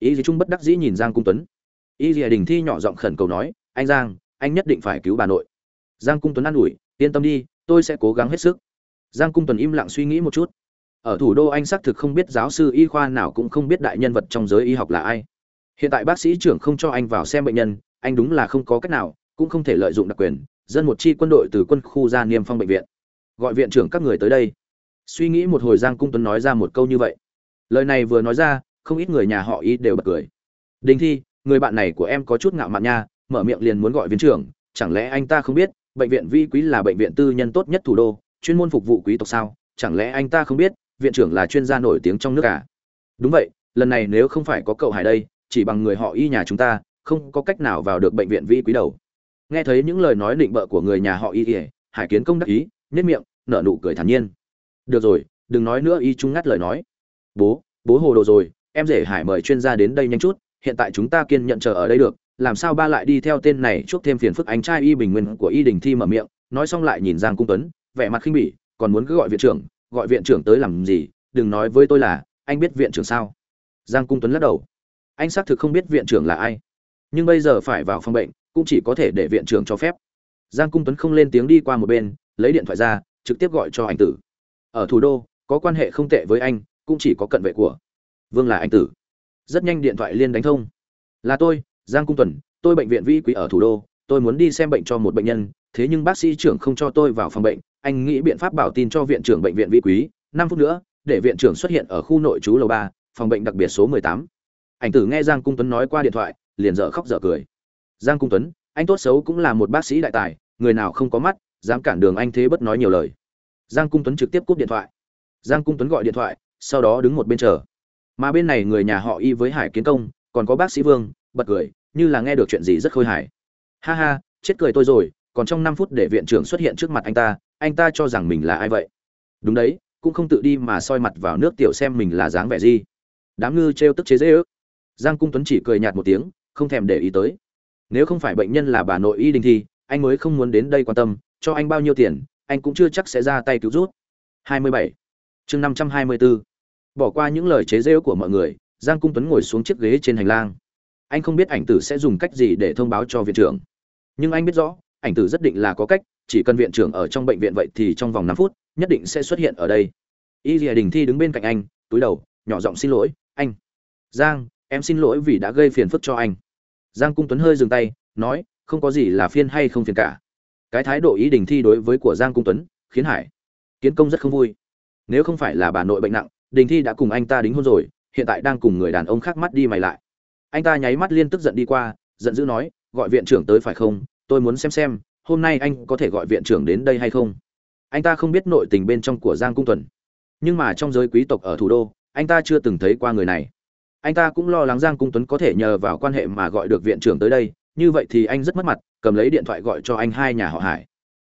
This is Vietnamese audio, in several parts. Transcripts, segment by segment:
ý gì trung bất đắc dĩ nhìn giang cung tuấn. Y dìa đình thi nhỏ giọng khẩn cầu nói, anh giang, anh nhất định phải cứu bà nội. Giang cung tuấn an ủi, yên tâm đi, tôi sẽ cố gắng hết sức. Giang cung tuấn im lặng suy nghĩ một chút. Ở thủ đô anh xác thực không biết giáo sư y khoa nào cũng không biết đại nhân vật trong giới y học là ai. Hiện tại bác sĩ trưởng không cho anh vào xem bệnh nhân, anh đúng là không có cách nào, cũng không thể lợi dụng đặc quyền, dân một chi quân đội từ quân khu ra niêm phong bệnh viện. Gọi viện trưởng các người tới đây. Suy nghĩ một hồi giang cung tuấn nói ra một câu như vậy. Lời này vừa nói ra không ít người nhà họ y đều bật cười. Đình thi, người bạn này của em có chút ngạo mạn nha, mở miệng liền muốn gọi viên trưởng, chẳng lẽ anh ta không biết, bệnh viện vi quý là bệnh viện tư nhân tốt nhất thủ đô, chuyên môn phục vụ quý tộc sao? Chẳng lẽ anh ta không biết, viện trưởng là chuyên gia nổi tiếng trong nước à? Đúng vậy, lần này nếu không phải có cậu hải đây, chỉ bằng người họ y nhà chúng ta, không có cách nào vào được bệnh viện vi quý đầu. Nghe thấy những lời nói định bợ của người nhà họ y ỉa hải kiến công đắc ý nhất miệng, nở nụ cười thản nhiên. Được rồi, đừng nói nữa y trung ngắt lời nói. Bố bố hồ đồ rồi em rể hải mời chuyên gia đến đây nhanh chút, hiện tại chúng ta kiên nhận chờ ở đây được, làm sao ba lại đi theo tên này chuốc thêm phiền phức anh trai y bình nguyên của y đình thi mở miệng, nói xong lại nhìn giang cung tuấn, vẻ mặt khinh bỉ, còn muốn cứ gọi viện trưởng, gọi viện trưởng tới làm gì, đừng nói với tôi là, anh biết viện trưởng sao? Giang cung tuấn lắc đầu. Anh xác thực không biết viện trưởng là ai. Nhưng bây giờ phải vào phòng bệnh, cũng chỉ có thể để viện trưởng cho phép. Giang cung tuấn không lên tiếng đi qua một bên, lấy điện thoại ra, trực tiếp gọi cho anh tử. Ở thủ đô, có quan hệ không tệ với anh, cũng chỉ có cận vệ của vương là anh tử. Rất nhanh điện thoại liên đánh thông. Là tôi, giang cung tuần, tôi bệnh viện vĩ quý ở thủ đô, tôi muốn đi xem bệnh cho một bệnh nhân, thế nhưng bác sĩ trưởng không cho tôi vào phòng bệnh, anh nghĩ biện pháp bảo tin cho viện trưởng bệnh viện vĩ quý. Năm phút nữa, để viện trưởng xuất hiện ở khu nội trú lầu ba, phòng bệnh đặc biệt số mười tám. Ảnh tử nghe giang cung tuấn nói qua điện thoại, liền dở khóc dở cười. Giang cung tuấn, anh tốt xấu cũng là một bác sĩ đại tài, người nào không có mắt, dám cản đường anh thế bất nói nhiều lời. Giang cung tuấn trực tiếp cúp điện thoại. Giang cung tuấn gọi điện thoại, sau đó đứng một bên chờ mà bên này người nhà họ y với hải kiến công, còn có bác sĩ vương, bật cười, như là nghe được chuyện gì rất khôi hài. Ha ha, chết cười tôi rồi, còn trong năm phút để viện trưởng xuất hiện trước mặt anh ta anh ta cho rằng mình là ai vậy? Đúng đấy, cũng không tự đi mà soi mặt vào nước tiểu xem mình là dáng vẻ gì. Đám ngư trêu tức chế dễ ước. Giang cung tuấn chỉ cười nhạt một tiếng, không thèm để ý tới. Nếu không phải bệnh nhân là bà nội y đình thì, anh mới không muốn đến đây quan tâm, cho anh bao nhiêu tiền, anh cũng chưa chắc sẽ ra tay cứu rút 27. chương 524 bỏ qua những lời chế giễu của mọi người, giang cung tuấn ngồi xuống chiếc ghế trên hành lang. Anh không biết ảnh tử sẽ dùng cách gì để thông báo cho viện trưởng. Nhưng anh biết rõ, ảnh tử rất định là có cách, chỉ cần viện trưởng ở trong bệnh viện vậy thì trong vòng năm phút, nhất định sẽ xuất hiện ở đây. Y lìa đình thi đứng bên cạnh anh, túi đầu, nhỏ giọng xin lỗi, anh, giang, em xin lỗi vì đã gây phiền phức cho anh. Giang cung tuấn hơi dừng tay, nói, không có gì là phiên hay không phiền cả. Cái thái độ ý đình thi đối với của giang cung tuấn khiến hải kiến công rất không vui. Nếu không phải là bà nội bệnh nặng đình thi đã cùng anh ta đính hôn rồi, hiện tại đang cùng người đàn ông khác mắt đi mày lại. Anh ta nháy mắt liên tức giận đi qua, giận dữ nói, gọi viện trưởng tới phải không? Tôi muốn xem xem, hôm nay anh có thể gọi viện trưởng đến đây hay không? Anh ta không biết nội tình bên trong của giang cung tuấn nhưng mà trong giới quý tộc ở thủ đô, anh ta chưa từng thấy qua người này. Anh ta cũng lo lắng giang cung tuấn có thể nhờ vào quan hệ mà gọi được viện trưởng tới đây, như vậy thì anh rất mất mặt, cầm lấy điện thoại gọi cho anh hai nhà họ hải.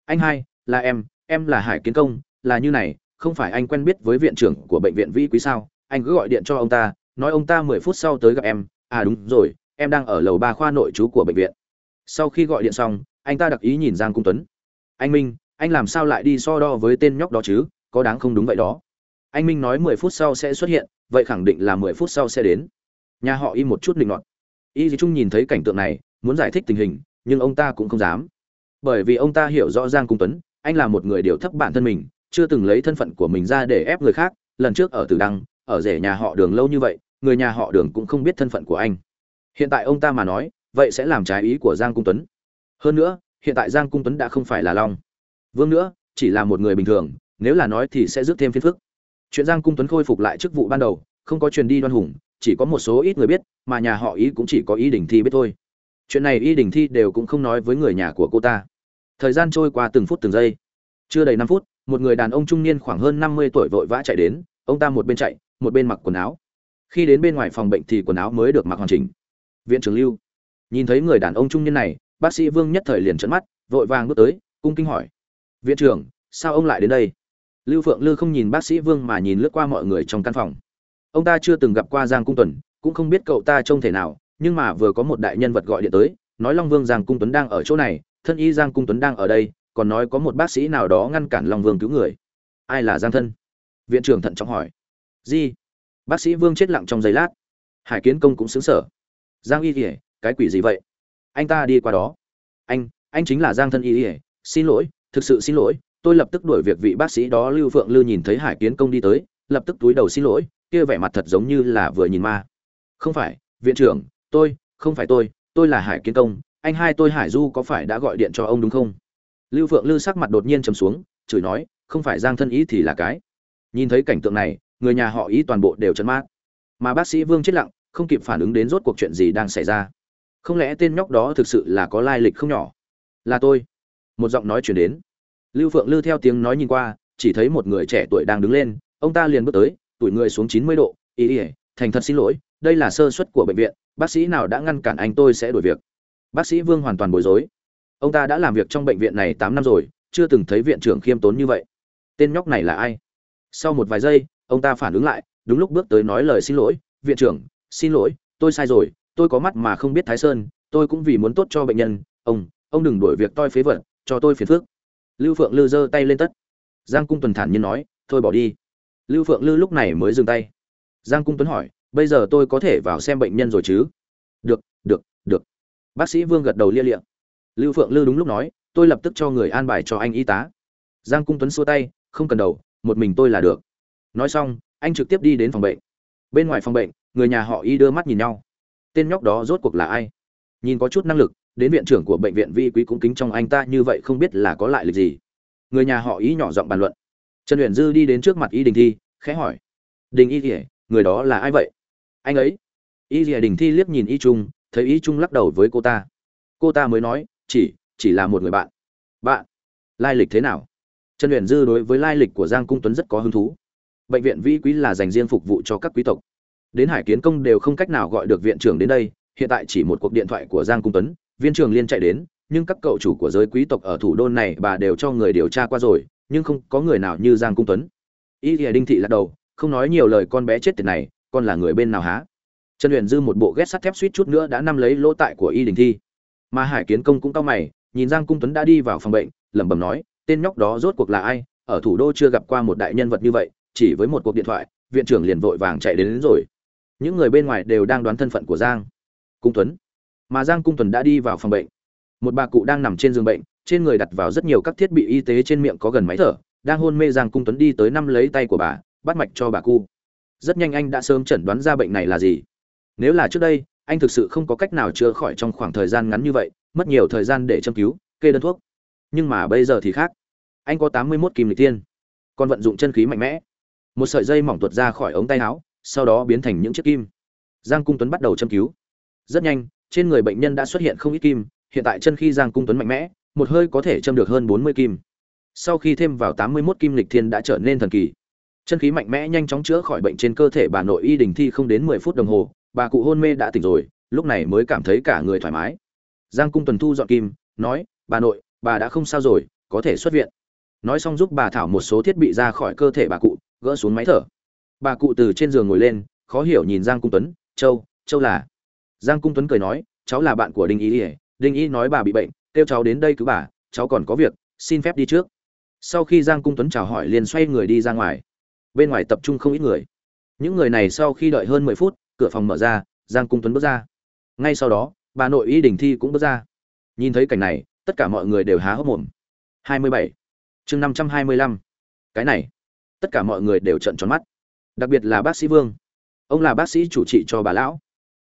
Anh hai, là em em là hải kiến công, là như này không phải anh quen biết với viện trưởng của bệnh viện vĩ quý sao? Anh cứ gọi điện cho ông ta, nói ông ta mười phút sau tới gặp em. À đúng rồi, em đang ở lầu ba khoa nội trú của bệnh viện. Sau khi gọi điện xong, anh ta đặc ý nhìn giang cung tuấn. Anh minh, anh làm sao lại đi so đo với tên nhóc đó chứ? Có đáng không đúng vậy đó? Anh minh nói mười phút sau sẽ xuất hiện, vậy khẳng định là mười phút sau sẽ đến. Nhà họ y một chút linh loạn y dì trung nhìn thấy cảnh tượng này, muốn giải thích tình hình, nhưng ông ta cũng không dám. Bởi vì ông ta hiểu rõ giang cung tuấn, anh là một người điều thấp bản thân mình chưa từng lấy thân phận của mình ra để ép người khác, lần trước ở tử đăng, ở rể nhà họ đường lâu như vậy, người nhà họ đường cũng không biết thân phận của anh. Hiện tại ông ta mà nói, vậy sẽ làm trái ý của giang cung tuấn. Hơn nữa, hiện tại giang cung tuấn đã không phải là long. Vương nữa, chỉ là một người bình thường, nếu là nói thì sẽ rước thêm phiền phức. Chuyện giang cung tuấn khôi phục lại chức vụ ban đầu, không có truyền đi đoan hùng, chỉ có một số ít người biết, mà nhà họ ý cũng chỉ có ý đình thi biết thôi. Chuyện này y đình thi đều cũng không nói với người nhà của cô ta. Thời gian trôi qua từng phút từng giây. Chưa đầy năm phút một người đàn ông trung niên khoảng hơn năm mươi tuổi vội vã chạy đến, ông ta một bên chạy, một bên mặc quần áo. Khi đến bên ngoài phòng bệnh thì quần áo mới được mặc hoàn chỉnh. Viện trưởng lưu nhìn thấy người đàn ông trung niên này, bác sĩ vương nhất thời liền trợn mắt, vội vàng bước tới, cung kinh hỏi. Viện trưởng, sao ông lại đến đây? Lưu phượng lư không nhìn bác sĩ vương mà nhìn lướt qua mọi người trong căn phòng. Ông ta chưa từng gặp qua giang cung tuấn cũng không biết cậu ta trông thể nào, nhưng mà vừa có một đại nhân vật gọi điện tới, nói long vương giang cung tuấn đang ở chỗ này, thân y giang cung tuấn đang ở đây còn nói có một bác sĩ nào đó ngăn cản long vương cứu người. Ai là giang thân? Viện trưởng thận trọng hỏi. Gì bác sĩ vương chết lặng trong giây lát. Hải kiến công cũng xứng sở giang y ỉa cái quỷ gì vậy? Anh ta đi qua đó. Anh anh chính là giang thân y ỉa xin lỗi, thực sự xin lỗi, tôi lập tức đuổi việc vị bác sĩ đó lưu phượng lư nhìn thấy hải kiến công đi tới, lập tức túi đầu xin lỗi, kia vẻ mặt thật giống như là vừa nhìn ma. Không phải, viện trưởng, tôi, không phải tôi tôi là hải kiến công, anh hai tôi hải du có phải đã gọi điện cho ông đúng không? Lưu phượng lư sắc mặt đột nhiên trầm xuống, chửi nói, không phải giang thân ý thì là cái. Nhìn thấy cảnh tượng này, người nhà họ ý toàn bộ đều chấn mát mà bác sĩ vương chết lặng, không kịp phản ứng đến rốt cuộc chuyện gì đang xảy ra. Không lẽ tên nhóc đó thực sự là có lai lịch không nhỏ? Là tôi. Một giọng nói chuyển đến. Lưu phượng lư theo tiếng nói nhìn qua, chỉ thấy một người trẻ tuổi đang đứng lên, ông ta liền bước tới, tuổi người xuống chín mươi độ, ý ỉa thành thật xin lỗi, đây là sơ suất của bệnh viện, bác sĩ nào đã ngăn cản anh tôi sẽ đổi việc. Bác sĩ vương hoàn toàn bối rối ông ta đã làm việc trong bệnh viện này tám năm rồi, chưa từng thấy viện trưởng khiêm tốn như vậy. Tên nhóc này là ai? Sau một vài giây, ông ta phản ứng lại, đúng lúc bước tới nói lời xin lỗi, viện trưởng, xin lỗi, tôi sai rồi, tôi có mắt mà không biết thái sơn, tôi cũng vì muốn tốt cho bệnh nhân, ông ông đừng đuổi việc tôi phế vật, cho tôi phiền phước lưu phượng lư giơ tay lên tất. Giang cung tuần thản nhiên nói, thôi bỏ đi. Lưu phượng lư lúc này mới dừng tay. Giang cung tuấn hỏi, bây giờ tôi có thể vào xem bệnh nhân rồi chứ? Được được được. Bác sĩ vương gật đầu lia liệng lưu phượng lư đúng lúc nói, tôi lập tức cho người an bài cho anh y tá. Giang cung tuấn xua tay, không cần đầu, một mình tôi là được. Nói xong, anh trực tiếp đi đến phòng bệnh. Bên ngoài phòng bệnh, người nhà họ y đưa mắt nhìn nhau. Tên nhóc đó rốt cuộc là ai? Nhìn có chút năng lực, đến viện trưởng của bệnh viện vi quý cũng kính trong anh ta, như vậy không biết là có lại lịch gì. Người nhà họ Y nhỏ giọng bàn luận. Trần huyền dư đi đến trước mặt y đình thi, khẽ hỏi, đình y kỉa người đó là ai vậy? Anh ấy. Y dìa đình thi liếc nhìn y trung, thấy y trung lắc đầu với cô ta. Cô ta mới nói chỉ chỉ là một người bạn. Bạn, lai lịch thế nào? Trần huyền dư đối với lai lịch của giang cung tuấn rất có hứng thú. Bệnh viện vĩ quý là dành riêng phục vụ cho các quý tộc. Đến hải kiến công đều không cách nào gọi được viện trưởng đến đây, hiện tại chỉ một cuộc điện thoại của giang cung tuấn, viên trưởng liên chạy đến, nhưng các cậu chủ của giới quý tộc ở thủ đô này bà đều cho người điều tra qua rồi, nhưng không có người nào như giang cung tuấn. Y thì đinh thị lắc đầu, không nói nhiều lời con bé chết tiệt này, con là người bên nào há? Trần huyền dư một bộ ghét sắt thép suýt chút nữa đã nắm lấy lỗ tại của y đình thi mà hải kiến công cũng cao mày nhìn giang cung tuấn đã đi vào phòng bệnh lẩm bẩm nói tên nhóc đó rốt cuộc là ai? Ở thủ đô chưa gặp qua một đại nhân vật như vậy chỉ với một cuộc điện thoại viện trưởng liền vội vàng chạy đến, đến rồi. Những người bên ngoài đều đang đoán thân phận của giang cung tuấn. Mà giang cung tuấn đã đi vào phòng bệnh. Một bà cụ đang nằm trên giường bệnh trên người đặt vào rất nhiều các thiết bị y tế trên miệng có gần máy thở đang hôn mê giang cung tuấn đi tới năm lấy tay của bà bắt mạch cho bà cu. Rất nhanh anh đã sớm chẩn đoán ra bệnh này là gì. Nếu là trước đây anh thực sự không có cách nào chữa khỏi trong khoảng thời gian ngắn như vậy, mất nhiều thời gian để châm cứu, kê đơn thuốc. Nhưng mà bây giờ thì khác. Anh có tám mươi mốt kim lịch tiên, còn vận dụng chân khí mạnh mẽ. Một sợi dây mỏng tuột ra khỏi ống tay áo, sau đó biến thành những chiếc kim. Giang cung tuấn bắt đầu châm cứu. Rất nhanh, trên người bệnh nhân đã xuất hiện không ít kim, hiện tại chân khi giang cung tuấn mạnh mẽ, một hơi có thể châm được hơn bốn mươi kim. Sau khi thêm vào tám mươi mốt kim lịch thiên đã trở nên thần kỳ. Chân khí mạnh mẽ nhanh chóng chữa khỏi bệnh trên cơ thể bà nội y đình thi không đến mười phút đồng hồ bà cụ hôn mê đã tỉnh rồi, lúc này mới cảm thấy cả người thoải mái. Giang cung tuần thu dọn kim, nói, bà nội, bà đã không sao rồi, có thể xuất viện. Nói xong giúp bà thảo một số thiết bị ra khỏi cơ thể bà cụ, gỡ xuống máy thở. Bà cụ từ trên giường ngồi lên, khó hiểu nhìn giang cung tuấn, châu châu là? Giang cung tuấn cười nói, cháu là bạn của đinh y đinh y nói, bà bị bệnh, kêu cháu đến đây cứu bà, cháu còn có việc, xin phép đi trước. Sau khi giang cung tuấn chào hỏi liền xoay người đi ra ngoài. Bên ngoài tập trung không ít người. Những người này sau khi đợi hơn mười phút cửa phòng mở ra, giang cung tuấn bước ra. Ngay sau đó, bà nội y đình thi cũng bước ra. Nhìn thấy cảnh này, tất cả mọi người đều há hốc mồm. Hai mươi bảy. Chương năm trăm hai mươi lăm. Cái này, tất cả mọi người đều trợn tròn mắt. Đặc biệt là bác sĩ vương. Ông là bác sĩ chủ trị cho bà lão.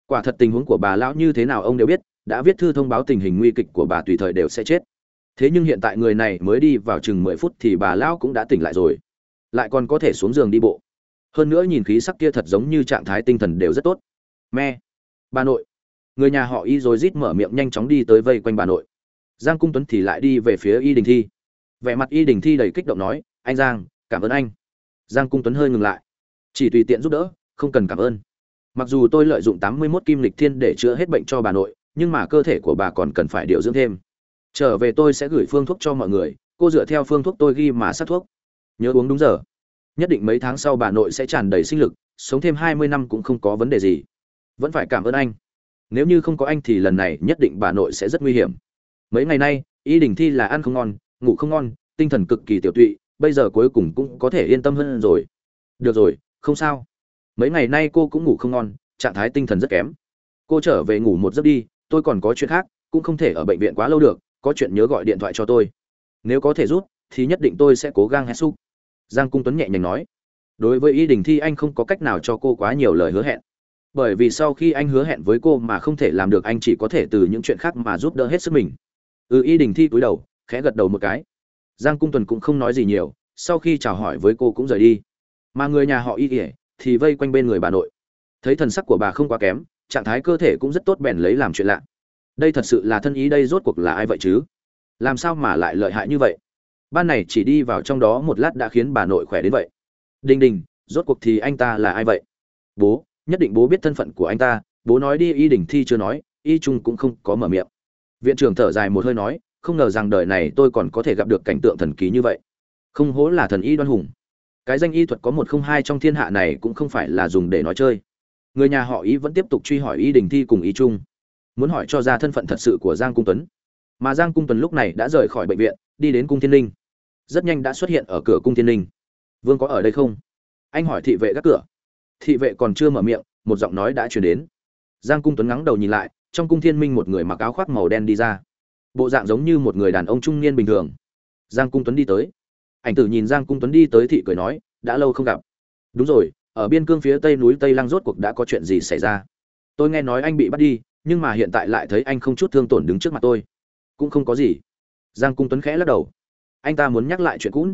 Quả thật tình huống của bà lão như thế nào ông đều biết, đã viết thư thông báo tình hình nguy kịch của bà tùy thời đều sẽ chết. Thế nhưng hiện tại người này mới đi vào chừng mười phút thì bà lão cũng đã tỉnh lại rồi. Lại còn có thể xuống giường đi bộ hơn nữa nhìn khí sắc kia thật giống như trạng thái tinh thần đều rất tốt. Me bà nội. Người nhà họ y rồi rít mở miệng nhanh chóng đi tới vây quanh bà nội. Giang cung tuấn thì lại đi về phía y đình thi. Vẻ mặt y đình thi đầy kích động nói, anh giang, cảm ơn anh. Giang cung tuấn hơi ngừng lại. Chỉ tùy tiện giúp đỡ, không cần cảm ơn. Mặc dù tôi lợi dụng tám mươi 81 kim lịch thiên để chữa hết bệnh cho bà nội, nhưng mà cơ thể của bà còn cần phải điều dưỡng thêm. Trở về tôi sẽ gửi phương thuốc cho mọi người, cô dựa theo phương thuốc tôi ghi mà sát thuốc. Nhớ uống đúng giờ nhất định mấy tháng sau bà nội sẽ tràn đầy sinh lực, sống thêm hai mươi năm cũng không có vấn đề gì. Vẫn phải cảm ơn anh. Nếu như không có anh thì lần này nhất định bà nội sẽ rất nguy hiểm. Mấy ngày nay y đình thi là ăn không ngon, ngủ không ngon, tinh thần cực kỳ tiểu tụy, bây giờ cuối cùng cũng có thể yên tâm hơn rồi. Được rồi, không sao. Mấy ngày nay cô cũng ngủ không ngon, trạng thái tinh thần rất kém. Cô trở về ngủ một giấc đi, tôi còn có chuyện khác, cũng không thể ở bệnh viện quá lâu được, có chuyện nhớ gọi điện thoại cho tôi. Nếu có thể rút thì nhất định tôi sẽ cố gắng hết sức giang cung tuấn nhẹ nhàng nói, đối với Y đình thi, anh không có cách nào cho cô quá nhiều lời hứa hẹn. Bởi vì sau khi anh hứa hẹn với cô mà không thể làm được, anh chỉ có thể từ những chuyện khác mà giúp đỡ hết sức mình. Ừ y đình thi cúi đầu, khẽ gật đầu một cái. Giang cung Tuấn cũng không nói gì nhiều, sau khi chào hỏi với cô cũng rời đi. Mà người nhà họ y ỉa thì vây quanh bên người bà nội. Thấy thần sắc của bà không quá kém, trạng thái cơ thể cũng rất tốt bèn lấy làm chuyện lạ. Đây thật sự là thân ý, đây rốt cuộc là ai vậy chứ? Làm sao mà lại lợi hại như vậy? Ban này chỉ đi vào trong đó một lát đã khiến bà nội khỏe đến vậy. Đình đình, rốt cuộc thì anh ta là ai vậy? Bố, nhất định bố biết thân phận của anh ta, bố nói đi, y đình thi chưa nói, y trung cũng không có mở miệng. Viện trưởng thở dài một hơi nói, không ngờ rằng đời này tôi còn có thể gặp được cảnh tượng thần kỳ như vậy. Không hố là thần y đoan hùng. Cái danh y thuật có một không hai trong thiên hạ này cũng không phải là dùng để nói chơi. Người nhà họ ý vẫn tiếp tục truy hỏi y đình thi cùng Y trung. Muốn hỏi cho ra thân phận thật sự của giang cung tuấn mà giang cung tuấn lúc này đã rời khỏi bệnh viện, đi đến cung thiên linh. Rất nhanh đã xuất hiện ở cửa cung thiên linh. Vương có ở đây không? Anh hỏi thị vệ các cửa. Thị vệ còn chưa mở miệng, một giọng nói đã chuyển đến. Giang cung tuấn ngắng đầu nhìn lại, trong cung thiên minh một người mặc áo khoác màu đen đi ra. Bộ dạng giống như một người đàn ông trung niên bình thường. Giang cung tuấn đi tới. Ảnh tử nhìn giang cung tuấn đi tới thị cười nói, đã lâu không gặp. Đúng rồi, ở biên cương phía tây núi tây lăng rốt cuộc đã có chuyện gì xảy ra? Tôi nghe nói anh bị bắt đi, nhưng mà hiện tại lại thấy anh không chút thương tổn đứng trước mặt tôi cũng không có gì. Giang cung tuấn khẽ lắc đầu. Anh ta muốn nhắc lại chuyện cũ.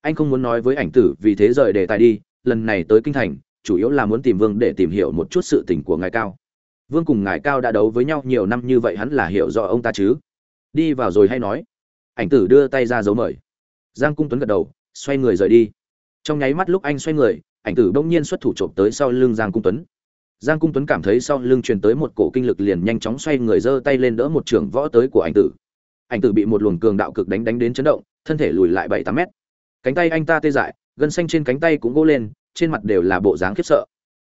Anh không muốn nói với ảnh tử vì thế rời đề tài đi, lần này tới kinh thành, chủ yếu là muốn tìm vương để tìm hiểu một chút sự tình của ngài cao. Vương cùng ngài cao đã đấu với nhau nhiều năm như vậy hắn là hiểu rõ ông ta chứ? Đi vào rồi hay nói. Ảnh tử đưa tay ra dấu mời. Giang cung tuấn gật đầu, xoay người rời đi. Trong nháy mắt lúc anh xoay người, ảnh tử bỗng nhiên xuất thủ trộm tới sau lưng giang cung tuấn giang cung tuấn cảm thấy sau lưng truyền tới một cổ kinh lực liền nhanh chóng xoay người giơ tay lên đỡ một trường võ tới của ảnh tử. Ảnh tử bị một luồng cường đạo cực đánh đánh đến chấn động, thân thể lùi lại bảy tám mét. Cánh tay anh ta tê dại, gân xanh trên cánh tay cũng gỗ lên, trên mặt đều là bộ dáng khiếp sợ.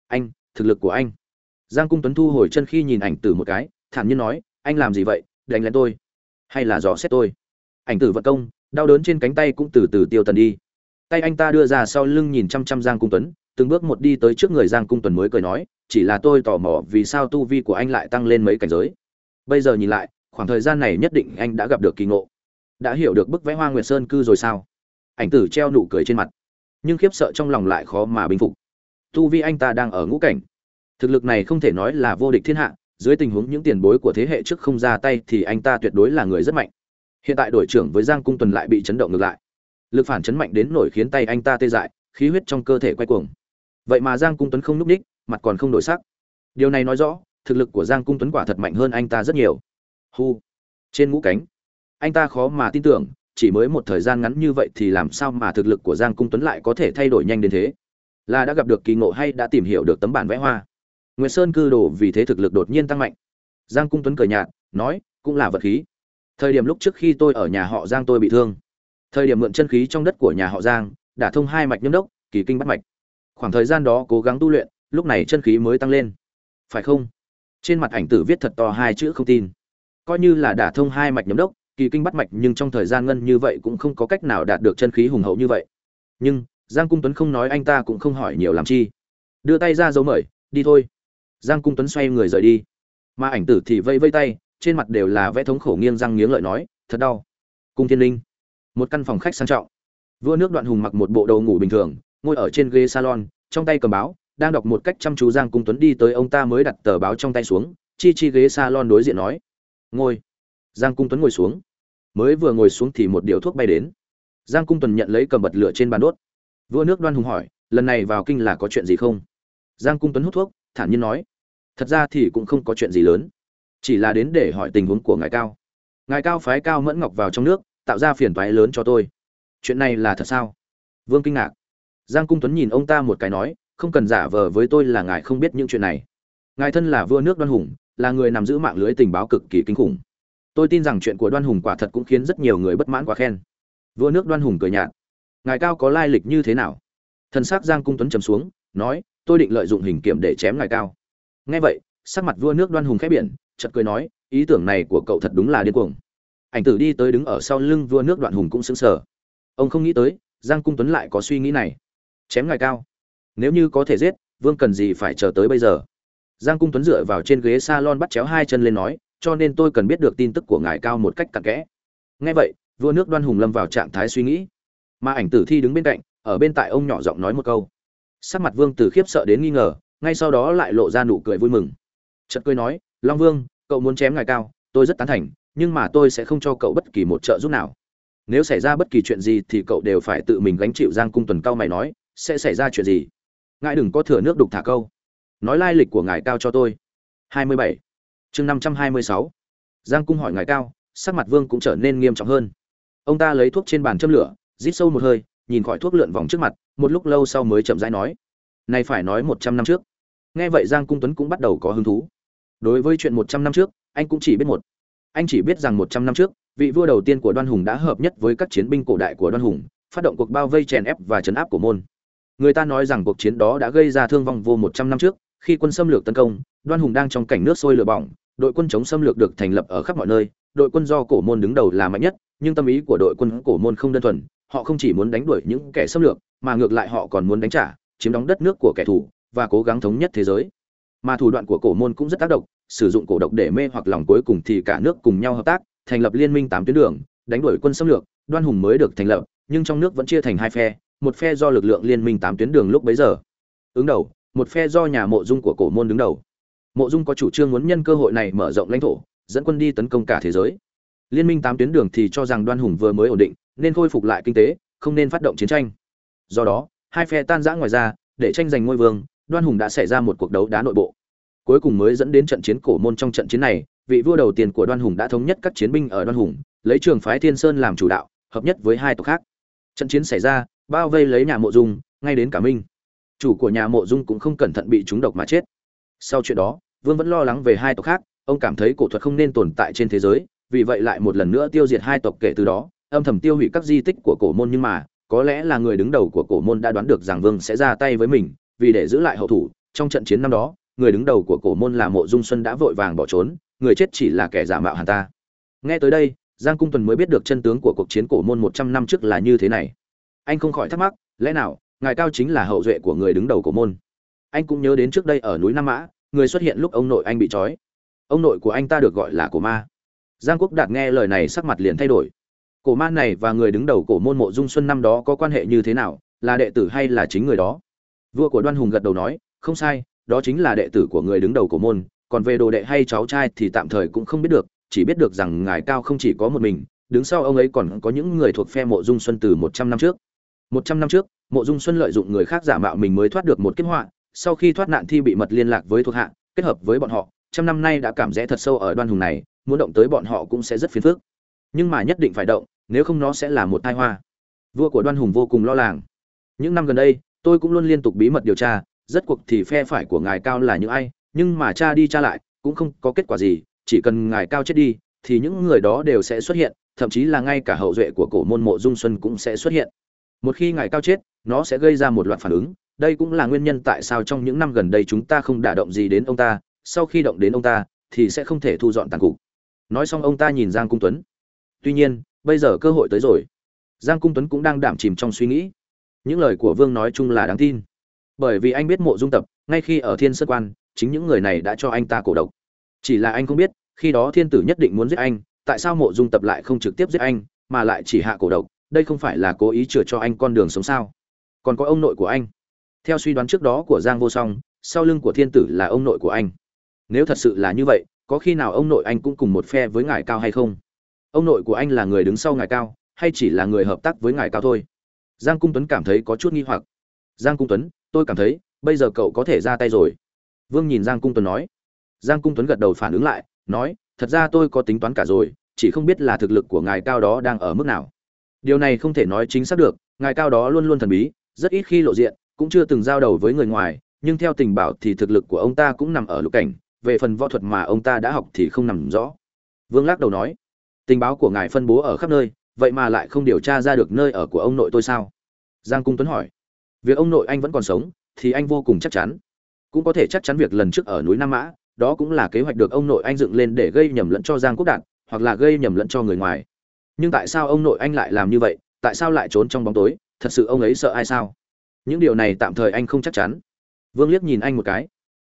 Anh, thực lực của anh. Giang cung tuấn thu hồi chân khi nhìn ảnh tử một cái, thản nhiên nói, anh làm gì vậy? Đánh lên tôi. Hay là dò xét tôi? Ảnh tử vận công, đau đớn trên cánh tay cũng từ từ tiêu tần đi. Tay anh ta đưa ra sau lưng nhìn chăm chăm giang cung tuấn từng bước một đi tới trước người giang cung Tuần mới cười nói, chỉ là tôi tò mò vì sao tu vi của anh lại tăng lên mấy cảnh giới. Bây giờ nhìn lại, khoảng thời gian này nhất định anh đã gặp được kỳ ngộ. Đã hiểu được bức vẽ hoa nguyệt sơn cư rồi sao? Ảnh tử treo nụ cười trên mặt. Nhưng khiếp sợ trong lòng lại khó mà bình phục. Tu vi anh ta đang ở ngũ cảnh. Thực lực này không thể nói là vô địch thiên hạ, dưới tình huống những tiền bối của thế hệ trước không ra tay thì anh ta tuyệt đối là người rất mạnh. Hiện tại đội trưởng với giang cung tuần lại bị chấn động ngược lại. Lực phản chấn mạnh đến nổi khiến tay anh ta tê dại, khí huyết trong cơ thể quay cuồng vậy mà giang cung tuấn không n ú c ních mặt còn không đổi sắc điều này nói rõ thực lực của giang cung tuấn quả thật mạnh hơn anh ta rất nhiều hu trên ngũ cánh anh ta khó mà tin tưởng chỉ mới một thời gian ngắn như vậy thì làm sao mà thực lực của Giang Cung Tuấn lại có thể thay đổi nhanh đến thế? Là đã gặp được kỳ ngộ hay đã tìm hiểu được tấm bản vẽ hoa? nguyễn Sơn cư đồ vì thế thực lực đột nhiên tăng mạnh. Giang Cung Tuấn cười nhạt, nói, cũng là vật khí. Thời điểm lúc trước khi tôi ở nhà họ Giang tôi bị thương. Thời điểm mượn chân khí trong đất của nhà họ Giang, đã thông hai mạch nhâm đốc, kỳ kinh bắt mạch. Khoảng thời gian đó cố gắng tu luyện, lúc này chân khí mới tăng lên. Phải không? Trên mặt ảnh tử viết thật to hai chữ không tin. Coi như là đả thông hai mạch nhấm đốc, kỳ kinh bắt mạch nhưng trong thời gian ngân như vậy cũng không có cách nào đạt được chân khí hùng hậu như vậy nhưng giang cung tuấn không nói anh ta cũng không hỏi nhiều làm chi đưa tay ra dấu mời đi thôi giang cung tuấn xoay người rời đi mà ảnh tử thì vây vây tay trên mặt đều là vẽ thống khổ nghiêng răng nghiếng lợi nói thật đau cung thiên linh một căn phòng khách sang trọng vua nước đoạn hùng mặc một bộ đồ ngủ bình thường ngồi ở trên ghế salon, trong tay cầm báo, đang đọc một cách chăm chú giang cung tuấn đi tới ông ta mới đặt tờ báo trong tay xuống, chi chi ghế salon đối diện nói, ngồi. Giang cung tuấn ngồi xuống. Mới vừa ngồi xuống thì một điếu thuốc bay đến. Giang cung Tuấn nhận lấy cầm bật lửa trên bàn đốt. Vua nước đoan hùng hỏi, lần này vào kinh là có chuyện gì không? Giang cung tuấn hút thuốc, thản nhiên nói, thật ra thì cũng không có chuyện gì lớn. Chỉ là đến để hỏi tình huống của ngài cao. Ngài cao phái cao mẫn ngọc vào trong nước, tạo ra phiền toái lớn cho tôi. Chuyện này là thật sao? Vương kinh ngạc giang cung tuấn nhìn ông ta một cái nói, không cần giả vờ với tôi là ngài không biết những chuyện này. Ngài thân là vua nước đoan hùng, là người nằm giữ mạng lưới tình báo cực kỳ kinh khủng. Tôi tin rằng chuyện của đoan hùng quả thật cũng khiến rất nhiều người bất mãn quá khen. Vua nước đoan hùng cười nhạt, ngài cao có lai lịch như thế nào? Thần sắc giang cung tuấn trầm xuống, nói, tôi định lợi dụng hình kiểm để chém ngài cao. Nghe vậy, sắc mặt vua nước đoan hùng khẽ biển chật cười nói, ý tưởng này của cậu thật đúng là điên cuồng. Ảnh tử đi tới đứng ở sau lưng vua nước đoạn hùng cũng sững sờ. Ông không nghĩ tới, giang cung tuấn lại có suy nghĩ này chém ngài cao. Nếu như có thể giết, vương cần gì phải chờ tới bây giờ. Giang cung tuấn dựa vào trên ghế salon bắt chéo hai chân lên nói, cho nên tôi cần biết được tin tức của ngài cao một cách cặn kẽ. Nghe vậy, vua nước đoan hùng lâm vào trạng thái suy nghĩ. Mà ảnh tử thi đứng bên cạnh, ở bên tại ông nhỏ giọng nói một câu. Sắc mặt vương từ khiếp sợ đến nghi ngờ, ngay sau đó lại lộ ra nụ cười vui mừng. Trận cười nói, long vương, cậu muốn chém ngài cao, tôi rất tán thành, nhưng mà tôi sẽ không cho cậu bất kỳ một trợ giúp nào. Nếu xảy ra bất kỳ chuyện gì thì cậu đều phải tự mình gánh chịu. Giang cung tuần cao mày nói sẽ xảy ra chuyện gì? Ngài đừng có thừa nước đục thả câu. Nói lai lịch của ngài cao cho tôi. 27. chương 526. giang cung hỏi ngài cao, sắc mặt vương cũng trở nên nghiêm trọng hơn. Ông ta lấy thuốc trên bàn châm lửa rít sâu một hơi, nhìn khỏi thuốc lượn vòng trước mặt, một lúc lâu sau mới chậm rãi nói. Này phải nói một trăm năm trước. Nghe vậy giang cung tuấn cũng bắt đầu có hứng thú. Đối với chuyện một trăm năm trước, anh cũng chỉ biết một. Anh chỉ biết rằng một trăm năm trước, vị vua đầu tiên của đoan hùng đã hợp nhất với các chiến binh cổ đại của đoan hùng, phát động cuộc bao vây chèn ép và chấn áp của môn người ta nói rằng cuộc chiến đó đã gây ra thương vong vô một trăm năm trước, khi quân xâm lược tấn công, đoan hùng đang trong cảnh nước sôi lửa bỏng, đội quân chống xâm lược được thành lập ở khắp mọi nơi, đội quân do cổ môn đứng đầu là mạnh nhất, nhưng tâm ý của đội quân cổ môn không đơn thuần, họ không chỉ muốn đánh đuổi những kẻ xâm lược, mà ngược lại họ còn muốn đánh trả, chiếm đóng đất nước của kẻ thù, và cố gắng thống nhất thế giới. Mà thủ đoạn của cổ môn cũng rất tác động, sử dụng cổ độc để mê hoặc lòng cuối cùng thì cả nước cùng nhau hợp tác, thành lập liên minh tám tuyến đường, đánh đuổi quân xâm lược, đoan hùng mới được thành lập, nhưng trong nước vẫn chia thành hai phe một phe do lực lượng liên minh tám tuyến đường lúc bấy giờ. Ứng đầu, một phe do nhà mộ dung của cổ môn đứng đầu. Mộ dung có chủ trương muốn nhân cơ hội này mở rộng lãnh thổ, dẫn quân đi tấn công cả thế giới. Liên minh tám tuyến đường thì cho rằng đoan hùng vừa mới ổn định, nên khôi phục lại kinh tế, không nên phát động chiến tranh. Do đó, hai phe tan rã ngoài ra, để tranh giành ngôi vương, đoan hùng đã xảy ra một cuộc đấu đá nội bộ. Cuối cùng mới dẫn đến trận chiến cổ môn trong trận chiến này, vị vua đầu tiên của đoan hùng đã thống nhất các chiến binh ở đoan hùng, lấy trường phái thiên sơn làm chủ đạo, hợp nhất với hai tộc khác. Trận chiến xảy ra bao vây lấy nhà mộ dung, ngay đến cả minh. Chủ của nhà mộ dung cũng không cẩn thận bị trúng độc mà chết. Sau chuyện đó, vương vẫn lo lắng về hai tộc khác, ông cảm thấy cổ thuật không nên tồn tại trên thế giới, vì vậy lại một lần nữa tiêu diệt hai tộc kể từ đó, âm thầm tiêu hủy các di tích của cổ môn nhưng mà, có lẽ là người đứng đầu của cổ môn đã đoán được rằng vương sẽ ra tay với mình, vì để giữ lại hậu thủ, trong trận chiến năm đó, người đứng đầu của cổ môn là mộ dung xuân đã vội vàng bỏ trốn, người chết chỉ là kẻ giả mạo hàn ta. Nghe tới đây, giang cung tuần mới biết được chân tướng của cuộc chiến cổ môn một trăm năm trước là như thế này anh không khỏi thắc mắc, lẽ nào, ngài cao chính là hậu duệ của người đứng đầu cổ môn? Anh cũng nhớ đến trước đây ở núi nam mã, người xuất hiện lúc ông nội anh bị trói. Ông nội của anh ta được gọi là cổ ma. Giang quốc đạt nghe lời này sắc mặt liền thay đổi. Cổ ma này và người đứng đầu cổ môn mộ dung xuân năm đó có quan hệ như thế nào, là đệ tử hay là chính người đó? Vua của đoan hùng gật đầu nói, không sai, đó chính là đệ tử của người đứng đầu cổ môn, còn về đồ đệ hay cháu trai thì tạm thời cũng không biết được, chỉ biết được rằng ngài cao không chỉ có một mình, đứng sau ông ấy còn có những người thuộc phe mộ dung xuân từ một trăm năm trước một trăm năm trước, mộ dung xuân lợi dụng người khác giả mạo mình mới thoát được một kiếp họa, sau khi thoát nạn thi bị mật liên lạc với thuộc hạ, kết hợp với bọn họ, trăm năm nay đã cảm rẽ thật sâu ở đoan hùng này, muốn động tới bọn họ cũng sẽ rất phiền phức. Nhưng mà nhất định phải động, nếu không nó sẽ là một tai hoa vua của đoan hùng vô cùng lo lắng. Những năm gần đây, tôi cũng luôn liên tục bí mật điều tra rất cuộc thì phe phải của ngài cao là những ai, nhưng mà cha đi cha lại, cũng không có kết quả gì, chỉ cần ngài cao chết đi, thì những người đó đều sẽ xuất hiện, thậm chí là ngay cả hậu duệ của cổ môn mộ dung xuân cũng sẽ xuất hiện một khi ngài cao chết, nó sẽ gây ra một loạt phản ứng. Đây cũng là nguyên nhân tại sao trong những năm gần đây chúng ta không đả động gì đến ông ta. Sau khi động đến ông ta, thì sẽ không thể thu dọn tàn cục. Nói xong ông ta nhìn giang cung tuấn. Tuy nhiên, bây giờ cơ hội tới rồi. Giang cung tuấn cũng đang đảm chìm trong suy nghĩ. Những lời của vương nói chung là đáng tin. Bởi vì anh biết mộ dung tập, ngay khi ở thiên sơn quan, chính những người này đã cho anh ta cổ độc. Chỉ là anh không biết, khi đó thiên tử nhất định muốn giết anh, tại sao mộ dung tập lại không trực tiếp giết anh, mà lại chỉ hạ cổ độc? Đây không phải là cố ý chừa cho anh con đường sống sao? Còn có ông nội của anh. Theo suy đoán trước đó của giang vô song, sau lưng của thiên tử là ông nội của anh. Nếu thật sự là như vậy, có khi nào ông nội anh cũng cùng một phe với ngài cao hay không? Ông nội của anh là người đứng sau ngài cao, hay chỉ là người hợp tác với ngài cao thôi? Giang cung tuấn cảm thấy có chút nghi hoặc. Giang cung tuấn, tôi cảm thấy, bây giờ cậu có thể ra tay rồi. Vương nhìn giang cung tuấn nói. Giang cung tuấn gật đầu phản ứng lại, nói, thật ra tôi có tính toán cả rồi, chỉ không biết là thực lực của ngài cao đó đang ở mức nào điều này không thể nói chính xác được, ngài cao đó luôn luôn thần bí, rất ít khi lộ diện, cũng chưa từng giao đầu với người ngoài, nhưng theo tình bảo thì thực lực của ông ta cũng nằm ở lục cảnh, về phần võ thuật mà ông ta đã học thì không nằm rõ. Vương lắc đầu nói, tình báo của ngài phân bố ở khắp nơi, vậy mà lại không điều tra ra được nơi ở của ông nội tôi sao? Giang cung tuấn hỏi, việc ông nội anh vẫn còn sống, thì anh vô cùng chắc chắn. Cũng có thể chắc chắn việc lần trước ở núi nam mã, đó cũng là kế hoạch được ông nội anh dựng lên để gây nhầm lẫn cho giang quốc đạt, hoặc là gây nhầm lẫn cho người ngoài nhưng tại sao ông nội anh lại làm như vậy? Tại sao lại trốn trong bóng tối? Thật sự ông ấy sợ ai sao? Những điều này tạm thời anh không chắc chắn. Vương liếc nhìn anh một cái.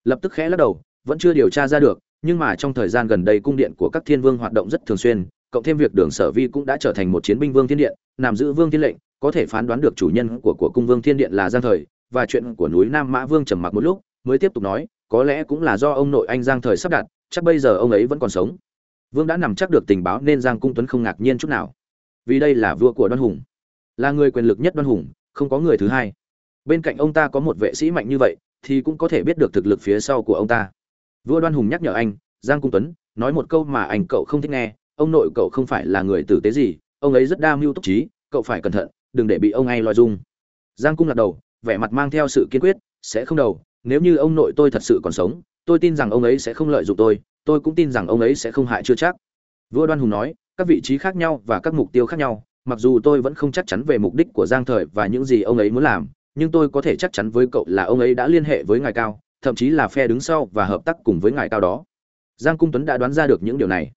Lập tức khẽ lắc đầu, vẫn chưa điều tra ra được, nhưng mà trong thời gian gần đây cung điện của các thiên vương hoạt động rất thường xuyên, cộng thêm việc đường sở vi cũng đã trở thành một chiến binh vương thiên điện, nằm giữ vương thiên lệnh, có thể phán đoán được chủ nhân của của cung vương thiên điện là giang thời, và chuyện của núi nam mã vương trầm mặc một lúc, mới tiếp tục nói, có lẽ cũng là do ông nội anh giang thời sắp đặt, chắc bây giờ ông ấy vẫn còn sống vương đã nằm chắc được tình báo nên giang cung tuấn không ngạc nhiên chút nào. Vì đây là vua của đoan hùng. Là người quyền lực nhất đoan hùng, không có người thứ hai. Bên cạnh ông ta có một vệ sĩ mạnh như vậy, thì cũng có thể biết được thực lực phía sau của ông ta. Vua đoan hùng nhắc nhở anh, giang cung tuấn, nói một câu mà anh cậu không thích nghe. Ông nội cậu không phải là người tử tế gì, ông ấy rất đa mưu túc trí, cậu phải cẩn thận, đừng để bị ông ấy loi dung. Giang cung lật đầu, vẻ mặt mang theo sự kiên quyết, sẽ không đầu nếu như ông nội tôi thật sự còn sống tôi tin rằng ông ấy sẽ không lợi dụng tôi tôi cũng tin rằng ông ấy sẽ không hại chưa chắc. Vua đoan hùng nói, các vị trí khác nhau và các mục tiêu khác nhau, mặc dù tôi vẫn không chắc chắn về mục đích của giang thời và những gì ông ấy muốn làm, nhưng tôi có thể chắc chắn với cậu là ông ấy đã liên hệ với ngài cao, thậm chí là phe đứng sau và hợp tác cùng với ngài cao đó. Giang cung tuấn đã đoán ra được những điều này.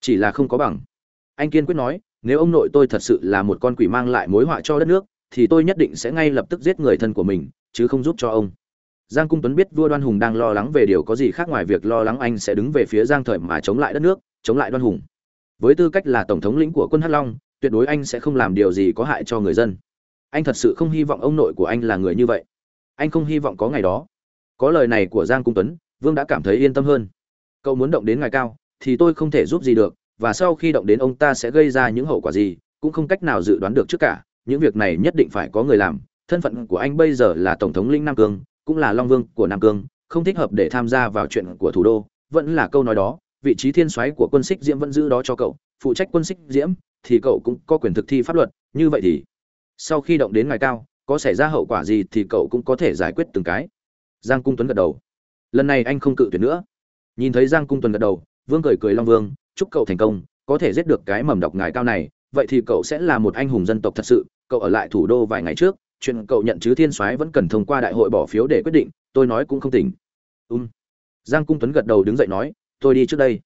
Chỉ là không có bằng. Anh kiên quyết nói, nếu ông nội tôi thật sự là một con quỷ mang lại mối họa cho đất nước, thì tôi nhất định sẽ ngay lập tức giết người thân của mình, chứ không giúp cho ông giang cung tuấn biết vua đoan hùng đang lo lắng về điều có gì khác ngoài việc lo lắng anh sẽ đứng về phía giang thời mà chống lại đất nước, chống lại đoan hùng. Với tư cách là tổng thống lĩnh của quân hắc long, tuyệt đối anh sẽ không làm điều gì có hại cho người dân. Anh thật sự không hy vọng ông nội của anh là người như vậy. Anh không hy vọng có ngày đó. Có lời này của giang cung tuấn, vương đã cảm thấy yên tâm hơn. Cậu muốn động đến ngài cao, thì tôi không thể giúp gì được, và sau khi động đến ông ta sẽ gây ra những hậu quả gì, cũng không cách nào dự đoán được trước cả. Những việc này nhất định phải có người làm. Thân phận của anh bây giờ là tổng thống linh nam cương cũng là long vương của nam cương, không thích hợp để tham gia vào chuyện của thủ đô, vẫn là câu nói đó, vị trí thiên soái của quân xích diễm vẫn giữ đó cho cậu, phụ trách quân xích diễm, thì cậu cũng có quyền thực thi pháp luật, như vậy thì, sau khi động đến ngài cao, có xảy ra hậu quả gì thì cậu cũng có thể giải quyết từng cái. Giang cung tuấn gật đầu. Lần này anh không cự tuyệt nữa. Nhìn thấy giang cung tuấn gật đầu, vương cười cười long vương, chúc cậu thành công, có thể giết được cái mầm độc ngài cao này vậy thì cậu sẽ là một anh hùng dân tộc thật sự, cậu ở lại thủ đô vài ngày trước, chuyện cậu nhận chứ thiên soái vẫn cần thông qua đại hội bỏ phiếu để quyết định, tôi nói cũng không tỉnh. Um. giang cung tuấn gật đầu đứng dậy nói, tôi đi trước đây.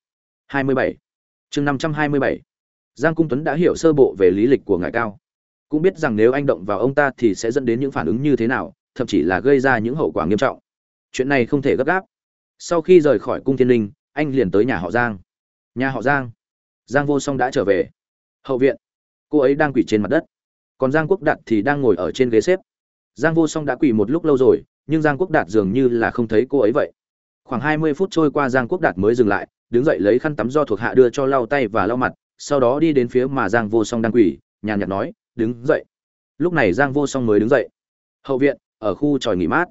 27. chương 527. giang cung tuấn đã hiểu sơ bộ về lý lịch của ngài cao. Cũng biết rằng nếu anh động vào ông ta thì sẽ dẫn đến những phản ứng như thế nào, thậm chí là gây ra những hậu quả nghiêm trọng. Chuyện này không thể gấp gáp. Sau khi rời khỏi cung thiên linh, anh liền tới nhà họ giang. Nhà họ giang. Giang vô song đã trở về hậu viện. Cô ấy đang quỳ trên mặt đất. Còn giang quốc đạt thì đang ngồi ở trên ghế xếp. Giang vô song đã quỳ một lúc lâu rồi, nhưng giang quốc đạt dường như là không thấy cô ấy vậy. Khoảng hai mươi phút trôi qua giang quốc đạt mới dừng lại, đứng dậy lấy khăn tắm do thuộc hạ đưa cho lau tay và lau mặt, sau đó đi đến phía mà giang vô song đang quỳ, nhàn nhạt nói, đứng dậy. Lúc này giang vô song mới đứng dậy. Hậu viện, ở khu tròi nghỉ mát.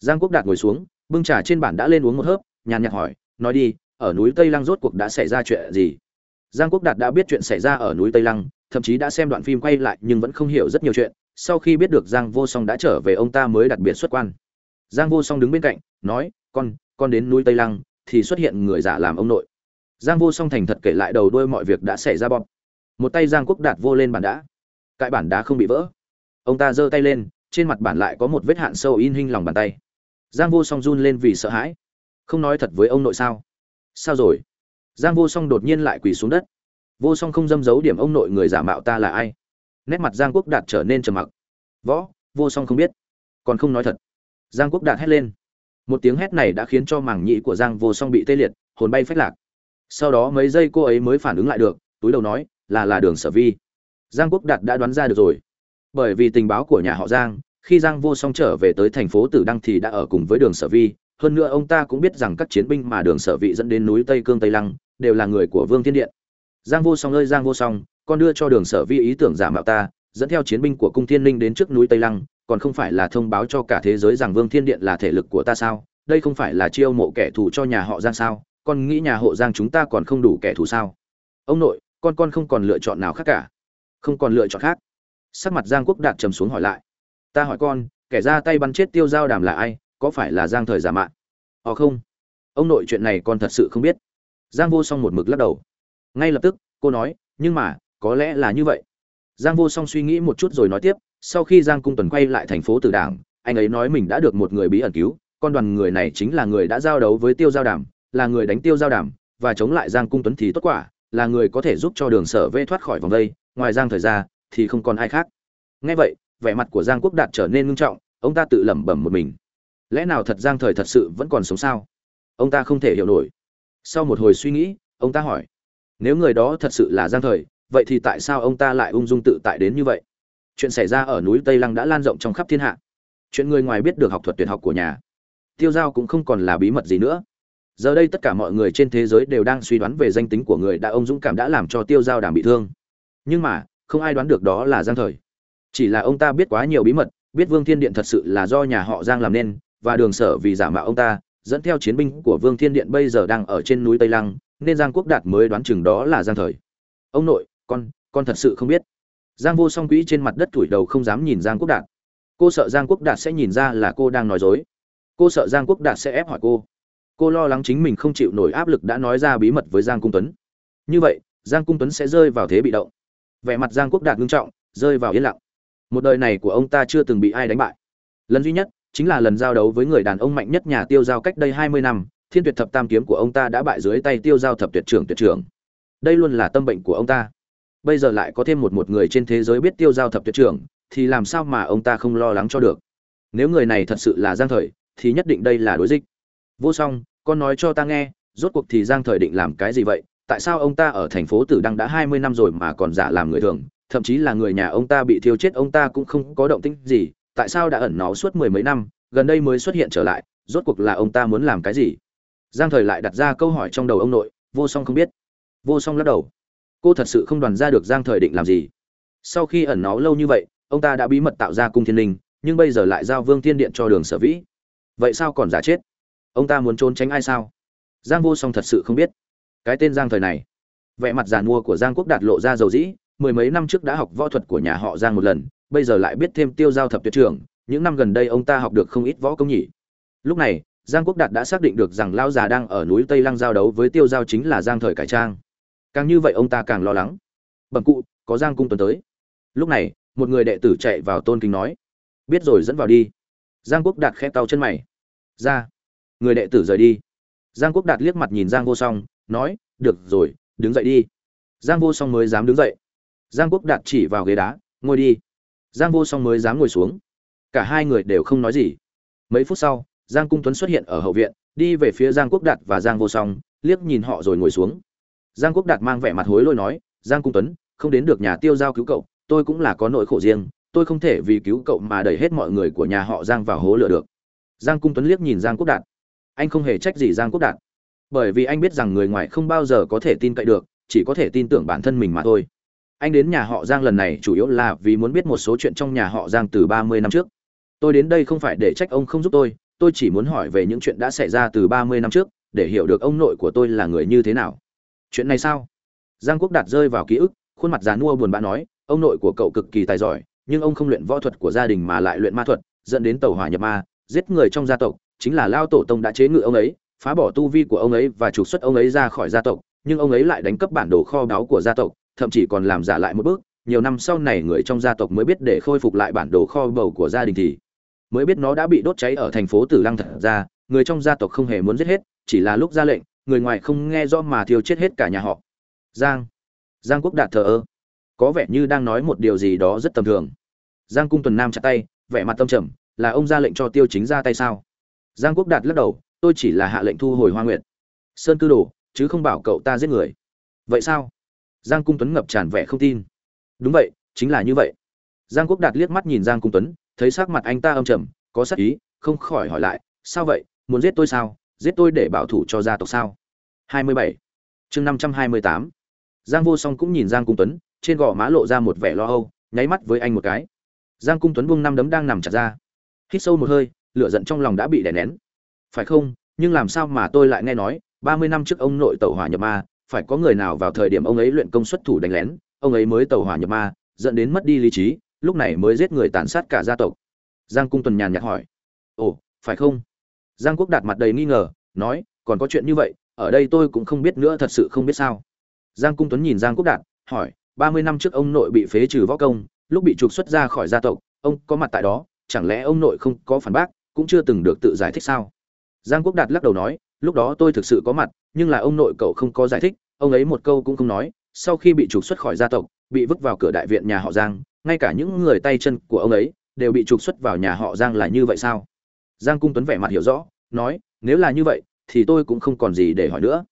Giang quốc đạt ngồi xuống, bưng trà trên bản đã lên uống một hớp, nhàn nhạt hỏi, nói đi, ở núi tây lăng rốt cuộc đã xảy ra chuyện gì? Giang quốc đạt đã biết chuyện xảy ra ở núi tây lăng, thậm chí đã xem đoạn phim quay lại nhưng vẫn không hiểu rất nhiều chuyện. Sau khi biết được giang vô song đã trở về, ông ta mới đặc biệt xuất quan. Giang vô song đứng bên cạnh, nói, con con đến núi tây lăng thì xuất hiện người giả làm ông nội. Giang vô song thành thật kể lại đầu đuôi mọi việc đã xảy ra bom. Một tay giang quốc đạt vô lên bản đá. Cãi bản đá không bị vỡ. Ông ta giơ tay lên, trên mặt bản lại có một vết hạn sâu in hình lòng bàn tay. Giang vô song run lên vì sợ hãi. Không nói thật với ông nội sao? Sao rồi? Giang vô song đột nhiên lại quỳ xuống đất. Vô song không dâm giấu điểm ông nội người giả mạo ta là ai. Nét mặt giang quốc đạt trở nên trầm mặc. Võ, vô song không biết. Còn không nói thật. Giang quốc đạt hét lên. Một tiếng hét này đã khiến cho màng nhĩ của giang vô song bị tê liệt, hồn bay phách lạc. Sau đó mấy giây cô ấy mới phản ứng lại được, túi đầu nói, là là đường sở vi. Giang quốc đạt đã đoán ra được rồi. Bởi vì tình báo của nhà họ giang, khi giang vô song trở về tới thành phố tử đăng thì đã ở cùng với đường sở vi. Hơn nữa ông ta cũng biết rằng các chiến binh mà đường sở vị dẫn đến núi tây cương tây lăng đều là người của vương thiên điện. Giang vô song ơi, giang vô song, con đưa cho đường sở vi ý tưởng giả mạo ta, dẫn theo chiến binh của cung thiên linh đến trước núi tây lăng, còn không phải là thông báo cho cả thế giới rằng vương thiên điện là thể lực của ta sao? Đây không phải là chiêu mộ kẻ thù cho nhà họ giang sao? Con nghĩ nhà hộ giang chúng ta còn không đủ kẻ thù sao? Ông nội, con con không còn lựa chọn nào khác cả. Không còn lựa chọn khác. Sắc mặt giang quốc đạt trầm xuống hỏi lại. Ta hỏi con, kẻ ra tay bắn chết tiêu giao đàm là ai? Có phải là giang thời giả mạn ồ ờ không. Ông nội chuyện này con thật sự không biết giang vô song một mực lắc đầu. Ngay lập tức, cô nói, nhưng mà, có lẽ là như vậy. Giang vô song suy nghĩ một chút rồi nói tiếp, sau khi giang cung tuần quay lại thành phố từ đảng, anh ấy nói mình đã được một người bí ẩn cứu, con đoàn người này chính là người đã giao đấu với tiêu giao đàm, là người đánh tiêu giao đàm, và chống lại giang cung tuấn thì tốt quả, là người có thể giúp cho đường sở vê thoát khỏi vòng vây. ngoài giang thời ra, thì không còn ai khác. Nghe vậy, vẻ mặt của giang quốc đạt trở nên ngưng trọng, ông ta tự lẩm bẩm một mình. Lẽ nào thật giang thời thật sự vẫn còn sống sao? Ông ta không thể hiểu nổi sau một hồi suy nghĩ, ông ta hỏi, nếu người đó thật sự là giang thời, vậy thì tại sao ông ta lại ung dung tự tại đến như vậy? Chuyện xảy ra ở núi tây lăng đã lan rộng trong khắp thiên hạ. Chuyện người ngoài biết được học thuật tuyệt học của nhà. Tiêu giao cũng không còn là bí mật gì nữa. Giờ đây tất cả mọi người trên thế giới đều đang suy đoán về danh tính của người đã ông dũng cảm đã làm cho tiêu giao đàm bị thương. Nhưng mà, không ai đoán được đó là giang thời. Chỉ là ông ta biết quá nhiều bí mật, biết vương thiên điện thật sự là do nhà họ giang làm nên, và đường sở vì giả mạo ông ta dẫn theo chiến binh của vương thiên điện bây giờ đang ở trên núi tây lăng, nên giang quốc đạt mới đoán chừng đó là giang thời. Ông nội, con con thật sự không biết. Giang vô song quỹ trên mặt đất tuổi đầu không dám nhìn giang quốc đạt. Cô sợ giang quốc đạt sẽ nhìn ra là cô đang nói dối. Cô sợ giang quốc đạt sẽ ép hỏi cô. Cô lo lắng chính mình không chịu nổi áp lực đã nói ra bí mật với giang cung tuấn. Như vậy, giang cung tuấn sẽ rơi vào thế bị động. Vẻ mặt giang quốc đạt ngưng trọng, rơi vào yên lặng. Một đời này của ông ta chưa từng bị ai đánh bại. Lần duy nhất chính là lần giao đấu với người đàn ông mạnh nhất nhà tiêu giao cách đây hai mươi năm, thiên tuyệt thập tam kiếm của ông ta đã bại dưới tay tiêu giao thập tuyệt trưởng tuyệt trưởng. Đây luôn là tâm bệnh của ông ta. Bây giờ lại có thêm một một người trên thế giới biết tiêu giao thập tuyệt trưởng, thì làm sao mà ông ta không lo lắng cho được? Nếu người này thật sự là giang thời, thì nhất định đây là đối dịch. Vô song, con nói cho ta nghe, rốt cuộc thì giang thời định làm cái gì vậy? Tại sao ông ta ở thành phố tử đăng đã hai mươi năm rồi mà còn giả làm người thường? Thậm chí là người nhà ông ta bị thiêu chết, ông ta cũng không có động tĩnh gì tại sao đã ẩn nó suốt mười mấy năm, gần đây mới xuất hiện trở lại, rốt cuộc là ông ta muốn làm cái gì? Giang thời lại đặt ra câu hỏi trong đầu ông nội, vô song không biết. Vô song lắc đầu. Cô thật sự không đoàn ra được giang thời định làm gì. Sau khi ẩn nó lâu như vậy, ông ta đã bí mật tạo ra cung thiên linh, nhưng bây giờ lại giao vương thiên điện cho đường sở vĩ. Vậy sao còn giả chết? Ông ta muốn trốn tránh ai sao? Giang vô song thật sự không biết. Cái tên giang thời này. Vẻ mặt giàn mua của giang quốc đạt lộ ra dầu dĩ, mười mấy năm trước đã học võ thuật của nhà họ giang một lần bây giờ lại biết thêm tiêu giao thập tuyệt trưởng, những năm gần đây ông ta học được không ít võ công nhỉ. Lúc này, giang quốc đạt đã xác định được rằng lão già đang ở núi tây lăng giao đấu với tiêu giao chính là giang thời cải trang. Càng như vậy ông ta càng lo lắng. Bẩm cụ, có giang cung tuấn tới. Lúc này, một người đệ tử chạy vào tôn kính nói. Biết rồi, dẫn vào đi. Giang quốc đạt khẽ tàu chân mày. Ra. Người đệ tử rời đi. Giang quốc đạt liếc mặt nhìn giang vô song, nói, được rồi, đứng dậy đi. Giang vô song mới dám đứng dậy. Giang quốc đạt chỉ vào ghế đá, ngồi đi giang vô song mới dám ngồi xuống. Cả hai người đều không nói gì. Mấy phút sau, giang cung tuấn xuất hiện ở hậu viện, đi về phía giang quốc đạt và giang vô song, liếc nhìn họ rồi ngồi xuống. Giang quốc đạt mang vẻ mặt hối lỗi nói, giang cung tuấn, không đến được nhà tiêu giao cứu cậu, tôi cũng là có nỗi khổ riêng, tôi không thể vì cứu cậu mà đẩy hết mọi người của nhà họ giang vào hố lửa được. Giang cung tuấn liếc nhìn giang quốc đạt. Anh không hề trách gì giang quốc đạt, bởi vì anh biết rằng người ngoài không bao giờ có thể tin cậy được, chỉ có thể tin tưởng bản thân mình mà thôi anh đến nhà họ giang lần này chủ yếu là vì muốn biết một số chuyện trong nhà họ giang từ ba mươi năm trước. Tôi đến đây không phải để trách ông không giúp tôi tôi chỉ muốn hỏi về những chuyện đã xảy ra từ ba mươi năm trước, để hiểu được ông nội của tôi là người như thế nào. Chuyện này sao? Giang quốc đạt rơi vào ký ức, khuôn mặt già nua buồn bã nói, ông nội của cậu cực kỳ tài giỏi, nhưng ông không luyện võ thuật của gia đình mà lại luyện ma thuật, dẫn đến tàu hỏa nhập ma, giết người trong gia tộc, chính là lao tổ tông đã chế ngự ông ấy, phá bỏ tu vi của ông ấy và trục xuất ông ấy ra khỏi gia tộc, nhưng ông ấy lại đánh cắp bản đồ kho báu của gia tộc thậm chí còn làm giả lại một bước, nhiều năm sau này người trong gia tộc mới biết để khôi phục lại bản đồ kho bầu của gia đình thì mới biết nó đã bị đốt cháy ở thành phố tử lăng thật ra, người trong gia tộc không hề muốn giết hết, chỉ là lúc ra lệnh, người ngoài không nghe rõ mà thiêu chết hết cả nhà họ. Giang giang quốc đạt thờ ơ. Có vẻ như đang nói một điều gì đó rất tầm thường. Giang cung tuần nam chặt tay, vẻ mặt tâm trầm, là ông ra lệnh cho tiêu chính ra tay sao? Giang quốc đạt lắc đầu, tôi chỉ là hạ lệnh thu hồi hoa nguyện sơn cư đồ, chứ không bảo cậu ta giết người. Vậy sao? Giang cung tuấn ngập tràn vẻ không tin. Đúng vậy, chính là như vậy. Giang quốc đạt liếc mắt nhìn giang cung tuấn, thấy sắc mặt anh ta âm trầm, có sắc ý, không khỏi hỏi lại, sao vậy? Muốn giết tôi sao? Giết tôi để bảo thủ cho gia tộc sao? 27. chương 528. giang vô song cũng nhìn giang cung tuấn, trên gò má lộ ra một vẻ lo âu, nháy mắt với anh một cái. Giang cung tuấn buông năm đấm đang nằm chặt ra. Hít sâu một hơi, lửa giận trong lòng đã bị đè nén. Phải không? Nhưng làm sao mà tôi lại nghe nói, ba mươi năm trước ông nội tẩu hỏa nhập ma phải có người nào vào thời điểm ông ấy luyện công xuất thủ đánh lén, ông ấy mới tẩu hỏa nhập ma, dẫn đến mất đi lý trí, lúc này mới giết người tàn sát cả gia tộc. Giang cung tuần nhàn nhạt hỏi. Ồ, phải không? Giang quốc đạt mặt đầy nghi ngờ, nói, còn có chuyện như vậy, ở đây tôi cũng không biết nữa, thật sự không biết sao. Giang cung tuấn nhìn giang quốc đạt, hỏi, ba mươi năm trước ông nội bị phế trừ võ công, lúc bị trục xuất ra khỏi gia tộc, ông có mặt tại đó, chẳng lẽ ông nội không có phản bác, cũng chưa từng được tự giải thích sao? Giang quốc đạt lắc đầu nói, lúc đó tôi thực sự có mặt nhưng là ông nội cậu không có giải thích, ông ấy một câu cũng không nói, sau khi bị trục xuất khỏi gia tộc, bị vứt vào cửa đại viện nhà họ giang, ngay cả những người tay chân của ông ấy đều bị trục xuất vào nhà họ giang là như vậy sao? Giang cung tuấn vẻ mặt hiểu rõ, nói, nếu là như vậy, thì tôi cũng không còn gì để hỏi nữa.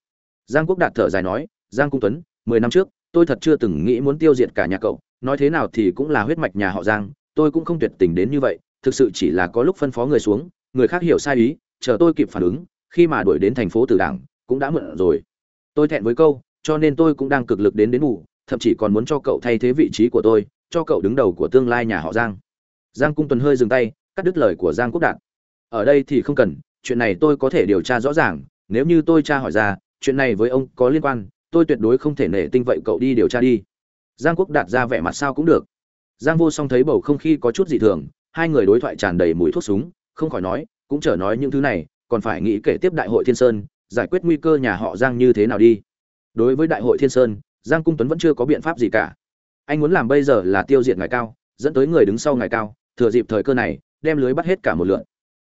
Giang quốc đạt thở dài nói, giang cung tuấn, mười năm trước, tôi thật chưa từng nghĩ muốn tiêu diệt cả nhà cậu, nói thế nào thì cũng là huyết mạch nhà họ giang, tôi cũng không tuyệt tình đến như vậy, thực sự chỉ là có lúc phân phó người xuống, người khác hiểu sai ý, chờ tôi kịp phản ứng, khi mà đuổi đến thành phố tử đảng cũng đã mượn rồi. Tôi thẹn với câu, cho nên tôi cũng đang cực lực đến đến ngủ thậm chí còn muốn cho cậu thay thế vị trí của tôi, cho cậu đứng đầu của tương lai nhà họ giang. Giang cung tuấn hơi dừng tay, cắt đứt lời của giang quốc đạt. Ở đây thì không cần, chuyện này tôi có thể điều tra rõ ràng, nếu như tôi tra hỏi ra, chuyện này với ông có liên quan, tôi tuyệt đối không thể nể tinh vậy cậu đi điều tra đi. Giang quốc đạt ra vẻ mặt sao cũng được. Giang vô song thấy bầu không khí có chút dị thường, hai người đối thoại tràn đầy mùi thuốc súng, không khỏi nói, cũng chờ nói những thứ này, còn phải nghĩ kể tiếp đại hội thiên sơn giải quyết nguy cơ nhà họ giang như thế nào đi. Đối với đại hội thiên sơn, giang cung tuấn vẫn chưa có biện pháp gì cả. Anh muốn làm bây giờ là tiêu diệt ngài cao, dẫn tới người đứng sau ngài cao, thừa dịp thời cơ này, đem lưới bắt hết cả một lượn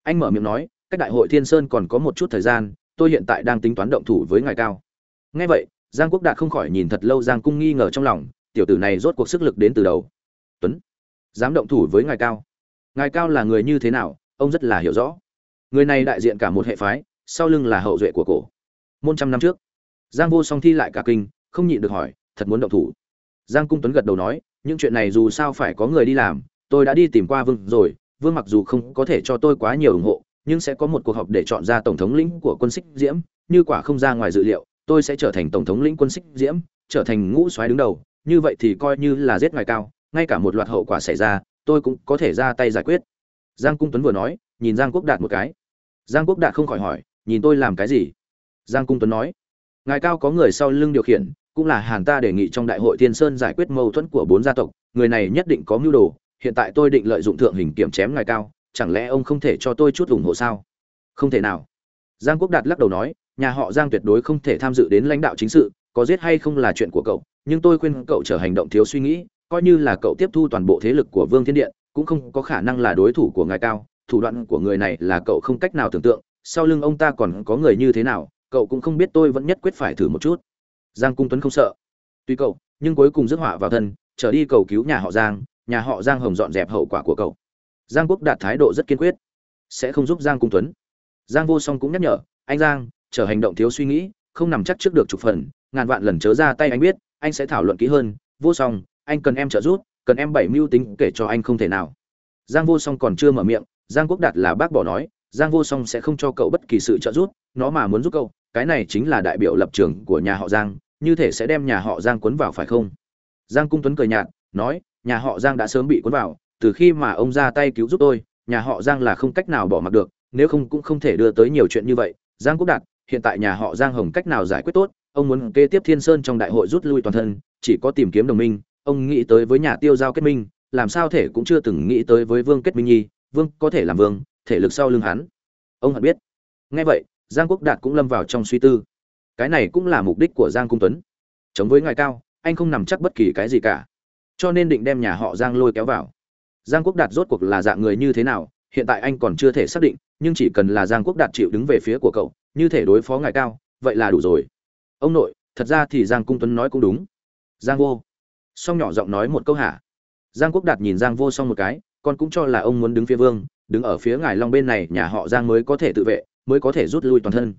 anh mở miệng nói, cách đại hội thiên sơn còn có một chút thời gian, tôi hiện tại đang tính toán động thủ với ngài cao. Ngay vậy, giang quốc đạt không khỏi nhìn thật lâu giang cung nghi ngờ trong lòng, tiểu tử này rốt cuộc sức lực đến từ đầu. Tuấn, dám động thủ với ngài cao. Ngài cao là người như thế nào, ông rất là hiểu rõ. Người này đại diện cả một hệ phái sau lưng là hậu duệ của cổ. Môn trăm năm trước, giang vô song thi lại cả kinh, không nhịn được hỏi, thật muốn động thủ? Giang cung tuấn gật đầu nói, những chuyện này dù sao phải có người đi làm, tôi đã đi tìm qua vương rồi, vương mặc dù không có thể cho tôi quá nhiều ủng hộ, nhưng sẽ có một cuộc họp để chọn ra tổng thống lĩnh của quân xích diễm. Như quả không ra ngoài dự liệu, tôi sẽ trở thành tổng thống lĩnh quân xích diễm, trở thành ngũ soái đứng đầu. Như vậy thì coi như là giết ngài cao, ngay cả một loạt hậu quả xảy ra, tôi cũng có thể ra tay giải quyết. Giang cung tuấn vừa nói, nhìn giang quốc đạt một cái. Giang quốc đạt không khỏi hỏi nhìn tôi làm cái gì? Giang cung tuấn nói. Ngài cao có người sau lưng điều khiển, cũng là hàn ta đề nghị trong đại hội thiên sơn giải quyết mâu thuẫn của bốn gia tộc, người này nhất định có mưu đồ, hiện tại tôi định lợi dụng thượng hình kiểm chém ngài cao, chẳng lẽ ông không thể cho tôi chút ủng hộ sao? Không thể nào. Giang quốc đạt lắc đầu nói, nhà họ giang tuyệt đối không thể tham dự đến lãnh đạo chính sự, có giết hay không là chuyện của cậu, nhưng tôi khuyên cậu trở hành động thiếu suy nghĩ, coi như là cậu tiếp thu toàn bộ thế lực của vương thiên điện, cũng không có khả năng là đối thủ của ngài cao, thủ đoạn của người này là cậu không cách nào tưởng tượng sau lưng ông ta còn có người như thế nào, cậu cũng không biết tôi vẫn nhất quyết phải thử một chút. Giang cung tuấn không sợ. Tuy cậu, nhưng cuối cùng rước họa vào thân, trở đi cầu cứu nhà họ giang, nhà họ giang hồng dọn dẹp hậu quả của cậu. Giang quốc đạt thái độ rất kiên quyết. Sẽ không giúp giang cung tuấn. Giang vô song cũng nhắc nhở, anh giang chờ hành động thiếu suy nghĩ, không nằm chắc trước được chục phần, ngàn vạn lần chớ ra tay anh biết, anh sẽ thảo luận kỹ hơn. Vô song, anh cần em trợ giúp, cần em bảy mưu tính kể cho anh không thể nào. Giang vô song còn chưa mở miệng, giang quốc đạt là bác bỏ nói giang vô song sẽ không cho cậu bất kỳ sự trợ giúp, nó mà muốn giúp cậu, cái này chính là đại biểu lập trường của nhà họ giang, như thể sẽ đem nhà họ giang cuốn vào phải không? Giang cung tuấn cười nhạt, nói, nhà họ giang đã sớm bị cuốn vào, từ khi mà ông ra tay cứu giúp tôi, nhà họ giang là không cách nào bỏ mặc được, nếu không cũng không thể đưa tới nhiều chuyện như vậy. Giang quốc đạt, hiện tại nhà họ giang hồng cách nào giải quyết tốt, ông muốn kế tiếp thiên sơn trong đại hội rút lui toàn thân, chỉ có tìm kiếm đồng minh, ông nghĩ tới với nhà tiêu giao kết minh, làm sao thể cũng chưa từng nghĩ tới với vương kết minh nhi, vương có thể làm vương thể lực sau lưng hắn. Ông hẳn biết. Nghe vậy, giang quốc đạt cũng lâm vào trong suy tư. Cái này cũng là mục đích của giang cung tuấn. Chống với ngài cao, anh không nằm chắc bất kỳ cái gì cả. Cho nên định đem nhà họ giang lôi kéo vào. Giang quốc đạt rốt cuộc là dạng người như thế nào, hiện tại anh còn chưa thể xác định, nhưng chỉ cần là giang quốc đạt chịu đứng về phía của cậu, như thể đối phó ngài cao, vậy là đủ rồi. Ông nội, thật ra thì giang cung tuấn nói cũng đúng. Giang vô. Song nhỏ giọng nói một câu hả? Giang quốc đạt nhìn giang vô xong một cái, con cũng cho là ông muốn đứng phía vương đứng ở phía ngài long bên này, nhà họ giang mới có thể tự vệ, mới có thể rút lui toàn thân.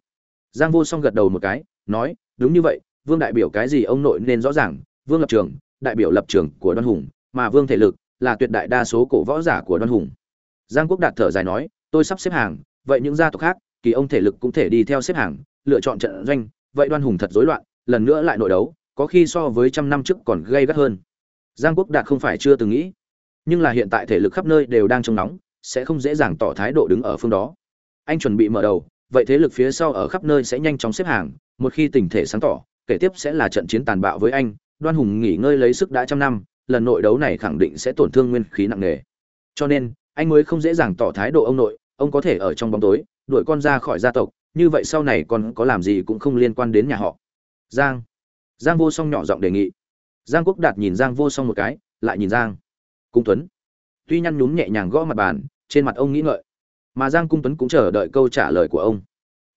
Giang vô song gật đầu một cái, nói, đúng như vậy, vương đại biểu cái gì ông nội nên rõ ràng, vương lập trường, đại biểu lập trường của đoan hùng, mà vương thể lực là tuyệt đại đa số cổ võ giả của đoan hùng. Giang quốc đạt thở dài nói, tôi sắp xếp hàng, vậy những gia tộc khác, kỳ ông thể lực cũng thể đi theo xếp hàng, lựa chọn trận doanh, vậy đoan hùng thật rối loạn, lần nữa lại nội đấu, có khi so với trăm năm trước còn gây gắt hơn. Giang quốc đạt không phải chưa từng nghĩ, nhưng là hiện tại thể lực khắp nơi đều đang trông nóng sẽ không dễ dàng tỏ thái độ đứng ở phương đó. Anh chuẩn bị mở đầu, vậy thế lực phía sau ở khắp nơi sẽ nhanh chóng xếp hàng, một khi tình thể sáng tỏ, kể tiếp sẽ là trận chiến tàn bạo với anh, đoan hùng nghỉ ngơi lấy sức đã trăm năm, lần nội đấu này khẳng định sẽ tổn thương nguyên khí nặng nề. Cho nên, anh mới không dễ dàng tỏ thái độ ông nội, ông có thể ở trong bóng tối, đuổi con ra khỏi gia tộc, như vậy sau này con có làm gì cũng không liên quan đến nhà họ. Giang. Giang vô song nhỏ giọng đề nghị. Giang quốc đạt nhìn giang vô song một cái, lại nhìn giang cung tuấn. Tuy nhăn nhúm nhẹ nhàng gõ mặt bàn trên mặt ông nghĩ ngợi. Mà giang cung tuấn cũng chờ đợi câu trả lời của ông.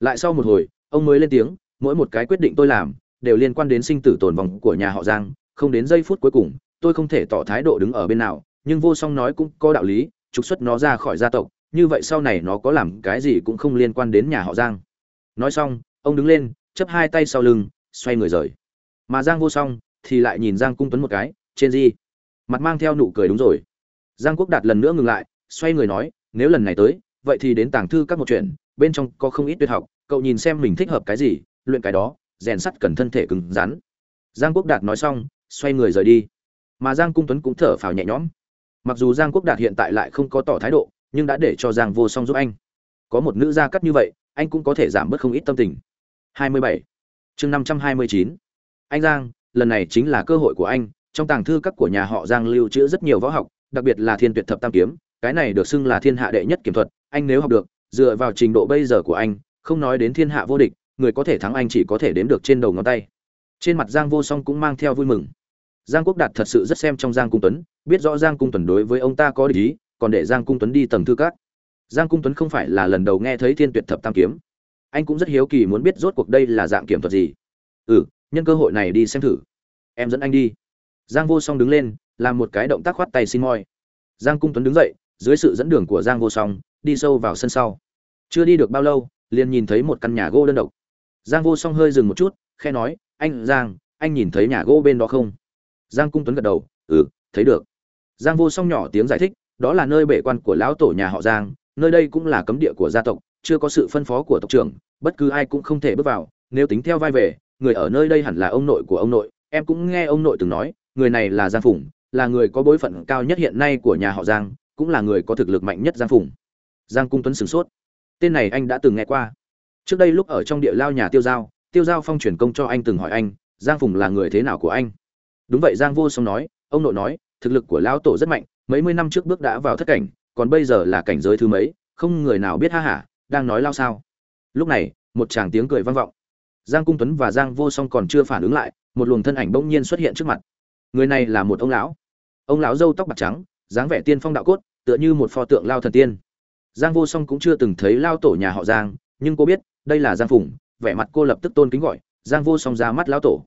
Lại sau một hồi, ông mới lên tiếng, mỗi một cái quyết định tôi làm đều liên quan đến sinh tử tồn vong của nhà họ giang, không đến giây phút cuối cùng, tôi không thể tỏ thái độ đứng ở bên nào, nhưng vô song nói cũng có đạo lý, trục xuất nó ra khỏi gia tộc, như vậy sau này nó có làm cái gì cũng không liên quan đến nhà họ giang. Nói xong, ông đứng lên chấp hai tay sau lưng, xoay người rời. Mà giang vô song thì lại nhìn giang cung tuấn một cái, trên di mặt mang theo nụ cười đúng rồi. Giang quốc đạt lần nữa ngừng lại xoay người nói, nếu lần này tới, vậy thì đến tàng thư các một chuyện, bên trong có không ít tuyệt học, cậu nhìn xem mình thích hợp cái gì, luyện cái đó, rèn sắt cần thân thể cứng rắn. Giang quốc đạt nói xong, xoay người rời đi. Mà giang cung tuấn cũng thở phào nhẹ nhõm. Mặc dù giang quốc đạt hiện tại lại không có tỏ thái độ, nhưng đã để cho giang vô song giúp anh. Có một nữ gia cắt như vậy, anh cũng có thể giảm bớt không ít tâm tình. 27. chương 529. anh giang, lần này chính là cơ hội của anh, trong tàng thư các của nhà họ giang lưu trữ rất nhiều võ học, đặc biệt là thiên tuyệt thập tam kiếm cái này được xưng là thiên hạ đệ nhất kiếm thuật, anh nếu học được, dựa vào trình độ bây giờ của anh, không nói đến thiên hạ vô địch, người có thể thắng anh chỉ có thể đếm được trên đầu ngón tay. Trên mặt giang vô song cũng mang theo vui mừng. Giang quốc đạt thật sự rất xem trong giang cung tuấn, biết rõ giang cung tuấn đối với ông ta có địch ý, còn để giang cung tuấn đi tầng thư các. Giang cung tuấn không phải là lần đầu nghe thấy thiên tuyệt thập tam kiếm. Anh cũng rất hiếu kỳ muốn biết rốt cuộc đây là dạng kiểm thuật gì. Ừ nhân cơ hội này đi xem thử. Em dẫn anh đi. Giang vô song đứng lên, làm một cái động tác khoát tay xin moi. Giang cung tuấn đứng dậy dưới sự dẫn đường của giang vô song, đi sâu vào sân sau. Chưa đi được bao lâu, liền nhìn thấy một căn nhà gỗ đơn độc. Giang vô song hơi dừng một chút khe nói, anh, giang, anh nhìn thấy nhà gỗ bên đó không? Giang cung tuấn gật đầu ừ thấy được. Giang vô song nhỏ tiếng giải thích, đó là nơi bể quan của lão tổ nhà họ giang, nơi đây cũng là cấm địa của gia tộc, chưa có sự phân phó của tộc trưởng, bất cứ ai cũng không thể bước vào, nếu tính theo vai về, người ở nơi đây hẳn là ông nội của ông nội. Em cũng nghe ông nội từng nói, người này là giang Phủng là người có bối phận cao nhất hiện nay của nhà họ giang cũng là người có thực lực mạnh nhất giang phùng. Giang cung tuấn sửng sốt. Tên này anh đã từng nghe qua. Trước đây lúc ở trong địa lao nhà tiêu giao tiêu giao phong truyền công cho anh từng hỏi anh, giang phùng là người thế nào của anh? Đúng vậy, giang vô song nói, ông nội nói, thực lực của lão tổ rất mạnh, mấy mươi năm trước bước đã vào thất cảnh, còn bây giờ là cảnh giới thứ mấy, không người nào biết ha hả, đang nói lao sao. Lúc này, một chàng tiếng cười vang vọng. Giang cung tuấn và giang vô song còn chưa phản ứng lại, một luồng thân ảnh bỗng nhiên xuất hiện trước mặt. Người này là một ông lão. Ông lão râu tóc bạc trắng, dáng vẻ tiên phong đạo cốt tựa như một pho tượng lao thần tiên. Giang vô song cũng chưa từng thấy lao tổ nhà họ giang, nhưng cô biết, đây là giang phùng, vẻ mặt cô lập tức tôn kính gọi, giang vô song ra mắt lão tổ.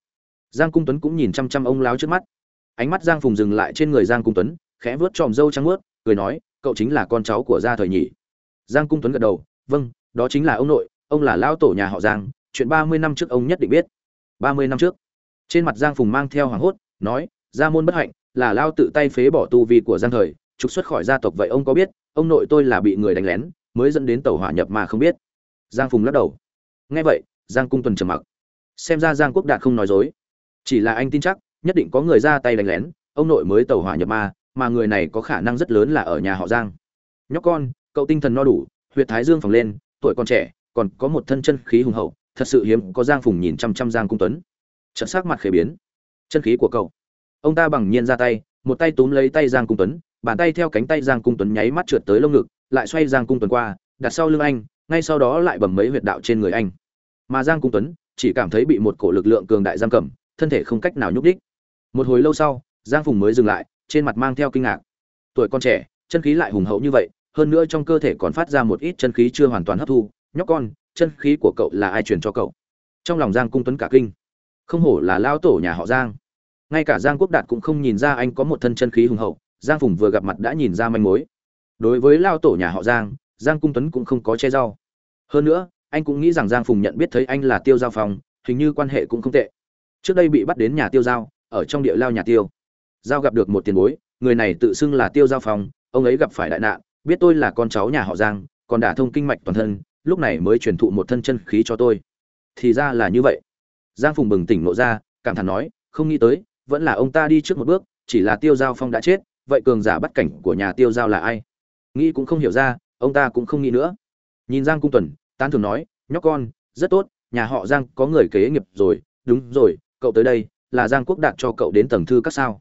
Giang cung tuấn cũng nhìn chăm chăm ông lão trước mắt. Ánh mắt giang phùng dừng lại trên người giang cung tuấn, khẽ vớt tròm râu trắng ướt cười nói, cậu chính là con cháu của gia thời nhỉ? Giang cung tuấn gật đầu vâng đó chính là ông nội, ông là lão tổ nhà họ giang, chuyện ba mươi năm trước ông nhất định biết. Ba mươi năm trước, trên mặt giang phùng mang theo hoàng hốt, nói, gia môn bất hạnh, là lao tự tay phế bỏ tu vi của giang thời trục xuất khỏi gia tộc vậy ông có biết, ông nội tôi là bị người đánh lén, mới dẫn đến tàu hỏa nhập mà không biết. Giang phùng lắc đầu. Nghe vậy, giang cung tuần trầm mặc. Xem ra giang quốc đạt không nói dối. Chỉ là anh tin chắc, nhất định có người ra tay đánh lén, ông nội mới tàu hỏa nhập ma, mà người này có khả năng rất lớn là ở nhà họ giang. Nhóc con, cậu tinh thần no đủ, huyệt thái dương phồng lên, tuổi còn trẻ, còn có một thân chân khí hùng hậu, thật sự hiếm có giang phùng nhìn chăm chăm giang cung tuấn. Trận sắc mặt khẽ biến. Chân khí của cậu. Ông ta bằng nhiên ra tay, một tay túm lấy tay giang cung tuấn bàn tay theo cánh tay giang cung tuấn nháy mắt trượt tới lông ngực, lại xoay giang cung tuấn qua, đặt sau lưng anh, ngay sau đó lại bầm mấy huyệt đạo trên người anh. Mà giang cung tuấn chỉ cảm thấy bị một cổ lực lượng cường đại giam cầm, thân thể không cách nào nhúc đích một hồi lâu sau, giang phùng mới dừng lại, trên mặt mang theo kinh ngạc. Tuổi con trẻ, chân khí lại hùng hậu như vậy, hơn nữa trong cơ thể còn phát ra một ít chân khí chưa hoàn toàn hấp thu. Nhóc con, chân khí của cậu là ai truyền cho cậu? Trong lòng giang cung tuấn cả kinh. Không hổ là lao tổ nhà họ giang. Ngay cả giang quốc đạt cũng không nhìn ra anh có một thân chân khí hùng hậu giang phùng vừa gặp mặt đã nhìn ra manh mối. Đối với lao tổ nhà họ giang giang cung tuấn cũng không có che rau hơn nữa, anh cũng nghĩ rằng giang phùng nhận biết thấy anh là tiêu giao phòng hình như quan hệ cũng không tệ. Trước đây bị bắt đến nhà tiêu giao, ở trong địa lao nhà tiêu. Giao gặp được một tiền bối, người này tự xưng là tiêu giao phòng ông ấy gặp phải đại nạn, biết tôi là con cháu nhà họ giang, còn đả thông kinh mạch toàn thân, lúc này mới truyền thụ một thân chân khí cho tôi. Thì ra là như vậy. Giang phùng bừng tỉnh nộ ra, cảm thán nói, không nghĩ tới, vẫn là ông ta đi trước một bước, chỉ là tiêu giao phong đã chết vậy cường giả bắt cảnh của nhà tiêu giao là ai? Nghĩ cũng không hiểu ra, ông ta cũng không nghĩ nữa. Nhìn giang cung tuần, tán thường nói, nhóc con, rất tốt, nhà họ giang có người kế nghiệp rồi. Đúng rồi, cậu tới đây, là giang quốc đạt cho cậu đến tầng thư các sao.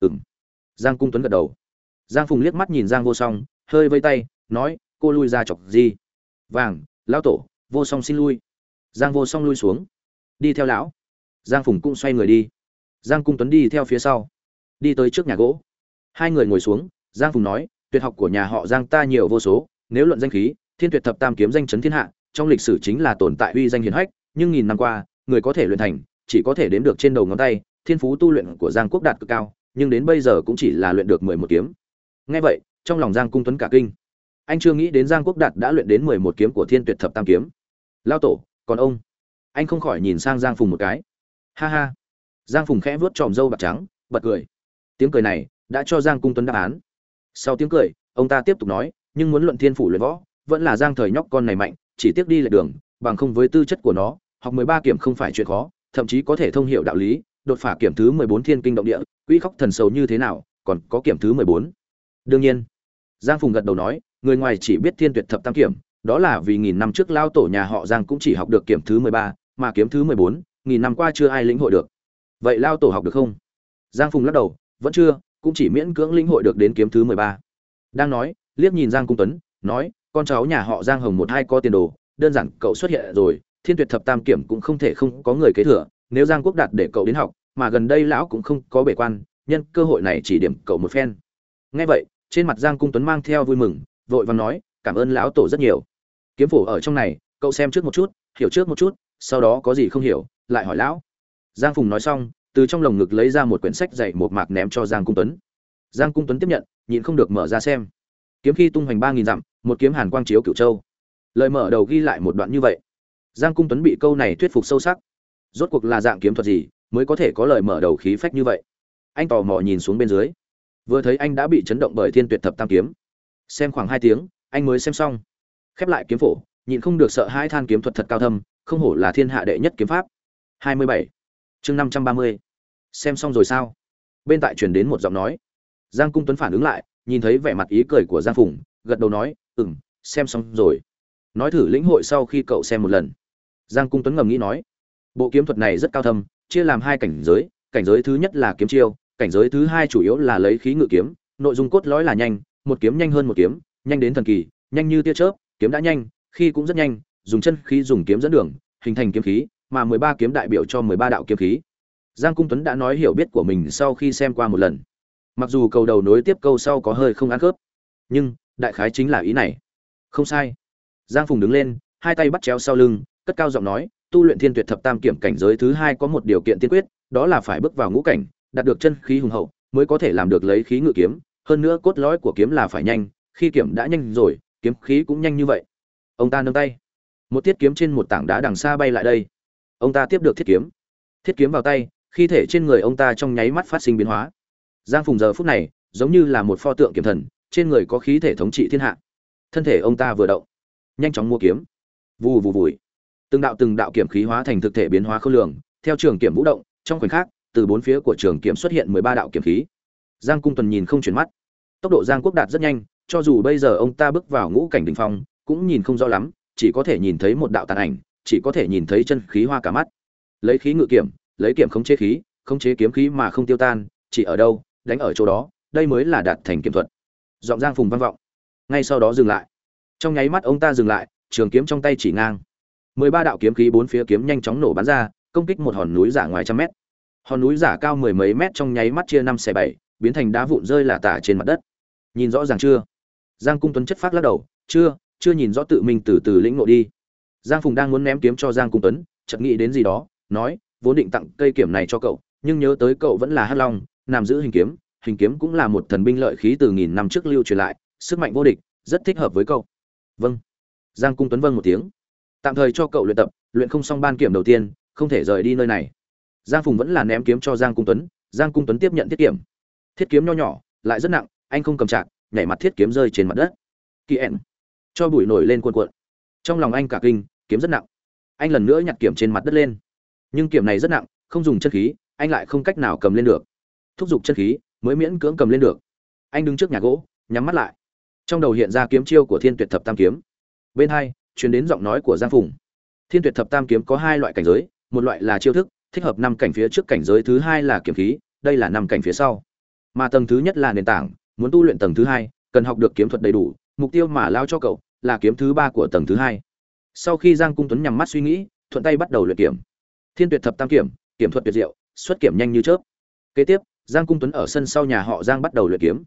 Ừng giang cung tuấn gật đầu. Giang phùng liếc mắt nhìn giang vô song, hơi vây tay, nói, cô lui ra chọc gì? Vàng, lão tổ, vô song xin lui. Giang vô song lui xuống. Đi theo lão. Giang phùng cũng xoay người đi. Giang cung tuấn đi theo phía sau. Đi tới trước nhà gỗ hai người ngồi xuống, giang phùng nói, tuyệt học của nhà họ giang ta nhiều vô số, nếu luận danh khí, thiên tuyệt thập tam kiếm danh chấn thiên hạ, trong lịch sử chính là tồn tại uy danh hiển hách, nhưng nghìn năm qua, người có thể luyện thành, chỉ có thể đếm được trên đầu ngón tay, thiên phú tu luyện của giang quốc đạt cực cao, nhưng đến bây giờ cũng chỉ là luyện được mười một kiếm. Nghe vậy, trong lòng giang cung tuấn cả kinh. Anh chưa nghĩ đến giang quốc đạt đã luyện đến mười một kiếm của thiên tuyệt thập tam kiếm. Lao tổ, còn ông? Anh không khỏi nhìn sang giang phùng một cái. Ha ha. Giang phùng khẽ vuốt tròm râu bạc trắng, bật cười. Tiếng cười này đã cho giang cung tuấn đáp án. Sau tiếng cười, ông ta tiếp tục nói, nhưng muốn luận thiên phủ luyện võ, vẫn là giang thời nhóc con này mạnh, chỉ tiếc đi lệch đường, bằng không với tư chất của nó, học mười ba kiểm không phải chuyện khó, thậm chí có thể thông hiểu đạo lý, đột phá kiểm thứ mười bốn thiên kinh động địa quỹ khóc thần sầu như thế nào, còn có kiểm thứ mười bốn. Đương nhiên, giang phùng gật đầu nói, người ngoài chỉ biết thiên tuyệt thập tam kiểm, đó là vì nghìn năm trước lao tổ nhà họ giang cũng chỉ học được kiểm thứ mười ba, mà kiếm thứ mười bốn, nghìn năm qua chưa ai lĩnh hội được. Vậy lao tổ học được không? Giang phùng lắc đầu, vẫn chưa cũng chỉ miễn cưỡng lĩnh hội được đến kiếm thứ mười ba. Đang nói, liếc nhìn giang cung tuấn, nói, con cháu nhà họ giang hồng một hai có tiền đồ, đơn giản cậu xuất hiện rồi, thiên tuyệt thập tam kiểm cũng không thể không có người kế thừa, nếu giang quốc đạt để cậu đến học, mà gần đây lão cũng không có bể quan, nhân cơ hội này chỉ điểm cậu một phen. Nghe vậy, trên mặt giang cung tuấn mang theo vui mừng, vội vàng nói, cảm ơn lão tổ rất nhiều. Kiếm phổ ở trong này, cậu xem trước một chút, hiểu trước một chút, sau đó có gì không hiểu, lại hỏi lão. Giang phùng nói xong từ trong lồng ngực lấy ra một quyển sách dạy một mạc ném cho giang cung tuấn. Giang cung tuấn tiếp nhận, nhịn không được mở ra xem. Kiếm khi tung hoành ba nghìn dặm, một kiếm hàn quang chiếu cửu châu. Lời mở đầu ghi lại một đoạn như vậy. Giang cung tuấn bị câu này thuyết phục sâu sắc. Rốt cuộc là dạng kiếm thuật gì mới có thể có lời mở đầu khí phách như vậy? Anh tò mò nhìn xuống bên dưới. Vừa thấy anh đã bị chấn động bởi thiên tuyệt thập tam kiếm. Xem khoảng hai tiếng, anh mới xem xong. Khép lại kiếm phổ, nhịn không được sợ hai than kiếm thuật thật cao thâm, không hổ là thiên hạ đệ nhất kiếm pháp. 27 chương 530. xem xong rồi sao? Bên tại truyền đến một giọng nói. Giang cung tuấn phản ứng lại, nhìn thấy vẻ mặt ý cười của giang phùng, gật đầu nói ừ m xem xong rồi. Nói thử lĩnh hội sau khi cậu xem một lần. Giang cung tuấn ngầm nghĩ nói, bộ kiếm thuật này rất cao thâm, chia làm hai cảnh giới cảnh giới thứ nhất là kiếm chiêu, cảnh giới thứ hai chủ yếu là lấy khí ngự kiếm, nội dung cốt lõi là nhanh, một kiếm nhanh hơn một kiếm, nhanh đến thần kỳ, nhanh như tia chớp, kiếm đã nhanh, khi cũng rất nhanh, dùng chân khí dùng kiếm dẫn đường, hình thành kiếm khí mà mười ba kiếm đại biểu cho mười ba đạo kiếm khí. Giang cung tuấn đã nói hiểu biết của mình sau khi xem qua một lần. Mặc dù câu đầu nối tiếp câu sau có hơi không ăn khớp, nhưng đại khái chính là ý này. Không sai. Giang phùng đứng lên, hai tay bắt chéo sau lưng, cất cao giọng nói, tu luyện thiên tuyệt thập tam kiểm cảnh giới thứ hai có một điều kiện tiên quyết, đó là phải bước vào ngũ cảnh, đạt được chân khí hùng hậu, mới có thể làm được lấy khí ngự kiếm. Hơn nữa cốt lõi của kiếm là phải nhanh, khi kiểm đã nhanh rồi, kiếm khí cũng nhanh như vậy. Ông ta nâng tay. Một tiết kiếm trên một tảng đá đằng xa bay lại đây ông ta tiếp được thiết kiếm. Thiết kiếm vào tay khi thể trên người ông ta trong nháy mắt phát sinh biến hóa. Giang phùng giờ phút này, giống như là một pho tượng kiểm thần, trên người có khí thể thống trị thiên hạ. Thân thể ông ta vừa động, nhanh chóng mua kiếm. Vù vù vùi. Từng đạo từng đạo kiểm khí hóa thành thực thể biến hóa khôn lường, theo trường kiểm vũ động, trong khoảnh khắc, từ bốn phía của trường kiểm xuất hiện mười ba đạo kiểm khí. Giang cung tuần nhìn không chuyển mắt. Tốc độ giang quốc đạt rất nhanh, cho dù bây giờ ông ta bước vào ngũ cảnh đình phong, cũng nhìn không rõ lắm, chỉ có thể nhìn thấy một đạo tàn ảnh chỉ có thể nhìn thấy chân khí hoa cả mắt. Lấy khí ngự kiểm, lấy kiểm khống chế khí, khống chế kiếm khí mà không tiêu tan, chỉ ở đâu, đánh ở chỗ đó, đây mới là đạt thành kiếm thuật. Giọng giang phùng văn vọng. Ngay sau đó dừng lại. Trong nháy mắt ông ta dừng lại, trường kiếm trong tay chỉ ngang. Mười ba đạo kiếm khí bốn phía kiếm nhanh chóng nổ bắn ra, công kích một hòn núi giả ngoài trăm mét. Hòn núi giả cao mười mấy mét trong nháy mắt chia năm xẻ bảy, biến thành đá vụn rơi là tả trên mặt đất. Nhìn rõ ràng chưa? Giang cung tuấn chất phát lắc đầu, chưa chưa nhìn rõ tự mình từ từ lĩnh ngộ đi giang phùng đang muốn ném kiếm cho giang cung tuấn chợt nghĩ đến gì đó nói vốn định tặng cây kiểm này cho cậu nhưng nhớ tới cậu vẫn là hắc long nằm giữ hình kiếm hình kiếm cũng là một thần binh lợi khí từ nghìn năm trước lưu truyền lại sức mạnh vô địch rất thích hợp với cậu. Vâng. Giang cung tuấn vâng một tiếng. Tạm thời cho cậu luyện tập luyện không xong ban kiểm đầu tiên không thể rời đi nơi này. Giang phùng vẫn là ném kiếm cho giang cung tuấn giang cung tuấn tiếp nhận thiết kiểm. Thiết kiếm nho nhỏ lại rất nặng anh không cầm chạc nhảy mặt thiết kiếm rơi trên mặt đất. Kỳ ẹn, cho bụi nổi lên cuộn cuộn. Trong lòng anh cả kinh kiếm rất nặng. Anh lần nữa nhặt kiểm trên mặt đất lên. Nhưng kiểm này rất nặng, không dùng chân khí, anh lại không cách nào cầm lên được. Thúc giục chân khí, mới miễn cưỡng cầm lên được. Anh đứng trước nhà gỗ, nhắm mắt lại. Trong đầu hiện ra kiếm chiêu của thiên tuyệt thập tam kiếm. Bên hai chuyển đến giọng nói của giang phùng. Thiên tuyệt thập tam kiếm có hai loại cảnh giới, một loại là chiêu thức, thích hợp năm cảnh phía trước cảnh giới, thứ hai là kiếm khí, đây là năm cảnh phía sau. Mà tầng thứ nhất là nền tảng, muốn tu luyện tầng thứ hai, cần học được kiếm thuật đầy đủ, mục tiêu mà lao cho cậu là kiếm thứ ba của tầng thứ hai sau khi giang cung tuấn nhắm mắt suy nghĩ, thuận tay bắt đầu luyện kiểm. Thiên tuyệt thập tam kiểm kiểm thuật tuyệt diệu, xuất kiểm nhanh như chớp. Kế tiếp, giang cung tuấn ở sân sau nhà họ giang bắt đầu luyện kiếm.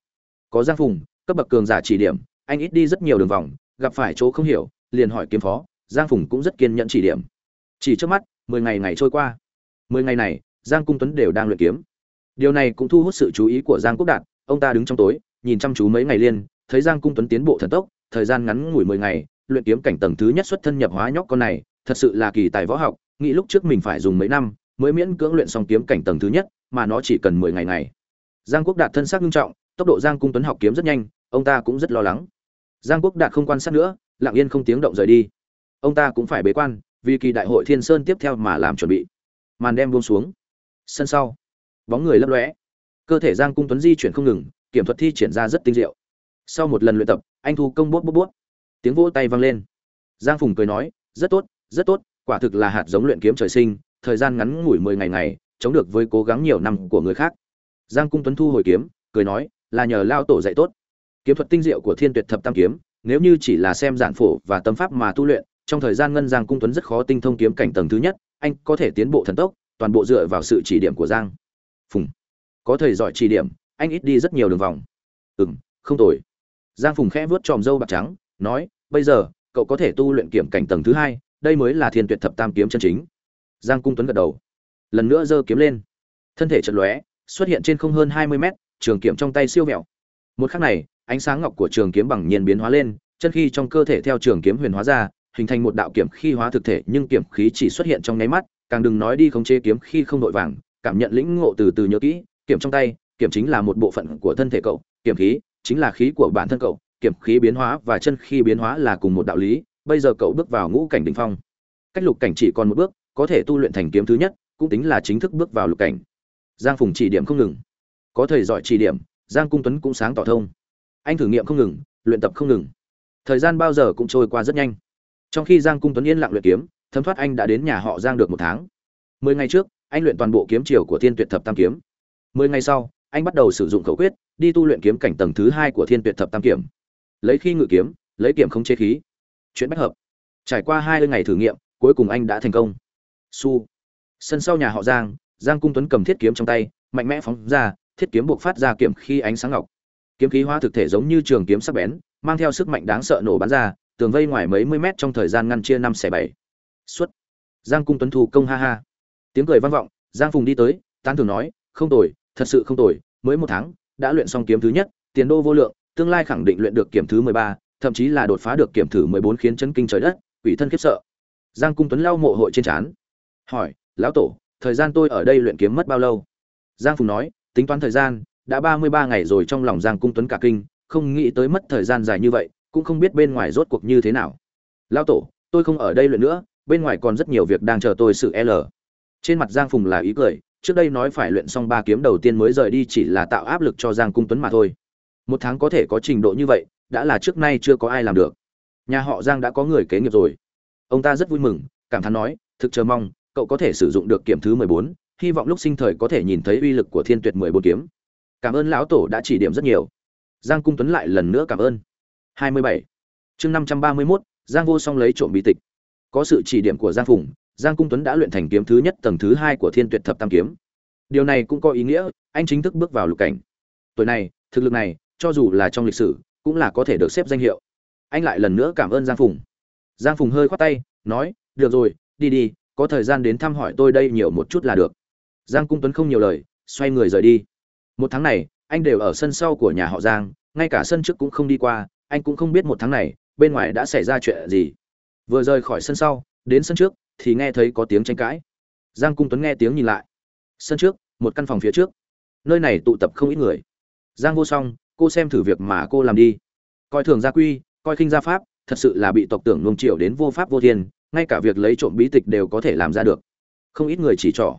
Có giang phùng, cấp bậc cường giả chỉ điểm, anh ít đi rất nhiều đường vòng, gặp phải chỗ không hiểu, liền hỏi kiếm phó, giang phùng cũng rất kiên nhẫn chỉ điểm. Chỉ trước mắt, mười ngày ngày trôi qua. Mười ngày này, giang cung tuấn đều đang luyện kiếm. Điều này cũng thu hút sự chú ý của giang quốc đạt, ông ta đứng trong tối, nhìn chăm chú mấy ngày liên, thấy giang cung tuấn tiến bộ thần tốc, thời gian ngắn ngủi mười ngày luyện kiếm cảnh tầng thứ nhất xuất thân nhập hóa nhóc con này, thật sự là kỳ tài võ học, nghĩ lúc trước mình phải dùng mấy năm mới miễn cưỡng luyện xong kiếm cảnh tầng thứ nhất, mà nó chỉ cần mười ngày ngày. Giang quốc đạt thân xác nghiêm trọng, tốc độ giang cung tuấn học kiếm rất nhanh, ông ta cũng rất lo lắng. Giang quốc đạt không quan sát nữa, lặng yên không tiếng động rời đi. Ông ta cũng phải bế quan, vì kỳ đại hội thiên sơn tiếp theo mà làm chuẩn bị. Màn đem buông xuống. Sân sau, bóng người lấp lóe. Cơ thể giang cung tuấn di chuyển không ngừng, kiểm thuật thi triển ra rất tinh diệu. Sau một lần luyện tập, anh thu công bút bút bút tiếng vỗ tay vang lên. Giang phùng cười nói, rất tốt rất tốt, quả thực là hạt giống luyện kiếm trời sinh, thời gian ngắn ngủi mười ngày ngày, chống được với cố gắng nhiều năm của người khác. Giang cung tuấn thu hồi kiếm, cười nói, là nhờ lao tổ dạy tốt. Kiếm thuật tinh diệu của thiên tuyệt thập tam kiếm, nếu như chỉ là xem giản phổ và tâm pháp mà tu luyện, trong thời gian ngân giang cung tuấn rất khó tinh thông kiếm cảnh tầng thứ nhất, anh có thể tiến bộ thần tốc, toàn bộ dựa vào sự chỉ điểm của giang. Phùng. Có thầy giỏi chỉ điểm, anh ít đi rất nhiều đường vòng. Ừ m không tồi. Giang phùng khẽ vớt tròm râu bạc trắng, nói bây giờ, cậu có thể tu luyện kiểm cảnh tầng thứ hai, đây mới là thiên tuyệt thập tam kiếm chân chính. Giang cung tuấn gật đầu. Lần nữa giơ kiếm lên. Thân thể chật lóe, xuất hiện trên không hơn hai mươi mét, trường kiếm trong tay siêu mẹo một khắc này, ánh sáng ngọc của trường kiếm bằng nhiên biến hóa lên, chân khi trong cơ thể theo trường kiếm huyền hóa ra, hình thành một đạo kiếm khi hóa thực thể, nhưng kiếm khí chỉ xuất hiện trong nháy mắt, càng đừng nói đi khống chế kiếm khi không đội vàng, cảm nhận lĩnh ngộ từ từ nhớ kỹ, kiếm trong tay, kiếm chính là một bộ phận của thân thể cậu, kiếm khí chính là khí của bản thân cậu. Kiểm khí biến hóa và chân khi biến hóa là cùng một đạo lý, bây giờ cậu bước vào ngũ cảnh đỉnh phong. Cách lục cảnh chỉ còn một bước, có thể tu luyện thành kiếm thứ nhất, cũng tính là chính thức bước vào lục cảnh. Giang phùng chỉ điểm không ngừng. Có thầy giỏi chỉ điểm, giang cung tuấn cũng sáng tỏ thông. Anh thử nghiệm không ngừng, luyện tập không ngừng. Thời gian bao giờ cũng trôi qua rất nhanh. Trong khi giang cung tuấn yên lặng luyện kiếm, thấm thoát anh đã đến nhà họ giang được một tháng. Mười ngày trước, anh luyện toàn bộ kiếm triều của thiên tuyệt thập tam kiếm. Mười ngày sau, anh bắt đầu sử dụng khẩu quyết, đi tu luyện kiếm cảnh tầng thứ hai của thiên tuyệt thập tam Kiếm lấy khi ngự kiếm, lấy kiểm không chế khí. Chuyện bách hợp. Trải qua hai ngày thử nghiệm, cuối cùng anh đã thành công. Su. Sân sau nhà họ giang giang cung tuấn cầm thiết kiếm trong tay, mạnh mẽ phóng ra, thiết kiếm buộc phát ra kiểm khi ánh sáng ngọc. Kiếm khí hóa thực thể giống như trường kiếm sắc bén, mang theo sức mạnh đáng sợ nổ bắn ra, tường vây ngoài mấy mươi mét trong thời gian ngăn chia năm xẻ bảy. Xuất. Giang cung tuấn thu công ha ha. Tiếng cười vang vọng, giang phùng đi tới, tán thường nói, không tồi, thật sự không tồi, mới một tháng, đã luyện xong kiếm thứ nhất, tiền đô vô lượng tương lai khẳng định luyện được kiểm thứ mười ba, thậm chí là đột phá được kiểm thử mười bốn khiến chấn kinh trời đất, quỷ thân khiếp sợ. Giang cung tuấn lau mộ hội trên trán. Hỏi, lão tổ, thời gian tôi ở đây luyện kiếm mất bao lâu? Giang phùng nói, tính toán thời gian, đã ba mươi ba ngày rồi trong lòng giang cung tuấn cả kinh, không nghĩ tới mất thời gian dài như vậy, cũng không biết bên ngoài rốt cuộc như thế nào. Lão tổ, tôi không ở đây luyện nữa, bên ngoài còn rất nhiều việc đang chờ tôi xử l. Trên mặt giang phùng là ý cười, trước đây nói phải luyện xong ba kiếm đầu tiên mới rời đi chỉ là tạo áp lực cho giang cung tuấn mà thôi một tháng có thể có trình độ như vậy, đã là trước nay chưa có ai làm được. Nhà họ giang đã có người kế nghiệp rồi. Ông ta rất vui mừng, cảm thán nói, thực chờ mong, cậu có thể sử dụng được kiểm thứ mười bốn, hy vọng lúc sinh thời có thể nhìn thấy uy lực của thiên tuyệt mười bốn kiếm. Cảm ơn lão tổ đã chỉ điểm rất nhiều. Giang cung tuấn lại lần nữa cảm ơn. Hai mươi bảy. Chương năm trăm ba mươi mốt, giang vô song lấy trộm bí tịch. Có sự chỉ điểm của giang phùng, giang cung tuấn đã luyện thành kiếm thứ nhất tầng thứ hai của thiên tuyệt thập tam kiếm. Điều này cũng có ý nghĩa, anh chính thức bước vào lục cảnh. Tuổi này, thực lực này cho dù là trong lịch sử, cũng là có thể được xếp danh hiệu. Anh lại lần nữa cảm ơn giang phùng. Giang phùng hơi khoát tay, nói, được rồi, đi đi, có thời gian đến thăm hỏi tôi đây nhiều một chút là được. Giang cung tuấn không nhiều lời, xoay người rời đi. Một tháng này, anh đều ở sân sau của nhà họ giang, ngay cả sân trước cũng không đi qua, anh cũng không biết một tháng này, bên ngoài đã xảy ra chuyện gì. Vừa rời khỏi sân sau, đến sân trước, thì nghe thấy có tiếng tranh cãi. Giang cung tuấn nghe tiếng nhìn lại. Sân trước, một căn phòng phía trước. Nơi này tụ tập không ít người. Giang vô song cô xem thử việc mà cô làm đi. Coi thường gia quy, coi khinh gia pháp, thật sự là bị tộc tưởng nuông triệu đến vô pháp vô thiên, ngay cả việc lấy trộm bí tịch đều có thể làm ra được. Không ít người chỉ trỏ.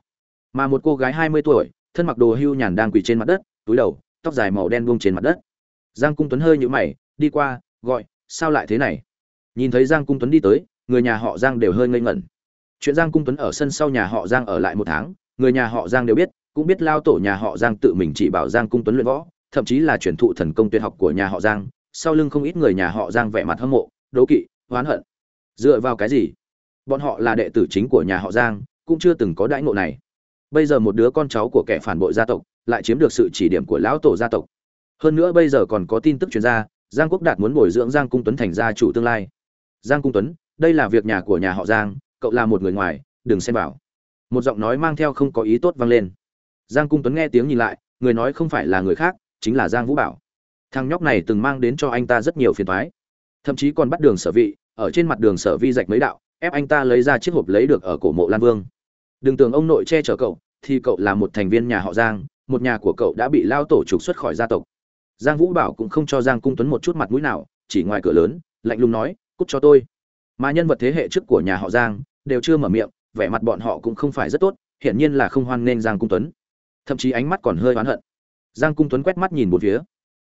Mà một cô gái hai mươi tuổi, thân mặc đồ hưu nhàn đang quỳ trên mặt đất, túi đầu, tóc dài màu đen buông trên mặt đất. Giang cung tuấn hơi nhũ mày, đi qua, gọi, sao lại thế này? Nhìn thấy giang cung tuấn đi tới, người nhà họ giang đều hơi ngây ngẩn. Chuyện giang cung tuấn ở sân sau nhà họ giang ở lại một tháng, người nhà họ giang đều biết, cũng biết lao tổ nhà họ giang tự mình chỉ bảo giang cung tuấn luyện võ thậm chí là truyền thụ thần công tuyệt học của nhà họ giang sau lưng không ít người nhà họ giang vẻ mặt hâm mộ đố kỵ oán hận. Dựa vào cái gì? Bọn họ là đệ tử chính của nhà họ giang cũng chưa từng có đãi ngộ này. Bây giờ một đứa con cháu của kẻ phản bội gia tộc lại chiếm được sự chỉ điểm của lão tổ gia tộc. Hơn nữa bây giờ còn có tin tức truyền ra, giang quốc đạt muốn bồi dưỡng giang cung tuấn thành gia chủ tương lai. Giang cung tuấn đây là việc nhà của nhà họ giang cậu là một người ngoài đừng xen vào. một giọng nói mang theo không có ý tốt vang lên. Giang cung tuấn nghe tiếng nhìn lại người nói không phải là người khác chính là giang vũ bảo. Thằng nhóc này từng mang đến cho anh ta rất nhiều phiền thoái thậm chí còn bắt đường sở vị, ở trên mặt đường sở vi dạch mấy đạo, ép anh ta lấy ra chiếc hộp lấy được ở cổ mộ lan vương. Đừng tưởng ông nội che chở cậu, thì cậu là một thành viên nhà họ giang, một nhà của cậu đã bị lao tổ trục xuất khỏi gia tộc. Giang vũ bảo cũng không cho giang cung tuấn một chút mặt mũi nào, chỉ ngoài cửa lớn, lạnh lùng nói, cút cho tôi. Mà nhân vật thế hệ trước của nhà họ giang, đều chưa mở miệng, vẻ mặt bọn họ cũng không phải rất tốt, hiển nhiên là không hoan nghênh giang cung tuấn. Thậm chí ánh mắt còn hơi oán hận giang cung tuấn quét mắt nhìn một phía.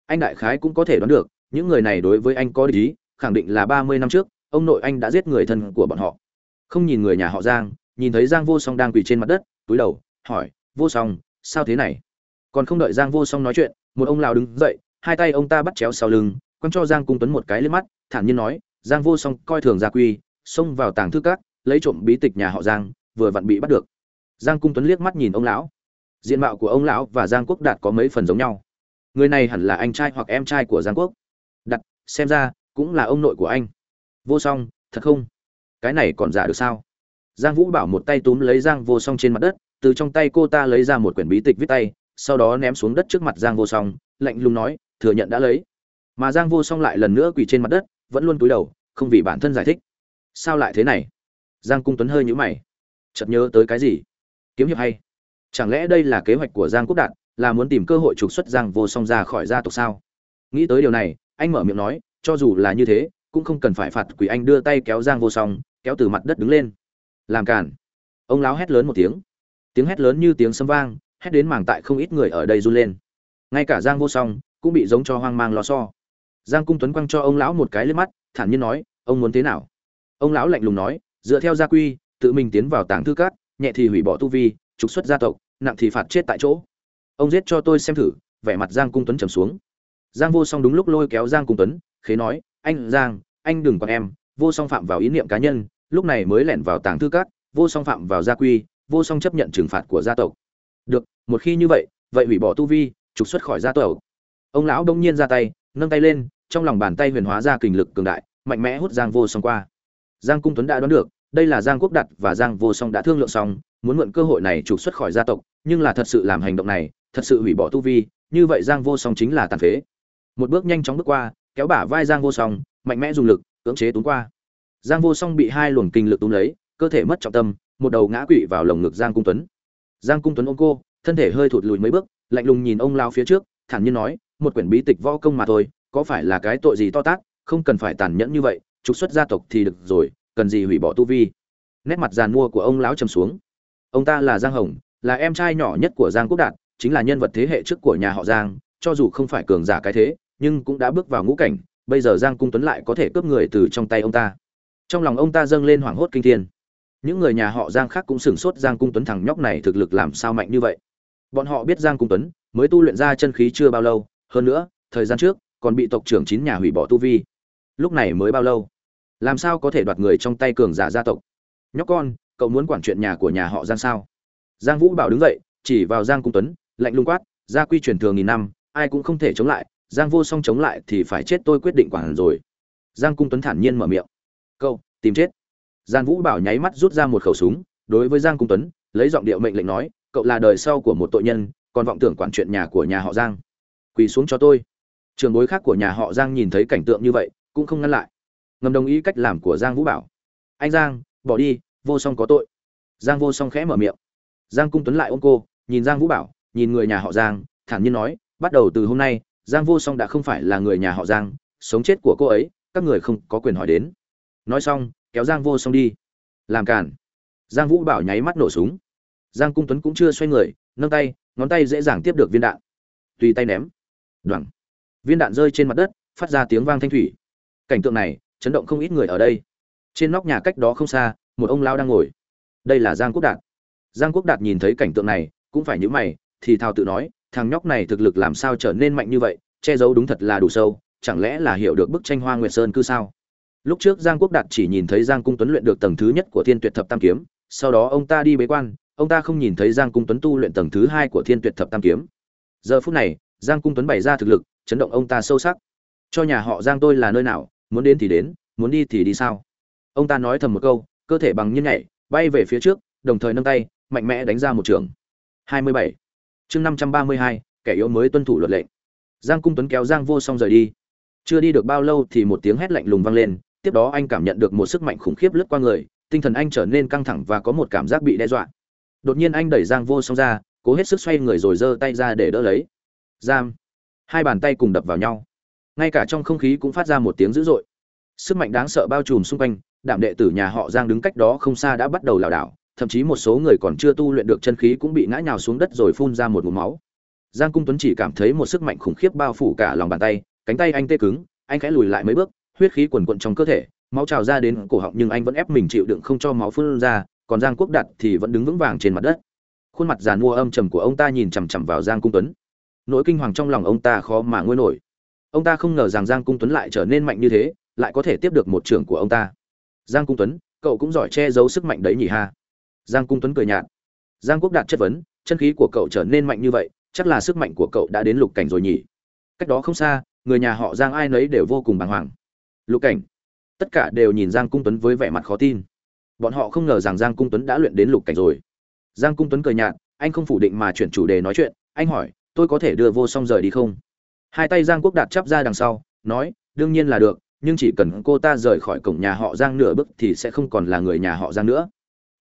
Anh đại khái cũng có thể đoán được, những người này đối với anh có lý khẳng định là ba mươi năm trước, ông nội anh đã giết người thân của bọn họ. Không nhìn người nhà họ giang, nhìn thấy giang vô song đang quỳ trên mặt đất, túi đầu, hỏi, vô song, sao thế này? Còn không đợi giang vô song nói chuyện, một ông lào đứng dậy, hai tay ông ta bắt chéo sau lưng, quăng cho giang cung tuấn một cái lên mắt, thản nhiên nói, giang vô song, coi thường gia quy, xông vào tàng thư cát lấy trộm bí tịch nhà họ giang, vừa vặn bị bắt được. Giang cung tuấn liếc mắt nhìn ông lão diện mạo của ông lão và giang quốc đạt có mấy phần giống nhau. Người này hẳn là anh trai hoặc em trai của giang quốc. Đặt xem ra, cũng là ông nội của anh. Vô song, thật không? Cái này còn giả được sao? Giang vũ bảo một tay túm lấy giang vô song trên mặt đất, từ trong tay cô ta lấy ra một quyển bí tịch viết tay, sau đó ném xuống đất trước mặt giang vô song, lạnh lùng nói, thừa nhận đã lấy. Mà giang vô song lại lần nữa quỳ trên mặt đất, vẫn luôn cúi đầu, không vì bản thân giải thích. Sao lại thế này? Giang cung tuấn hơi nhũ mày. Chợt nhớ tới cái gì? Kiếm hiệp hay? Chẳng lẽ đây là kế hoạch của giang quốc đạt, là muốn tìm cơ hội trục xuất giang vô song ra khỏi gia tộc sao? Nghĩ tới điều này, anh mở miệng nói, cho dù là như thế, cũng không cần phải phạt quỷ anh đưa tay kéo giang vô song, kéo từ mặt đất đứng lên. Làm cản ông lão hét lớn một tiếng. Tiếng hét lớn như tiếng sấm vang, hét đến màng tại không ít người ở đây run lên. Ngay cả giang vô song cũng bị giống cho hoang mang lo so. Giang cung tuấn quăng cho ông lão một cái lên mắt, thản nhiên nói, ông muốn thế nào? Ông lão lạnh lùng nói, dựa theo gia quy, tự mình tiến vào tảng thư cát nhẹ thì hủy bỏ tu vi trục xuất gia tộc, nặng thì phạt chết tại chỗ. Ông giết cho tôi xem thử, vẻ mặt giang cung tuấn trầm xuống. Giang vô song đúng lúc lôi kéo giang cung tuấn, khế nói, anh giang, anh đừng còn em, vô song phạm vào ý niệm cá nhân, lúc này mới lẻn vào tàng thư cát vô song phạm vào gia quy, vô song chấp nhận trừng phạt của gia tộc. Được, một khi như vậy vậy hủy bỏ tu vi, trục xuất khỏi gia tộc. Ông lão đông nhiên ra tay, nâng tay lên, trong lòng bàn tay huyền hóa ra kình lực cường đại, mạnh mẽ hút giang vô song qua. Giang cung tuấn đã đoán được, đây là giang quốc đặt và giang vô song đã thương lượng xong muốn mượn cơ hội này trục xuất khỏi gia tộc, nhưng là thật sự làm hành động này, thật sự hủy bỏ tu vi, như vậy giang vô song chính là tàn phế. Một bước nhanh chóng bước qua, kéo bả vai giang vô song, mạnh mẽ dùng lực, cưỡng chế túm qua. Giang vô song bị hai luồng kinh lực túm lấy, cơ thể mất trọng tâm, một đầu ngã quỵ vào lồng ngực giang cung tuấn. Giang cung tuấn ôm cô, thân thể hơi thụt lùi mấy bước, lạnh lùng nhìn ông lao phía trước, thản nhiên nói, một quyển bí tịch võ công mà thôi, có phải là cái tội gì to tát, không cần phải tàn nhẫn như vậy, trục xuất gia tộc thì được rồi, cần gì hủy bỏ tu vi? Nét mặt giàn mua của ông lão trầm xuống ông ta là giang hồng, là em trai nhỏ nhất của giang quốc đạt, chính là nhân vật thế hệ trước của nhà họ giang, cho dù không phải cường giả cái thế, nhưng cũng đã bước vào ngũ cảnh, bây giờ giang cung tuấn lại có thể cướp người từ trong tay ông ta. Trong lòng ông ta dâng lên hoảng hốt kinh thiên. Những người nhà họ giang khác cũng sửng sốt giang cung tuấn thằng nhóc này thực lực làm sao mạnh như vậy. Bọn họ biết giang cung tuấn mới tu luyện ra chân khí chưa bao lâu, hơn nữa, thời gian trước, còn bị tộc trưởng chín nhà hủy bỏ tu vi. Lúc này mới bao lâu? Làm sao có thể đoạt người trong tay cường giả gia tộc? Nhóc con cậu muốn quản chuyện nhà của nhà họ giang sao? Giang vũ bảo đứng dậy, chỉ vào giang cung tuấn, lạnh lung quát, gia quy truyền thường nghìn năm, ai cũng không thể chống lại, giang vô song chống lại thì phải chết tôi quyết định quản rồi. Giang cung tuấn thản nhiên mở miệng, cậu, tìm chết. Giang vũ bảo nháy mắt rút ra một khẩu súng, đối với giang cung tuấn, lấy giọng điệu mệnh lệnh nói, cậu là đời sau của một tội nhân, còn vọng tưởng quản chuyện nhà của nhà họ giang. Quỳ xuống cho tôi. Trường bối khác của nhà họ giang nhìn thấy cảnh tượng như vậy, cũng không ngăn lại. Ngầm đồng ý cách làm của giang vũ bảo, anh giang, bỏ đi vô song có tội. Giang vô song khẽ mở miệng. Giang cung tuấn lại ôm cô, nhìn giang vũ bảo, nhìn người nhà họ giang, thản nhiên nói, bắt đầu từ hôm nay, giang vô song đã không phải là người nhà họ giang, sống chết của cô ấy, các người không có quyền hỏi đến. Nói xong, kéo giang vô song đi. Làm cản giang vũ bảo nháy mắt nổ súng. Giang cung tuấn cũng chưa xoay người, nâng tay, ngón tay dễ dàng tiếp được viên đạn. Tùy tay ném. Đoẳng viên đạn rơi trên mặt đất, phát ra tiếng vang thanh thủy. Cảnh tượng này, chấn động không ít người ở đây. Trên nóc nhà cách đó không xa một ông lao đang ngồi. Đây là giang quốc đạt. Giang quốc đạt nhìn thấy cảnh tượng này, cũng phải nhữ mày, thì thào tự nói, thằng nhóc này thực lực làm sao trở nên mạnh như vậy, che giấu đúng thật là đủ sâu, chẳng lẽ là hiểu được bức tranh hoa nguyệt sơn cư sao? Lúc trước giang quốc đạt chỉ nhìn thấy giang cung tuấn luyện được tầng thứ nhất của thiên tuyệt thập tam kiếm, sau đó ông ta đi bế quan, ông ta không nhìn thấy giang cung tuấn tu luyện tầng thứ hai của thiên tuyệt thập tam kiếm. Giờ phút này, giang cung tuấn bày ra thực lực, chấn động ông ta sâu sắc. Cho nhà họ giang tôi là nơi nào, muốn đến thì đến, muốn đi thì đi sao? Ông ta nói thầm một câu cơ thể bằng nhiên nhảy bay về phía trước đồng thời nâng tay mạnh mẽ đánh ra một trường. 27. chương 532, kẻ yếu mới tuân thủ luật lệnh giang cung tuấn kéo giang vô song rời đi. Chưa đi được bao lâu thì một tiếng hét lạnh lùng vang lên tiếp đó anh cảm nhận được một sức mạnh khủng khiếp lướt qua người tinh thần anh trở nên căng thẳng và có một cảm giác bị đe dọa. Đột nhiên anh đẩy giang vô song ra cố hết sức xoay người rồi giơ tay ra để đỡ lấy. Giam hai bàn tay cùng đập vào nhau. Ngay cả trong không khí cũng phát ra một tiếng dữ dội. Sức mạnh đáng sợ bao trùm xung quanh đạm đệ tử nhà họ giang đứng cách đó không xa đã bắt đầu lảo đảo, thậm chí một số người còn chưa tu luyện được chân khí cũng bị ngã nhào xuống đất rồi phun ra một ngụm máu. Giang cung tuấn chỉ cảm thấy một sức mạnh khủng khiếp bao phủ cả lòng bàn tay, cánh tay anh tê cứng, anh khẽ lùi lại mấy bước, huyết khí quần quật trong cơ thể, máu trào ra đến cổ họng nhưng anh vẫn ép mình chịu đựng không cho máu phun ra, còn giang quốc đạt thì vẫn đứng vững vàng trên mặt đất. Khuôn mặt giàn mua âm trầm của ông ta nhìn chằm chằm vào giang cung tuấn. Nỗi kinh hoàng trong lòng ông ta khó mà nguôi nổi. Ông ta không ngờ rằng giang cung tuấn lại trở nên mạnh như thế, lại có thể tiếp được một trưởng của ông ta giang cung tuấn, cậu cũng giỏi che giấu sức mạnh đấy nhỉ ha. Giang cung tuấn cười nhạt. Giang quốc đạt chất vấn, chân khí của cậu trở nên mạnh như vậy, chắc là sức mạnh của cậu đã đến lục cảnh rồi nhỉ. Cách đó không xa, người nhà họ giang ai nấy đều vô cùng bàng hoàng. Lục cảnh. Tất cả đều nhìn giang cung tuấn với vẻ mặt khó tin. Bọn họ không ngờ rằng giang cung tuấn đã luyện đến lục cảnh rồi. Giang cung tuấn cười nhạt, anh không phủ định mà chuyển chủ đề nói chuyện. Anh hỏi, tôi có thể đưa vô song rời đi không? Hai tay giang quốc đạt chắp ra đằng sau, nói, đương nhiên là được nhưng chỉ cần cô ta rời khỏi cổng nhà họ giang nửa bước thì sẽ không còn là người nhà họ giang nữa.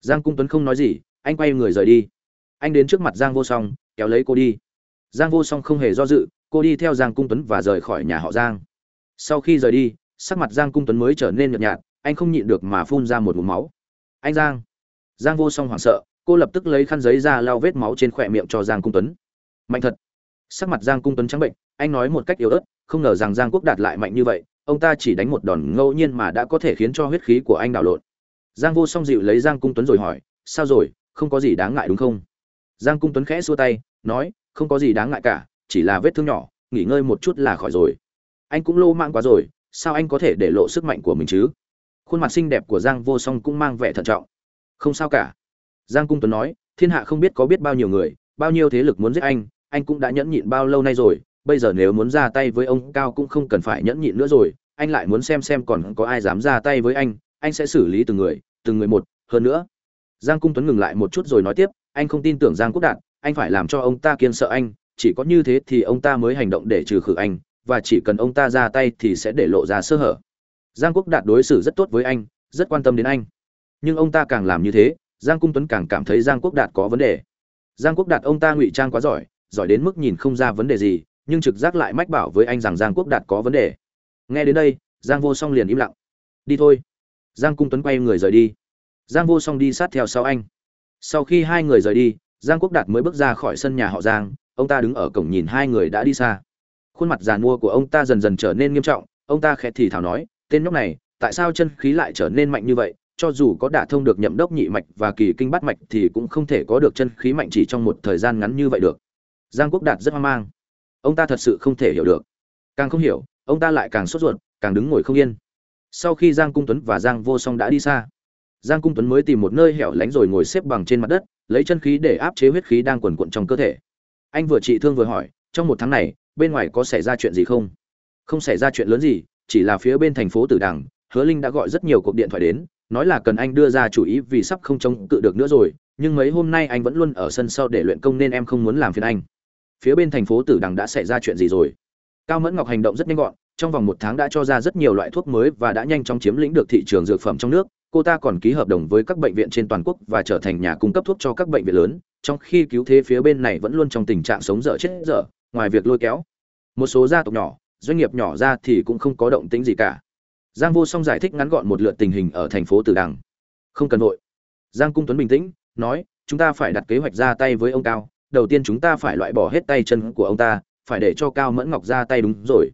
Giang cung tuấn không nói gì, anh quay người rời đi. Anh đến trước mặt giang vô song, kéo lấy cô đi. Giang vô song không hề do dự, cô đi theo giang cung tuấn và rời khỏi nhà họ giang. Sau khi rời đi, sắc mặt giang cung tuấn mới trở nên nhợt nhạt, anh không nhịn được mà phun ra một ngụm máu. Anh giang! Giang vô song hoảng sợ, cô lập tức lấy khăn giấy ra lau vết máu trên khỏe miệng cho giang cung tuấn. Mạnh thật! Sắc mặt giang cung tuấn trắng bệnh, anh nói một cách yếu ớt, không ngờ rằng giang quốc đạt lại mạnh như vậy ông ta chỉ đánh một đòn ngẫu nhiên mà đã có thể khiến cho huyết khí của anh đảo lộn. Giang vô song dịu lấy giang cung tuấn rồi hỏi, sao rồi? Không có gì đáng ngại đúng không? Giang cung tuấn khẽ xua tay, nói, không có gì đáng ngại cả, chỉ là vết thương nhỏ, nghỉ ngơi một chút là khỏi rồi. Anh cũng lô mạng quá rồi, sao anh có thể để lộ sức mạnh của mình chứ? Khuôn mặt xinh đẹp của giang vô song cũng mang vẻ thận trọng. Không sao cả. Giang cung tuấn nói, thiên hạ không biết có biết bao nhiêu người, bao nhiêu thế lực muốn giết anh anh cũng đã nhẫn nhịn bao lâu nay rồi bây giờ nếu muốn ra tay với ông cao cũng không cần phải nhẫn nhịn nữa rồi, anh lại muốn xem xem còn có ai dám ra tay với anh anh sẽ xử lý từng người từng người một. Hơn nữa, giang cung tuấn ngừng lại một chút rồi nói tiếp, anh không tin tưởng giang quốc đạt, anh phải làm cho ông ta kiên sợ anh, chỉ có như thế thì ông ta mới hành động để trừ khử anh, và chỉ cần ông ta ra tay thì sẽ để lộ ra sơ hở. Giang quốc đạt đối xử rất tốt với anh, rất quan tâm đến anh. Nhưng ông ta càng làm như thế, giang cung tuấn càng cảm thấy giang quốc đạt có vấn đề. Giang quốc đạt ông ta ngụy trang quá giỏi giỏi đến mức nhìn không ra vấn đề gì nhưng trực giác lại mách bảo với anh rằng giang quốc đạt có vấn đề. Nghe đến đây, giang vô song liền im lặng. Đi thôi. Giang cung tuấn quay người rời đi. Giang vô song đi sát theo sau anh. Sau khi hai người rời đi, giang quốc đạt mới bước ra khỏi sân nhà họ giang. Ông ta đứng ở cổng nhìn hai người đã đi xa. Khuôn mặt giàn mua của ông ta dần dần trở nên nghiêm trọng. Ông ta khẽ thì thào nói, tên nhóc này, tại sao chân khí lại trở nên mạnh như vậy? Cho dù có đả thông được nhậm đốc nhị mạch và kỳ kinh bát mạch thì cũng không thể có được chân khí mạnh chỉ trong một thời gian ngắn như vậy được. Giang quốc đạt rất hoang mang ông ta thật sự không thể hiểu được. Càng không hiểu, ông ta lại càng sốt ruột, càng đứng ngồi không yên. Sau khi giang cung tuấn và giang vô song đã đi xa, giang cung tuấn mới tìm một nơi hẻo lánh rồi ngồi xếp bằng trên mặt đất, lấy chân khí để áp chế huyết khí đang quần quận trong cơ thể. Anh vừa trị thương vừa hỏi, trong một tháng này, bên ngoài có xảy ra chuyện gì không? Không xảy ra chuyện lớn gì, chỉ là phía bên thành phố tử đằng, hứa linh đã gọi rất nhiều cuộc điện thoại đến, nói là cần anh đưa ra chủ ý vì sắp không chống cự được nữa rồi, nhưng mấy hôm nay anh vẫn luôn ở sân sau để luyện công nên em không muốn làm phiền anh phía bên thành phố tử đằng đã xảy ra chuyện gì rồi? Cao mẫn ngọc hành động rất nhanh gọn, trong vòng một tháng đã cho ra rất nhiều loại thuốc mới và đã nhanh chóng chiếm lĩnh được thị trường dược phẩm trong nước. Cô ta còn ký hợp đồng với các bệnh viện trên toàn quốc và trở thành nhà cung cấp thuốc cho các bệnh viện lớn, trong khi cứu thế phía bên này vẫn luôn trong tình trạng sống dở chết dở, ngoài việc lôi kéo. Một số gia tộc nhỏ, doanh nghiệp nhỏ ra thì cũng không có động tĩnh gì cả. Giang vô song giải thích ngắn gọn một lượt tình hình ở thành phố tử đằng. Không cần vội. Giang cung tuấn bình tĩnh, nói, chúng ta phải đặt kế hoạch ra tay với ông cao đầu tiên chúng ta phải loại bỏ hết tay chân của ông ta, phải để cho cao mẫn ngọc ra tay đúng rồi.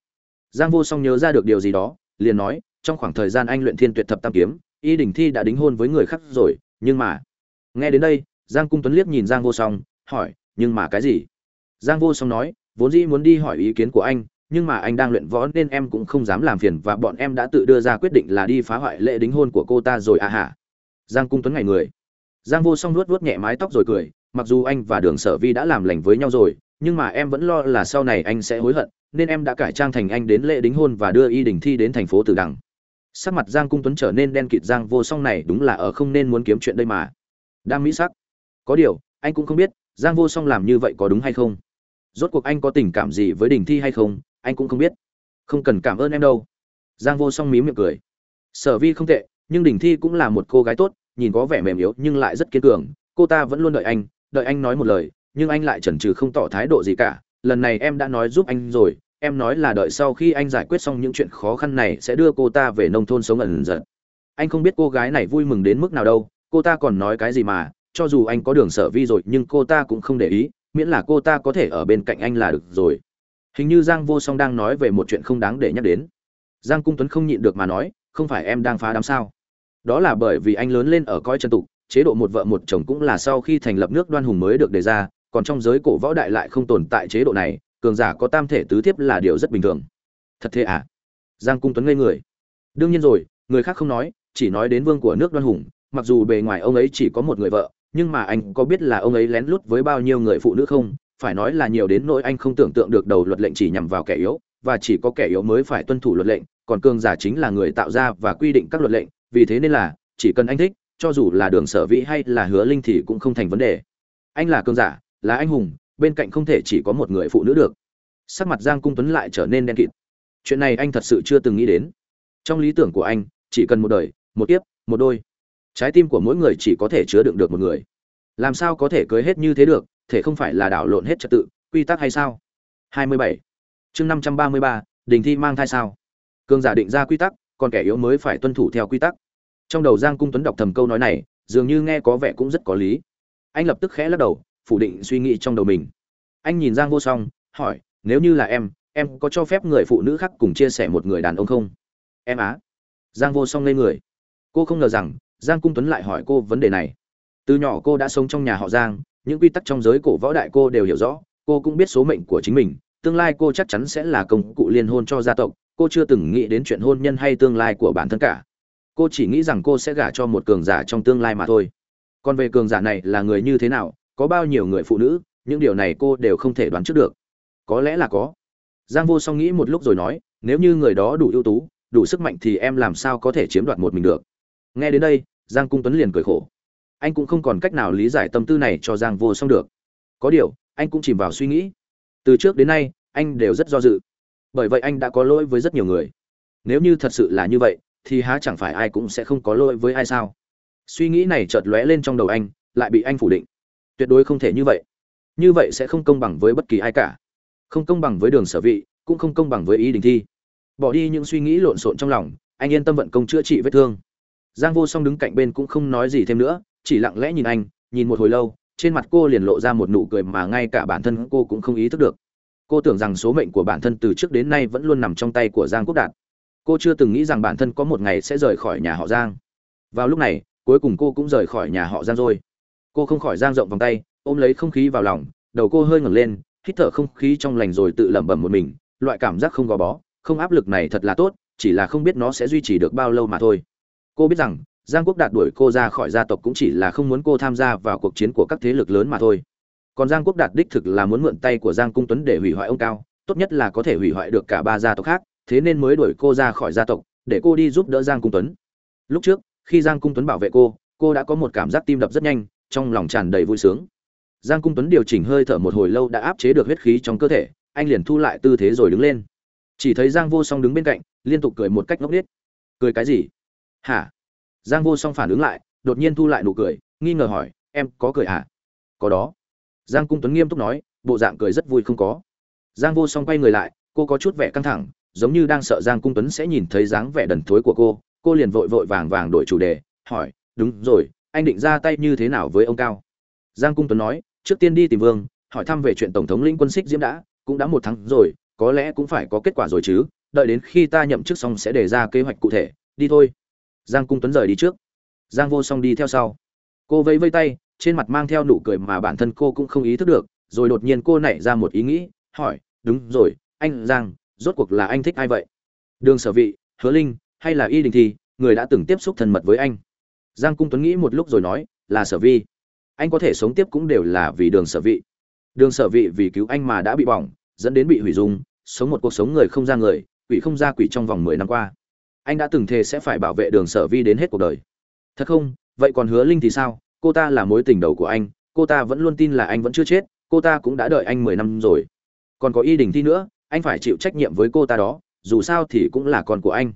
Giang vô song nhớ ra được điều gì đó, liền nói, trong khoảng thời gian anh luyện thiên tuyệt thập tam kiếm, y đình thi đã đính hôn với người khác rồi, nhưng mà nghe đến đây, giang cung tuấn liếc nhìn giang vô song, hỏi, nhưng mà cái gì? Giang vô song nói, vốn dĩ muốn đi hỏi ý kiến của anh, nhưng mà anh đang luyện võ nên em cũng không dám làm phiền và bọn em đã tự đưa ra quyết định là đi phá hoại lễ đính hôn của cô ta rồi à hả? Giang cung tuấn ngày người. Giang vô song nuốt nuốt nhẹ mái tóc rồi cười mặc dù anh và đường sở vi đã làm lành với nhau rồi, nhưng mà em vẫn lo là sau này anh sẽ hối hận, nên em đã cải trang thành anh đến lễ đính hôn và đưa y đình thi đến thành phố tử đằng. Sắc mặt giang cung tuấn trở nên đen kịt giang vô song này đúng là ở không nên muốn kiếm chuyện đây mà. Đang mỹ sắc. Có điều, anh cũng không biết giang vô song làm như vậy có đúng hay không. Rốt cuộc anh có tình cảm gì với đình thi hay không, anh cũng không biết. Không cần cảm ơn em đâu. Giang vô song mí miệng cười. Sở vi không tệ, nhưng đình thi cũng là một cô gái tốt, nhìn có vẻ mềm yếu nhưng lại rất kiên cường. Cô ta vẫn luôn đợi anh đợi anh nói một lời, nhưng anh lại chần chừ không tỏ thái độ gì cả. Lần này em đã nói giúp anh rồi, em nói là đợi sau khi anh giải quyết xong những chuyện khó khăn này sẽ đưa cô ta về nông thôn sống ẩn giật. Anh không biết cô gái này vui mừng đến mức nào đâu, cô ta còn nói cái gì mà, cho dù anh có đường sở vi rồi nhưng cô ta cũng không để ý, miễn là cô ta có thể ở bên cạnh anh là được rồi. Hình như giang vô song đang nói về một chuyện không đáng để nhắc đến. Giang cung tuấn không nhịn được mà nói, không phải em đang phá đám sao? Đó là bởi vì anh lớn lên ở coi chân tục chế độ một vợ một chồng cũng là sau khi thành lập nước đoan hùng mới được đề ra, còn trong giới cổ võ đại lại không tồn tại chế độ này, cường giả có tam thể tứ thiếp là điều rất bình thường. Thật thế à? Giang cung tuấn ngây người. Đương nhiên rồi, người khác không nói, chỉ nói đến vương của nước đoan hùng, mặc dù bề ngoài ông ấy chỉ có một người vợ, nhưng mà anh có biết là ông ấy lén lút với bao nhiêu người phụ nữ không? Phải nói là nhiều đến nỗi anh không tưởng tượng được đầu luật lệnh chỉ nhằm vào kẻ yếu, và chỉ có kẻ yếu mới phải tuân thủ luật lệnh, còn cường giả chính là người tạo ra và quy định các luật lệnh, vì thế nên là chỉ cần anh thích cho dù là đường sở vĩ hay là hứa linh thì cũng không thành vấn đề. Anh là cường giả là anh hùng bên cạnh không thể chỉ có một người phụ nữ được. Sắc mặt giang cung tuấn lại trở nên đen kịt. Chuyện này anh thật sự chưa từng nghĩ đến. Trong lý tưởng của anh chỉ cần một đời một kiếp một đôi. Trái tim của mỗi người chỉ có thể chứa đựng được một người. Làm sao có thể cưới hết như thế được thể không phải là đảo lộn hết trật tự quy tắc hay sao? 27. chương 533, đình thi mang thai sao? Cường giả định ra quy tắc còn kẻ yếu mới phải tuân thủ theo quy tắc trong đầu giang cung tuấn đọc thầm câu nói này, dường như nghe có vẻ cũng rất có lý. Anh lập tức khẽ lắc đầu, phủ định suy nghĩ trong đầu mình. Anh nhìn giang vô song, hỏi, nếu như là em em có cho phép người phụ nữ khác cùng chia sẻ một người đàn ông không? Em á. Giang vô song lên người. Cô không ngờ rằng, giang cung tuấn lại hỏi cô vấn đề này. Từ nhỏ cô đã sống trong nhà họ giang, những quy tắc trong giới cổ võ đại cô đều hiểu rõ, cô cũng biết số mệnh của chính mình, tương lai cô chắc chắn sẽ là công cụ liên hôn cho gia tộc, cô chưa từng nghĩ đến chuyện hôn nhân hay tương lai của bản thân cả cô chỉ nghĩ rằng cô sẽ gả cho một cường giả trong tương lai mà thôi. Còn về cường giả này là người như thế nào, có bao nhiêu người phụ nữ, những điều này cô đều không thể đoán trước được. Có lẽ là có. Giang vô song nghĩ một lúc rồi nói, nếu như người đó đủ ưu tú, đủ sức mạnh thì em làm sao có thể chiếm đoạt một mình được? Nghe đến đây, giang cung tuấn liền cười khổ. Anh cũng không còn cách nào lý giải tâm tư này cho giang vô song được. Có điều, anh cũng chìm vào suy nghĩ. Từ trước đến nay, anh đều rất do dự. Bởi vậy anh đã có lỗi với rất nhiều người. Nếu như thật sự là như vậy thì há chẳng phải ai cũng sẽ không có lỗi với ai sao? Suy nghĩ này chợt lóe lên trong đầu anh, lại bị anh phủ định. Tuyệt đối không thể như vậy. Như vậy sẽ không công bằng với bất kỳ ai cả. Không công bằng với đường sở vị, cũng không công bằng với ý đình thi. Bỏ đi những suy nghĩ lộn xộn trong lòng, anh yên tâm vận công chữa trị vết thương. Giang vô song đứng cạnh bên cũng không nói gì thêm nữa, chỉ lặng lẽ nhìn anh, nhìn một hồi lâu, trên mặt cô liền lộ ra một nụ cười mà ngay cả bản thân cô cũng không ý thức được. Cô tưởng rằng số mệnh của bản thân từ trước đến nay vẫn luôn nằm trong tay của giang quốc đạt cô chưa từng nghĩ rằng bản thân có một ngày sẽ rời khỏi nhà họ giang. Vào lúc này, cuối cùng cô cũng rời khỏi nhà họ giang rồi. Cô không khỏi giang rộng vòng tay, ôm lấy không khí vào lòng, đầu cô hơi ngẩng lên, hít thở không khí trong lành rồi tự lẩm bẩm một mình, loại cảm giác không gò bó, không áp lực này thật là tốt, chỉ là không biết nó sẽ duy trì được bao lâu mà thôi. Cô biết rằng, giang quốc đạt đuổi cô ra khỏi gia tộc cũng chỉ là không muốn cô tham gia vào cuộc chiến của các thế lực lớn mà thôi. Còn giang quốc đạt đích thực là muốn mượn tay của giang cung tuấn để hủy hoại ông cao, tốt nhất là có thể hủy hoại được cả ba gia tộc khác thế nên mới đuổi cô ra khỏi gia tộc, để cô đi giúp đỡ giang cung tuấn. Lúc trước, khi giang cung tuấn bảo vệ cô cô đã có một cảm giác tim đập rất nhanh, trong lòng tràn đầy vui sướng. Giang cung tuấn điều chỉnh hơi thở một hồi lâu đã áp chế được huyết khí trong cơ thể, anh liền thu lại tư thế rồi đứng lên. Chỉ thấy giang vô song đứng bên cạnh, liên tục cười một cách ngốc nghếch. Cười cái gì? Hả? Giang vô song phản ứng lại, đột nhiên thu lại nụ cười, nghi ngờ hỏi, em có cười hả? Có đó. Giang cung tuấn nghiêm túc nói, bộ dạng cười rất vui không có. Giang vô song quay người lại, cô có chút vẻ căng thẳng giống như đang sợ giang cung tuấn sẽ nhìn thấy dáng vẻ đần thối của cô cô liền vội vội vàng vàng đổi chủ đề, hỏi, đúng rồi, anh định ra tay như thế nào với ông cao? Giang cung tuấn nói, trước tiên đi tìm vương, hỏi thăm về chuyện tổng thống lĩnh quân xích diễm đã, cũng đã một tháng rồi, có lẽ cũng phải có kết quả rồi chứ, đợi đến khi ta nhậm chức xong sẽ đề ra kế hoạch cụ thể, đi thôi. Giang cung tuấn rời đi trước. Giang vô song đi theo sau. Cô vẫy vây tay, trên mặt mang theo nụ cười mà bản thân cô cũng không ý thức được, rồi đột nhiên cô nảy ra một ý nghĩ, hỏi, đúng rồi, anh giang rốt cuộc là anh thích ai vậy? Đường sở vị, hứa linh, hay là y đình thi người đã từng tiếp xúc thân mật với anh? Giang cung tuấn nghĩ một lúc rồi nói, là sở vi. Anh có thể sống tiếp cũng đều là vì đường sở vị. Đường sở vị vì cứu anh mà đã bị bỏng, dẫn đến bị hủy dung, sống một cuộc sống người không ra người, quỷ không ra quỷ trong vòng mười năm qua. Anh đã từng thề sẽ phải bảo vệ đường sở vi đến hết cuộc đời. Thật không? Vậy còn hứa linh thì sao? Cô ta là mối tình đầu của anh, cô ta vẫn luôn tin là anh vẫn chưa chết, cô ta cũng đã đợi anh mười năm rồi. Còn có y đình thi nữa anh phải chịu trách nhiệm với cô ta đó, dù sao thì cũng là con của anh.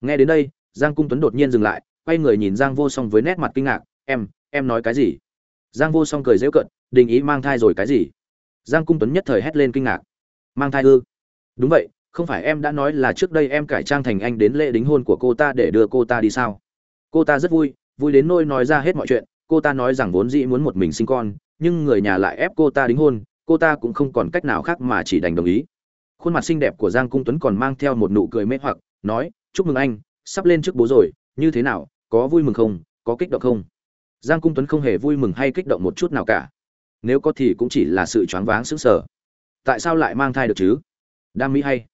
Nghe đến đây, giang cung tuấn đột nhiên dừng lại, quay người nhìn giang vô song với nét mặt kinh ngạc, em em nói cái gì? Giang vô song cười dễu cận đình ý mang thai rồi cái gì? Giang cung tuấn nhất thời hét lên kinh ngạc, mang thai ư? Đúng vậy, không phải em đã nói là trước đây em cải trang thành anh đến lễ đính hôn của cô ta để đưa cô ta đi sao? Cô ta rất vui vui đến nôi nói ra hết mọi chuyện, cô ta nói rằng vốn dĩ muốn một mình sinh con, nhưng người nhà lại ép cô ta đính hôn, cô ta cũng không còn cách nào khác mà chỉ đành đồng ý khuôn mặt xinh đẹp của giang cung tuấn còn mang theo một nụ cười mê hoặc, nói, chúc mừng anh, sắp lên trước bố rồi, như thế nào, có vui mừng không, có kích động không? Giang cung tuấn không hề vui mừng hay kích động một chút nào cả. Nếu có thì cũng chỉ là sự choáng váng sững sờ. Tại sao lại mang thai được chứ? Đam mỹ hay?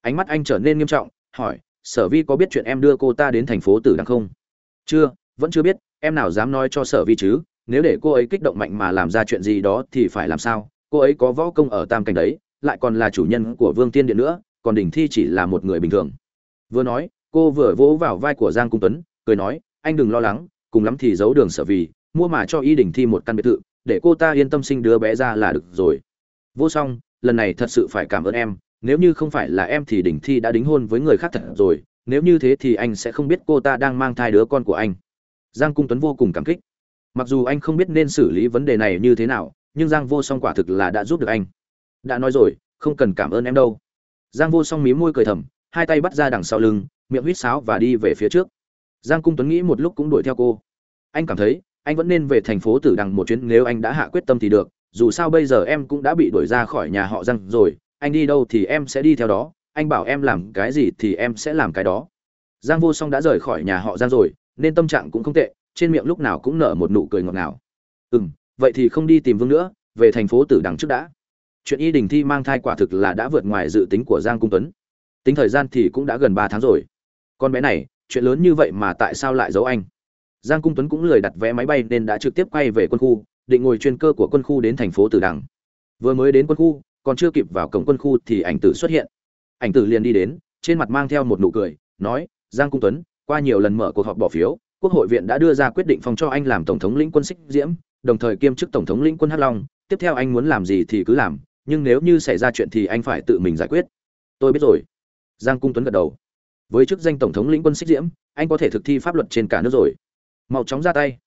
Ánh mắt anh trở nên nghiêm trọng, hỏi, sở vi có biết chuyện em đưa cô ta đến thành phố tử đằng không? Chưa, vẫn chưa biết, em nào dám nói cho sở vi chứ, nếu để cô ấy kích động mạnh mà làm ra chuyện gì đó thì phải làm sao? Cô ấy có võ công ở tam cảnh đấy lại còn là chủ nhân của vương tiên điện nữa, còn đình thi chỉ là một người bình thường. Vừa nói, cô vừa vỗ vào vai của giang cung tuấn, cười nói, anh đừng lo lắng, cùng lắm thì giấu đường sở vì, mua mà cho y đình thi một căn biệt thự, để cô ta yên tâm sinh đứa bé ra là được rồi. Vô song, lần này thật sự phải cảm ơn em, nếu như không phải là em thì đình thi đã đính hôn với người khác thật rồi, nếu như thế thì anh sẽ không biết cô ta đang mang thai đứa con của anh. Giang cung tuấn vô cùng cảm kích. Mặc dù anh không biết nên xử lý vấn đề này như thế nào, nhưng giang vô song quả thực là đã giúp được anh đã nói rồi, không cần cảm ơn em đâu. Giang vô song mí môi cười thầm, hai tay bắt ra đằng sau lưng, miệng huýt sáo và đi về phía trước. Giang cung tuấn nghĩ một lúc cũng đuổi theo cô. Anh cảm thấy, anh vẫn nên về thành phố tử đằng một chuyến, nếu anh đã hạ quyết tâm thì được. Dù sao bây giờ em cũng đã bị đuổi ra khỏi nhà họ giang rồi, anh đi đâu thì em sẽ đi theo đó. Anh bảo em làm cái gì thì em sẽ làm cái đó. Giang vô song đã rời khỏi nhà họ giang rồi, nên tâm trạng cũng không tệ, trên miệng lúc nào cũng nở một nụ cười ngọt ngào. Ừ m vậy thì không đi tìm vương nữa, về thành phố tử đằng trước đã chuyện y đình thi mang thai quả thực là đã vượt ngoài dự tính của giang cung tuấn. Tính thời gian thì cũng đã gần ba tháng rồi. Con bé này, chuyện lớn như vậy mà tại sao lại giấu anh? Giang cung tuấn cũng lười đặt vé máy bay nên đã trực tiếp quay về quân khu, định ngồi chuyên cơ của quân khu đến thành phố tử đằng. Vừa mới đến quân khu, còn chưa kịp vào cổng quân khu thì ảnh tử xuất hiện. Ảnh tử liền đi đến, trên mặt mang theo một nụ cười, nói, giang cung tuấn, qua nhiều lần mở cuộc họp bỏ phiếu, quốc hội viện đã đưa ra quyết định phong cho anh làm tổng thống lĩnh quân xích diễm, đồng thời kiêm chức tổng thống lĩnh quân hắc long. Tiếp theo anh muốn làm gì thì cứ làm nhưng nếu như xảy ra chuyện thì anh phải tự mình giải quyết. Tôi biết rồi. Giang cung tuấn gật đầu. Với chức danh tổng thống lĩnh quân xích diễm, anh có thể thực thi pháp luật trên cả nước rồi. Mau chóng ra tay.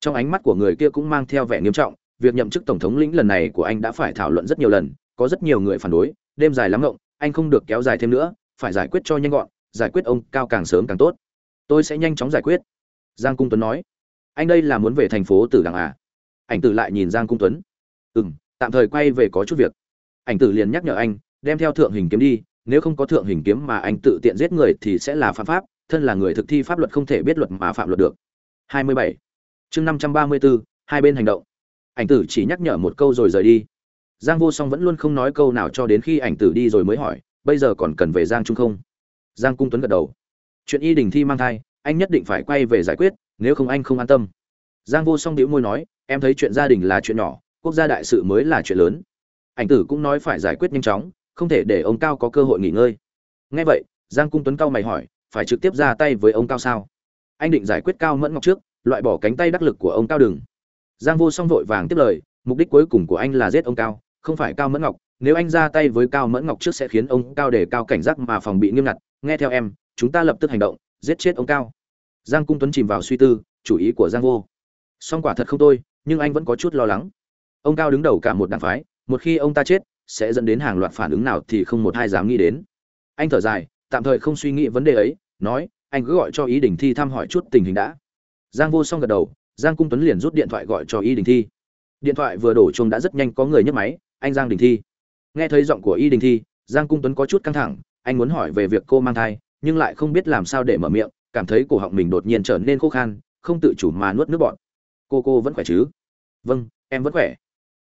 Trong ánh mắt của người kia cũng mang theo vẻ nghiêm trọng, việc nhậm chức tổng thống lĩnh lần này của anh đã phải thảo luận rất nhiều lần, có rất nhiều người phản đối, đêm dài lắm ngộng, anh không được kéo dài thêm nữa, phải giải quyết cho nhanh gọn, giải quyết ông cao càng sớm càng tốt. Tôi sẽ nhanh chóng giải quyết. Giang cung tuấn nói. Anh đây là muốn về thành phố tử đằng à? Ảnh tử lại nhìn giang cung tuấn. Ừ m tạm thời quay về có chút việc ảnh tử liền nhắc nhở anh đem theo thượng hình kiếm đi nếu không có thượng hình kiếm mà anh tự tiện giết người thì sẽ là phạm pháp thân là người thực thi pháp luật không thể biết luật mà phạm luật được. 27. chương 534, hai bên hành động. Ảnh tử chỉ nhắc nhở một câu rồi rời đi. Giang vô song vẫn luôn không nói câu nào cho đến khi ảnh tử đi rồi mới hỏi bây giờ còn cần về giang trung không? Giang cung tuấn gật đầu. Chuyện y đình thi mang thai anh nhất định phải quay về giải quyết nếu không anh không an tâm. Giang vô song đĩu môi nói em thấy chuyện gia đình là chuyện nhỏ quốc gia đại sự mới là chuyện lớn ảnh tử cũng nói phải giải quyết nhanh chóng, không thể để ông cao có cơ hội nghỉ ngơi. Nghe vậy, giang cung tuấn cao mày hỏi, phải trực tiếp ra tay với ông cao sao? Anh định giải quyết cao mẫn ngọc trước, loại bỏ cánh tay đắc lực của ông cao đừng. Giang vô song vội vàng tiếp lời, mục đích cuối cùng của anh là giết ông cao, không phải cao mẫn ngọc. Nếu anh ra tay với cao mẫn ngọc trước sẽ khiến ông cao để cao cảnh giác mà phòng bị nghiêm ngặt. Nghe theo em, chúng ta lập tức hành động, giết chết ông cao. Giang cung tuấn chìm vào suy tư, chủ ý của giang vô. Song quả thật không tôi nhưng anh vẫn có chút lo lắng. Ông cao đứng đầu cả một đảng phái một khi ông ta chết, sẽ dẫn đến hàng loạt phản ứng nào thì không một ai dám nghĩ đến. Anh thở dài, tạm thời không suy nghĩ vấn đề ấy, nói, anh cứ gọi cho ý đình thi thăm hỏi chút tình hình đã. Giang vô song gật đầu, giang cung tuấn liền rút điện thoại gọi cho ý đình thi. Điện thoại vừa đổ chuông đã rất nhanh có người nhấc máy, anh giang đình thi. Nghe thấy giọng của y đình thi, giang cung tuấn có chút căng thẳng, anh muốn hỏi về việc cô mang thai, nhưng lại không biết làm sao để mở miệng, cảm thấy cổ họng mình đột nhiên trở nên khô khan, không tự chủ mà nuốt nước bọt. Cô cô vẫn khỏe chứ? Vâng em vẫn khỏe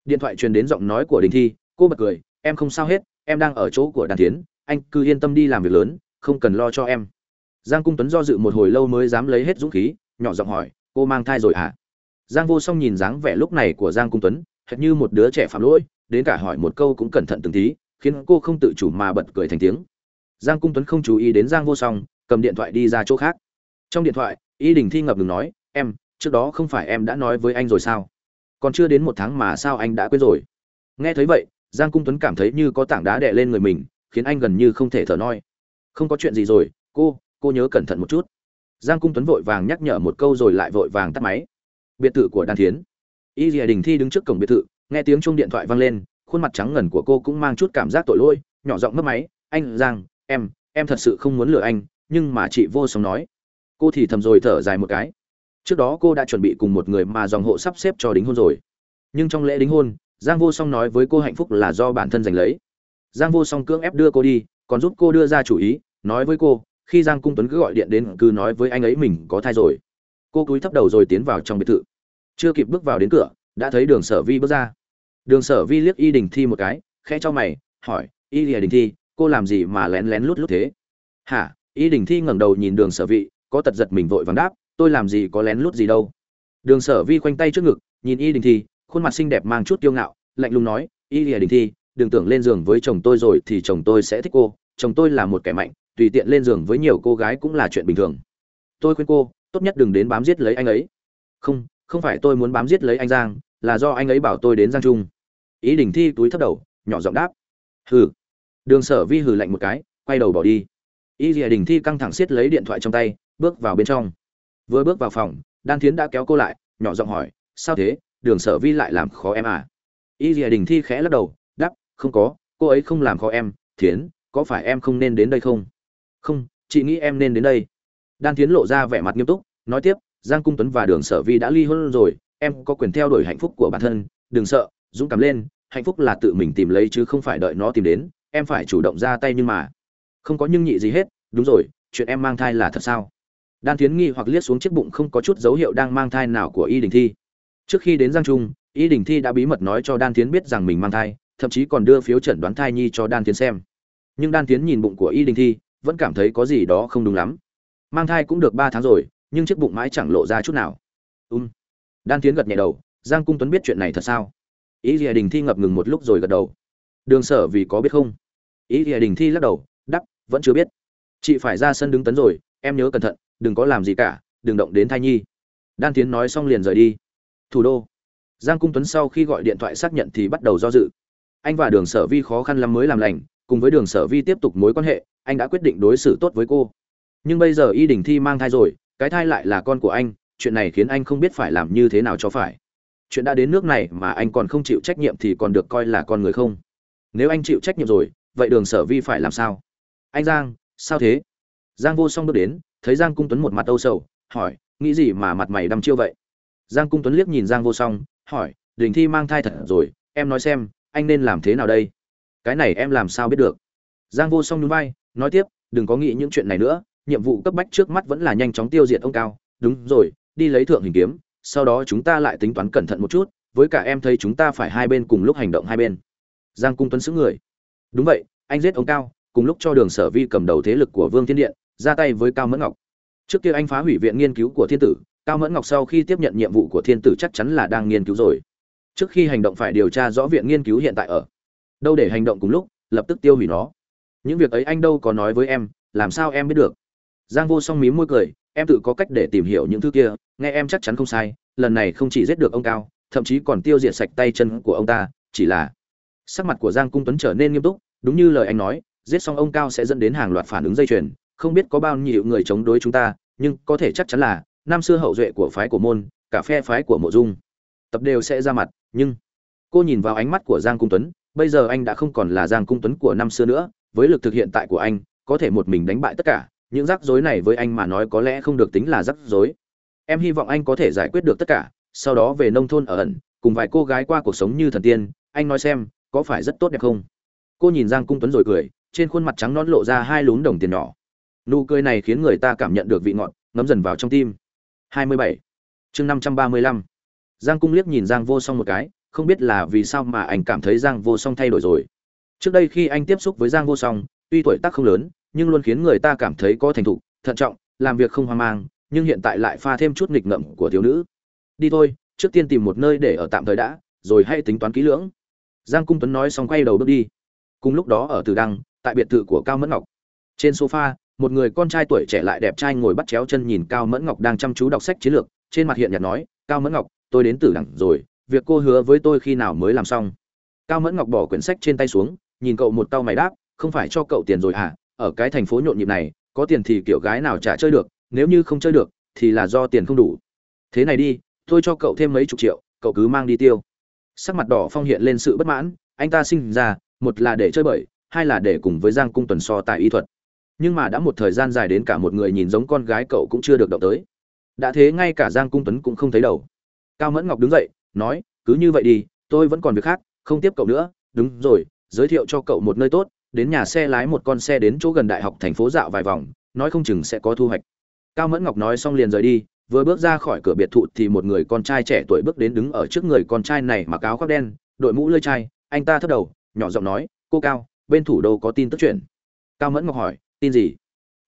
điện thoại truyền đến giọng nói của đình thi, cô bật cười, em không sao hết, em đang ở chỗ của đàn tiến anh cứ yên tâm đi làm việc lớn, không cần lo cho em. Giang cung tuấn do dự một hồi lâu mới dám lấy hết dũng khí, nhỏ giọng hỏi, cô mang thai rồi à giang vô song nhìn dáng vẻ lúc này của giang cung tuấn, hệt như một đứa trẻ phạm lỗi, đến cả hỏi một câu cũng cẩn thận từng tí, khiến cô không tự chủ mà bật cười thành tiếng. Giang cung tuấn không chú ý đến giang vô song, cầm điện thoại đi ra chỗ khác. Trong điện thoại, y đình thi ngập ngừng nói, em, trước đó không phải em đã nói với anh rồi sao? Còn chưa đến một tháng mà sao anh đã quên rồi? Nghe thấy vậy, giang cung tuấn cảm thấy như có tảng đá đè lên người mình, khiến anh gần như không thể thở noi. Không có chuyện gì rồi, cô cô nhớ cẩn thận một chút. Giang cung tuấn vội vàng nhắc nhở một câu rồi lại vội vàng tắt máy. Biệt thự của đan thiến. Y dìa đình thi đứng trước cổng biệt thự, nghe tiếng chuông điện thoại vang lên, khuôn mặt trắng ngần của cô cũng mang chút cảm giác tội lỗi, nhỏ giọng mất máy, anh, giang, em em thật sự không muốn lừa anh, nhưng mà chị vô song nói. Cô thì thầm rồi thở dài một cái trước đó cô đã chuẩn bị cùng một người mà dòng hộ sắp xếp cho đính hôn rồi. Nhưng trong lễ đính hôn, giang vô song nói với cô hạnh phúc là do bản thân giành lấy. Giang vô song cưỡng ép đưa cô đi, còn giúp cô đưa ra chủ ý, nói với cô, khi giang cung tuấn cứ gọi điện đến cứ nói với anh ấy mình có thai rồi. Cô cúi thấp đầu rồi tiến vào trong biệt thự. Chưa kịp bước vào đến cửa, đã thấy đường sở vi bước ra. Đường sở vi liếc y đình thi một cái, khẽ cho mày, hỏi, y lìa đình thi, cô làm gì mà lén lén lút lút thế? Hả? Y đình thi ngẩng đầu nhìn đường sở vị có tật giật mình vội vàng đáp tôi làm gì có lén lút gì đâu. Đường sở vi khoanh tay trước ngực, nhìn y đình thi, khuôn mặt xinh đẹp mang chút kiêu ngạo, lạnh lùng nói, y lìa đình thi, đừng tưởng lên giường với chồng tôi rồi thì chồng tôi sẽ thích cô. Chồng tôi là một kẻ mạnh, tùy tiện lên giường với nhiều cô gái cũng là chuyện bình thường. Tôi khuyên cô, tốt nhất đừng đến bám giết lấy anh ấy. Không không phải tôi muốn bám giết lấy anh giang, là do anh ấy bảo tôi đến giang trung. Ý đình thi túi thấp đầu, nhỏ giọng đáp. Hừ. Đường sở vi hừ lạnh một cái, quay đầu bỏ đi. Ý dìa đình thi căng thẳng siết lấy điện thoại trong tay, bước vào bên trong vừa bước vào phòng, đan thiến đã kéo cô lại, nhỏ giọng hỏi, sao thế? Đường sở vi lại làm khó em à? Y dìa đình thi khẽ lắc đầu, đáp, không có, cô ấy không làm khó em. Thiến, có phải em không nên đến đây không? Không, chị nghĩ em nên đến đây. Đan thiến lộ ra vẻ mặt nghiêm túc, nói tiếp, giang cung tuấn và đường sở vi đã ly hôn rồi, em có quyền theo đuổi hạnh phúc của bản thân. Đừng sợ, dũng cảm lên, hạnh phúc là tự mình tìm lấy chứ không phải đợi nó tìm đến. Em phải chủ động ra tay nhưng mà. Không có nhưng nhị gì hết, đúng rồi, chuyện em mang thai là thật sao? Đan thiến nghi hoặc liếc xuống chiếc bụng không có chút dấu hiệu đang mang thai nào của y đình thi. Trước khi đến giang trung, y đình thi đã bí mật nói cho đan thiến biết rằng mình mang thai, thậm chí còn đưa phiếu chẩn đoán thai nhi cho đan thiến xem. Nhưng đan thiến nhìn bụng của y đình thi, vẫn cảm thấy có gì đó không đúng lắm. Mang thai cũng được ba tháng rồi, nhưng chiếc bụng mãi chẳng lộ ra chút nào. Ùm đan tiến gật nhẹ đầu, giang cung tuấn biết chuyện này thật sao? Ý ghi đình thi ngập ngừng một lúc rồi gật đầu. Đường sở vì có biết không? Ý ghi đình thi lắc đầu, đắp, vẫn chưa biết. Chị phải ra sân đứng tấn rồi, em nhớ cẩn thận đừng có làm gì cả, đừng động đến thai nhi. Đan tiến nói xong liền rời đi. Thủ đô. Giang cung tuấn sau khi gọi điện thoại xác nhận thì bắt đầu do dự. Anh và đường sở vi khó khăn lắm mới làm lành, cùng với đường sở vi tiếp tục mối quan hệ, anh đã quyết định đối xử tốt với cô. Nhưng bây giờ y đình thi mang thai rồi, cái thai lại là con của anh, chuyện này khiến anh không biết phải làm như thế nào cho phải. Chuyện đã đến nước này mà anh còn không chịu trách nhiệm thì còn được coi là con người không? Nếu anh chịu trách nhiệm rồi, vậy đường sở vi phải làm sao? Anh giang, sao thế? Giang vô song bước đến thấy giang cung tuấn một mặt âu sầu, hỏi, nghĩ gì mà mặt mày đăm chiêu vậy? Giang cung tuấn liếc nhìn giang vô song, hỏi, đình thi mang thai thật rồi, em nói xem, anh nên làm thế nào đây? Cái này em làm sao biết được? Giang vô song nhún vai, nói tiếp, đừng có nghĩ những chuyện này nữa, nhiệm vụ cấp bách trước mắt vẫn là nhanh chóng tiêu diệt ông cao. Đúng rồi, đi lấy thượng hình kiếm, sau đó chúng ta lại tính toán cẩn thận một chút, với cả em thấy chúng ta phải hai bên cùng lúc hành động hai bên. Giang cung tuấn xứ người. Đúng vậy, anh giết ông cao, cùng lúc cho đường sở vi cầm đầu thế lực của vương thiên điện ra tay với cao mẫn ngọc. Trước kia anh phá hủy viện nghiên cứu của thiên tử, cao mẫn ngọc sau khi tiếp nhận nhiệm vụ của thiên tử chắc chắn là đang nghiên cứu rồi. Trước khi hành động phải điều tra rõ viện nghiên cứu hiện tại ở đâu để hành động cùng lúc, lập tức tiêu hủy nó. Những việc ấy anh đâu có nói với em, làm sao em biết được? Giang vô song mím môi cười, em tự có cách để tìm hiểu những thứ kia, nghe em chắc chắn không sai, lần này không chỉ giết được ông cao, thậm chí còn tiêu diệt sạch tay chân của ông ta, chỉ là sắc mặt của giang cung tuấn trở nên nghiêm túc, đúng như lời anh nói, giết xong ông cao sẽ dẫn đến hàng loạt phản ứng dây chuyền không biết có bao nhiêu người chống đối chúng ta, nhưng có thể chắc chắn là, năm xưa hậu duệ của phái của môn, cả phe phái của mộ dung, tập đều sẽ ra mặt, nhưng cô nhìn vào ánh mắt của giang cung tuấn, bây giờ anh đã không còn là giang cung tuấn của năm xưa nữa, với lực thực hiện tại của anh, có thể một mình đánh bại tất cả, những rắc rối này với anh mà nói có lẽ không được tính là rắc rối. Em hy vọng anh có thể giải quyết được tất cả, sau đó về nông thôn ở ẩn, cùng vài cô gái qua cuộc sống như thần tiên, anh nói xem, có phải rất tốt đẹp không? Cô nhìn giang cung tuấn rồi cười, trên khuôn mặt trắng nõn lộ ra hai lún đồng tiền nhỏ nụ cười này khiến người ta cảm nhận được vị ngọt, ngấm dần vào trong tim. 27. chương 535. giang cung liếc nhìn giang vô song một cái, không biết là vì sao mà anh cảm thấy giang vô song thay đổi rồi. Trước đây khi anh tiếp xúc với giang vô song, tuy tuổi tác không lớn, nhưng luôn khiến người ta cảm thấy có thành thục, thận trọng, làm việc không hoang mang, nhưng hiện tại lại pha thêm chút nghịch ngợm của thiếu nữ. Đi thôi, trước tiên tìm một nơi để ở tạm thời đã, rồi hãy tính toán kỹ lưỡng. Giang cung tuấn nói xong quay đầu bước đi. Cùng lúc đó ở từ đăng, tại biệt thự của cao mẫn ngọc. Trên sofa một người con trai tuổi trẻ lại đẹp trai ngồi bắt chéo chân nhìn cao mẫn ngọc đang chăm chú đọc sách chiến lược, trên mặt hiện nhạt nói, cao mẫn ngọc, tôi đến từ đẳng rồi, việc cô hứa với tôi khi nào mới làm xong? Cao mẫn ngọc bỏ quyển sách trên tay xuống, nhìn cậu một tao mày đáp, không phải cho cậu tiền rồi à? ở cái thành phố nhộn nhịp này, có tiền thì kiểu gái nào chả chơi được, nếu như không chơi được, thì là do tiền không đủ. Thế này đi, tôi cho cậu thêm mấy chục triệu, cậu cứ mang đi tiêu. Sắc mặt đỏ phong hiện lên sự bất mãn, anh ta sinh ra, một là để chơi bời, hai là để cùng với giang cung tuần so tài y thuật nhưng mà đã một thời gian dài đến cả một người nhìn giống con gái cậu cũng chưa được động tới. Đã thế ngay cả giang cung tuấn cũng không thấy đầu. Cao mẫn ngọc đứng dậy, nói, cứ như vậy đi, tôi vẫn còn việc khác, không tiếp cậu nữa. Đúng rồi, giới thiệu cho cậu một nơi tốt, đến nhà xe lái một con xe đến chỗ gần đại học thành phố dạo vài vòng, nói không chừng sẽ có thu hoạch. Cao mẫn ngọc nói xong liền rời đi, vừa bước ra khỏi cửa biệt thự thì một người con trai trẻ tuổi bước đến đứng ở trước người con trai này mặc áo khoác đen, đội mũ lơi chai, anh ta thấp đầu, nhỏ giọng nói, cô cao, bên thủ đô có tin tức chuyện. Cao mẫn ngọc hỏi tin gì?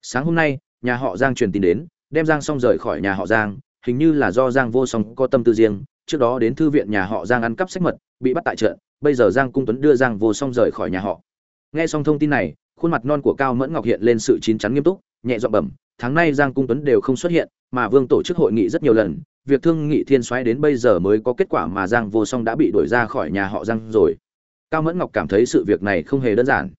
Sáng hôm nay, nhà họ giang truyền tin đến, đem giang xong rời khỏi nhà họ giang, hình như là do giang vô song có tâm tư riêng. Trước đó đến thư viện nhà họ giang ăn cắp sách mật, bị bắt tại trận bây giờ giang cung tuấn đưa giang vô song rời khỏi nhà họ. Nghe xong thông tin này, khuôn mặt non của cao mẫn ngọc hiện lên sự chín chắn nghiêm túc, nhẹ giọng bẩm, tháng nay giang cung tuấn đều không xuất hiện, mà vương tổ chức hội nghị rất nhiều lần, việc thương nghị thiên soái đến bây giờ mới có kết quả mà giang vô song đã bị đuổi ra khỏi nhà họ giang rồi. Cao mẫn ngọc cảm thấy sự việc này không hề đơn giản.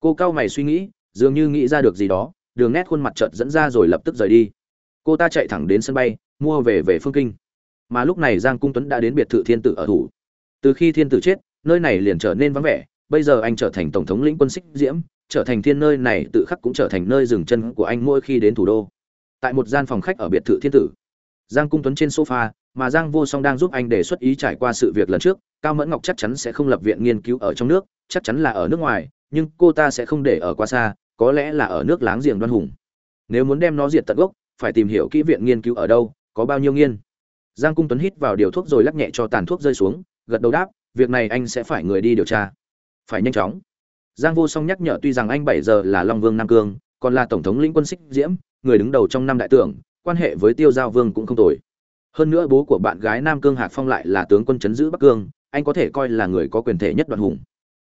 Cô cao mày suy nghĩ dường như nghĩ ra được gì đó, đường nét khuôn mặt chợt dẫn ra rồi lập tức rời đi. Cô ta chạy thẳng đến sân bay, mua về về phương kinh. Mà lúc này giang cung tuấn đã đến biệt thự thiên tử ở thủ. Từ khi thiên tử chết, nơi này liền trở nên vắng vẻ, bây giờ anh trở thành tổng thống lĩnh quân xích diễm, trở thành thiên nơi này tự khắc cũng trở thành nơi dừng chân của anh mỗi khi đến thủ đô. Tại một gian phòng khách ở biệt thự thiên tử, giang cung tuấn trên sofa, mà giang vô song đang giúp anh đề xuất ý trải qua sự việc lần trước, cao mẫn ngọc chắc chắn sẽ không lập viện nghiên cứu ở trong nước, chắc chắn là ở nước ngoài, nhưng cô ta sẽ không để ở quá xa có lẽ là ở nước láng giềng đoan hùng. Nếu muốn đem nó diệt tận gốc, phải tìm hiểu kỹ viện nghiên cứu ở đâu, có bao nhiêu nghiên. Giang cung tuấn hít vào điều thuốc rồi lắc nhẹ cho tàn thuốc rơi xuống, gật đầu đáp, việc này anh sẽ phải người đi điều tra. Phải nhanh chóng. Giang vô song nhắc nhở tuy rằng anh bảy giờ là long vương nam cương, còn là tổng thống lĩnh quân xích diễm, người đứng đầu trong năm đại tưởng, quan hệ với tiêu giao vương cũng không tồi. Hơn nữa bố của bạn gái nam cương hạc phong lại là tướng quân chấn giữ bắc cương, anh có thể coi là người có quyền thể nhất đoàn hùng.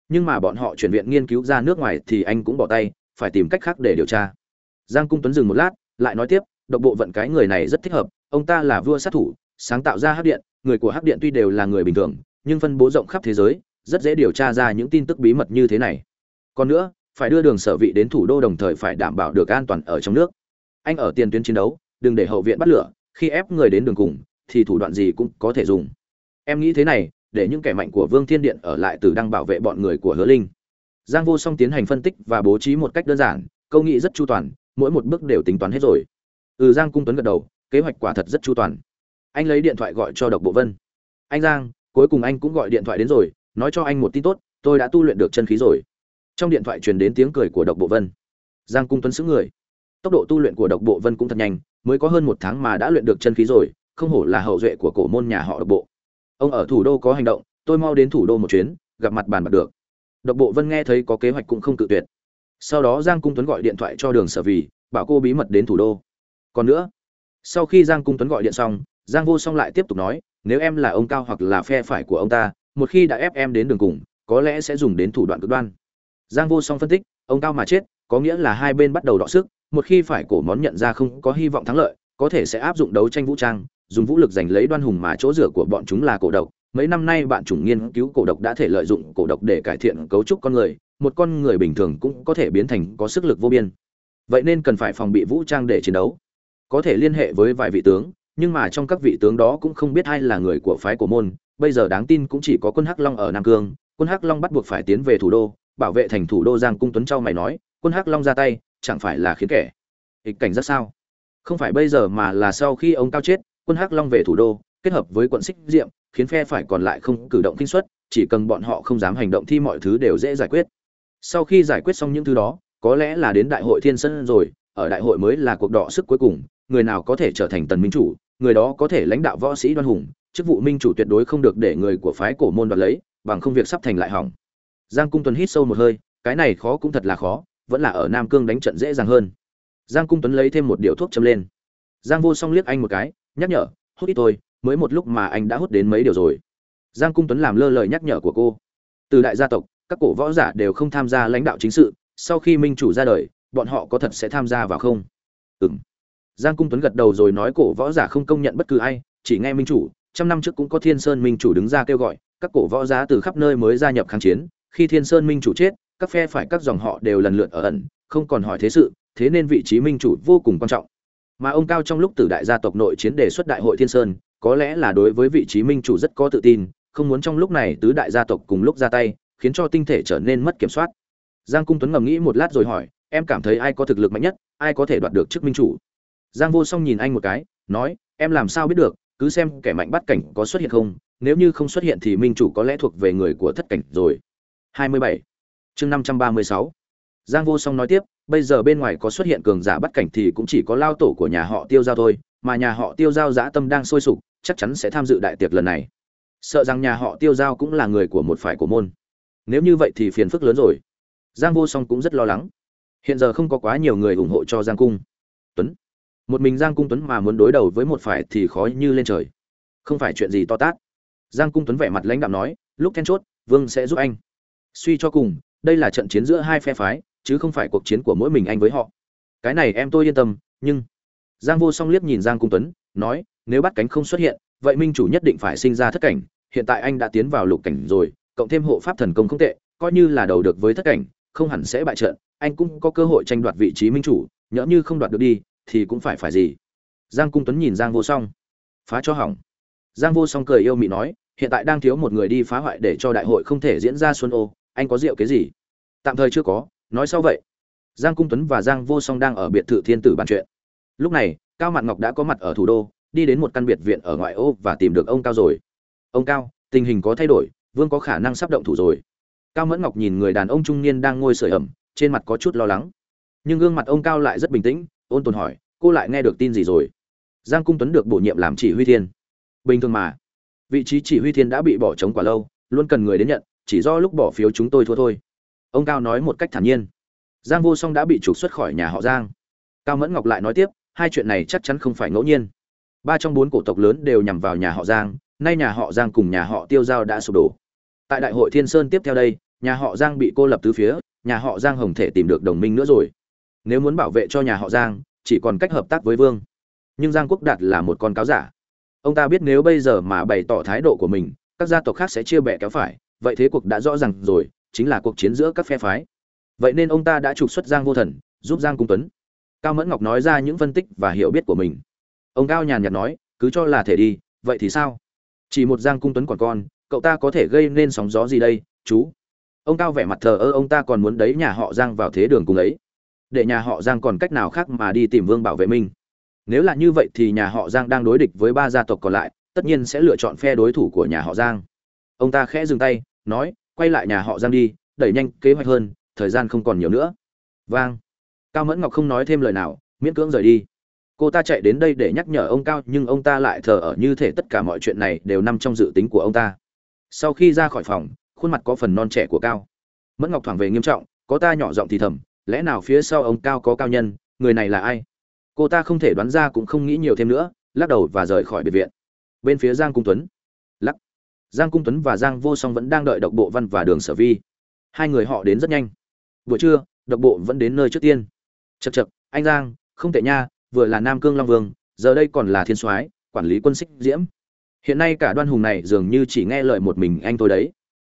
Nhưng mà bọn họ chuyển viện nghiên cứu ra nước ngoài thì anh cũng bỏ tay phải tìm cách khác để điều tra. Giang cung tuấn dừng một lát, lại nói tiếp, độc bộ vận cái người này rất thích hợp, ông ta là vua sát thủ, sáng tạo ra hắc điện, người của hắc điện tuy đều là người bình thường, nhưng phân bố rộng khắp thế giới, rất dễ điều tra ra những tin tức bí mật như thế này. Còn nữa, phải đưa đường sở vị đến thủ đô đồng thời phải đảm bảo được an toàn ở trong nước. Anh ở tiền tuyến chiến đấu, đừng để hậu viện bắt lửa, khi ép người đến đường cùng, thì thủ đoạn gì cũng có thể dùng. Em nghĩ thế này, để những kẻ mạnh của vương thiên điện ở lại từ đang bảo vệ bọn người của hứa linh giang vô song tiến hành phân tích và bố trí một cách đơn giản, câu nghị rất chu toàn, mỗi một bước đều tính toán hết rồi. Ừ giang cung tuấn gật đầu, kế hoạch quả thật rất chu toàn. Anh lấy điện thoại gọi cho độc bộ vân. Anh giang, cuối cùng anh cũng gọi điện thoại đến rồi, nói cho anh một tin tốt, tôi đã tu luyện được chân khí rồi. Trong điện thoại truyền đến tiếng cười của độc bộ vân. Giang cung tuấn sững người. Tốc độ tu luyện của độc bộ vân cũng thật nhanh, mới có hơn một tháng mà đã luyện được chân khí rồi, không hổ là hậu duệ của cổ môn nhà họ độc bộ. Ông ở thủ đô có hành động, tôi mau đến thủ đô một chuyến, gặp mặt bàn bạc được độc bộ vân nghe thấy có kế hoạch cũng không tự tuyệt. Sau đó giang cung tuấn gọi điện thoại cho đường sở vì, bảo cô bí mật đến thủ đô. Còn nữa, sau khi giang cung tuấn gọi điện xong, giang vô song lại tiếp tục nói, nếu em là ông cao hoặc là phe phải của ông ta, một khi đã ép em đến đường cùng, có lẽ sẽ dùng đến thủ đoạn cực đoan. Giang vô song phân tích, ông cao mà chết, có nghĩa là hai bên bắt đầu đọ sức, một khi phải cổ món nhận ra không có hy vọng thắng lợi, có thể sẽ áp dụng đấu tranh vũ trang, dùng vũ lực giành lấy đoan hùng mà chỗ rửa của bọn chúng là cổ độc mấy năm nay bạn chủng nghiên cứu cổ độc đã thể lợi dụng cổ độc để cải thiện cấu trúc con người, một con người bình thường cũng có thể biến thành có sức lực vô biên. Vậy nên cần phải phòng bị vũ trang để chiến đấu. Có thể liên hệ với vài vị tướng, nhưng mà trong các vị tướng đó cũng không biết ai là người của phái của môn. Bây giờ đáng tin cũng chỉ có quân hắc long ở nam cương. Quân hắc long bắt buộc phải tiến về thủ đô, bảo vệ thành thủ đô giang cung tuấn châu mày nói, quân hắc long ra tay, chẳng phải là khiến kẻ ịch cảnh rất sao? Không phải bây giờ mà là sau khi ông cao chết, quân hắc long về thủ đô, kết hợp với quận xích diệm khiến phe phải còn lại không cử động kinh suất, chỉ cần bọn họ không dám hành động thì mọi thứ đều dễ giải quyết. Sau khi giải quyết xong những thứ đó, có lẽ là đến đại hội thiên sân rồi, ở đại hội mới là cuộc đọ sức cuối cùng, người nào có thể trở thành tần minh chủ, người đó có thể lãnh đạo võ sĩ đoan hùng, chức vụ minh chủ tuyệt đối không được để người của phái cổ môn đoạt lấy, bằng không việc sắp thành lại hỏng. Giang cung tuấn hít sâu một hơi, cái này khó cũng thật là khó, vẫn là ở nam cương đánh trận dễ dàng hơn. Giang cung tuấn lấy thêm một điệu thuốc châm lên. Giang vô song liếc anh một cái, nhắc nhở, hút ít thôi mới một lúc mà anh đã hút đến mấy điều rồi. Giang cung tuấn làm lơ lời nhắc nhở của cô. Từ đại gia tộc, các cổ võ giả đều không tham gia lãnh đạo chính sự, sau khi minh chủ ra đời, bọn họ có thật sẽ tham gia vào không? Ừng giang cung tuấn gật đầu rồi nói cổ võ giả không công nhận bất cứ ai, chỉ nghe minh chủ, trăm năm trước cũng có thiên sơn minh chủ đứng ra kêu gọi, các cổ võ giá từ khắp nơi mới gia nhập kháng chiến, khi thiên sơn minh chủ chết, các phe phải các dòng họ đều lần lượt ở ẩn, không còn hỏi thế sự, thế nên vị trí minh chủ vô cùng quan trọng. Mà ông cao trong lúc từ đại gia tộc nội chiến đề xuất đại hội thiên sơn có lẽ là đối với vị trí minh chủ rất có tự tin, không muốn trong lúc này tứ đại gia tộc cùng lúc ra tay, khiến cho tinh thể trở nên mất kiểm soát giang cung tuấn ngầm nghĩ một lát rồi hỏi, em cảm thấy ai có thực lực mạnh nhất, ai có thể đoạt được chức minh chủ giang vô song nhìn anh một cái, nói, em làm sao biết được, cứ xem kẻ mạnh bắt cảnh có xuất hiện không, nếu như không xuất hiện thì minh chủ có lẽ thuộc về người của thất cảnh rồi 27. chương 536. giang vô song nói tiếp, bây giờ bên ngoài có xuất hiện cường giả bắt cảnh thì cũng chỉ có lao tổ của nhà họ tiêu giao thôi, mà nhà họ tiêu giao dã tâm đang sôi sục chắc chắn sẽ tham dự đại tiệc lần này. Sợ rằng nhà họ tiêu giao cũng là người của một phải của môn. Nếu như vậy thì phiền phức lớn rồi. Giang vô song cũng rất lo lắng. Hiện giờ không có quá nhiều người ủng hộ cho giang cung. Tuấn. Một mình giang cung tuấn mà muốn đối đầu với một phải thì khó như lên trời. Không phải chuyện gì to tát. Giang cung tuấn vẻ mặt lãnh đạm nói, lúc then chốt, vương sẽ giúp anh. Suy cho cùng, đây là trận chiến giữa hai phe phái, chứ không phải cuộc chiến của mỗi mình anh với họ. Cái này em tôi yên tâm, nhưng giang vô song liếc nhìn giang cung tuấn, nói nếu bắt cánh không xuất hiện, vậy minh chủ nhất định phải sinh ra thất cảnh, hiện tại anh đã tiến vào lục cảnh rồi, cộng thêm hộ pháp thần công không tệ, coi như là đầu được với thất cảnh, không hẳn sẽ bại trận, anh cũng có cơ hội tranh đoạt vị trí minh chủ, nhỡ như không đoạt được đi, thì cũng phải phải gì? Giang cung tuấn nhìn giang vô song. Phá cho hỏng. Giang vô song cười yêu mị nói, hiện tại đang thiếu một người đi phá hoại để cho đại hội không thể diễn ra xuân ô, anh có rượu cái gì? Tạm thời chưa có, nói sau vậy. Giang cung tuấn và giang vô song đang ở biệt thự thiên tử bàn chuyện. Lúc này, cao mạn ngọc đã có mặt ở thủ đô đi đến một căn biệt viện ở ngoại ô và tìm được ông cao rồi. Ông cao, tình hình có thay đổi, vương có khả năng sắp động thủ rồi. Cao mẫn ngọc nhìn người đàn ông trung niên đang ngồi sưởi ẩm, trên mặt có chút lo lắng. Nhưng gương mặt ông cao lại rất bình tĩnh, ôn tồn hỏi, cô lại nghe được tin gì rồi? Giang cung tuấn được bổ nhiệm làm chỉ huy thiên. Bình thường mà. Vị trí chỉ huy thiên đã bị bỏ trống quá lâu, luôn cần người đến nhận, chỉ do lúc bỏ phiếu chúng tôi thua thôi. Ông cao nói một cách thản nhiên. Giang vô song đã bị trục xuất khỏi nhà họ giang. Cao mẫn ngọc lại nói tiếp, hai chuyện này chắc chắn không phải ngẫu nhiên ba trong bốn cổ tộc lớn đều nhằm vào nhà họ giang, nay nhà họ giang cùng nhà họ tiêu giao đã sụp đổ. Tại đại hội thiên sơn tiếp theo đây, nhà họ giang bị cô lập tứ phía, nhà họ giang hồng thể tìm được đồng minh nữa rồi. Nếu muốn bảo vệ cho nhà họ giang, chỉ còn cách hợp tác với vương. Nhưng giang quốc đạt là một con cáo giả. Ông ta biết nếu bây giờ mà bày tỏ thái độ của mình, các gia tộc khác sẽ chia bẻ kéo phải, vậy thế cuộc đã rõ ràng rồi, chính là cuộc chiến giữa các phe phái. Vậy nên ông ta đã trục xuất giang vô thần, giúp giang cung tuấn. Cao mẫn ngọc nói ra những phân tích và hiểu biết của mình ông cao nhàn nhạt nói, cứ cho là thể đi, vậy thì sao? Chỉ một giang cung tuấn còn con, cậu ta có thể gây nên sóng gió gì đây, chú? Ông cao vẻ mặt thờ ơ, ông ta còn muốn đấy nhà họ giang vào thế đường cùng ấy. Để nhà họ giang còn cách nào khác mà đi tìm vương bảo vệ mình? nếu là như vậy thì nhà họ giang đang đối địch với ba gia tộc còn lại, tất nhiên sẽ lựa chọn phe đối thủ của nhà họ giang. Ông ta khẽ dừng tay, nói, quay lại nhà họ giang đi, đẩy nhanh kế hoạch hơn, thời gian không còn nhiều nữa. Vang. Cao mẫn ngọc không nói thêm lời nào, miễn cưỡng rời đi cô ta chạy đến đây để nhắc nhở ông cao, nhưng ông ta lại thờ ở như thể tất cả mọi chuyện này đều nằm trong dự tính của ông ta. Sau khi ra khỏi phòng, khuôn mặt có phần non trẻ của cao. Mẫn ngọc thoảng về nghiêm trọng, có ta nhỏ giọng thì thầm, lẽ nào phía sau ông cao có cao nhân, người này là ai? Cô ta không thể đoán ra cũng không nghĩ nhiều thêm nữa, lắc đầu và rời khỏi biệt viện. Bên phía giang cung tuấn, lắc. Giang cung tuấn và giang vô song vẫn đang đợi độc bộ văn và đường sở vi. Hai người họ đến rất nhanh. Buổi trưa, độc bộ vẫn đến nơi trước tiên. Chật chật anh giang, không tệ nha vừa là nam cương long vương, giờ đây còn là thiên soái, quản lý quân xích diễm. Hiện nay cả đoan hùng này dường như chỉ nghe lời một mình anh tôi đấy.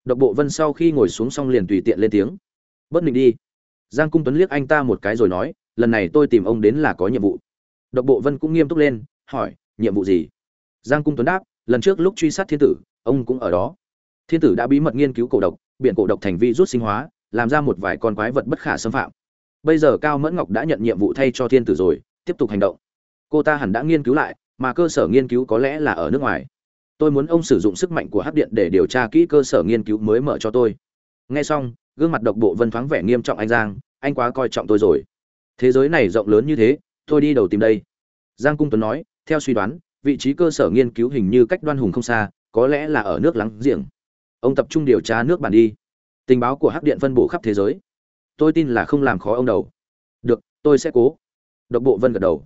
Độc bộ vân sau khi ngồi xuống xong liền tùy tiện lên tiếng. Bất định đi. Giang cung tuấn liếc anh ta một cái rồi nói, lần này tôi tìm ông đến là có nhiệm vụ. Độc bộ vân cũng nghiêm túc lên, hỏi, nhiệm vụ gì? Giang cung tuấn đáp, lần trước lúc truy sát thiên tử, ông cũng ở đó. Thiên tử đã bí mật nghiên cứu cổ độc, biện cổ độc thành vi rút sinh hóa, làm ra một vài con quái vật bất khả xâm phạm. Bây giờ cao mẫn ngọc đã nhận nhiệm vụ thay cho thiên tử rồi tiếp tục hành động. Cô ta hẳn đã nghiên cứu lại, mà cơ sở nghiên cứu có lẽ là ở nước ngoài. Tôi muốn ông sử dụng sức mạnh của hắc điện để điều tra kỹ cơ sở nghiên cứu mới mở cho tôi. Nghe xong, gương mặt độc bộ vân thoáng vẻ nghiêm trọng anh giang, anh quá coi trọng tôi rồi. Thế giới này rộng lớn như thế, tôi đi đầu tìm đây. Giang cung tuấn nói, theo suy đoán, vị trí cơ sở nghiên cứu hình như cách đoan hùng không xa, có lẽ là ở nước láng giềng. Ông tập trung điều tra nước bản đi. Tình báo của hắc điện phân bổ khắp thế giới. Tôi tin là không làm khó ông đầu. Được, tôi sẽ cố độc bộ vân gật đầu.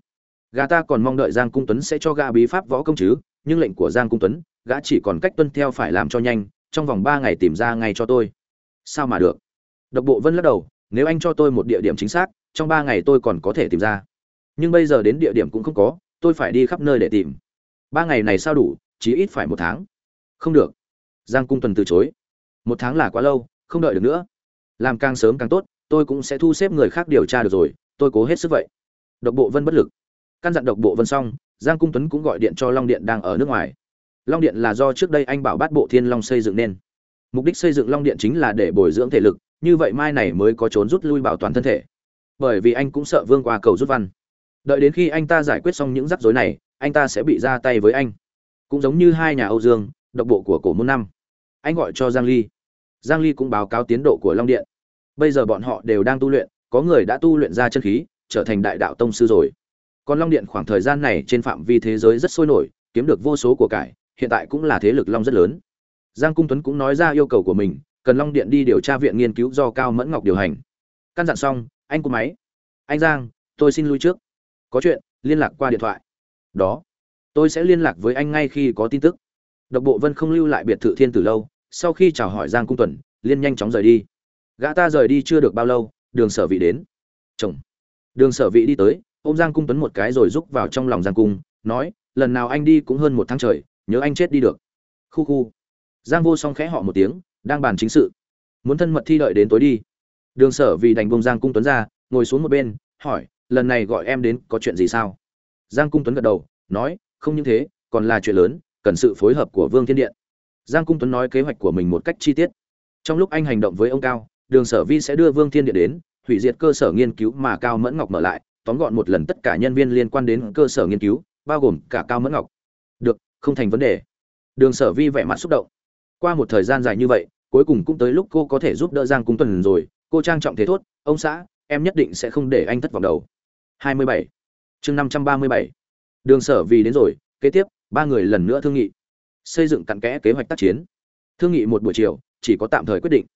Gã ta còn mong đợi giang cung tuấn sẽ cho gã bí pháp võ công chứ, nhưng lệnh của giang cung tuấn, gã chỉ còn cách tuân theo phải làm cho nhanh, trong vòng ba ngày tìm ra ngay cho tôi. Sao mà được? Độc bộ vân lắc đầu, nếu anh cho tôi một địa điểm chính xác, trong ba ngày tôi còn có thể tìm ra. Nhưng bây giờ đến địa điểm cũng không có, tôi phải đi khắp nơi để tìm. Ba ngày này sao đủ chí ít phải một tháng. Không được. Giang cung tuần từ chối. Một tháng là quá lâu, không đợi được nữa. Làm càng sớm càng tốt, tôi cũng sẽ thu xếp người khác điều tra được rồi, tôi cố hết sức vậy độc bộ vân bất lực. Căn dặn độc bộ vân xong, giang cung tuấn cũng gọi điện cho long điện đang ở nước ngoài. Long điện là do trước đây anh bảo bát bộ thiên long xây dựng nên. Mục đích xây dựng long điện chính là để bồi dưỡng thể lực, như vậy mai này mới có trốn rút lui bảo toàn thân thể. Bởi vì anh cũng sợ vương qua cầu rút văn. Đợi đến khi anh ta giải quyết xong những rắc rối này, anh ta sẽ bị ra tay với anh. Cũng giống như hai nhà âu dương, độc bộ của cổ môn năm. Anh gọi cho giang ly. Giang ly cũng báo cáo tiến độ của long điện. Bây giờ bọn họ đều đang tu luyện, có người đã tu luyện ra chân khí trở thành đại đạo tông sư rồi. Còn long điện khoảng thời gian này trên phạm vi thế giới rất sôi nổi, kiếm được vô số của cải, hiện tại cũng là thế lực long rất lớn. Giang cung tuấn cũng nói ra yêu cầu của mình, cần long điện đi điều tra viện nghiên cứu do cao mẫn ngọc điều hành. Căn dặn xong, anh cúp máy. Anh giang, tôi xin lui trước. Có chuyện, liên lạc qua điện thoại. Đó. Tôi sẽ liên lạc với anh ngay khi có tin tức. Độc bộ vân không lưu lại biệt thự thiên tử lâu, sau khi chào hỏi giang cung tuấn liên nhanh chóng rời đi. Gã ta rời đi chưa được bao lâu, đường sở vị đến. Chồng đường sở vị đi tới, ôm giang cung tuấn một cái rồi rúc vào trong lòng giang cung, nói, lần nào anh đi cũng hơn một tháng trời, nhớ anh chết đi được. Khu khu. Giang vô song khẽ họ một tiếng, đang bàn chính sự. Muốn thân mật thi đợi đến tối đi. Đường sở vì đành bông giang cung tuấn ra, ngồi xuống một bên, hỏi, lần này gọi em đến có chuyện gì sao? Giang cung tuấn gật đầu, nói, không những thế, còn là chuyện lớn, cần sự phối hợp của vương thiên điện. Giang cung tuấn nói kế hoạch của mình một cách chi tiết. Trong lúc anh hành động với ông cao, đường sở vi sẽ đưa vương thiên điện đến hủy diệt cơ sở nghiên cứu mà cao mẫn ngọc mở lại, tóm gọn một lần tất cả nhân viên liên quan đến cơ sở nghiên cứu, bao gồm cả cao mẫn ngọc. Được, không thành vấn đề. Đường sở vi vẻ mặt xúc động. Qua một thời gian dài như vậy, cuối cùng cũng tới lúc cô có thể giúp đỡ giang cung tuần rồi. Cô trang trọng thế thốt, ông xã, em nhất định sẽ không để anh thất vọng đầu. 27. chương 537. đường sở vì đến rồi, kế tiếp, ba người lần nữa thương nghị. Xây dựng cặn kẽ kế hoạch tác chiến. Thương nghị một buổi chiều, chỉ có tạm thời quyết định.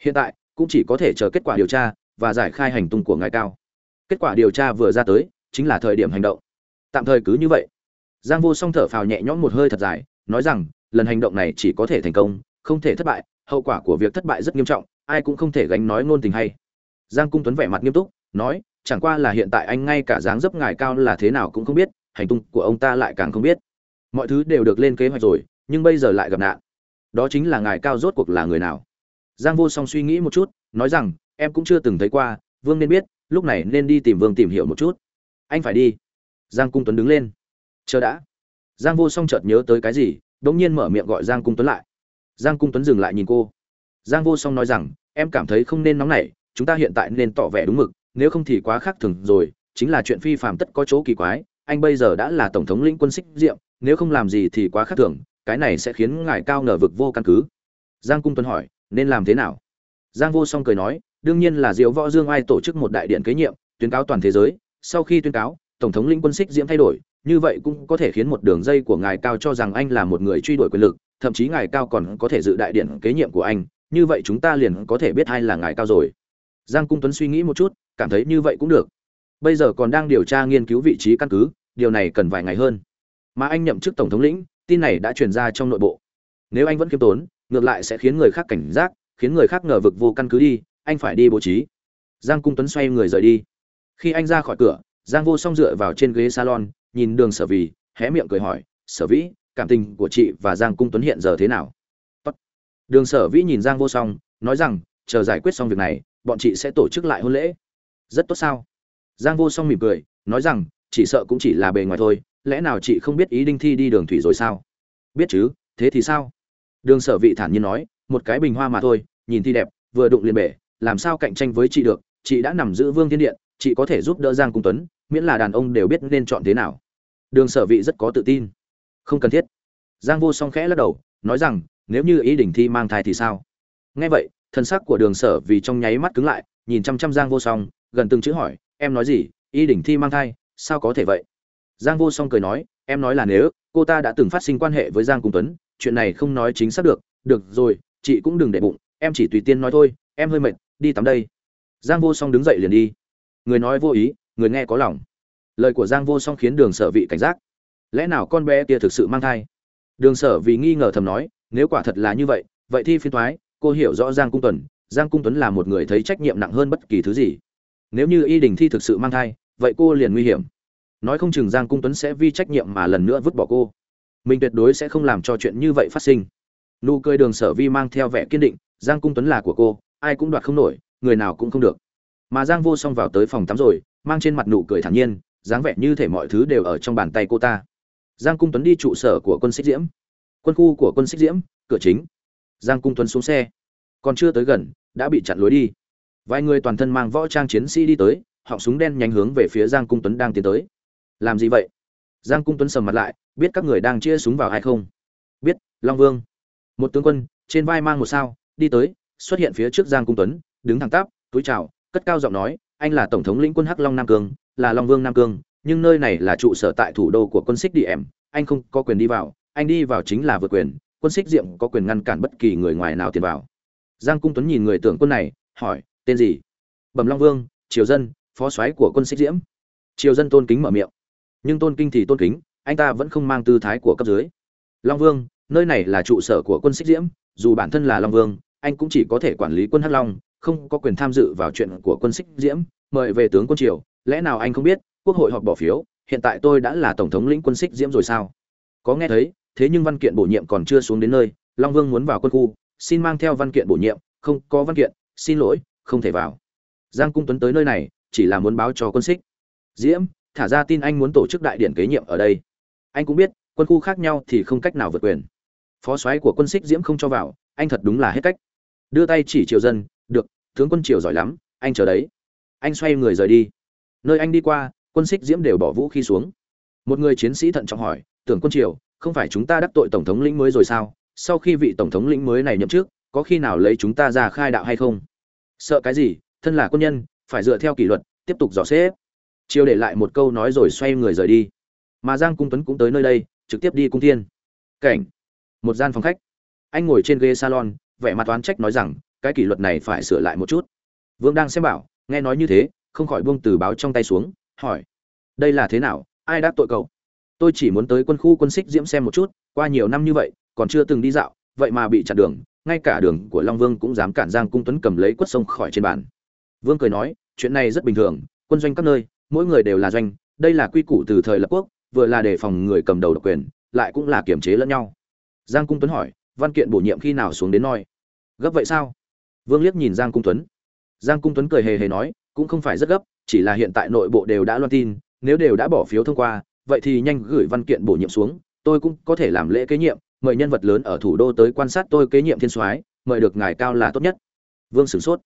Hiện tại, cũng chỉ có thể chờ kết quả điều tra và giải khai hành tung của ngài cao. Kết quả điều tra vừa ra tới, chính là thời điểm hành động. Tạm thời cứ như vậy. Giang vô song thở phào nhẹ nhõm một hơi thật dài, nói rằng, lần hành động này chỉ có thể thành công, không thể thất bại, hậu quả của việc thất bại rất nghiêm trọng, ai cũng không thể gánh nói ngôn tình hay. Giang cung tuấn vẻ mặt nghiêm túc, nói, chẳng qua là hiện tại anh ngay cả dáng dấp ngài cao là thế nào cũng không biết, hành tung của ông ta lại càng không biết. Mọi thứ đều được lên kế hoạch rồi, nhưng bây giờ lại gặp nạn. Đó chính là ngài cao rốt cuộc là người nào. Giang vô song suy nghĩ một chút, nói rằng em cũng chưa từng thấy qua, vương nên biết, lúc này nên đi tìm vương tìm hiểu một chút. Anh phải đi. Giang cung tuấn đứng lên. Chờ đã. Giang vô song chợt nhớ tới cái gì đ ỗ n g nhiên mở miệng gọi giang cung tuấn lại. Giang cung tuấn dừng lại nhìn cô. Giang vô song nói rằng, em cảm thấy không nên nóng nảy, chúng ta hiện tại nên tỏ vẻ đúng mực, nếu không thì quá khác thường rồi, chính là chuyện phi phạm tất có chỗ kỳ quái, anh bây giờ đã là tổng thống lĩnh quân xích diệm, nếu không làm gì thì quá khác thường, cái này sẽ khiến ngài cao ngờ vực vô căn cứ. Giang cung tuấn hỏi, nên làm thế nào? Giang vô song cười nói đương nhiên là diệu võ dương ai tổ chức một đại điện kế nhiệm, tuyên cáo toàn thế giới. Sau khi tuyên cáo, tổng thống lĩnh quân xích diễm thay đổi, như vậy cũng có thể khiến một đường dây của ngài cao cho rằng anh là một người truy đuổi quyền lực, thậm chí ngài cao còn có thể dự đại điện kế nhiệm của anh. Như vậy chúng ta liền có thể biết ai là ngài cao rồi. Giang cung tuấn suy nghĩ một chút, cảm thấy như vậy cũng được. Bây giờ còn đang điều tra nghiên cứu vị trí căn cứ, điều này cần vài ngày hơn. Mà anh nhậm chức tổng thống lĩnh, tin này đã truyền ra trong nội bộ. Nếu anh vẫn kiêm tốn, ngược lại sẽ khiến người khác cảnh giác, khiến người khác ngờ vực vô căn cứ đi anh phải đi bố trí. Giang cung tuấn xoay người rời đi. Khi anh ra khỏi cửa, giang vô song dựa vào trên ghế salon, nhìn đường sở vì, hé miệng cười hỏi, sở vĩ, cảm tình của chị và giang cung tuấn hiện giờ thế nào? Tốt. đường sở vĩ nhìn giang vô song, nói rằng, chờ giải quyết xong việc này, bọn chị sẽ tổ chức lại hôn lễ. Rất tốt sao? Giang vô song mỉm cười, nói rằng, chỉ sợ cũng chỉ là bề ngoài thôi, lẽ nào chị không biết ý đinh thi đi đường thủy rồi sao? Biết chứ, thế thì sao? Đường sở vị thản nhiên nói, một cái bình hoa mà thôi, nhìn thi đẹp, vừa đụng liền bể làm sao cạnh tranh với chị được, chị đã nằm giữ vương thiên điện, chị có thể giúp đỡ giang cung tuấn, miễn là đàn ông đều biết nên chọn thế nào. Đường sở vị rất có tự tin. Không cần thiết. Giang vô song khẽ lắc đầu, nói rằng, nếu như ý đình thi mang thai thì sao? Nghe vậy, thân sắc của đường sở vì trong nháy mắt cứng lại, nhìn chăm chăm giang vô song, gần từng chữ hỏi, em nói gì? Ý đình thi mang thai, sao có thể vậy? Giang vô song cười nói, em nói là nếu, cô ta đã từng phát sinh quan hệ với giang cung tuấn, chuyện này không nói chính xác được. Được rồi, chị cũng đừng để bụng, em chỉ tùy tiên nói thôi, em hơi mệt đi tắm đây. Giang vô song đứng dậy liền đi. Người nói vô ý, người nghe có lòng. Lời của giang vô song khiến đường sở vị cảnh giác. Lẽ nào con bé kia thực sự mang thai? Đường sở vì nghi ngờ thầm nói, nếu quả thật là như vậy vậy thì phiên thoái cô hiểu rõ giang cung tuấn, giang cung tuấn là một người thấy trách nhiệm nặng hơn bất kỳ thứ gì. Nếu như y đình thi thực sự mang thai, vậy cô liền nguy hiểm. Nói không chừng giang cung tuấn sẽ vi trách nhiệm mà lần nữa vứt bỏ cô. Mình tuyệt đối sẽ không làm cho chuyện như vậy phát sinh. Nụ cười đường sở vi mang theo vẻ kiên định, giang cung tuấn là của cô ai cũng đoạt không nổi, người nào cũng không được. Mà giang vô song vào tới phòng tắm rồi, mang trên mặt nụ cười thản nhiên, dáng vẻ như thể mọi thứ đều ở trong bàn tay cô ta. Giang cung tuấn đi trụ sở của quân xích diễm. Quân khu của quân xích diễm, cửa chính. Giang cung tuấn xuống xe. Còn chưa tới gần, đã bị chặn lối đi. Vài người toàn thân mang võ trang chiến sĩ đi tới, họng súng đen nhánh hướng về phía giang cung tuấn đang tiến tới. Làm gì vậy? Giang cung tuấn sầm mặt lại, biết các người đang chia súng vào hay không? Biết, long vương. Một tướng quân, trên vai mang một sao, đi tới xuất hiện phía trước giang cung tuấn, đứng thẳng tắp, túi chào, cất cao giọng nói, anh là tổng thống lĩnh quân hắc long nam cương, là long vương nam cương, nhưng nơi này là trụ sở tại thủ đô của quân xích đi anh không có quyền đi vào, anh đi vào chính là vượt quyền, quân xích diệm có quyền ngăn cản bất kỳ người ngoài nào tiến vào. Giang cung tuấn nhìn người tưởng quân này, hỏi, tên gì? Bẩm long vương, triều dân, phó soái của quân xích diễm triều dân tôn kính mở miệng. Nhưng tôn kinh thì tôn kính, anh ta vẫn không mang tư thái của cấp dưới. Long vương, nơi này là trụ sở của quân xích diễm dù bản thân là long vương anh cũng chỉ có thể quản lý quân hắc long, không có quyền tham dự vào chuyện của quân xích diễm, mời về tướng quân triều. Lẽ nào anh không biết, quốc hội họp bỏ phiếu, hiện tại tôi đã là tổng thống lĩnh quân xích diễm rồi sao? Có nghe thấy, thế nhưng văn kiện bổ nhiệm còn chưa xuống đến nơi, long vương muốn vào quân khu, xin mang theo văn kiện bổ nhiệm, không có văn kiện, xin lỗi, không thể vào. Giang cung tuấn tới nơi này, chỉ là muốn báo cho quân xích diễm, thả ra tin anh muốn tổ chức đại điển kế nhiệm ở đây. Anh cũng biết, quân khu khác nhau thì không cách nào vượt quyền. Phó soái của quân xích diễm không cho vào, anh thật đúng là hết cách đưa tay chỉ triều dân, được, tướng quân triều giỏi lắm, anh chờ đấy. Anh xoay người rời đi. Nơi anh đi qua, quân xích diễm đều bỏ vũ khí xuống. Một người chiến sĩ thận trọng hỏi, tưởng quân triều, không phải chúng ta đắc tội tổng thống lĩnh mới rồi sao? Sau khi vị tổng thống lĩnh mới này nhậm chức, có khi nào lấy chúng ta ra khai đạo hay không? Sợ cái gì? Thân là quân nhân, phải dựa theo kỷ luật, tiếp tục dò xếp. Triều để lại một câu nói rồi xoay người rời đi. Mà giang cung tuấn cũng tới nơi đây, trực tiếp đi cung thiên. Cảnh, một gian phòng khách. Anh ngồi trên ghế salon vẻ mặt toán trách nói rằng, cái kỷ luật này phải sửa lại một chút. Vương đang xem bảo, nghe nói như thế, không khỏi buông từ báo trong tay xuống, hỏi, đây là thế nào? Ai đã tội cậu? Tôi chỉ muốn tới quân khu quân xích diễm xem một chút, qua nhiều năm như vậy, còn chưa từng đi dạo, vậy mà bị chặn đường, ngay cả đường của long vương cũng dám cản giang cung tuấn cầm lấy quất sông khỏi trên bàn. Vương cười nói, chuyện này rất bình thường, quân doanh các nơi, mỗi người đều là doanh, đây là quy củ từ thời lập quốc, vừa là để phòng người cầm đầu độc quyền, lại cũng là kiểm chế lẫn nhau. Giang cung tuấn hỏi, văn kiện bổ nhiệm khi nào xuống đến noi? Gấp vậy sao? Vương liếc nhìn giang cung tuấn. Giang cung tuấn cười hề hề nói, cũng không phải rất gấp, chỉ là hiện tại nội bộ đều đã loan tin, nếu đều đã bỏ phiếu thông qua, vậy thì nhanh gửi văn kiện bổ nhiệm xuống, tôi cũng có thể làm lễ kế nhiệm, mời nhân vật lớn ở thủ đô tới quan sát tôi kế nhiệm thiên soái, mời được ngài cao là tốt nhất. Vương sửng sốt.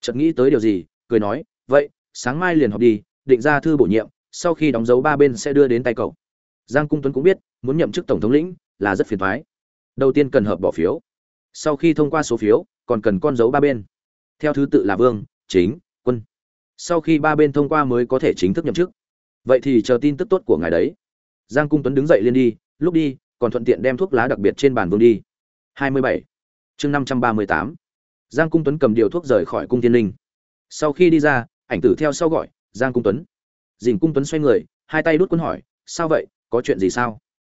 Chợt nghĩ tới điều gì, cười nói, vậy, sáng mai liền họp đi, định ra thư bổ nhiệm, sau khi đóng dấu ba bên sẽ đưa đến tay cậu. Giang cung tuấn cũng biết, muốn nhậm chức tổng thống lĩnh là rất phiền thoái. Đầu tiên cần hợp bỏ phiếu sau khi thông qua số phiếu, còn cần con dấu ba bên. Theo thứ tự là vương, chính, quân. Sau khi ba bên thông qua mới có thể chính thức nhậm chức. Vậy thì chờ tin tức tốt của ngài đấy. Giang cung tuấn đứng dậy liên đi, lúc đi, còn thuận tiện đem thuốc lá đặc biệt trên bàn vương đi. 27. chương 538. giang cung tuấn cầm điều thuốc rời khỏi cung thiên linh. Sau khi đi ra, ảnh tử theo sau gọi, giang cung tuấn. Dìn cung tuấn xoay người, hai tay đút quân hỏi, sao vậy? Có chuyện gì sao?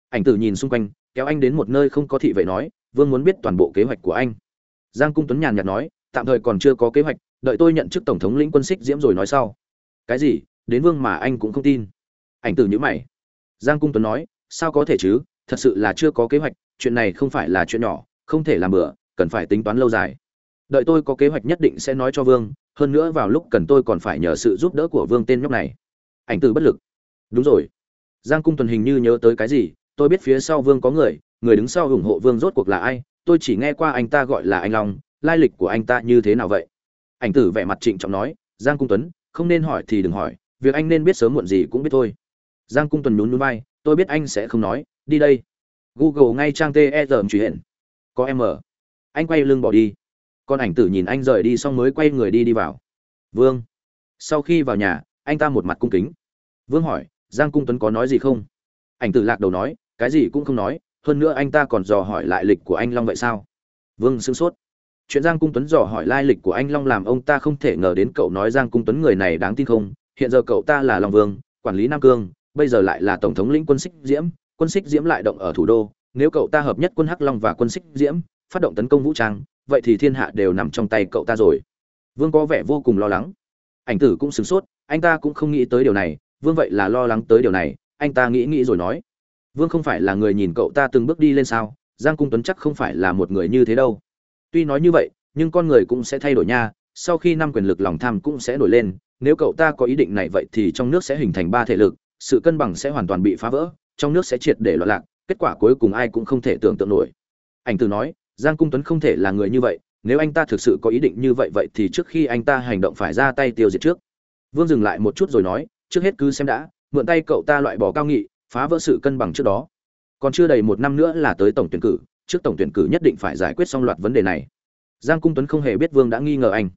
Ảnh tử nhìn xung quanh, kéo anh đến một nơi không có thị vệ nói vương muốn biết toàn bộ kế hoạch của anh. Giang cung tuấn nhàn nhạt nói, tạm thời còn chưa có kế hoạch, đợi tôi nhận chức tổng thống lĩnh quân xích diễm rồi nói sau. Cái gì? Đến vương mà anh cũng không tin. Ảnh tử nhữ mày. Giang cung tuấn nói, sao có thể chứ? Thật sự là chưa có kế hoạch, chuyện này không phải là chuyện nhỏ, không thể làm bừa, cần phải tính toán lâu dài. Đợi tôi có kế hoạch nhất định sẽ nói cho vương, hơn nữa vào lúc cần tôi còn phải nhờ sự giúp đỡ của vương tên nhóc này. Ảnh tử bất lực. Đúng rồi. Giang cung tuần hình như nhớ tới cái gì, tôi biết phía sau vương có người người đứng sau ủng hộ vương rốt cuộc là ai? Tôi chỉ nghe qua anh ta gọi là anh long, lai lịch của anh ta như thế nào vậy? Ảnh tử vẻ mặt trịnh trọng nói, giang cung tuấn, không nên hỏi thì đừng hỏi, việc anh nên biết sớm muộn gì cũng biết thôi. Giang cung tuấn nhún nhún vai, tôi biết anh sẽ không nói, đi đây. Google ngay trang te truyền truy hiện có m anh quay lưng bỏ đi. Con ảnh tử nhìn anh rời đi xong mới quay người đi đi vào. Vương. Sau khi vào nhà, anh ta một mặt cung kính. Vương hỏi, giang cung tuấn có nói gì không? Ảnh tử lạc đầu nói, cái gì cũng không nói hơn nữa anh ta còn dò hỏi lại lịch của anh long vậy sao? Vương sửng sốt. Chuyện giang cung tuấn dò hỏi lai lịch của anh long làm ông ta không thể ngờ đến cậu nói giang cung tuấn người này đáng tin không? Hiện giờ cậu ta là long vương, quản lý nam cương, bây giờ lại là tổng thống lĩnh quân xích diễm. Quân xích diễm lại động ở thủ đô. Nếu cậu ta hợp nhất quân hắc long và quân xích diễm, phát động tấn công vũ trang, vậy thì thiên hạ đều nằm trong tay cậu ta rồi. Vương có vẻ vô cùng lo lắng. Ảnh tử cũng sửng sốt, anh ta cũng không nghĩ tới điều này. Vương vậy là lo lắng tới điều này, anh ta nghĩ nghĩ rồi nói vương không phải là người nhìn cậu ta từng bước đi lên sao? Giang cung tuấn chắc không phải là một người như thế đâu. Tuy nói như vậy, nhưng con người cũng sẽ thay đổi nha. Sau khi năm quyền lực lòng tham cũng sẽ nổi lên, nếu cậu ta có ý định này vậy thì trong nước sẽ hình thành ba thể lực, sự cân bằng sẽ hoàn toàn bị phá vỡ, trong nước sẽ triệt để loạn lạc, kết quả cuối cùng ai cũng không thể tưởng tượng nổi. Ảnh từ nói, giang cung tuấn không thể là người như vậy, nếu anh ta thực sự có ý định như vậy vậy thì trước khi anh ta hành động phải ra tay tiêu diệt trước. Vương dừng lại một chút rồi nói, trước hết cứ xem đã, mượn tay cậu ta loại bỏ cao nghị phá vỡ sự cân bằng trước đó. Còn chưa đầy một năm nữa là tới tổng tuyển cử, trước tổng tuyển cử nhất định phải giải quyết xong loạt vấn đề này. Giang cung tuấn không hề biết vương đã nghi ngờ anh.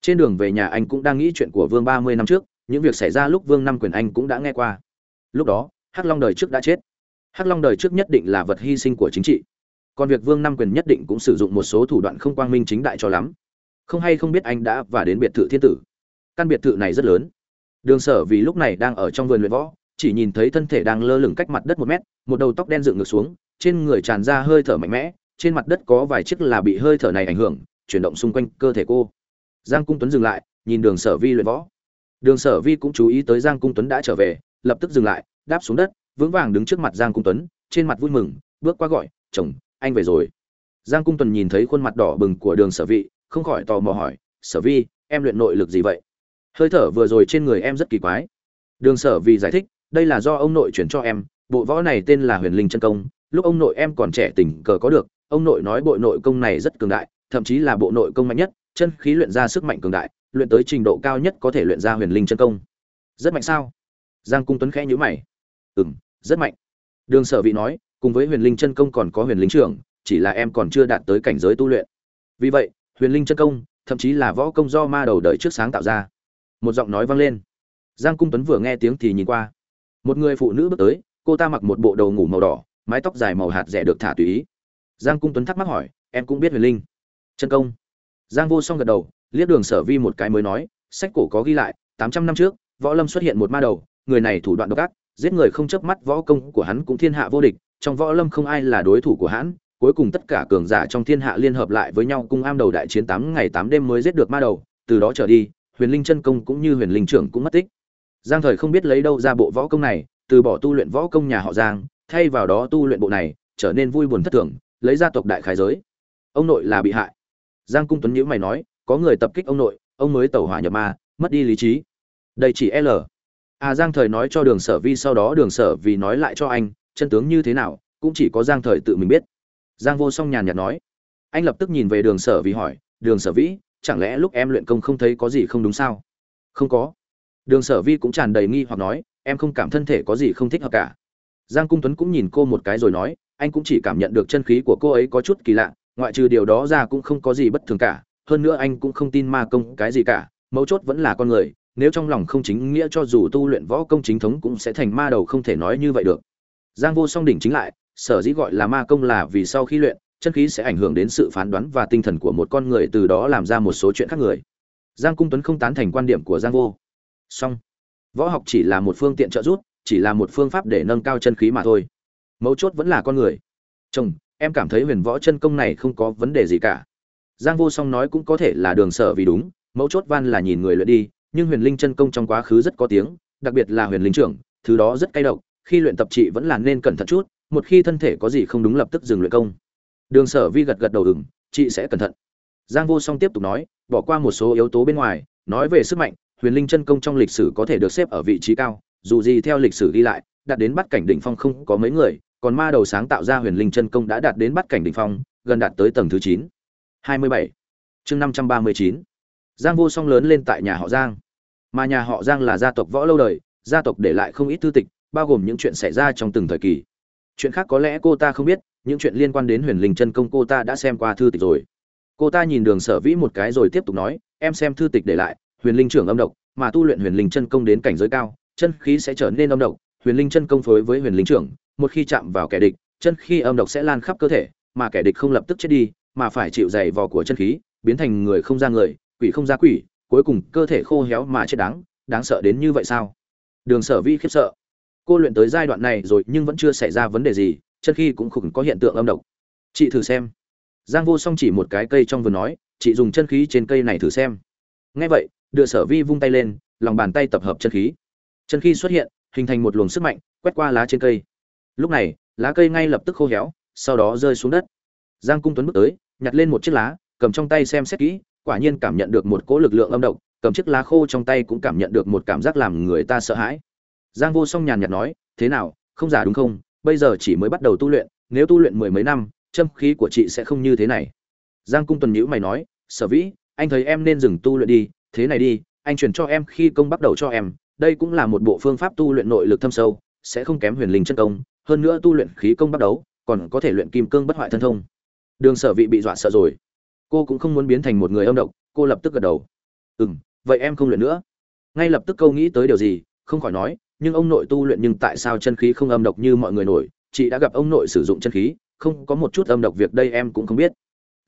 Trên đường về nhà anh cũng đang nghĩ chuyện của vương ba mươi năm trước, những việc xảy ra lúc vương năm quyền anh cũng đã nghe qua. Lúc đó, hắc long đời trước đã chết. Hắc long đời trước nhất định là vật hy sinh của chính trị. Còn việc vương năm quyền nhất định cũng sử dụng một số thủ đoạn không quang minh chính đại cho lắm. Không hay không biết anh đã và đến biệt thự thiên tử. Căn biệt thự này rất lớn. Đường sở vì lúc này đang ở trong vườn luyện võ chỉ nhìn thấy thân thể đang lơ lửng cách mặt đất một mét một đầu tóc đen dựng ngược xuống trên người tràn ra hơi thở mạnh mẽ trên mặt đất có vài chiếc là bị hơi thở này ảnh hưởng chuyển động xung quanh cơ thể cô. Giang cung tuấn dừng lại nhìn đường sở vi luyện võ. Đường sở vi cũng chú ý tới giang cung tuấn đã trở về lập tức dừng lại đáp xuống đất vững vàng đứng trước mặt giang cung tuấn trên mặt vui mừng bước qua gọi chồng anh về rồi. Giang cung tuấn nhìn thấy khuôn mặt đỏ bừng của đường sở vi, không khỏi tò mò hỏi sở vi em luyện nội lực gì vậy? Hơi thở vừa rồi trên người em rất kỳ quái. Đường sở vi giải thích đây là do ông nội chuyển cho em, bộ võ này tên là huyền linh chân công, lúc ông nội em còn trẻ tình cờ có được, ông nội nói bộ nội công này rất cường đại, thậm chí là bộ nội công mạnh nhất, chân khí luyện ra sức mạnh cường đại, luyện tới trình độ cao nhất có thể luyện ra huyền linh chân công. Rất mạnh sao? Giang cung tuấn khẽ nhíu mày. Ừm, rất mạnh. Đường sở vị nói, cùng với huyền linh chân công còn có huyền linh trưởng, chỉ là em còn chưa đạt tới cảnh giới tu luyện. Vì vậy, huyền linh chân công, thậm chí là võ công do ma đầu đời trước sáng tạo ra. Một giọng nói vang lên. Giang cung tuấn vừa nghe tiếng thì nhìn qua một người phụ nữ bước tới, cô ta mặc một bộ đồ ngủ màu đỏ, mái tóc dài màu hạt rẻ được thả tùy ý. Giang cung tuấn thắc mắc hỏi, em cũng biết huyền linh. Chân công. Giang vô song gật đầu, liếc đường sở vi một cái mới nói, sách cổ có ghi lại, tám trăm năm trước, võ lâm xuất hiện một ma đầu, người này thủ đoạn độc ác, giết người không chớp mắt võ công của hắn cũng thiên hạ vô địch, trong võ lâm không ai là đối thủ của hắn, cuối cùng tất cả cường giả trong thiên hạ liên hợp lại với nhau cung am đầu đại chiến tám ngày tám đêm mới giết được ma đầu, từ đó trở đi, huyền linh chân công cũng như huyền linh trưởng cũng mất tích giang thời không biết lấy đâu ra bộ võ công này, từ bỏ tu luyện võ công nhà họ giang, thay vào đó tu luyện bộ này, trở nên vui buồn thất thường, lấy gia tộc đại khái giới. Ông nội là bị hại. Giang cung tuấn nhữ mày nói, có người tập kích ông nội, ông mới tẩu hỏa nhập ma, mất đi lý trí. Đây chỉ l. À giang thời nói cho đường sở vi, sau đó đường sở vì nói lại cho anh, chân tướng như thế nào, cũng chỉ có giang thời tự mình biết. Giang vô song nhàn nhạt nói. Anh lập tức nhìn về đường sở vi hỏi, đường sở vĩ, chẳng lẽ lúc em luyện công không thấy có gì không đúng sao? Không có đường sở vi cũng tràn đầy nghi hoặc nói, em không cảm thân thể có gì không thích hợp cả. Giang cung tuấn cũng nhìn cô một cái rồi nói, anh cũng chỉ cảm nhận được chân khí của cô ấy có chút kỳ lạ, ngoại trừ điều đó ra cũng không có gì bất thường cả, hơn nữa anh cũng không tin ma công cái gì cả, mấu chốt vẫn là con người, nếu trong lòng không chính nghĩa cho dù tu luyện võ công chính thống cũng sẽ thành ma đầu không thể nói như vậy được. Giang vô song đỉnh chính lại, sở dĩ gọi là ma công là vì sau khi luyện, chân khí sẽ ảnh hưởng đến sự phán đoán và tinh thần của một con người, từ đó làm ra một số chuyện khác người. Giang cung tuấn không tán thành quan điểm của giang vô song võ học chỉ là một phương tiện trợ giúp, chỉ là một phương pháp để nâng cao chân khí mà thôi. Mấu chốt vẫn là con người. Chồng, em cảm thấy huyền võ chân công này không có vấn đề gì cả. Giang vô song nói cũng có thể là đường sở vì đúng, mấu chốt van là nhìn người luyện đi, nhưng huyền linh chân công trong quá khứ rất có tiếng, đặc biệt là huyền linh trưởng, thứ đó rất cay độc, khi luyện tập trị vẫn là nên cẩn thận chút, một khi thân thể có gì không đúng lập tức dừng luyện công. Đường sở vi gật gật đầu ừng chị sẽ cẩn thận. Giang vô song tiếp tục nói, bỏ qua một số yếu tố bên ngoài, nói về sức mạnh huyền linh chân công trong lịch sử có thể được xếp ở vị trí cao, dù gì theo lịch sử ghi lại, đạt đến bắt cảnh đỉnh phong không có mấy người, còn ma đầu sáng tạo ra huyền linh chân công đã đạt đến bắt cảnh đỉnh phong, gần đạt tới tầng thứ chín. Hai mươi bảy. Chương năm trăm ba mươi chín. Giang vô song lớn lên tại nhà họ giang. Mà nhà họ giang là gia tộc võ lâu đời, gia tộc để lại không ít thư tịch, bao gồm những chuyện xảy ra trong từng thời kỳ. Chuyện khác có lẽ cô ta không biết, những chuyện liên quan đến huyền linh chân công cô ta đã xem qua thư tịch rồi. Cô ta nhìn đường sở vĩ một cái rồi tiếp tục nói, em xem thư tịch để lại huyền linh trưởng âm độc, mà tu luyện huyền linh chân công đến cảnh giới cao, chân khí sẽ trở nên âm độc, huyền linh chân công phối với huyền linh trưởng, một khi chạm vào kẻ địch, chân khí âm độc sẽ lan khắp cơ thể, mà kẻ địch không lập tức chết đi, mà phải chịu dày vò của chân khí, biến thành người không ra người, quỷ không ra quỷ, cuối cùng cơ thể khô héo mà chết đáng đáng sợ đến như vậy sao? Đường sở vi khiếp sợ. Cô luyện tới giai đoạn này rồi nhưng vẫn chưa xảy ra vấn đề gì, chân khí cũng không có hiện tượng âm độc. Chị thử xem. Giang vô song chỉ một cái cây trong vườn nói, chị dùng chân khí trên cây này thử xem. Nghe vậy đưa sở vi vung tay lên, lòng bàn tay tập hợp chân khí. Chân khí xuất hiện, hình thành một luồng sức mạnh, quét qua lá trên cây. Lúc này, lá cây ngay lập tức khô héo, sau đó rơi xuống đất. Giang cung tuấn bước tới, nhặt lên một chiếc lá, cầm trong tay xem xét kỹ, quả nhiên cảm nhận được một cỗ lực lượng âm độc, cầm chiếc lá khô trong tay cũng cảm nhận được một cảm giác làm người ta sợ hãi. Giang vô song nhàn nhạt nói, thế nào, không giả đúng không? Bây giờ chỉ mới bắt đầu tu luyện, nếu tu luyện mười mấy năm, châm khí của chị sẽ không như thế này. Giang cung tuấn nhữ mày nói, sở vĩ, anh thấy em nên dừng tu luyện đi thế này đi, anh truyền cho em khi công bắt đầu cho em, đây cũng là một bộ phương pháp tu luyện nội lực thâm sâu, sẽ không kém huyền linh chân công, hơn nữa tu luyện khí công bắt đầu, còn có thể luyện kim cương bất hoại thân thông. Đường sở vị bị dọa sợ rồi. Cô cũng không muốn biến thành một người âm độc, cô lập tức gật đầu. Ừ m vậy em không luyện nữa. Ngay lập tức câu nghĩ tới điều gì, không khỏi nói, nhưng ông nội tu luyện nhưng tại sao chân khí không âm độc như mọi người nổi? Chị đã gặp ông nội sử dụng chân khí, không có một chút âm độc việc đây em cũng không biết.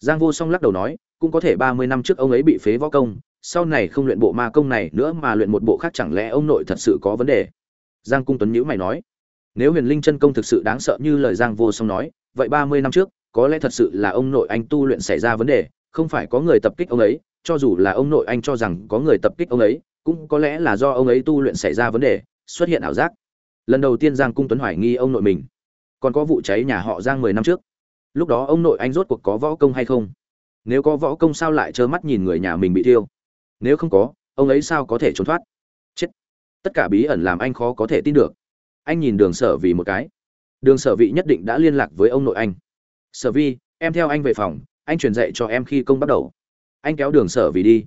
Giang vô song lắc đầu nói, cũng có thể ba mươi năm trước ông ấy bị phế võ công sau này không luyện bộ ma công này nữa mà luyện một bộ khác chẳng lẽ ông nội thật sự có vấn đề? Giang cung tuấn nhữ mày nói. Nếu huyền linh chân công thực sự đáng sợ như lời giang vô song nói, vậy ba mươi năm trước, có lẽ thật sự là ông nội anh tu luyện xảy ra vấn đề, không phải có người tập kích ông ấy, cho dù là ông nội anh cho rằng có người tập kích ông ấy, cũng có lẽ là do ông ấy tu luyện xảy ra vấn đề, xuất hiện ảo giác. Lần đầu tiên giang cung tuấn hoài nghi ông nội mình. Còn có vụ cháy nhà họ giang mười năm trước. Lúc đó ông nội anh rốt cuộc có võ công hay không? Nếu có võ công sao lại trơ mắt nhìn người nhà mình bị tiêu? Nếu không có, ông ấy sao có thể trốn thoát? Chết. Tất cả bí ẩn làm anh khó có thể tin được. Anh nhìn đường sở vì một cái. Đường sở vị nhất định đã liên lạc với ông nội anh. Sở vi em theo anh về phòng, anh truyền dạy cho em khi công bắt đầu. Anh kéo đường sở vì đi.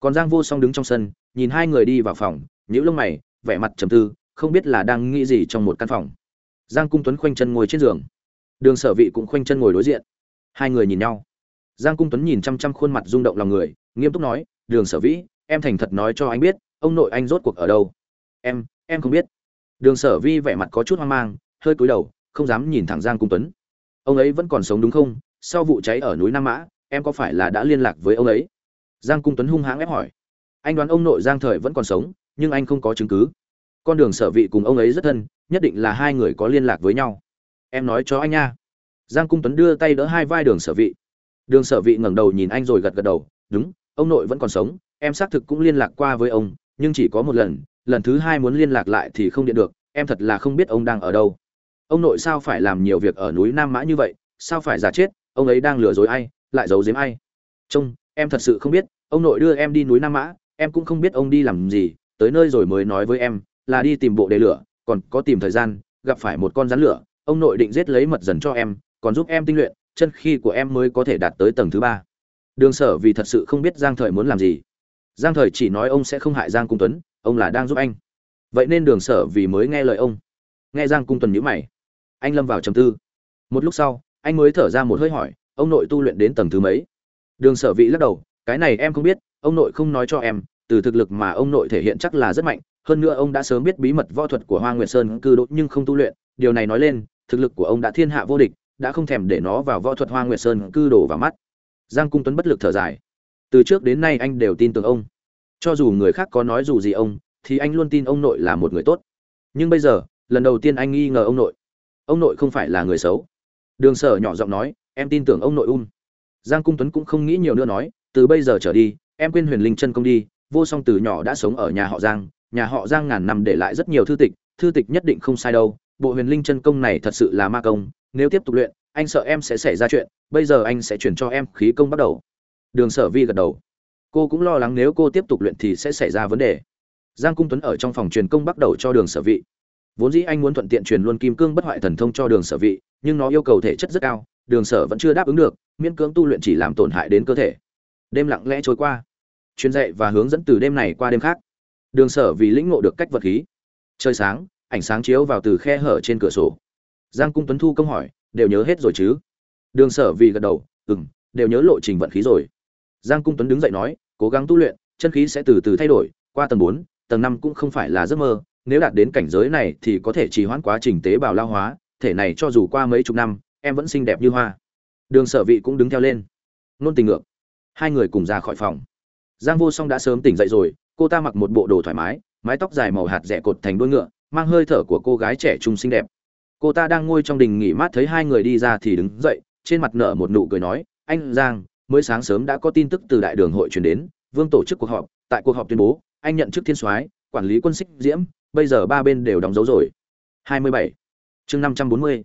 Còn giang vô song đứng trong sân, nhìn hai người đi vào phòng nhữ lông mày, vẻ mặt trầm tư, không biết là đang nghĩ gì trong một căn phòng. Giang cung tuấn khoanh chân ngồi trên giường. Đường sở vị cũng khoanh chân ngồi đối diện. Hai người nhìn nhau. Giang cung tuấn nhìn chăm chăm khuôn mặt rung động lòng người, nghiêm túc nói đường sở vĩ, em thành thật nói cho anh biết, ông nội anh rốt cuộc ở đâu? Em em không biết. Đường sở vi vẻ mặt có chút hoang mang, hơi cúi đầu, không dám nhìn thẳng giang cung tuấn. Ông ấy vẫn còn sống đúng không? Sau vụ cháy ở núi nam mã, em có phải là đã liên lạc với ông ấy? Giang cung tuấn hung hãng ép hỏi. Anh đoán ông nội giang thời vẫn còn sống, nhưng anh không có chứng cứ. Con đường sở vị cùng ông ấy rất thân, nhất định là hai người có liên lạc với nhau. Em nói cho anh nha. Giang cung tuấn đưa tay đỡ hai vai đường sở vị đường sở vị ngẩng đầu nhìn anh rồi gật gật đầu. Đúng ông nội vẫn còn sống, em xác thực cũng liên lạc qua với ông, nhưng chỉ có một lần lần thứ hai muốn liên lạc lại thì không điện được, em thật là không biết ông đang ở đâu. Ông nội sao phải làm nhiều việc ở núi nam mã như vậy, sao phải giả chết, ông ấy đang lừa dối ai, lại giấu giếm ai? Trông, em thật sự không biết, ông nội đưa em đi núi nam mã, em cũng không biết ông đi làm gì, tới nơi rồi mới nói với em, là đi tìm bộ đề lửa, còn có tìm thời gian, gặp phải một con rắn lửa, ông nội định giết lấy mật dần cho em, còn giúp em tinh luyện, chân khi của em mới có thể đạt tới tầng thứ ba đường sở vì thật sự không biết giang thời muốn làm gì. Giang thời chỉ nói ông sẽ không hại giang cung tuấn, ông là đang giúp anh. Vậy nên đường sở vì mới nghe lời ông. Nghe giang cung tuấn nhữ mày. Anh lâm vào trầm tư. Một lúc sau, anh mới thở ra một hơi hỏi, ông nội tu luyện đến tầng thứ mấy? Đường sở vị lắc đầu, cái này em không biết, ông nội không nói cho em, từ thực lực mà ông nội thể hiện chắc là rất mạnh, hơn nữa ông đã sớm biết bí mật võ thuật của hoa nguyệt sơn cư đốt nhưng không tu luyện, điều này nói lên, thực lực của ông đã thiên hạ vô địch, đã không thèm để nó vào võ thuật hoa nguyệt sơn cư đổ vào mắt giang cung tuấn bất lực thở dài. Từ trước đến nay anh đều tin tưởng ông. Cho dù người khác có nói dù gì ông, thì anh luôn tin ông nội là một người tốt. Nhưng bây giờ, lần đầu tiên anh nghi ngờ ông nội. Ông nội không phải là người xấu. Đường sở nhỏ giọng nói, em tin tưởng ông nội um. Giang cung tuấn cũng không nghĩ nhiều nữa nói, từ bây giờ trở đi, em quên huyền linh chân công đi, vô song từ nhỏ đã sống ở nhà họ giang, nhà họ giang ngàn năm để lại rất nhiều thư tịch thư tịch nhất định không sai đâu, bộ huyền linh chân công này thật sự là ma công, nếu tiếp tục luyện anh sợ em sẽ xảy ra chuyện, bây giờ anh sẽ chuyển cho em khí công bắt đầu. Đường sở vi gật đầu. Cô cũng lo lắng nếu cô tiếp tục luyện thì sẽ xảy ra vấn đề. Giang cung tuấn ở trong phòng truyền công bắt đầu cho đường sở vị vốn dĩ anh muốn thuận tiện truyền luôn kim cương bất hoại thần thông cho đường sở vị nhưng nó yêu cầu thể chất rất cao, đường sở vẫn chưa đáp ứng được, miễn cưỡng tu luyện chỉ làm tổn hại đến cơ thể. Đêm lặng lẽ trôi qua. Truyền dạy và hướng dẫn từ đêm này qua đêm khác. Đường sở vì lĩnh ngộ được cách vật khí. Trời sáng ánh sáng chiếu vào từ khe hở trên cửa sổ. Giang cung tuấn thu công hỏi đều nhớ hết rồi chứ? Đường sở vì gật đầu ừ m đều nhớ lộ trình vận khí rồi. Giang cung tuấn đứng dậy nói, cố gắng tu luyện, chân khí sẽ từ từ thay đổi, qua tầng bốn, tầng năm cũng không phải là giấc mơ, nếu đạt đến cảnh giới này thì có thể trì hoãn quá trình tế bào lao hóa, thể này cho dù qua mấy chục năm, em vẫn xinh đẹp như hoa. Đường sở vị cũng đứng theo lên. Nôn tình ngược. Hai người cùng ra khỏi phòng. Giang vô song đã sớm tỉnh dậy rồi, cô ta mặc một bộ đồ thoải mái mái tóc dài màu hạt rẻ cột thành đuôi ngựa, mang hơi thở của cô gái trẻ trung xinh đẹp cô ta đang ngồi trong đình nghỉ mát thấy hai người đi ra thì đứng dậy, trên mặt nở một nụ cười nói, anh giang, mới sáng sớm đã có tin tức từ đại đường hội truyền đến, vương tổ chức cuộc họp, tại cuộc họp tuyên bố, anh nhận chức thiên soái, quản lý quân xích diễm, bây giờ ba bên đều đóng dấu rồi 27. chương 540.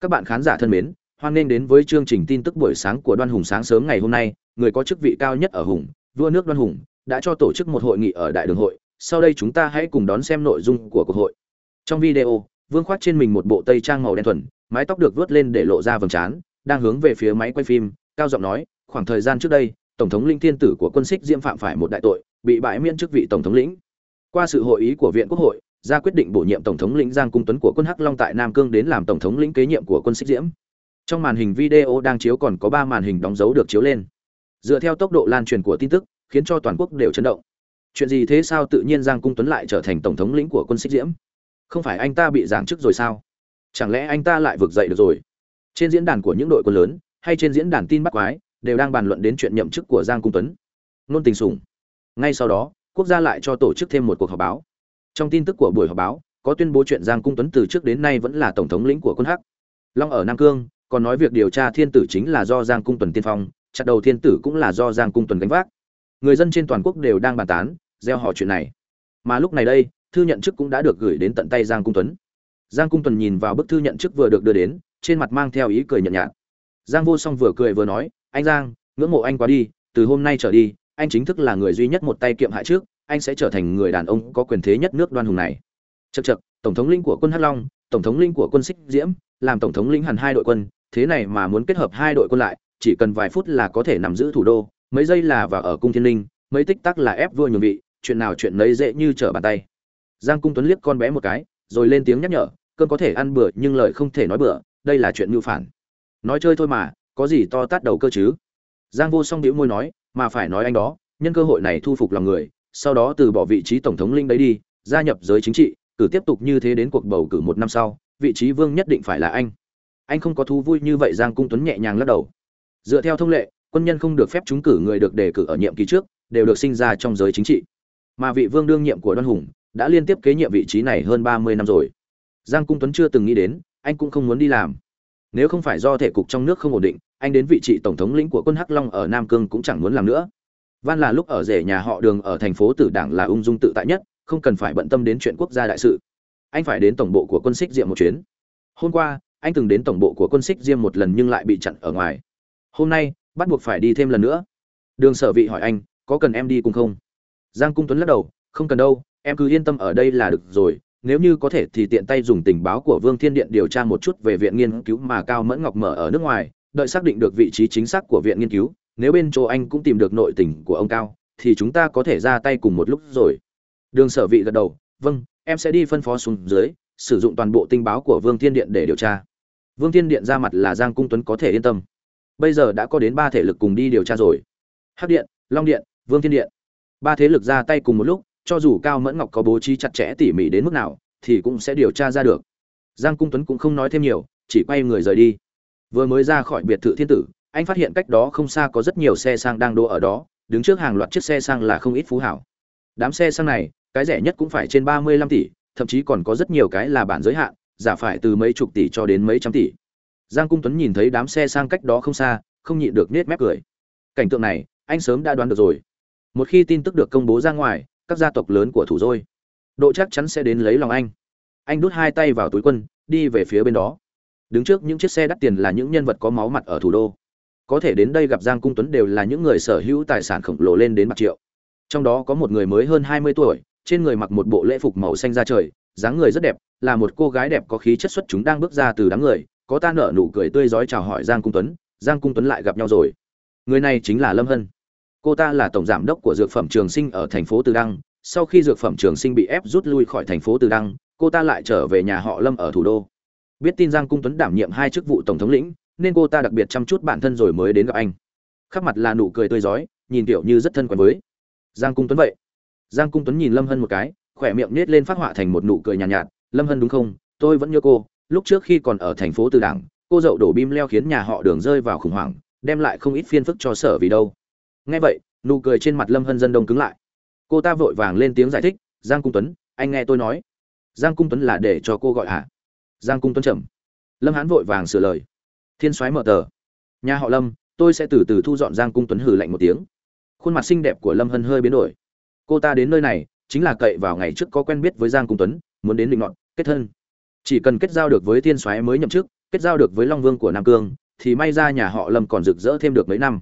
các bạn khán giả thân mến, hoan nghênh đến với chương trình tin tức buổi sáng của đoan hùng sáng sớm ngày hôm nay người có chức vị cao nhất ở hùng, vua nước đoan hùng, đã cho tổ chức một hội nghị ở đại đường hội sau đây chúng ta hãy cùng đón xem nội dung của cuộc hội trong video vương khoác trên mình một bộ tây trang màu đen thuần, mái tóc được vớt lên để lộ ra vầng trán, đang hướng về phía máy quay phim, cao giọng nói, khoảng thời gian trước đây, tổng thống linh thiên tử của quân xích diễm phạm phải một đại tội, bị bãi miễn chức vị tổng thống lĩnh. Qua sự hội ý của viện quốc hội, ra quyết định bổ nhiệm tổng thống lĩnh giang cung tuấn của quân hắc long tại nam cương đến làm tổng thống lĩnh kế nhiệm của quân xích diễm. Trong màn hình video đang chiếu còn có ba màn hình đóng dấu được chiếu lên. Dựa theo tốc độ lan truyền của tin tức, khiến cho toàn quốc đều chấn động. Chuyện gì thế sao tự nhiên giang cung tuấn lại trở thành tổng thống lĩnh của quân xích diễm? Không phải anh ta bị giáng chức rồi sao? Chẳng lẽ anh ta lại vực dậy được rồi? Trên diễn đàn của những đội quân lớn, hay trên diễn đàn tin bắt quái, đều đang bàn luận đến chuyện nhậm chức của giang cung tuấn. Nôn tình sùng. ngay sau đó, quốc gia lại cho tổ chức thêm một cuộc họp báo. Trong tin tức của buổi họp báo, có tuyên bố chuyện giang cung tuấn từ trước đến nay vẫn là tổng thống lĩnh của quân hắc. Long ở nam cương, còn nói việc điều tra thiên tử chính là do giang cung tuấn tiên phong, chặt đầu thiên tử cũng là do giang cung tuấn gánh vác. Người dân trên toàn quốc đều đang bàn tán, gieo họ chuyện này. Mà lúc này đây thư nhận chức cũng đã được gửi đến tận tay giang cung tuấn. Giang cung tuấn nhìn vào bức thư nhận chức vừa được đưa đến, trên mặt mang theo ý cười nhận nhạt. Giang vô song vừa cười vừa nói, anh giang, ngưỡng mộ anh quá đi, từ hôm nay trở đi, anh chính thức là người duy nhất một tay kiệm hại trước, anh sẽ trở thành người đàn ông có quyền thế nhất nước đoan hùng này. Chật chật tổng thống linh của quân hắc long, tổng thống linh của quân xích diễm, làm tổng thống lĩnh hẳn hai đội quân, thế này mà muốn kết hợp hai đội quân lại, chỉ cần vài phút là có thể nắm giữ thủ đô, mấy giây là vào ở cung thiên linh, mấy tích tắc là ép vua nhường vị, chuyện nào chuyện nấy dễ như trở bàn tay giang cung tuấn liếc con bé một cái, rồi lên tiếng nhắc nhở cơn có thể ăn bừa nhưng lời không thể nói bừa đây là chuyện mưu phản. Nói chơi thôi mà, có gì to tát đầu cơ chứ? Giang vô song đĩu môi nói, mà phải nói anh đó, nhân cơ hội này thu phục lòng người, sau đó từ bỏ vị trí tổng thống linh đấy đi, gia nhập giới chính trị, cử tiếp tục như thế đến cuộc bầu cử một năm sau, vị trí vương nhất định phải là anh. Anh không có thú vui như vậy, giang cung tuấn nhẹ nhàng lắc đầu. Dựa theo thông lệ, quân nhân không được phép trúng cử người được đề cử ở nhiệm kỳ trước, đều được sinh ra trong giới chính trị. Mà vị vương đương nhiệm của đoan hùng đã liên tiếp kế nhiệm vị trí này hơn ba mươi năm rồi. Giang cung tuấn chưa từng nghĩ đến, anh cũng không muốn đi làm. Nếu không phải do thể cục trong nước không ổn định, anh đến vị trí tổng thống lĩnh của quân hắc long ở nam cương cũng chẳng muốn làm nữa. Van là lúc ở rể nhà họ đường ở thành phố tử đảng là ung dung tự tại nhất, không cần phải bận tâm đến chuyện quốc gia đại sự. Anh phải đến tổng bộ của quân xích diệm một chuyến. Hôm qua, anh từng đến tổng bộ của quân xích diêm một lần nhưng lại bị chặn ở ngoài. Hôm nay, bắt buộc phải đi thêm lần nữa. Đường sở vị hỏi anh, có cần em đi cùng không? Giang cung tuấn lắc đầu, không cần đâu em cứ yên tâm ở đây là được rồi, nếu như có thể thì tiện tay dùng tình báo của vương thiên điện điều tra một chút về viện nghiên cứu mà cao mẫn ngọc mở ở nước ngoài, đợi xác định được vị trí chính xác của viện nghiên cứu, nếu bên chỗ anh cũng tìm được nội tình của ông cao, thì chúng ta có thể ra tay cùng một lúc rồi. Đường sở vị gật đầu vâng em sẽ đi phân phó xuống dưới, sử dụng toàn bộ tình báo của vương thiên điện để điều tra. Vương thiên điện ra mặt là giang cung tuấn có thể yên tâm. Bây giờ đã có đến ba thể lực cùng đi điều tra rồi. Hắc điện, long điện, vương thiên điện. Ba thế lực ra tay cùng một lúc cho dù cao mẫn ngọc có bố trí chặt chẽ tỉ mỉ đến mức nào, thì cũng sẽ điều tra ra được. Giang cung tuấn cũng không nói thêm nhiều, chỉ quay người rời đi. Vừa mới ra khỏi biệt thự thiên tử, anh phát hiện cách đó không xa có rất nhiều xe sang đang đỗ ở đó, đứng trước hàng loạt chiếc xe sang là không ít phú hảo. Đám xe sang này, cái rẻ nhất cũng phải trên ba mươi lăm tỷ, thậm chí còn có rất nhiều cái là bản giới hạn, giả phải từ mấy chục tỷ cho đến mấy trăm tỷ. Giang cung tuấn nhìn thấy đám xe sang cách đó không xa, không nhịn được nết mép cười. Cảnh tượng này, anh sớm đã đoán được rồi. Một khi tin tức được công bố ra ngoài các gia tộc lớn của thủ rồi độ chắc chắn sẽ đến lấy lòng anh. Anh đút hai tay vào túi quân, đi về phía bên đó. Đứng trước những chiếc xe đắt tiền là những nhân vật có máu mặt ở thủ đô. Có thể đến đây gặp giang cung tuấn đều là những người sở hữu tài sản khổng lồ lên đến bạc triệu. Trong đó có một người mới hơn hai mươi tuổi, trên người mặc một bộ lễ phục màu xanh da trời, dáng người rất đẹp, là một cô gái đẹp có khí chất xuất chúng đang bước ra từ đám người, có ta nở nụ cười tươi rói chào hỏi giang cung tuấn, giang cung tuấn lại gặp nhau rồi. Người này chính là lâm hân cô ta là tổng giám đốc của dược phẩm trường sinh ở thành phố từ đăng. Sau khi dược phẩm trường sinh bị ép rút lui khỏi thành phố từ đăng cô ta lại trở về nhà họ lâm ở thủ đô. Biết tin giang cung tuấn đảm nhiệm hai chức vụ tổng thống lĩnh nên cô ta đặc biệt chăm chút bản thân rồi mới đến gặp anh. Khắp mặt là nụ cười tươi rói nhìn kiểu như rất thân quen với giang cung tuấn vậy. Giang cung tuấn nhìn lâm hân một cái khỏe miệng nết lên phát họa thành một nụ cười nhàn nhạt, nhạt lâm hân đúng không? Tôi vẫn nhớ cô. Lúc trước khi còn ở thành phố từ đảng cô dậu đổ bim leo khiến nhà họ đường rơi vào khủng hoảng đem lại không ít phiên phức cho sở vì đâu nghe vậy, nụ cười trên mặt lâm hân dân đông cứng lại. Cô ta vội vàng lên tiếng giải thích, giang cung tuấn, anh nghe tôi nói. Giang cung tuấn là để cho cô gọi hả? Giang cung tuấn trầm. Lâm hán vội vàng sửa lời. Thiên soái mở tờ. Nhà họ lâm, tôi sẽ từ từ thu dọn giang cung tuấn hừ lạnh một tiếng. Khuôn mặt xinh đẹp của lâm hân hơi biến đổi. Cô ta đến nơi này, chính là cậy vào ngày trước có quen biết với giang cung tuấn, muốn đến định nọn kết thân. Chỉ cần kết giao được với thiên soái mới nhậm chức, kết giao được với long vương của nam cương, thì may ra nhà họ lâm còn rực rỡ thêm được mấy năm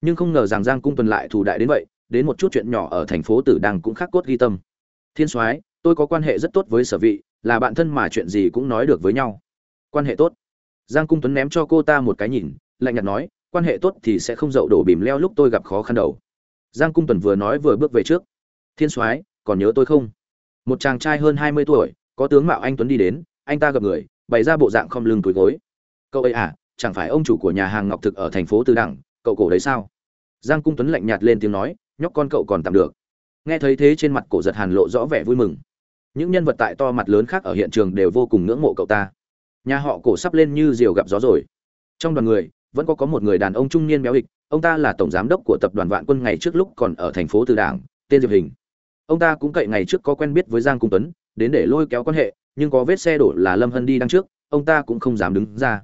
nhưng không ngờ rằng giang cung tuấn lại thủ đại đến vậy, đến một chút chuyện nhỏ ở thành phố tử đằng cũng khắc cốt ghi tâm. Thiên soái, tôi có quan hệ rất tốt với sở vị, là bạn thân mà chuyện gì cũng nói được với nhau. Quan hệ tốt. Giang cung tuấn ném cho cô ta một cái nhìn, lạnh nhạt nói, quan hệ tốt thì sẽ không dậu đổ bìm leo lúc tôi gặp khó khăn đầu. Giang cung tuấn vừa nói vừa bước về trước. Thiên soái, còn nhớ tôi không? Một chàng trai hơn hai mươi tuổi, có tướng mạo anh tuấn đi đến, anh ta gặp người, bày ra bộ dạng không lưng túi gối. Cậu ấy à chẳng phải ông chủ của nhà hàng ngọc thực ở thành phố tư đẳng cậu cổ đấy sao? Giang cung tuấn lạnh nhạt lên tiếng nói, nhóc con cậu còn tạm được. Nghe thấy thế trên mặt cổ giật hàn lộ rõ vẻ vui mừng. Những nhân vật tại to mặt lớn khác ở hiện trường đều vô cùng ngưỡng mộ cậu ta. Nhà họ cổ sắp lên như diều gặp gió rồi. Trong đoàn người, vẫn có có một người đàn ông trung niên béo hịch, ông ta là tổng giám đốc của tập đoàn vạn quân ngày trước lúc còn ở thành phố từ đảng, tên diệp hình. Ông ta cũng cậy ngày trước có quen biết với giang cung tuấn, đến để lôi kéo quan hệ, nhưng có vết xe đổ là lâm hân đi đằng trước, ông ta cũng không dám đứng ra.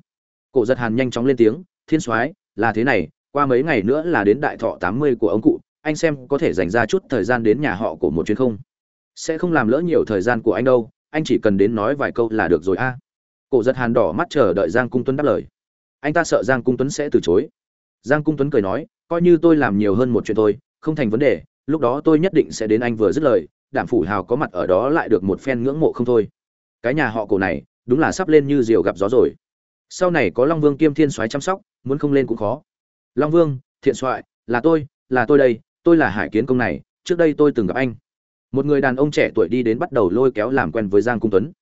Cổ giật hàn nhanh chóng lên tiếng, thiên soái, là thế này qua mấy ngày nữa là đến đại thọ tám mươi của ông cụ, anh xem có thể dành ra chút thời gian đến nhà họ của một chuyến không? Sẽ không làm lỡ nhiều thời gian của anh đâu, anh chỉ cần đến nói vài câu là được rồi a. Cổ giật hàn đỏ mắt chờ đợi giang cung tuấn đáp lời. Anh ta sợ giang cung tuấn sẽ từ chối. Giang cung tuấn cười nói, coi như tôi làm nhiều hơn một chuyện thôi, không thành vấn đề, lúc đó tôi nhất định sẽ đến anh vừa dứt lời, đảm phủ hào có mặt ở đó lại được một phen ngưỡng mộ không thôi. Cái nhà họ cổ này, đúng là sắp lên như diều gặp gió rồi. Sau này có long vương kiêm thiên soái chăm sóc, muốn không lên cũng khó long vương, thiện soái là tôi là tôi đây, tôi là hải kiến công này, trước đây tôi từng gặp anh. Một người đàn ông trẻ tuổi đi đến bắt đầu lôi kéo làm quen với giang cung tuấn.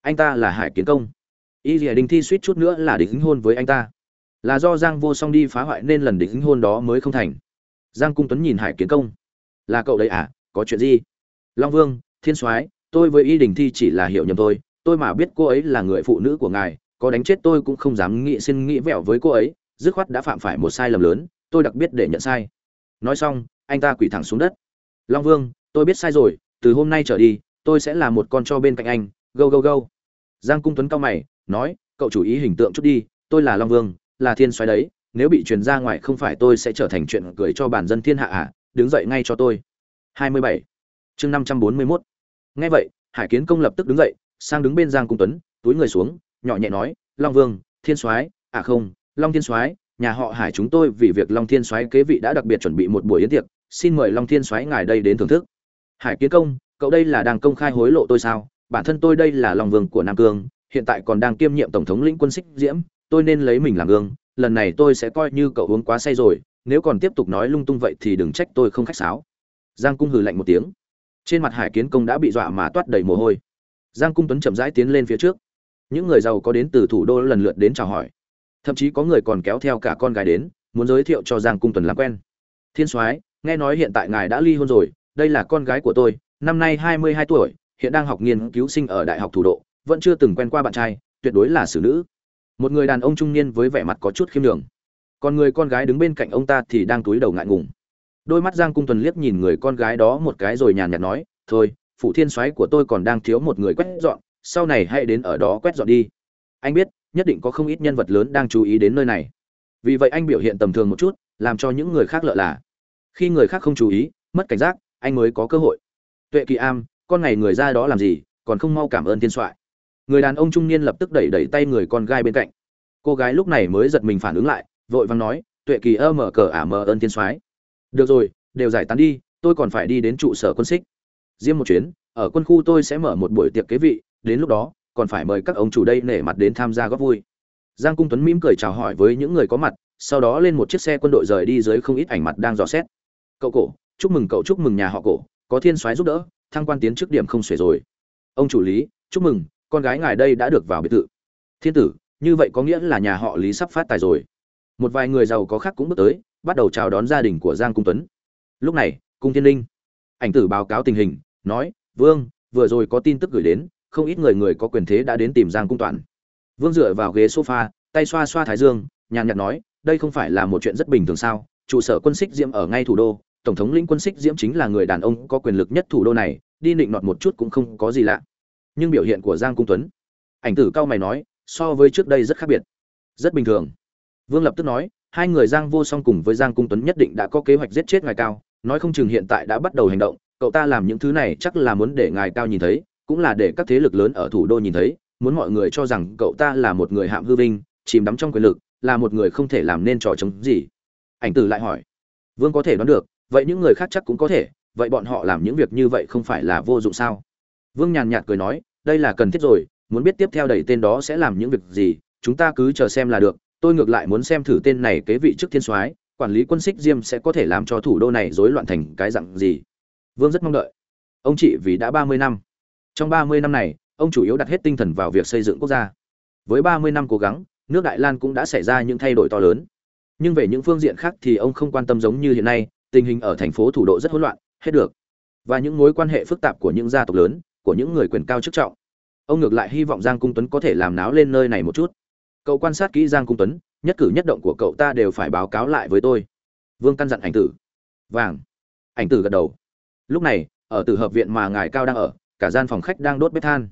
Anh ta là hải kiến công. Y dìa Đình thi suýt chút nữa là đính hôn với anh ta. Là do giang vô song đi phá hoại nên lần đính hôn đó mới không thành. Giang cung tuấn nhìn hải kiến công. Là cậu đấy à có chuyện gì? Long vương, thiên soái, tôi với y đình thi chỉ là hiểu nhầm thôi. Tôi mà biết cô ấy là người phụ nữ của ngài, có đánh chết tôi cũng không dám nghĩ xin nghĩ vẹo với cô ấy dứt khoát đã phạm phải một sai lầm lớn, tôi đặc biệt để nhận sai nói xong, anh ta quỳ thẳng xuống đất long vương, tôi biết sai rồi, từ hôm nay trở đi, tôi sẽ là một con cho bên cạnh anh go go go giang cung tuấn cao mày, nói, cậu chủ ý hình tượng chút đi, tôi là long vương, là thiên xoáy đấy, nếu bị truyền ra ngoài không phải tôi sẽ trở thành chuyện cười cho bản dân thiên hạ à đứng dậy ngay cho tôi 27. chương 541. nghe vậy, hải kiến công lập tức đứng dậy, sang đứng bên giang cung tuấn, túi người xuống, nhỏ nhẹ nói, long vương, thiên soái à không long thiên soái, nhà họ hải chúng tôi vì việc long thiên soái kế vị đã đặc biệt chuẩn bị một buổi yến tiệc, xin mời long thiên soái ngài đây đến thưởng thức. Hải kiến công, cậu đây là đang công khai hối lộ tôi sao? Bản thân tôi đây là long vương của nam cương, hiện tại còn đang kiêm nhiệm tổng thống lĩnh quân xích diễm, tôi nên lấy mình làm gương, lần này tôi sẽ coi như cậu uống quá say rồi, nếu còn tiếp tục nói lung tung vậy thì đừng trách tôi không khách sáo. Giang cung hừ lạnh một tiếng. Trên mặt hải kiến công đã bị dọa mà toát đầy mồ hôi. Giang cung tuấn chậm rãi tiến lên phía trước. Những người giàu có đến từ thủ đô lần lượt đến chào hỏi thậm chí có người còn kéo theo cả con gái đến muốn giới thiệu cho giang cung Tuần làm quen. Thiên soái nghe nói hiện tại ngài đã ly hôn rồi đây là con gái của tôi năm nay hai mươi hai tuổi hiện đang học nghiên cứu sinh ở đại học thủ đô, vẫn chưa từng quen qua bạn trai tuyệt đối là xử nữ. Một người đàn ông trung niên với vẻ mặt có chút khiêm nhường. Còn người con gái đứng bên cạnh ông ta thì đang túi đầu ngại ngùng. Đôi mắt giang cung tuần liếc nhìn người con gái đó một cái rồi nhàn nhạt nói thôi phụ thiên soái của tôi còn đang thiếu một người quét dọn sau này hãy đến ở đó quét dọn đi. Anh biết nhất định có không ít nhân vật lớn đang chú ý đến nơi này. Vì vậy anh biểu hiện tầm thường một chút, làm cho những người khác lợ là. Khi người khác không chú ý, mất cảnh giác, anh mới có cơ hội. Tuệ kỳ am, con ngày người ra đó làm gì, còn không mau cảm ơn thiên soại. Người đàn ông trung niên lập tức đẩy đẩy tay người con gái bên cạnh. Cô gái lúc này mới giật mình phản ứng lại, vội vàng nói, tuệ kỳ ơ mở cờ ả mờ ơn thiên soái. Được rồi, đều giải tán đi, tôi còn phải đi đến trụ sở quân xích. Riêng một chuyến, ở quân khu tôi sẽ mở một buổi tiệc kế vị, đến lúc đó còn phải mời các ông chủ đây nể mặt đến tham gia góp vui. Giang cung tuấn mỉm cười chào hỏi với những người có mặt, sau đó lên một chiếc xe quân đội rời đi dưới không ít ảnh mặt đang dò xét. Cậu cổ, chúc mừng cậu, chúc mừng nhà họ cổ, có thiên soái giúp đỡ, thăng quan tiến trước điểm không xuể rồi. Ông chủ lý, chúc mừng, con gái ngài đây đã được vào biệt thự. Thiên tử, như vậy có nghĩa là nhà họ lý sắp phát tài rồi. Một vài người giàu có khác cũng bước tới, bắt đầu chào đón gia đình của giang cung tuấn. Lúc này, cung thiên linh, ảnh tử báo cáo tình hình, nói, vương, vừa rồi có tin tức gửi đến không ít người người có quyền thế đã đến tìm giang cung toàn. Vương dựa vào ghế sofa, tay xoa xoa thái dương, nhàn nhạt nói, đây không phải là một chuyện rất bình thường sao? Trụ sở quân xích diễm ở ngay thủ đô, tổng thống lĩnh quân xích diễm chính là người đàn ông có quyền lực nhất thủ đô này, đi nịnh nọt một chút cũng không có gì lạ. Nhưng biểu hiện của giang cung tuấn, ảnh tử cao mày nói, so với trước đây rất khác biệt, rất bình thường. Vương lập tức nói, hai người giang vô song cùng với giang cung tuấn nhất định đã có kế hoạch giết chết ngài cao, nói không chừng hiện tại đã bắt đầu hành động, cậu ta làm những thứ này chắc là muốn để ngài cao nhìn thấy cũng là để các thế lực lớn ở thủ đô nhìn thấy, muốn mọi người cho rằng cậu ta là một người hạm hư vinh, chìm đắm trong quyền lực, là một người không thể làm nên trò chống gì. Ảnh tử lại hỏi, vương có thể đoán được, vậy những người khác chắc cũng có thể, vậy bọn họ làm những việc như vậy không phải là vô dụng sao? Vương nhàn nhạt cười nói, đây là cần thiết rồi, muốn biết tiếp theo đẩy tên đó sẽ làm những việc gì, chúng ta cứ chờ xem là được, tôi ngược lại muốn xem thử tên này kế vị trước thiên soái, quản lý quân xích diêm sẽ có thể làm cho thủ đô này rối loạn thành cái dạng gì. Vương rất mong đợi. Ông chị vì đã ba mươi năm trong ba mươi năm này, ông chủ yếu đặt hết tinh thần vào việc xây dựng quốc gia. Với ba mươi năm cố gắng, nước đại lan cũng đã xảy ra những thay đổi to lớn. Nhưng về những phương diện khác thì ông không quan tâm giống như hiện nay, tình hình ở thành phố thủ đô rất hỗn loạn, hết được. Và những mối quan hệ phức tạp của những gia tộc lớn, của những người quyền cao chức trọng. Ông ngược lại hy vọng giang cung tuấn có thể làm náo lên nơi này một chút. Cậu quan sát kỹ giang cung tuấn, nhất cử nhất động của cậu ta đều phải báo cáo lại với tôi. Vương căn dặn ảnh tử. Vàng. Ảnh tử gật đầu. Lúc này, ở tử hợp viện mà ngài cao đang ở cả gian phòng khách đang đốt bếp than.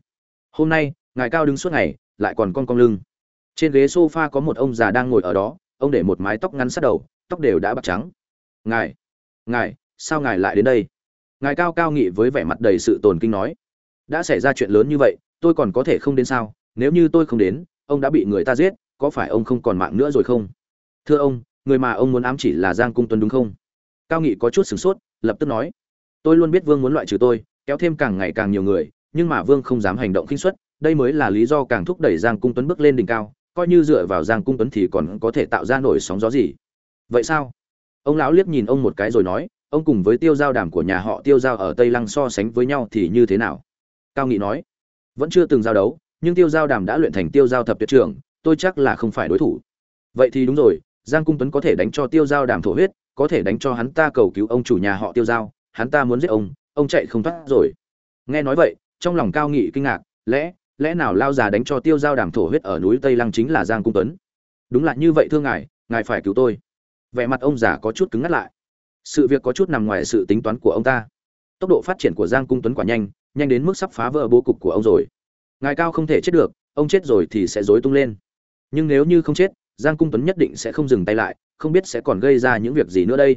Hôm nay, ngài cao đứng suốt ngày, lại còn con cong lưng. Trên ghế sofa có một ông già đang ngồi ở đó, ông để một mái tóc ngắn sát đầu, tóc đều đã bạc trắng. Ngài ngài, sao ngài lại đến đây? Ngài cao cao nghị với vẻ mặt đầy sự tồn kinh nói. Đã xảy ra chuyện lớn như vậy, tôi còn có thể không đến sao? Nếu như tôi không đến, ông đã bị người ta giết, có phải ông không còn mạng nữa rồi không? Thưa ông, người mà ông muốn ám chỉ là giang cung tuấn đúng không? Cao nghị có chút sửng sốt, lập tức nói. Tôi luôn biết vương muốn loại trừ tôi kéo thêm càng ngày càng nhiều người, nhưng mà vương không dám hành động khinh suất, đây mới là lý do càng thúc đẩy giang cung tuấn bước lên đỉnh cao, coi như dựa vào giang cung tuấn thì còn có thể tạo ra nổi sóng gió gì. Vậy sao? Ông lão liếc nhìn ông một cái rồi nói, ông cùng với tiêu giao đàm của nhà họ tiêu giao ở tây lăng so sánh với nhau thì như thế nào? Cao nghị nói, vẫn chưa từng giao đấu, nhưng tiêu giao đàm đã luyện thành tiêu giao thập tuyệt trưởng, tôi chắc là không phải đối thủ. Vậy thì đúng rồi, giang cung tuấn có thể đánh cho tiêu giao đàm thổ huyết, có thể đánh cho hắn ta cầu cứu ông chủ nhà họ tiêu giao, hắn ta muốn giết ông ông chạy không thoát rồi. Nghe nói vậy, trong lòng cao nghị kinh ngạc, lẽ lẽ nào lao già đánh cho tiêu giao đàm thổ huyết ở núi tây lăng chính là giang cung tuấn? Đúng là như vậy thưa ngài ngài phải cứu tôi. Vẻ mặt ông già có chút cứng ngắt lại. Sự việc có chút nằm ngoài sự tính toán của ông ta. Tốc độ phát triển của giang cung tuấn quả nhanh nhanh đến mức sắp phá vỡ bố cục của ông rồi. Ngài cao không thể chết được, ông chết rồi thì sẽ dối tung lên. Nhưng nếu như không chết, giang cung tuấn nhất định sẽ không dừng tay lại, không biết sẽ còn gây ra những việc gì nữa đây.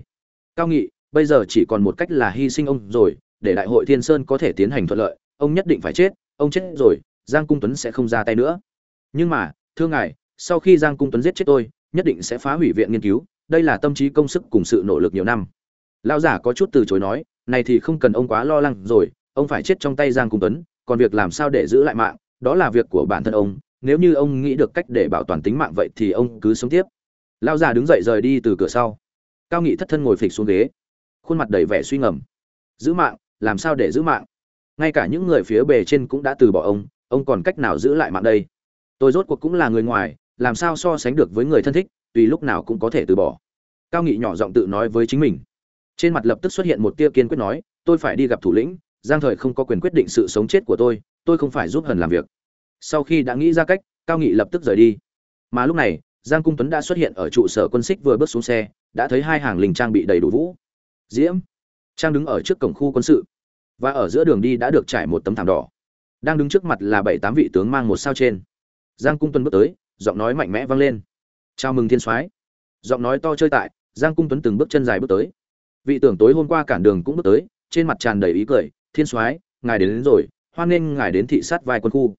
Cao nghị, bây giờ chỉ còn một cách là hy sinh ông rồi để đại hội thiên sơn có thể tiến hành thuận lợi, ông nhất định phải chết, ông chết rồi, giang cung tuấn sẽ không ra tay nữa. Nhưng mà, thưa ngài, sau khi giang cung tuấn giết chết tôi, nhất định sẽ phá hủy viện nghiên cứu, đây là tâm trí công sức cùng sự nỗ lực nhiều năm. Lão giả có chút từ chối nói, này thì không cần ông quá lo lắng rồi, ông phải chết trong tay giang cung tuấn, còn việc làm sao để giữ lại mạng, đó là việc của bản thân ông, nếu như ông nghĩ được cách để bảo toàn tính mạng vậy thì ông cứ sống tiếp. Lão già đứng dậy rời đi từ cửa sau. Cao nghị thất thân ngồi phịch xuống ghế. Khuôn mặt đầy vẻ suy ngầm giữ mạng làm sao để giữ mạng? Ngay cả những người phía bề trên cũng đã từ bỏ ông ông còn cách nào giữ lại mạng đây? Tôi rốt cuộc cũng là người ngoài, làm sao so sánh được với người thân thích, tùy lúc nào cũng có thể từ bỏ. Cao nghị nhỏ giọng tự nói với chính mình. Trên mặt lập tức xuất hiện một tia kiên quyết nói, tôi phải đi gặp thủ lĩnh, giang thời không có quyền quyết định sự sống chết của tôi tôi không phải giúp hần làm việc. Sau khi đã nghĩ ra cách, cao nghị lập tức rời đi. Mà lúc này, giang cung tuấn đã xuất hiện ở trụ sở quân xích vừa bước xuống xe, đã thấy hai hàng linh trang bị đầy đủ vũ. Diễm! Trang đứng ở trước cổng khu quân sự và ở giữa đường đi đã được trải một tấm thảm đỏ. Đang đứng trước mặt là bảy tám vị tướng mang một sao trên. Giang cung tuấn bước tới giọng nói mạnh mẽ vang lên. Chào mừng thiên soái. Giọng nói to chơi tại giang cung tuấn từng bước chân dài bước tới. Vị tưởng tối hôm qua cản đường cũng bước tới trên mặt tràn đầy ý cười thiên soái ngài đến, đến rồi hoan nghênh ngài đến thị sát vai quân khu.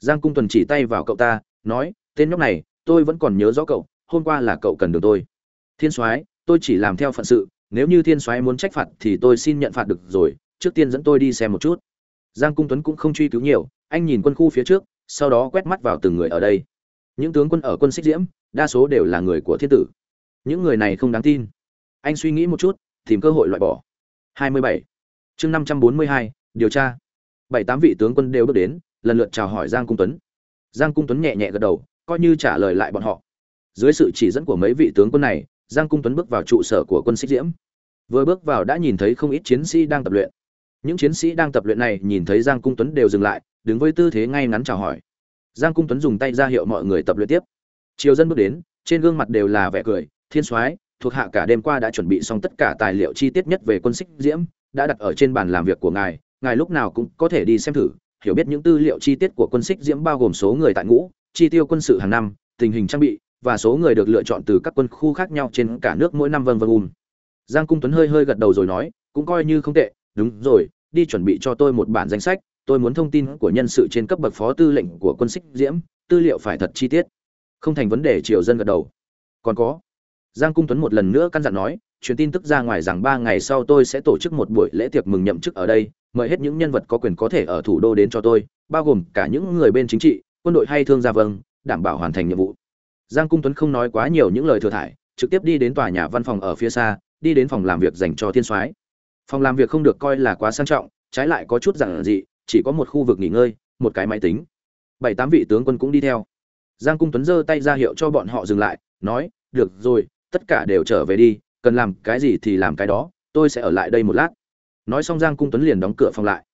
Giang cung tuấn chỉ tay vào cậu ta nói tên nhóc này tôi vẫn còn nhớ rõ cậu hôm qua là cậu cần đường tôi. Thiên soái tôi chỉ làm theo phận sự nếu như thiên soái muốn trách phạt thì tôi xin nhận phạt được rồi trước tiên dẫn tôi đi xem một chút. Giang cung tuấn cũng không truy cứu nhiều anh nhìn quân khu phía trước sau đó quét mắt vào từng người ở đây. Những tướng quân ở quân xích diễm đa số đều là người của thiên tử. Những người này không đáng tin. Anh suy nghĩ một chút tìm cơ hội loại bỏ. 27. chương 542, điều tra. Bảy tám vị tướng quân đều bước đến lần lượt chào hỏi giang cung tuấn. Giang cung tuấn nhẹ nhẹ gật đầu coi như trả lời lại bọn họ. Dưới sự chỉ dẫn của mấy vị tướng quân này giang cung tuấn bước vào trụ sở của quân xích diễm. Vừa bước vào đã nhìn thấy không ít chiến sĩ đang tập luyện những chiến sĩ đang tập luyện này nhìn thấy giang cung tuấn đều dừng lại đứng với tư thế ngay ngắn chào hỏi giang cung tuấn dùng tay ra hiệu mọi người tập luyện tiếp triều dân bước đến trên gương mặt đều là vẻ cười thiên soái thuộc hạ cả đêm qua đã chuẩn bị xong tất cả tài liệu chi tiết nhất về quân xích diễm đã đặt ở trên bàn làm việc của ngài ngài lúc nào cũng có thể đi xem thử hiểu biết những tư liệu chi tiết của quân xích diễm bao gồm số người tại ngũ chi tiêu quân sự hàng năm tình hình trang bị và số người được lựa chọn từ các quân khu khác nhau trên cả nước mỗi năm vân vân. Um. Giang Cung Tuấn hơi hơi gật đầu rồi nói, cũng coi như không tệ, đúng rồi, đi chuẩn bị cho tôi một bản danh sách, tôi muốn thông tin của nhân sự trên cấp bậc phó tư lệnh của quân xích diễm, tư liệu phải thật chi tiết. Không thành vấn đề triều dân gật đầu. Còn có. Giang Cung Tuấn một lần nữa căn dặn nói, truyền tin tức ra ngoài rằng ba ngày sau tôi sẽ tổ chức một buổi lễ tiệc mừng nhậm chức ở đây mời hết những nhân vật có quyền có thể ở thủ đô đến cho tôi bao gồm cả những người bên chính trị quân đội hay thương gia vâng đảm bảo hoàn thành nhiệm vụ giang cung tuấn không nói quá nhiều những lời thừa thải trực tiếp đi đến tòa nhà văn phòng ở phía xa đi đến phòng làm việc dành cho thiên soái phòng làm việc không được coi là quá sang trọng, trái lại có chút giản dị, chỉ có một khu vực nghỉ ngơi, một cái máy tính. Bảy tám vị tướng quân cũng đi theo. Giang cung tuấn giơ tay ra hiệu cho bọn họ dừng lại, nói, được rồi, tất cả đều trở về đi, cần làm cái gì thì làm cái đó, tôi sẽ ở lại đây một lát. Nói xong giang cung tuấn liền đóng cửa phòng lại.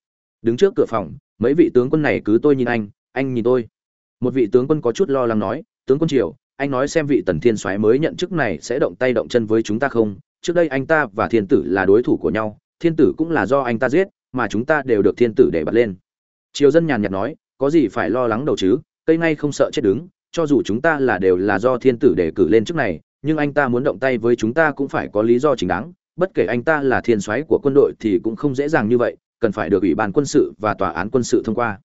Đứng trước cửa phòng, mấy vị tướng quân này cứ tôi nhìn anh anh nhìn tôi. Một vị tướng quân có chút lo lắng nói, tướng quân triều, anh nói xem vị tần thiên soái mới nhận chức này sẽ động tay động chân với chúng ta không? Trước đây anh ta và thiên tử là đối thủ của nhau, thiên tử cũng là do anh ta giết, mà chúng ta đều được thiên tử để bật lên. Triều dân nhàn nhạt nói, có gì phải lo lắng đầu chứ, cây ngay không sợ chết đứng, cho dù chúng ta là đều là do thiên tử để cử lên chức này, nhưng anh ta muốn động tay với chúng ta cũng phải có lý do chính đáng, bất kể anh ta là thiên soái của quân đội thì cũng không dễ dàng như vậy, cần phải được ủy ban quân sự và tòa án quân sự thông qua.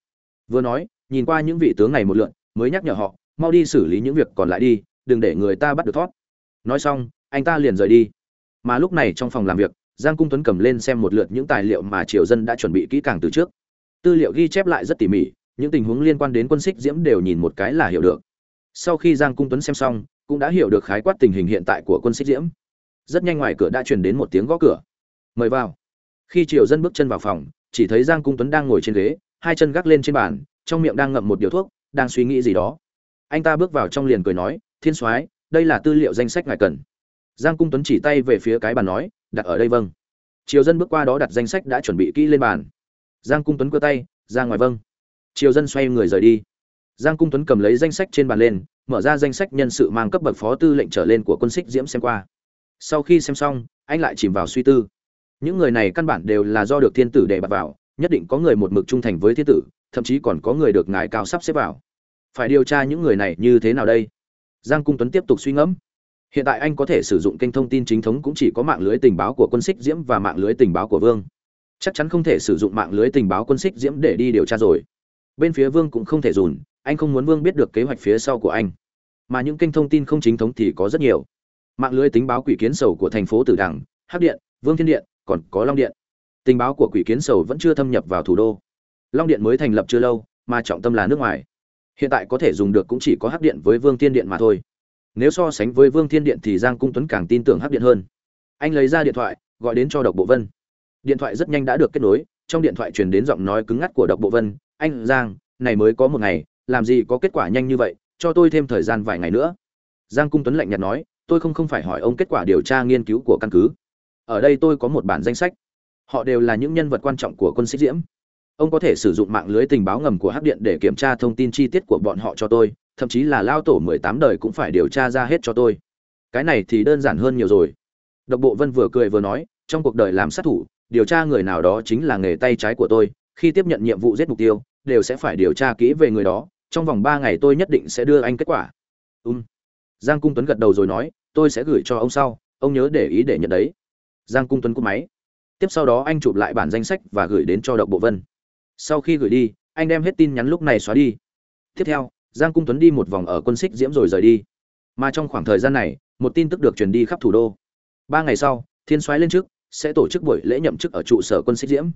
Vừa nói, nhìn qua những vị tướng này một lượn, mới nhắc nhở họ, mau đi xử lý những việc còn lại đi, đừng để người ta bắt được thoát nói xong, anh ta liền rời đi mà lúc này trong phòng làm việc, giang cung tuấn cầm lên xem một lượt những tài liệu mà triều dân đã chuẩn bị kỹ càng từ trước. Tư liệu ghi chép lại rất tỉ mỉ, những tình huống liên quan đến quân xích diễm đều nhìn một cái là hiểu được. Sau khi giang cung tuấn xem xong, cũng đã hiểu được khái quát tình hình hiện tại của quân xích diễm. Rất nhanh ngoài cửa đã truyền đến một tiếng gõ cửa. Mời vào. Khi triều dân bước chân vào phòng, chỉ thấy giang cung tuấn đang ngồi trên ghế, hai chân gác lên trên bàn, trong miệng đang ngậm một điếu thuốc, đang suy nghĩ gì đó. Anh ta bước vào trong liền cười nói, thiên soái, đây là tư liệu danh sách ngài cần giang cung tuấn chỉ tay về phía cái bàn nói, đặt ở đây vâng. Triều dân bước qua đó đặt danh sách đã chuẩn bị kỹ lên bàn. Giang cung tuấn cơ tay, ra ngoài vâng. Triều dân xoay người rời đi. Giang cung tuấn cầm lấy danh sách trên bàn lên, mở ra danh sách nhân sự mang cấp bậc phó tư lệnh trở lên của quân xích diễm xem qua. Sau khi xem xong, anh lại chìm vào suy tư. Những người này căn bản đều là do được thiên tử để bạt vào, nhất định có người một mực trung thành với thiên tử, thậm chí còn có người được ngài cao sắp xếp vào. Phải điều tra những người này như thế nào đây? Giang cung tuấn tiếp tục suy ngẫm hiện tại anh có thể sử dụng kênh thông tin chính thống cũng chỉ có mạng lưới tình báo của quân xích diễm và mạng lưới tình báo của vương. Chắc chắn không thể sử dụng mạng lưới tình báo quân xích diễm để đi điều tra rồi. Bên phía vương cũng không thể dùn, anh không muốn vương biết được kế hoạch phía sau của anh. Mà những kênh thông tin không chính thống thì có rất nhiều. Mạng lưới tình báo quỷ kiến sầu của thành phố tử đằng, hắc điện, vương thiên điện, còn có long điện. Tình báo của quỷ kiến sầu vẫn chưa thâm nhập vào thủ đô. Long điện mới thành lập chưa lâu, mà trọng tâm là nước ngoài. Hiện tại có thể dùng được cũng chỉ có hắc điện với vương thiên điện mà thôi nếu so sánh với vương thiên điện thì giang cung tuấn càng tin tưởng hắc điện hơn. Anh lấy ra điện thoại, gọi đến cho độc bộ vân. Điện thoại rất nhanh đã được kết nối, trong điện thoại truyền đến giọng nói cứng ngắt của độc bộ vân. Anh, giang, này mới có một ngày, làm gì có kết quả nhanh như vậy, cho tôi thêm thời gian vài ngày nữa. Giang cung tuấn lạnh nhạt nói, tôi không không phải hỏi ông kết quả điều tra nghiên cứu của căn cứ. Ở đây tôi có một bản danh sách. Họ đều là những nhân vật quan trọng của quân sĩ diễm. Ông có thể sử dụng mạng lưới tình báo ngầm của hắc điện để kiểm tra thông tin chi tiết của bọn họ cho tôi thậm chí là lao tổ mười tám đời cũng phải điều tra ra hết cho tôi. Cái này thì đơn giản hơn nhiều rồi. Độc bộ vân vừa cười vừa nói, trong cuộc đời làm sát thủ, điều tra người nào đó chính là nghề tay trái của tôi, khi tiếp nhận nhiệm vụ giết mục tiêu, đều sẽ phải điều tra kỹ về người đó, trong vòng ba ngày tôi nhất định sẽ đưa anh kết quả. Um. giang cung tuấn gật đầu rồi nói, tôi sẽ gửi cho ông sau, ông nhớ để ý để nhận đấy. Giang cung tuấn cúp máy. Tiếp sau đó anh chụp lại bản danh sách và gửi đến cho độc bộ vân. Sau khi gửi đi, anh đem hết tin nhắn lúc này xóa đi. Tiếp theo giang cung tuấn đi một vòng ở quân xích diễm rồi rời đi. Mà trong khoảng thời gian này, một tin tức được truyền đi khắp thủ đô. Ba ngày sau, thiên soái lên trước sẽ tổ chức buổi lễ nhậm chức ở trụ sở quân xích diễm.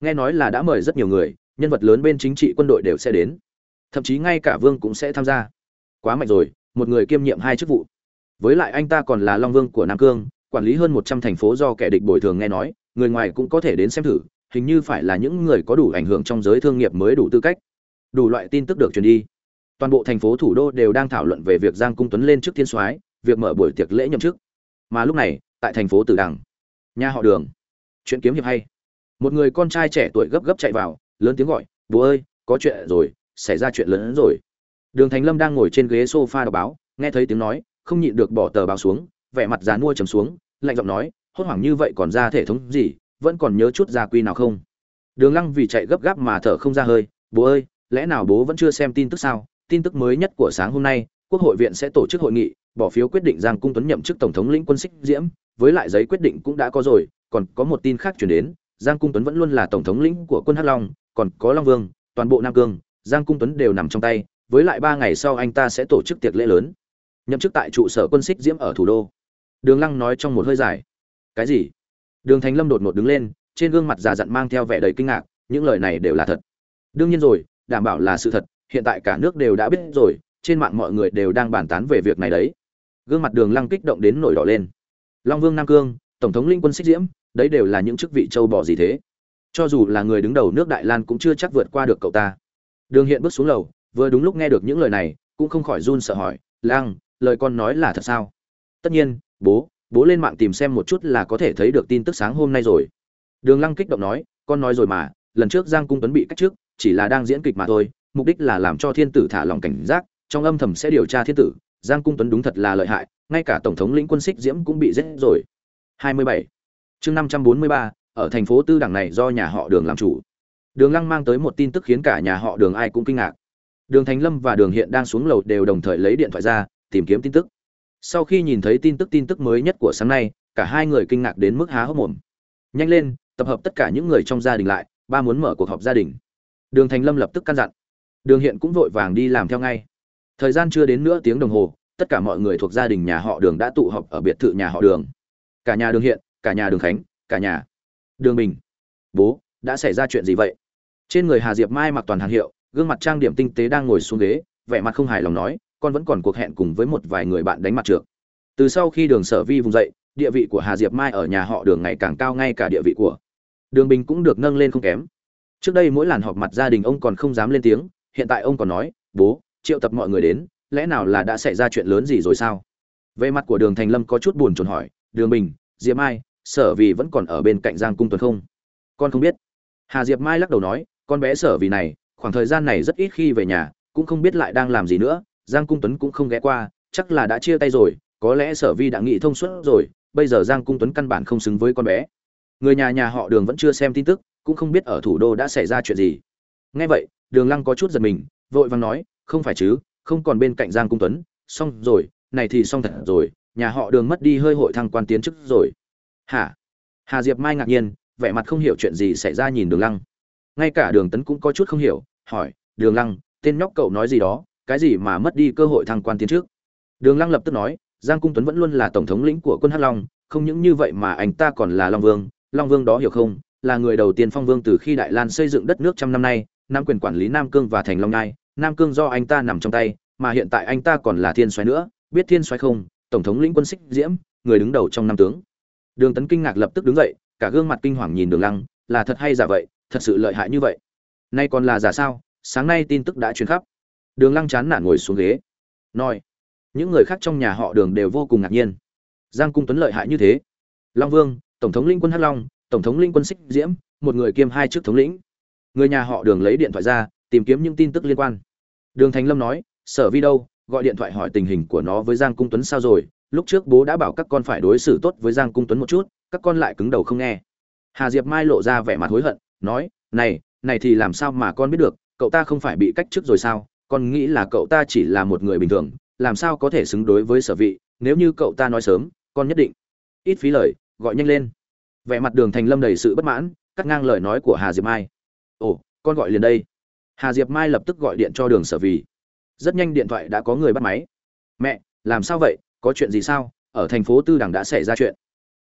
Nghe nói là đã mời rất nhiều người, nhân vật lớn bên chính trị quân đội đều sẽ đến. Thậm chí ngay cả vương cũng sẽ tham gia. Quá mạnh rồi, một người kiêm nhiệm hai chức vụ. Với lại anh ta còn là long vương của nam cương, quản lý hơn một trăm thành phố do kẻ địch bồi thường nghe nói, người ngoài cũng có thể đến xem thử, hình như phải là những người có đủ ảnh hưởng trong giới thương nghiệp mới đủ tư cách. Đủ loại tin tức được truyền đi toàn bộ thành phố thủ đô đều đang thảo luận về việc giang cung tuấn lên trước thiên soái, việc mở buổi tiệc lễ nhậm chức. Mà lúc này, tại thành phố tử đằng, nhà họ đường, chuyện kiếm hiệp hay. Một người con trai trẻ tuổi gấp gấp chạy vào, lớn tiếng gọi, bố ơi, có chuyện rồi, xảy ra chuyện lớn hơn rồi. Đường thành lâm đang ngồi trên ghế sofa đọc báo, nghe thấy tiếng nói, không nhịn được bỏ tờ báo xuống, vẻ mặt dán mua trầm xuống, lạnh giọng nói, hốt hoảng như vậy còn ra thể thống gì, vẫn còn nhớ chút gia quy nào không? Đường lăng vì chạy gấp gáp mà thở không ra hơi, bố ơi, lẽ nào bố vẫn chưa xem tin tức sao? Tin tức mới nhất của sáng hôm nay, quốc hội viện sẽ tổ chức hội nghị, bỏ phiếu quyết định giang cung tuấn nhậm chức tổng thống lĩnh quân xích diễm. Với lại giấy quyết định cũng đã có rồi, còn có một tin khác chuyển đến, giang cung tuấn vẫn luôn là tổng thống lĩnh của quân hắc long, còn có long vương, toàn bộ nam cương, giang cung tuấn đều nằm trong tay, với lại ba ngày sau anh ta sẽ tổ chức tiệc lễ lớn, nhậm chức tại trụ sở quân xích diễm ở thủ đô. Đường lăng nói trong một hơi dài. Cái gì? Đường thành lâm đột ngột đứng lên, trên gương mặt già dặn mang theo vẻ đầy kinh ngạc, những lời này đều là thật. Đương nhiên rồi, đảm bảo là sự thật hiện tại cả nước đều đã biết rồi, trên mạng mọi người đều đang bàn tán về việc này đấy. Gương mặt đường lăng kích động đến nổi đỏ lên. Long vương nam cương, tổng thống linh quân xích diễm, đấy đều là những chức vị châu bò gì thế? Cho dù là người đứng đầu nước đại lan cũng chưa chắc vượt qua được cậu ta. Đường hiện bước xuống lầu, vừa đúng lúc nghe được những lời này, cũng không khỏi run sợ hỏi lang lời con nói là thật sao? Tất nhiên, bố bố lên mạng tìm xem một chút là có thể thấy được tin tức sáng hôm nay rồi. Đường lăng kích động nói, con nói rồi mà, lần trước giang cung tuấn bị cách trước chỉ là đang diễn kịch mà thôi mục đích là làm cho thiên tử thả lòng cảnh giác trong âm thầm sẽ điều tra thiên tử giang cung tuấn đúng thật là lợi hại ngay cả tổng thống lĩnh quân xích diễm cũng bị giết rồi. 27. chương 543, ở thành phố tư đảng này do nhà họ đường làm chủ. Đường lăng mang tới một tin tức khiến cả nhà họ đường ai cũng kinh ngạc. Đường thành lâm và đường hiện đang xuống lầu đều đồng thời lấy điện thoại ra tìm kiếm tin tức. Sau khi nhìn thấy tin tức tin tức mới nhất của sáng nay cả hai người kinh ngạc đến mức há hốc mồm. Nhanh lên tập hợp tất cả những người trong gia đình lại ba muốn mở cuộc họp gia đình. Đường thành lâm lập tức căn dặn đường hiện cũng vội vàng đi làm theo ngay. Thời gian chưa đến nửa tiếng đồng hồ, tất cả mọi người thuộc gia đình nhà họ đường đã tụ họp ở biệt thự nhà họ đường. Cả nhà đường hiện, cả nhà đường khánh, cả nhà đường bình. Bố, đã xảy ra chuyện gì vậy? Trên người hà diệp mai mặc toàn hàng hiệu, gương mặt trang điểm tinh tế đang ngồi xuống ghế, vẻ mặt không hài lòng nói, con vẫn còn cuộc hẹn cùng với một vài người bạn đánh mặt trượt từ sau khi đường sở vi vùng dậy, địa vị của hà diệp mai ở nhà họ đường ngày càng cao ngay cả địa vị của đường bình cũng được nâng lên không kém. Trước đây mỗi lần họp mặt gia đình ông còn không dám lên tiếng hiện tại ông còn nói, bố, triệu tập mọi người đến, lẽ nào là đã xảy ra chuyện lớn gì rồi sao? Về mặt của đường thành lâm có chút buồn chồn hỏi, đường bình, diệp mai, sở vì vẫn còn ở bên cạnh giang cung tuấn không? Con không biết. Hà diệp mai lắc đầu nói, con bé sở vì này, khoảng thời gian này rất ít khi về nhà, cũng không biết lại đang làm gì nữa, giang cung tuấn cũng không ghé qua, chắc là đã chia tay rồi, có lẽ sở vi đã nghĩ thông suốt rồi, bây giờ giang cung tuấn căn bản không xứng với con bé. Người nhà nhà họ đường vẫn chưa xem tin tức, cũng không biết ở thủ đô đã xảy ra chuyện gì. Nghe vậy đường lăng có chút giật mình, vội vàng nói, không phải chứ, không còn bên cạnh giang cung tuấn. Xong rồi, này thì xong thật rồi, nhà họ đường mất đi hơi hội thăng quan tiến chức rồi. Hả? Hà diệp mai ngạc nhiên, vẻ mặt không hiểu chuyện gì xảy ra nhìn đường lăng. Ngay cả đường tấn cũng có chút không hiểu, hỏi, đường lăng, tên nhóc cậu nói gì đó, cái gì mà mất đi cơ hội thăng quan tiến trước đường lăng lập tức nói, giang cung tuấn vẫn luôn là tổng thống lĩnh của quân hắc long, không những như vậy mà anh ta còn là long vương. Long vương đó hiểu không? Là người đầu tiên phong vương từ khi đại lan xây dựng đất nước trăm năm nay nam quyền quản lý nam cương và thành long nai nam cương do anh ta nằm trong tay, mà hiện tại anh ta còn là thiên soái nữa, biết thiên soái không, tổng thống lĩnh quân xích diễm, người đứng đầu trong năm tướng. Đường tấn kinh ngạc lập tức đứng dậy, cả gương mặt kinh hoàng nhìn đường lăng, là thật hay giả vậy, thật sự lợi hại như vậy. Nay còn là giả sao, sáng nay tin tức đã truyền khắp. Đường lăng chán nản ngồi xuống ghế, nói, những người khác trong nhà họ đường đều vô cùng ngạc nhiên. Giang cung tuấn lợi hại như thế. Long vương, tổng thống linh quân hắc long, tổng thống linh quân xích diễm, một người kiêm hai chức thống lĩnh người nhà họ đường lấy điện thoại ra, tìm kiếm những tin tức liên quan. Đường thành lâm nói, sở vi đâu? Gọi điện thoại hỏi tình hình của nó với giang cung tuấn sao rồi? Lúc trước bố đã bảo các con phải đối xử tốt với giang cung tuấn một chút, các con lại cứng đầu không nghe. Hà diệp mai lộ ra vẻ mặt hối hận, nói, này này thì làm sao mà con biết được, cậu ta không phải bị cách chức rồi sao? Con nghĩ là cậu ta chỉ là một người bình thường, làm sao có thể xứng đối với sở vị nếu như cậu ta nói sớm, con nhất định ít phí lời, gọi nhanh lên. Vẻ mặt đường thành lâm đầy sự bất mãn, cắt ngang lời nói của hà diệp mai ồ, con gọi liền đây. Hà diệp mai lập tức gọi điện cho đường sở vì. Rất nhanh điện thoại đã có người bắt máy. Mẹ, làm sao vậy? Có chuyện gì sao? Ở thành phố tư đằng đã xảy ra chuyện.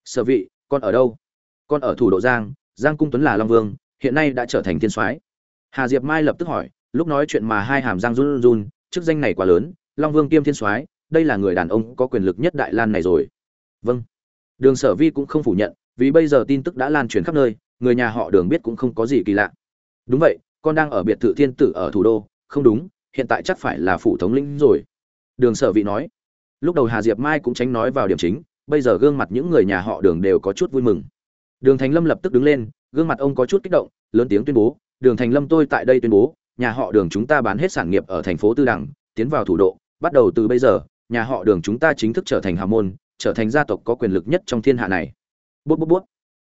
Sở vị, con ở đâu? Con ở thủ đô giang giang cung tuấn là long vương, hiện nay đã trở thành thiên soái. Hà diệp mai lập tức hỏi, lúc nói chuyện mà hai hàm giang run run, chức danh này quá lớn, long vương kiêm thiên soái, đây là người đàn ông có quyền lực nhất đại lan này rồi. Vâng. Đường sở vi cũng không phủ nhận, vì bây giờ tin tức đã lan truyền khắp nơi, người nhà họ đường biết cũng không có gì kỳ lạ đúng vậy, con đang ở biệt thự thiên tử ở thủ đô, không đúng, hiện tại chắc phải là phủ thống lĩnh rồi. Đường sở vị nói. Lúc đầu hà diệp mai cũng tránh nói vào điểm chính, bây giờ gương mặt những người nhà họ đường đều có chút vui mừng. Đường thành lâm lập tức đứng lên, gương mặt ông có chút kích động, lớn tiếng tuyên bố, đường thành lâm tôi tại đây tuyên bố, nhà họ đường chúng ta bán hết sản nghiệp ở thành phố tư đẳng tiến vào thủ đô, bắt đầu từ bây giờ, nhà họ đường chúng ta chính thức trở thành hào môn, trở thành gia tộc có quyền lực nhất trong thiên hạ này. Bút bút bút.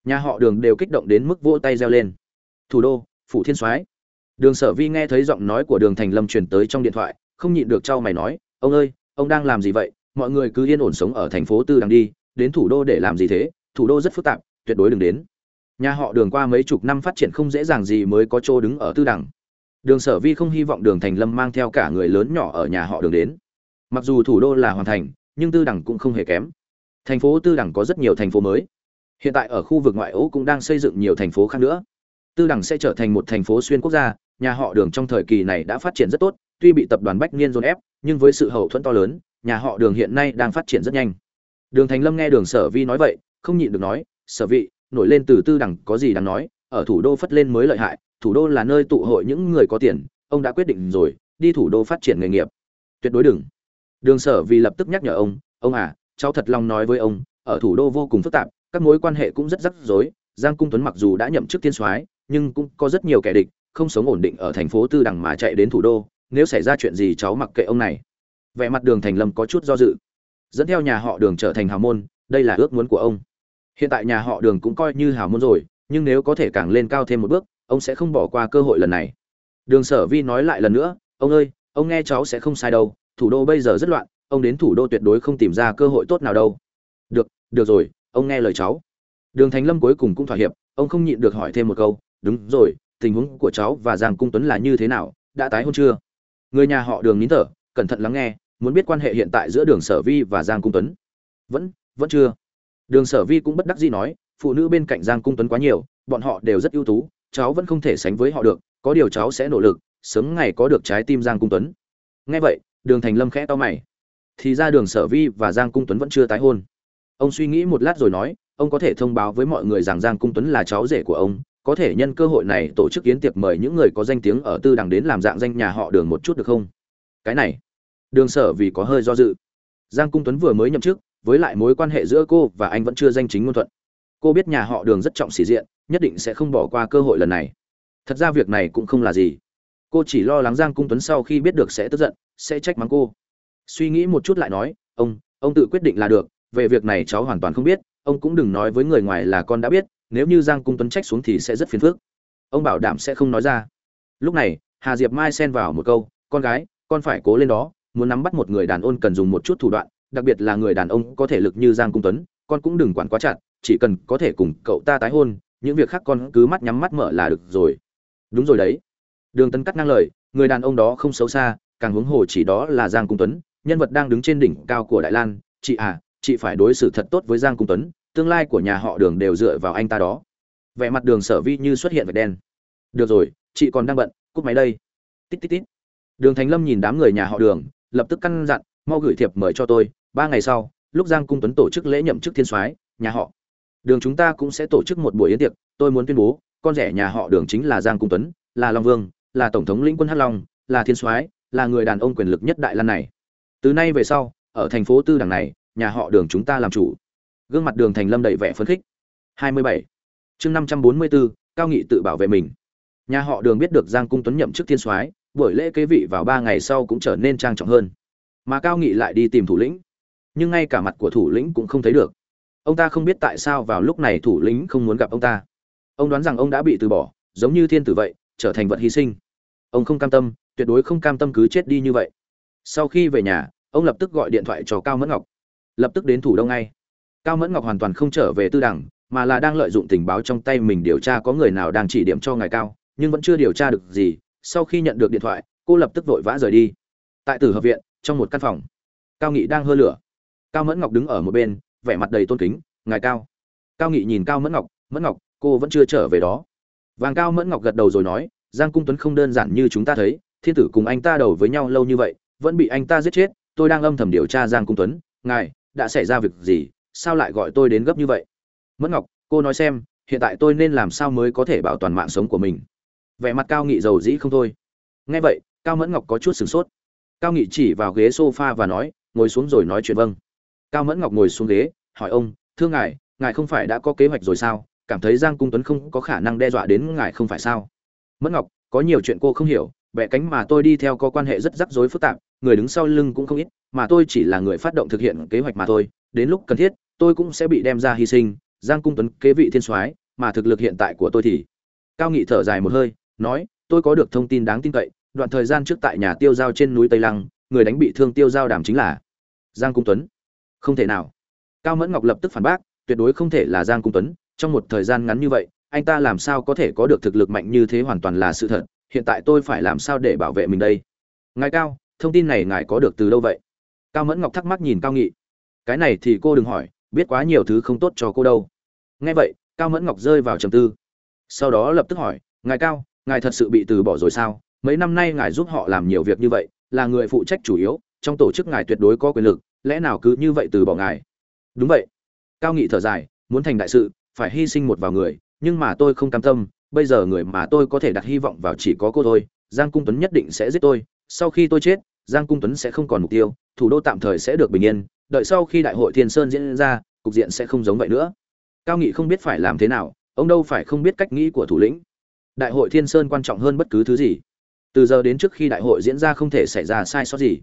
Nhà họ đường đều kích động đến mức vỗ tay reo lên. Thủ đô phủ thiên soái. Đường sở vi nghe thấy giọng nói của đường thành lâm truyền tới trong điện thoại, không nhịn được trao mày nói, ông ơi, ông đang làm gì vậy? Mọi người cứ yên ổn sống ở thành phố tư đằng đi, đến thủ đô để làm gì thế? Thủ đô rất phức tạp, tuyệt đối đừng đến. Nhà họ đường qua mấy chục năm phát triển không dễ dàng gì mới có chỗ đứng ở tư đằng. Đường sở vi không hy vọng đường thành lâm mang theo cả người lớn nhỏ ở nhà họ đường đến. Mặc dù thủ đô là hoàn thành, nhưng tư đằng cũng không hề kém. Thành phố tư đằng có rất nhiều thành phố mới. Hiện tại ở khu vực ngoại ô cũng đang xây dựng nhiều thành phố khác nữa tư đẳng sẽ trở thành một thành phố xuyên quốc gia, nhà họ đường trong thời kỳ này đã phát triển rất tốt, tuy bị tập đoàn bách niên dồn ép, nhưng với sự hậu thuẫn to lớn, nhà họ đường hiện nay đang phát triển rất nhanh. Đường thành lâm nghe đường sở vi nói vậy, không nhịn được nói, sở vị, nổi lên từ tư đẳng có gì đáng nói, ở thủ đô phất lên mới lợi hại, thủ đô là nơi tụ hội những người có tiền, ông đã quyết định rồi, đi thủ đô phát triển nghề nghiệp. Tuyệt đối đừng. Đường sở vì lập tức nhắc nhở ông ông à cháu thật lòng nói với ông, ở thủ đô vô cùng phức tạp, các mối quan hệ cũng rất rắc rối, giang cung tuấn mặc dù đã nhậm chức tiên soái nhưng cũng có rất nhiều kẻ địch, không sống ổn định ở thành phố tư đằng mà chạy đến thủ đô, nếu xảy ra chuyện gì cháu mặc kệ ông này. Vẻ mặt đường thành lâm có chút do dự. Dẫn theo nhà họ đường trở thành hào môn, đây là ước muốn của ông. Hiện tại nhà họ đường cũng coi như hào môn rồi, nhưng nếu có thể càng lên cao thêm một bước, ông sẽ không bỏ qua cơ hội lần này. Đường sở vi nói lại lần nữa, ông ơi, ông nghe cháu sẽ không sai đâu, thủ đô bây giờ rất loạn, ông đến thủ đô tuyệt đối không tìm ra cơ hội tốt nào đâu. Được được rồi, ông nghe lời cháu. Đường thành lâm cuối cùng cũng thỏa hiệp, ông không nhịn được hỏi thêm một câu đúng rồi, tình huống của cháu và giang cung tuấn là như thế nào? Đã tái hôn chưa? Người nhà họ đường nín thở, cẩn thận lắng nghe, muốn biết quan hệ hiện tại giữa đường sở vi và giang cung tuấn. Vẫn vẫn chưa. Đường sở vi cũng bất đắc dĩ nói, phụ nữ bên cạnh giang cung tuấn quá nhiều, bọn họ đều rất ưu tú, cháu vẫn không thể sánh với họ được, có điều cháu sẽ nỗ lực, sớm ngày có được trái tim giang cung tuấn. Nghe vậy, đường thành lâm khẽ to mày. Thì ra đường sở vi và giang cung tuấn vẫn chưa tái hôn. Ông suy nghĩ một lát rồi nói, ông có thể thông báo với mọi người rằng giang cung tuấn là cháu rể của ông có thể nhân cơ hội này tổ chức yến tiệc mời những người có danh tiếng ở tư đằng đến làm dạng danh nhà họ đường một chút được không? Cái này, đường sở vì có hơi do dự. Giang cung tuấn vừa mới nhậm chức, với lại mối quan hệ giữa cô và anh vẫn chưa danh chính ngôn thuận. Cô biết nhà họ đường rất trọng sĩ diện, nhất định sẽ không bỏ qua cơ hội lần này. Thật ra việc này cũng không là gì. Cô chỉ lo lắng giang cung tuấn sau khi biết được sẽ tức giận, sẽ trách mắng cô. Suy nghĩ một chút lại nói, ông ông tự quyết định là được, về việc này cháu hoàn toàn không biết, ông cũng đừng nói với người ngoài là con đã biết nếu như giang cung tuấn trách xuống thì sẽ rất phiền phức. Ông bảo đảm sẽ không nói ra. Lúc này, hà diệp mai xen vào một câu, con gái, con phải cố lên đó, muốn nắm bắt một người đàn ông cần dùng một chút thủ đoạn, đặc biệt là người đàn ông có thể lực như giang cung tuấn, con cũng đừng quản quá chặt, chỉ cần có thể cùng cậu ta tái hôn, những việc khác con cứ mắt nhắm mắt mở là được rồi. Đúng rồi đấy. Đường tấn cắt ngang lời, người đàn ông đó không xấu xa, càng huống hồ chỉ đó là giang cung tuấn, nhân vật đang đứng trên đỉnh cao của đại lan. Chị à chị phải đối xử thật tốt với giang cung tuấn tương lai của nhà họ đường đều dựa vào anh ta đó. Vẻ mặt đường sở vi như xuất hiện vệt đen. Được rồi, chị còn đang bận, cúp máy đây. Tít tít tít. Đường thành lâm nhìn đám người nhà họ đường, lập tức căn dặn, mau gửi thiệp mời cho tôi, ba ngày sau, lúc giang cung tuấn tổ chức lễ nhậm chức thiên soái, nhà họ đường chúng ta cũng sẽ tổ chức một buổi yến tiệc, tôi muốn tuyên bố, con rể nhà họ đường chính là giang cung tuấn, là long vương, là tổng thống lĩnh quân hắc long, là thiên soái, là người đàn ông quyền lực nhất đại lan này. Từ nay về sau, ở thành phố tư đằng này, nhà họ đường chúng ta làm chủ gương mặt đường thành lâm đầy vẻ phấn khích. 27. chương 544, cao nghị tự bảo vệ mình. Nhà họ đường biết được giang cung tuấn nhậm chức thiên soái buổi lễ kế vị vào ba ngày sau cũng trở nên trang trọng hơn. Mà cao nghị lại đi tìm thủ lĩnh. Nhưng ngay cả mặt của thủ lĩnh cũng không thấy được. Ông ta không biết tại sao vào lúc này thủ lĩnh không muốn gặp ông ta. Ông đoán rằng ông đã bị từ bỏ giống như thiên tử vậy trở thành vật hy sinh. Ông không cam tâm tuyệt đối không cam tâm cứ chết đi như vậy. Sau khi về nhà ông lập tức gọi điện thoại cho cao mẫn ngọc. Lập tức đến thủ đông ngay cao mẫn ngọc hoàn toàn không trở về tư đẳng, mà là đang lợi dụng tình báo trong tay mình điều tra có người nào đang chỉ điểm cho ngài cao, nhưng vẫn chưa điều tra được gì. Sau khi nhận được điện thoại, cô lập tức vội vã rời đi. Tại tử hợp viện, trong một căn phòng, cao nghị đang hơ lửa. Cao mẫn ngọc đứng ở một bên, vẻ mặt đầy tôn kính, ngài cao. Cao nghị nhìn cao mẫn ngọc mẫn ngọc, cô vẫn chưa trở về đó. Vàng cao mẫn ngọc gật đầu rồi nói, giang cung tuấn không đơn giản như chúng ta thấy, thiên tử cùng anh ta đầu với nhau lâu như vậy, vẫn bị anh ta giết chết. Tôi đang âm thầm điều tra giang cung tuấn, ngài, đã xảy ra việc gì? Sao lại gọi tôi đến gấp như vậy? Mẫn ngọc, cô nói xem, hiện tại tôi nên làm sao mới có thể bảo toàn mạng sống của mình? Vẻ mặt cao nghị dầu dĩ không thôi. Nghe vậy, cao mẫn ngọc có chút sửng sốt. Cao nghị chỉ vào ghế sofa và nói, ngồi xuống rồi nói chuyện vâng. Cao mẫn ngọc ngồi xuống ghế, hỏi ông, thưa ngài ngài không phải đã có kế hoạch rồi sao? Cảm thấy giang cung tuấn không có khả năng đe dọa đến ngài không phải sao? Mẫn ngọc, có nhiều chuyện cô không hiểu, bẻ cánh mà tôi đi theo có quan hệ rất rắc rối phức tạp, người đứng sau lưng cũng không ít, mà tôi chỉ là người phát động thực hiện kế hoạch mà thôi đến lúc cần thiết, tôi cũng sẽ bị đem ra hy sinh, giang cung tuấn kế vị thiên soái, mà thực lực hiện tại của tôi thì cao nghị thở dài một hơi, nói, tôi có được thông tin đáng tin cậy, đoạn thời gian trước tại nhà tiêu giao trên núi tây lăng, người đánh bị thương tiêu giao đàm chính là giang cung tuấn. Không thể nào. Cao mẫn ngọc lập tức phản bác, tuyệt đối không thể là giang cung tuấn, trong một thời gian ngắn như vậy, anh ta làm sao có thể có được thực lực mạnh như thế hoàn toàn là sự thật, hiện tại tôi phải làm sao để bảo vệ mình đây? Ngài cao, thông tin này ngài có được từ đâu vậy? Cao mẫn ngọc thắc mắc nhìn cao nghị cái này thì cô đừng hỏi, biết quá nhiều thứ không tốt cho cô đâu. Nghe vậy, cao mẫn ngọc rơi vào trầm tư. Sau đó lập tức hỏi, ngài cao, ngài thật sự bị từ bỏ rồi sao? Mấy năm nay ngài giúp họ làm nhiều việc như vậy, là người phụ trách chủ yếu, trong tổ chức ngài tuyệt đối có quyền lực, lẽ nào cứ như vậy từ bỏ ngài? Đúng vậy. Cao nghị thở dài, muốn thành đại sự, phải hy sinh một vào người, nhưng mà tôi không cam tâm, bây giờ người mà tôi có thể đặt hy vọng vào chỉ có cô thôi, giang cung tuấn nhất định sẽ giết tôi, sau khi tôi chết, giang cung tuấn sẽ không còn mục tiêu, thủ đô tạm thời sẽ được bình yên đợi sau khi đại hội thiên sơn diễn ra, cục diện sẽ không giống vậy nữa. Cao nghị không biết phải làm thế nào, ông đâu phải không biết cách nghĩ của thủ lĩnh. Đại hội thiên sơn quan trọng hơn bất cứ thứ gì. Từ giờ đến trước khi đại hội diễn ra không thể xảy ra sai sót gì.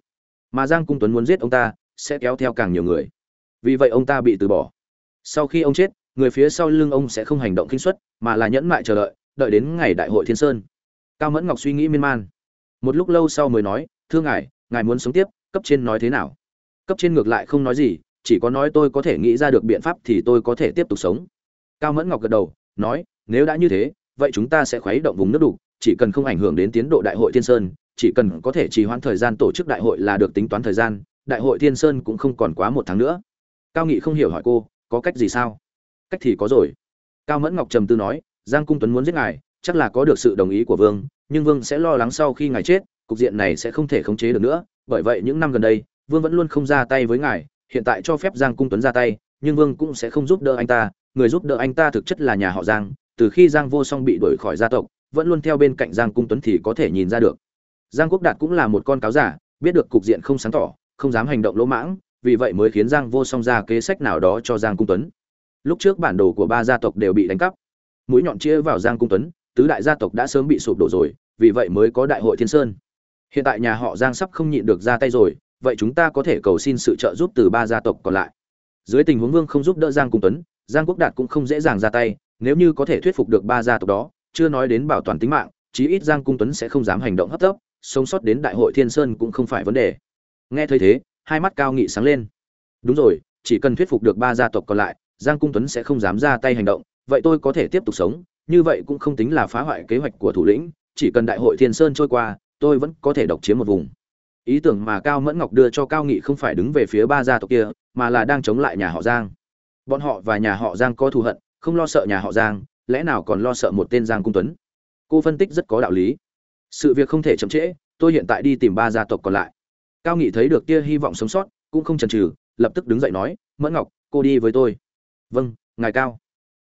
Mà giang cung tuấn muốn giết ông ta, sẽ kéo theo càng nhiều người. Vì vậy ông ta bị từ bỏ. Sau khi ông chết, người phía sau lưng ông sẽ không hành động kinh suất, mà là nhẫn mại chờ đợi đợi đến ngày đại hội thiên sơn. Cao mẫn ngọc suy nghĩ miên man. Một lúc lâu sau mới nói, thưa ngài ngài muốn sống tiếp, cấp trên nói thế nào? Cấp trên ngược lại không nói gì, chỉ có nói tôi có thể nghĩ ra được biện pháp thì tôi có thể tiếp tục sống. Cao mẫn ngọc gật đầu, nói, nếu đã như thế, vậy chúng ta sẽ khuấy động vùng nước đủ, chỉ cần không ảnh hưởng đến tiến độ đại hội thiên sơn, chỉ cần có thể trì hoãn thời gian tổ chức đại hội là được tính toán thời gian, đại hội thiên sơn cũng không còn quá một tháng nữa. Cao nghị không hiểu hỏi cô, có cách gì sao? Cách thì có rồi. Cao mẫn ngọc trầm tư nói, giang cung tuấn muốn giết ngài, chắc là có được sự đồng ý của vương, nhưng vương sẽ lo lắng sau khi ngài chết, cục diện này sẽ không thể khống chế được nữa, bởi vậy những năm gần đây vương vẫn luôn không ra tay với ngài, hiện tại cho phép giang cung tuấn ra tay, nhưng vương cũng sẽ không giúp đỡ anh ta, người giúp đỡ anh ta thực chất là nhà họ giang, từ khi giang vô song bị đuổi khỏi gia tộc, vẫn luôn theo bên cạnh giang cung tuấn thì có thể nhìn ra được. Giang quốc đạt cũng là một con cáo giả, biết được cục diện không sáng tỏ, không dám hành động lỗ mãng, vì vậy mới khiến giang vô song ra kế sách nào đó cho giang cung tuấn. Lúc trước bản đồ của ba gia tộc đều bị đánh cắp, mũi nhọn chia vào giang cung tuấn, tứ đại gia tộc đã sớm bị sụp đổ rồi, vì vậy mới có đại hội thiên sơn. Hiện tại nhà họ giang sắp không nhịn được ra tay rồi vậy chúng ta có thể cầu xin sự trợ giúp từ ba gia tộc còn lại. Dưới tình huống vương không giúp đỡ giang cung tuấn, giang quốc đạt cũng không dễ dàng ra tay, nếu như có thể thuyết phục được ba gia tộc đó, chưa nói đến bảo toàn tính mạng, chí ít giang cung tuấn sẽ không dám hành động hấp tấp, sống sót đến đại hội thiên sơn cũng không phải vấn đề. Nghe thấy thế, hai mắt cao nghị sáng lên. Đúng rồi, chỉ cần thuyết phục được ba gia tộc còn lại, giang cung tuấn sẽ không dám ra tay hành động, vậy tôi có thể tiếp tục sống, như vậy cũng không tính là phá hoại kế hoạch của thủ lĩnh, chỉ cần đại hội thiên sơn trôi qua, tôi vẫn có thể độc chiếm một vùng ý tưởng mà cao mẫn ngọc đưa cho cao nghị không phải đứng về phía ba gia tộc kia, mà là đang chống lại nhà họ giang. Bọn họ và nhà họ giang có thù hận, không lo sợ nhà họ giang, lẽ nào còn lo sợ một tên giang cung tuấn? Cô phân tích rất có đạo lý. Sự việc không thể chậm trễ, tôi hiện tại đi tìm ba gia tộc còn lại. Cao nghị thấy được tia hy vọng sống sót, cũng không chần chừ, lập tức đứng dậy nói, mẫn ngọc, cô đi với tôi. Vâng ngài cao.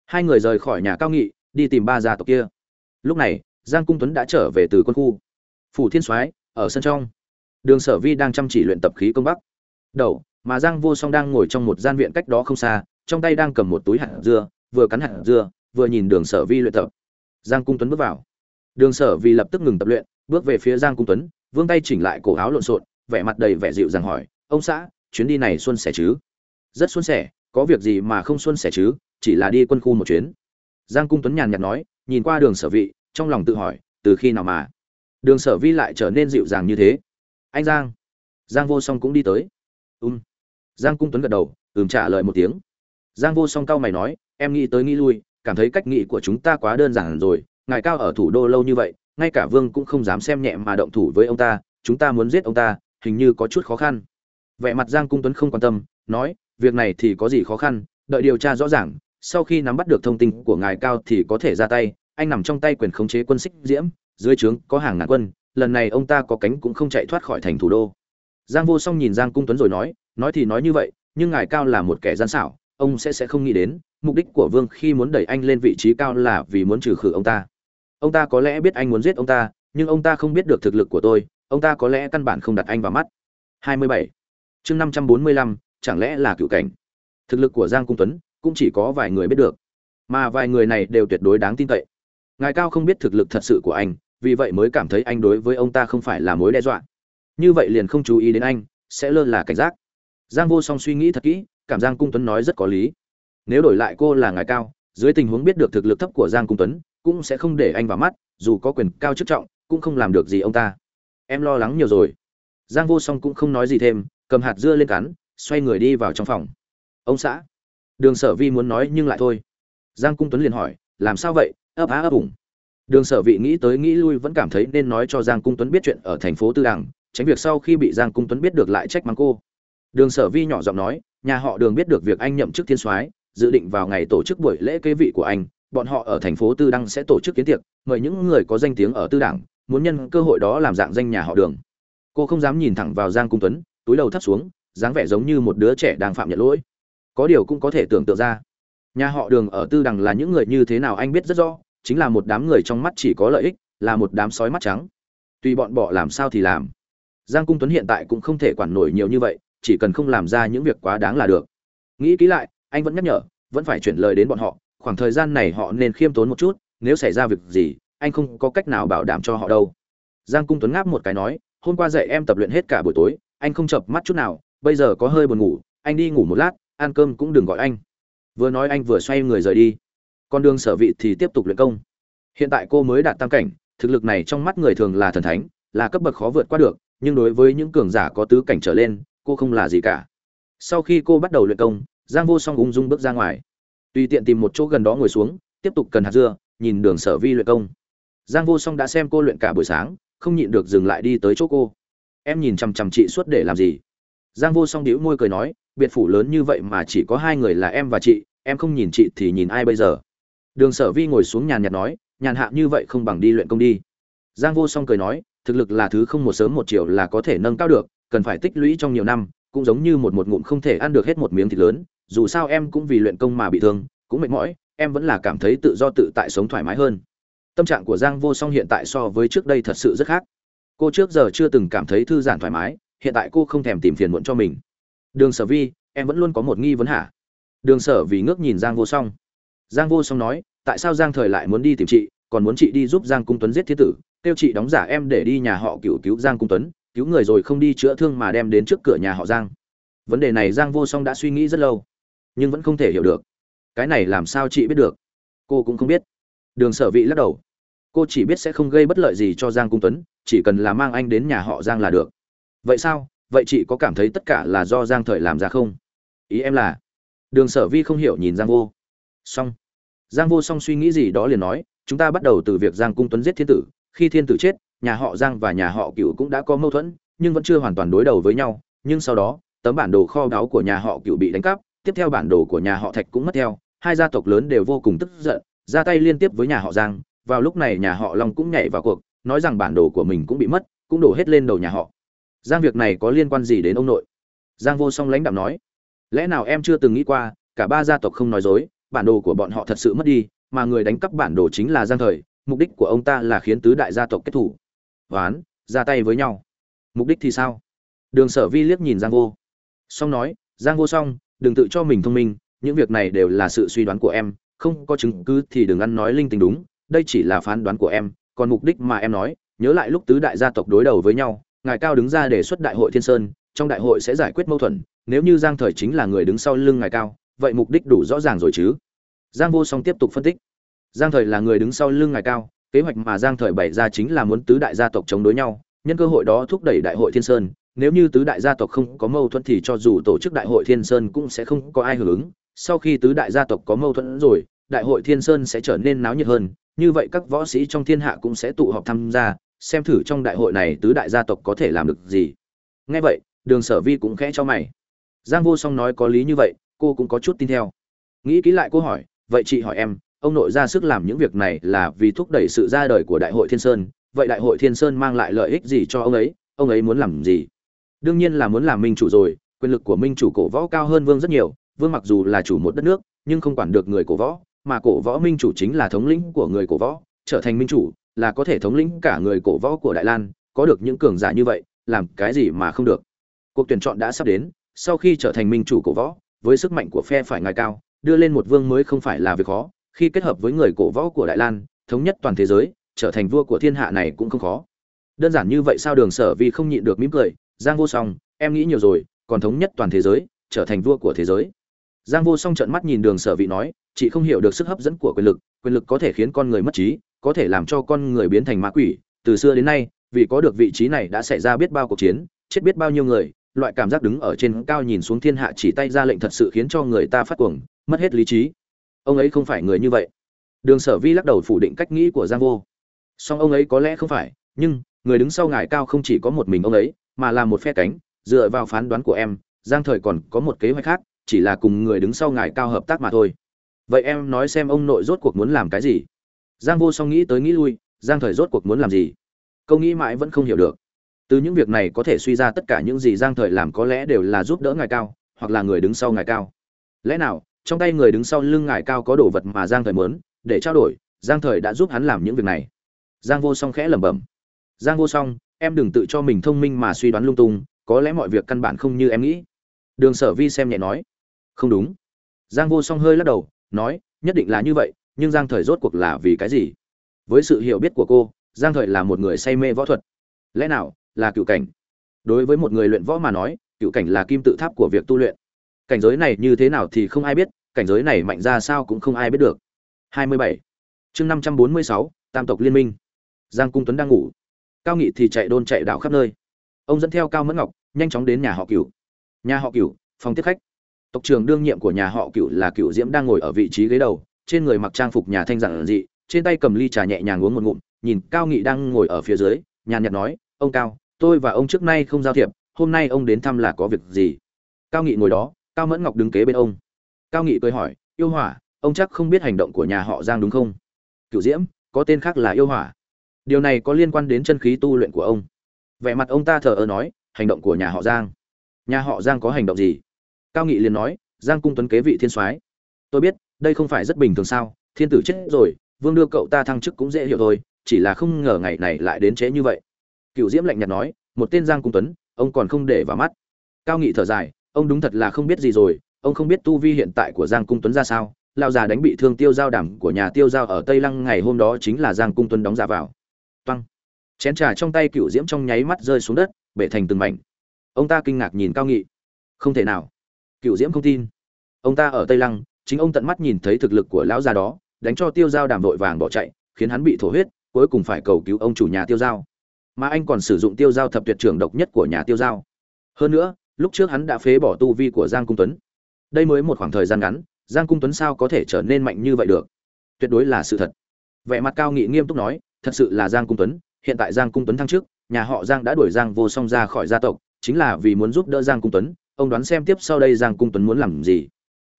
Hai người rời khỏi nhà cao nghị, đi tìm ba gia tộc kia. Lúc này, giang cung tuấn đã trở về từ quân khu. Phủ thiên soái, ở sân trong đường sở vi đang chăm chỉ luyện tập khí công bắc. Đầu, mà giang vô song đang ngồi trong một gian viện cách đó không xa, trong tay đang cầm một túi hạt dưa, vừa cắn hạt dưa, vừa nhìn đường sở vi luyện tập. Giang cung tuấn bước vào. Đường sở vi lập tức ngừng tập luyện, bước về phía giang cung tuấn, vươn tay chỉnh lại cổ áo lộn xộn, vẻ mặt đầy vẻ dịu dàng hỏi, ông xã, chuyến đi này xuân sẻ chứ? Rất xuân sẻ, có việc gì mà không xuân sẻ chứ, chỉ là đi quân khu một chuyến. Giang cung tuấn nhàn nhạt nói, nhìn qua đường sở vị trong lòng tự hỏi, từ khi nào mà? Đường sở vi lại trở nên dịu dàng như thế anh giang. Giang vô song cũng đi tới. Ùm、um. giang cung tuấn gật đầu, ừm trả lời một tiếng. Giang vô song cao mày nói, em nghĩ tới nghĩ lui, cảm thấy cách nghĩ của chúng ta quá đơn giản rồi, ngài cao ở thủ đô lâu như vậy, ngay cả vương cũng không dám xem nhẹ mà động thủ với ông ta, chúng ta muốn giết ông ta, hình như có chút khó khăn. Vẻ mặt giang cung tuấn không quan tâm, nói, việc này thì có gì khó khăn, đợi điều tra rõ ràng, sau khi nắm bắt được thông tin của ngài cao thì có thể ra tay, anh nằm trong tay quyền khống chế quân xích diễm, dưới trướng có hàng ngàn quân lần này ông ta có cánh cũng không chạy thoát khỏi thành thủ đô. Giang vô song nhìn giang cung tuấn rồi nói nói thì nói như vậy nhưng ngài cao là một kẻ gian xảo ông sẽ sẽ không nghĩ đến mục đích của vương khi muốn đẩy anh lên vị trí cao là vì muốn trừ khử ông ta. Ông ta có lẽ biết anh muốn giết ông ta nhưng ông ta không biết được thực lực của tôi ông ta có lẽ căn bản không đặt anh vào mắt. 27. chương 545, chẳng lẽ là cựu cảnh? Thực lực của giang cung tuấn cũng chỉ có vài người biết được mà vài người này đều tuyệt đối đáng tin cậy. Ngài cao không biết thực lực thật sự của anh vì vậy mới cảm thấy anh đối với ông ta không phải là mối đe dọa. Như vậy liền không chú ý đến anh, sẽ lơ là cảnh giác. Giang vô song suy nghĩ thật kỹ, cảm giang cung tuấn nói rất có lý. Nếu đổi lại cô là ngài cao, dưới tình huống biết được thực lực thấp của giang cung tuấn, cũng sẽ không để anh vào mắt, dù có quyền cao chức trọng, cũng không làm được gì ông ta. Em lo lắng nhiều rồi. Giang vô song cũng không nói gì thêm, cầm hạt dưa lên cắn, xoay người đi vào trong phòng. Ông xã. Đường sở vi muốn nói nhưng lại thôi. Giang cung tuấn liền hỏi, làm sao vậy? Ấp á ấp ủng đường sở vị nghĩ tới nghĩ lui vẫn cảm thấy nên nói cho giang cung tuấn biết chuyện ở thành phố tư đằng, tránh việc sau khi bị giang cung tuấn biết được lại trách mắng cô. Đường sở vi nhỏ giọng nói, nhà họ đường biết được việc anh nhậm chức thiên soái, dự định vào ngày tổ chức buổi lễ kế vị của anh, bọn họ ở thành phố tư đăng sẽ tổ chức kiến tiệc, mời những người có danh tiếng ở tư đảng muốn nhân cơ hội đó làm dạng danh nhà họ đường. Cô không dám nhìn thẳng vào giang cung tuấn, túi đầu thấp xuống, dáng vẻ giống như một đứa trẻ đang phạm nhận lỗi. Có điều cũng có thể tưởng tượng ra, nhà họ đường ở tư đằng là những người như thế nào anh biết rất rõ chính là một đám người trong mắt chỉ có lợi ích, là một đám sói mắt trắng. Tùy bọn bỏ làm sao thì làm. Giang cung tuấn hiện tại cũng không thể quản nổi nhiều như vậy, chỉ cần không làm ra những việc quá đáng là được. Nghĩ kỹ lại, anh vẫn nhắc nhở, vẫn phải chuyển lời đến bọn họ, khoảng thời gian này họ nên khiêm tốn một chút, nếu xảy ra việc gì, anh không có cách nào bảo đảm cho họ đâu. Giang cung tuấn ngáp một cái nói, hôm qua dạy em tập luyện hết cả buổi tối, anh không chập mắt chút nào, bây giờ có hơi buồn ngủ, anh đi ngủ một lát, ăn cơm cũng đừng gọi anh. Vừa nói anh vừa xoay người rời đi con đường sở vị thì tiếp tục luyện công. Hiện tại cô mới đạt tam cảnh, thực lực này trong mắt người thường là thần thánh, là cấp bậc khó vượt qua được, nhưng đối với những cường giả có tứ cảnh trở lên, cô không là gì cả. Sau khi cô bắt đầu luyện công, giang vô song ung dung bước ra ngoài. Tùy tiện tìm một chỗ gần đó ngồi xuống, tiếp tục cần hạt dưa, nhìn đường sở vi luyện công. Giang vô song đã xem cô luyện cả buổi sáng, không nhịn được dừng lại đi tới chỗ cô. Em nhìn chằm chằm chị suốt để làm gì? Giang vô song đĩu môi cười nói, biệt phủ lớn như vậy mà chỉ có hai người là em và chị, em không nhìn chị thì nhìn ai bây giờ? Đường sở vi ngồi xuống nhàn nhạt nói, nhàn hạ như vậy không bằng đi luyện công đi. Giang vô song cười nói, thực lực là thứ không một sớm một chiều là có thể nâng cao được, cần phải tích lũy trong nhiều năm, cũng giống như một một ngụm không thể ăn được hết một miếng thịt lớn, dù sao em cũng vì luyện công mà bị thương, cũng mệt mỏi, em vẫn là cảm thấy tự do tự tại sống thoải mái hơn. Tâm trạng của giang vô song hiện tại so với trước đây thật sự rất khác. Cô trước giờ chưa từng cảm thấy thư giãn thoải mái, hiện tại cô không thèm tìm phiền muộn cho mình. Đường sở vi, em vẫn luôn có một nghi vấn hả? Đường sở vì ngước nhìn giang vô song giang vô song nói, tại sao giang thời lại muốn đi tìm chị, còn muốn chị đi giúp giang cung tuấn giết thiết tử? Kêu chị đóng giả em để đi nhà họ cựu cứu giang cung tuấn, cứu người rồi không đi chữa thương mà đem đến trước cửa nhà họ giang. Vấn đề này giang vô song đã suy nghĩ rất lâu, nhưng vẫn không thể hiểu được. Cái này làm sao chị biết được? Cô cũng không biết. Đường sở vị lắc đầu. Cô chỉ biết sẽ không gây bất lợi gì cho giang cung tuấn, chỉ cần là mang anh đến nhà họ giang là được. Vậy sao? Vậy chị có cảm thấy tất cả là do giang thời làm ra không? Ý em là, đường sở vi không hiểu nhìn giang vô. Xong giang vô song suy nghĩ gì đó liền nói, chúng ta bắt đầu từ việc giang cung tuấn giết thiên tử, khi thiên tử chết, nhà họ giang và nhà họ cựu cũng đã có mâu thuẫn, nhưng vẫn chưa hoàn toàn đối đầu với nhau, nhưng sau đó, tấm bản đồ kho báu của nhà họ cựu bị đánh cắp, tiếp theo bản đồ của nhà họ thạch cũng mất theo, hai gia tộc lớn đều vô cùng tức giận, ra tay liên tiếp với nhà họ giang, vào lúc này nhà họ long cũng nhảy vào cuộc, nói rằng bản đồ của mình cũng bị mất, cũng đổ hết lên đầu nhà họ. Giang việc này có liên quan gì đến ông nội? Giang vô song lãnh đạo nói, lẽ nào em chưa từng nghĩ qua, cả ba gia tộc không nói dối bản đồ của bọn họ thật sự mất đi, mà người đánh cắp bản đồ chính là giang thời, mục đích của ông ta là khiến tứ đại gia tộc kết thủ. Ván ra tay với nhau. Mục đích thì sao? Đường sở vi liếc nhìn giang vô. Song nói, giang vô song đừng tự cho mình thông minh, những việc này đều là sự suy đoán của em, không có chứng cứ thì đừng ăn nói linh tinh đúng, đây chỉ là phán đoán của em, còn mục đích mà em nói, nhớ lại lúc tứ đại gia tộc đối đầu với nhau, ngài cao đứng ra đề xuất đại hội thiên sơn, trong đại hội sẽ giải quyết mâu thuẫn, nếu như giang thời chính là người đứng sau lưng ngài cao, vậy mục đích đủ rõ ràng rồi chứ giang vô song tiếp tục phân tích. Giang thời là người đứng sau lưng ngài cao, kế hoạch mà giang thời bày ra chính là muốn tứ đại gia tộc chống đối nhau, nhân cơ hội đó thúc đẩy đại hội thiên sơn, nếu như tứ đại gia tộc không có mâu thuẫn thì cho dù tổ chức đại hội thiên sơn cũng sẽ không có ai hưởng ứng. Sau khi tứ đại gia tộc có mâu thuẫn rồi, đại hội thiên sơn sẽ trở nên náo nhiệt hơn, như vậy các võ sĩ trong thiên hạ cũng sẽ tụ họp tham gia, xem thử trong đại hội này tứ đại gia tộc có thể làm được gì. Nghe vậy, đường sở vi cũng khẽ cho mày. Giang vô song nói có lý như vậy, cô cũng có chút tin theo. Nghĩ kỹ lại cô hỏi vậy chị hỏi em, ông nội ra sức làm những việc này là vì thúc đẩy sự ra đời của đại hội thiên sơn. Vậy đại hội thiên sơn mang lại lợi ích gì cho ông ấy? Ông ấy muốn làm gì? Đương nhiên là muốn làm minh chủ rồi. Quyền lực của minh chủ cổ võ cao hơn vương rất nhiều. Vương mặc dù là chủ một đất nước, nhưng không quản được người cổ võ, mà cổ võ minh chủ chính là thống lĩnh của người cổ võ. Trở thành minh chủ là có thể thống lĩnh cả người cổ võ của đại lan. Có được những cường giả như vậy, làm cái gì mà không được? Cuộc tuyển chọn đã sắp đến. Sau khi trở thành minh chủ cổ võ, với sức mạnh của phe phải ngài cao đưa lên một vương mới không phải là việc khó, khi kết hợp với người cổ võ của đại lan, thống nhất toàn thế giới, trở thành vua của thiên hạ này cũng không khó. Đơn giản như vậy sao đường sở Vi không nhịn được mỉm cười, giang vô song, em nghĩ nhiều rồi, còn thống nhất toàn thế giới, trở thành vua của thế giới. Giang vô song trợn mắt nhìn đường sở vị nói, chị không hiểu được sức hấp dẫn của quyền lực quyền lực có thể khiến con người mất trí, có thể làm cho con người biến thành ma quỷ. Từ xưa đến nay, vì có được vị trí này đã xảy ra biết bao cuộc chiến, chết biết bao nhiêu người, loại cảm giác đứng ở trên cao nhìn xuống thiên hạ chỉ tay ra lệnh thật sự khiến cho người ta phát cuồng mất hết lý trí. Ông ấy không phải người như vậy. Đường sở vi lắc đầu phủ định cách nghĩ của giang vô. Song ông ấy có lẽ không phải, nhưng người đứng sau ngài cao không chỉ có một mình ông ấy, mà là một phe cánh, dựa vào phán đoán của em, giang thời còn có một kế hoạch khác, chỉ là cùng người đứng sau ngài cao hợp tác mà thôi. Vậy em nói xem ông nội rốt cuộc muốn làm cái gì? Giang vô song nghĩ tới nghĩ lui, giang thời rốt cuộc muốn làm gì? Câu nghĩ mãi vẫn không hiểu được. Từ những việc này có thể suy ra tất cả những gì giang thời làm có lẽ đều là giúp đỡ ngài cao, hoặc là người đứng sau ngài cao. Lẽ nào trong tay người đứng sau lưng ngài cao có đồ vật mà giang thời mớn để trao đổi, giang thời đã giúp hắn làm những việc này. Giang vô song khẽ lẩm bẩm. Giang vô song, em đừng tự cho mình thông minh mà suy đoán lung tung, có lẽ mọi việc căn bản không như em nghĩ. Đường sở vi xem nhẹ nói. Không đúng. Giang vô song hơi lắc đầu, nói, nhất định là như vậy, nhưng giang thời rốt cuộc là vì cái gì? Với sự hiểu biết của cô, giang thời là một người say mê võ thuật. Lẽ nào, là cựu cảnh? Đối với một người luyện võ mà nói, cựu cảnh là kim tự tháp của việc tu luyện cảnh giới này như thế nào thì không ai biết cảnh giới này mạnh ra sao cũng không ai biết được. 27. chương 546, tam tộc liên minh. Giang cung tuấn đang ngủ. Cao nghị thì chạy đôn chạy đảo khắp nơi. Ông dẫn theo cao mẫn ngọc nhanh chóng đến nhà họ cửu. Nhà họ cửu phòng tiếp khách. Tộc trưởng đương nhiệm của nhà họ cửu là cửu diễm đang ngồi ở vị trí ghế đầu trên người mặc trang phục nhà thanh giản dị trên tay cầm ly trà nhẹ nhàng uống một ngụm nhìn cao nghị đang ngồi ở phía dưới nhàn nhạt nói ông cao tôi và ông trước nay không giao thiệp hôm nay ông đến thăm là có việc gì? Cao nghị ngồi đó cao mẫn ngọc đứng kế bên ông. Cao nghị cười hỏi, yêu hỏa, ông chắc không biết hành động của nhà họ giang đúng không? Cựu diễm, có tên khác là yêu hỏa. Điều này có liên quan đến chân khí tu luyện của ông. Vẻ mặt ông ta thờ ơ nói, hành động của nhà họ giang. Nhà họ giang có hành động gì? Cao nghị liền nói, giang cung tuấn kế vị thiên soái. Tôi biết, đây không phải rất bình thường sao, thiên tử chết rồi, vương đưa cậu ta thăng chức cũng dễ hiểu thôi, chỉ là không ngờ ngày này lại đến trễ như vậy. Cựu diễm lạnh nhạt nói, một tên giang cung tuấn, ông còn không để vào mắt. Cao nghị thở dài ông đúng thật là không biết gì rồi, ông không biết tu vi hiện tại của giang cung tuấn ra sao lao già đánh bị thương tiêu giao đảm của nhà tiêu giao ở tây lăng ngày hôm đó chính là giang cung tuấn đóng giả vào. Toang. Chén trà trong tay cựu diễm trong nháy mắt rơi xuống đất, bể thành từng mảnh. Ông ta kinh ngạc nhìn cao nghị. Không thể nào. Cựu diễm không tin. Ông ta ở tây lăng, chính ông tận mắt nhìn thấy thực lực của lão già đó, đánh cho tiêu giao đàm vội vàng bỏ chạy, khiến hắn bị thổ huyết, cuối cùng phải cầu cứu ông chủ nhà tiêu giao. Mà anh còn sử dụng tiêu giao thập tuyệt trưởng độc nhất của nhà tiêu giao. Hơn nữa lúc trước hắn đã phế bỏ tu vi của giang cung tuấn. Đây mới một khoảng thời gian ngắn, giang cung tuấn sao có thể trở nên mạnh như vậy được? Tuyệt đối là sự thật. Vẻ mặt cao nghị nghiêm túc nói, thật sự là giang cung tuấn, hiện tại giang cung tuấn thăng trước nhà họ giang đã đuổi giang vô song ra khỏi gia tộc, chính là vì muốn giúp đỡ giang cung tuấn, ông đoán xem tiếp sau đây giang cung tuấn muốn làm gì.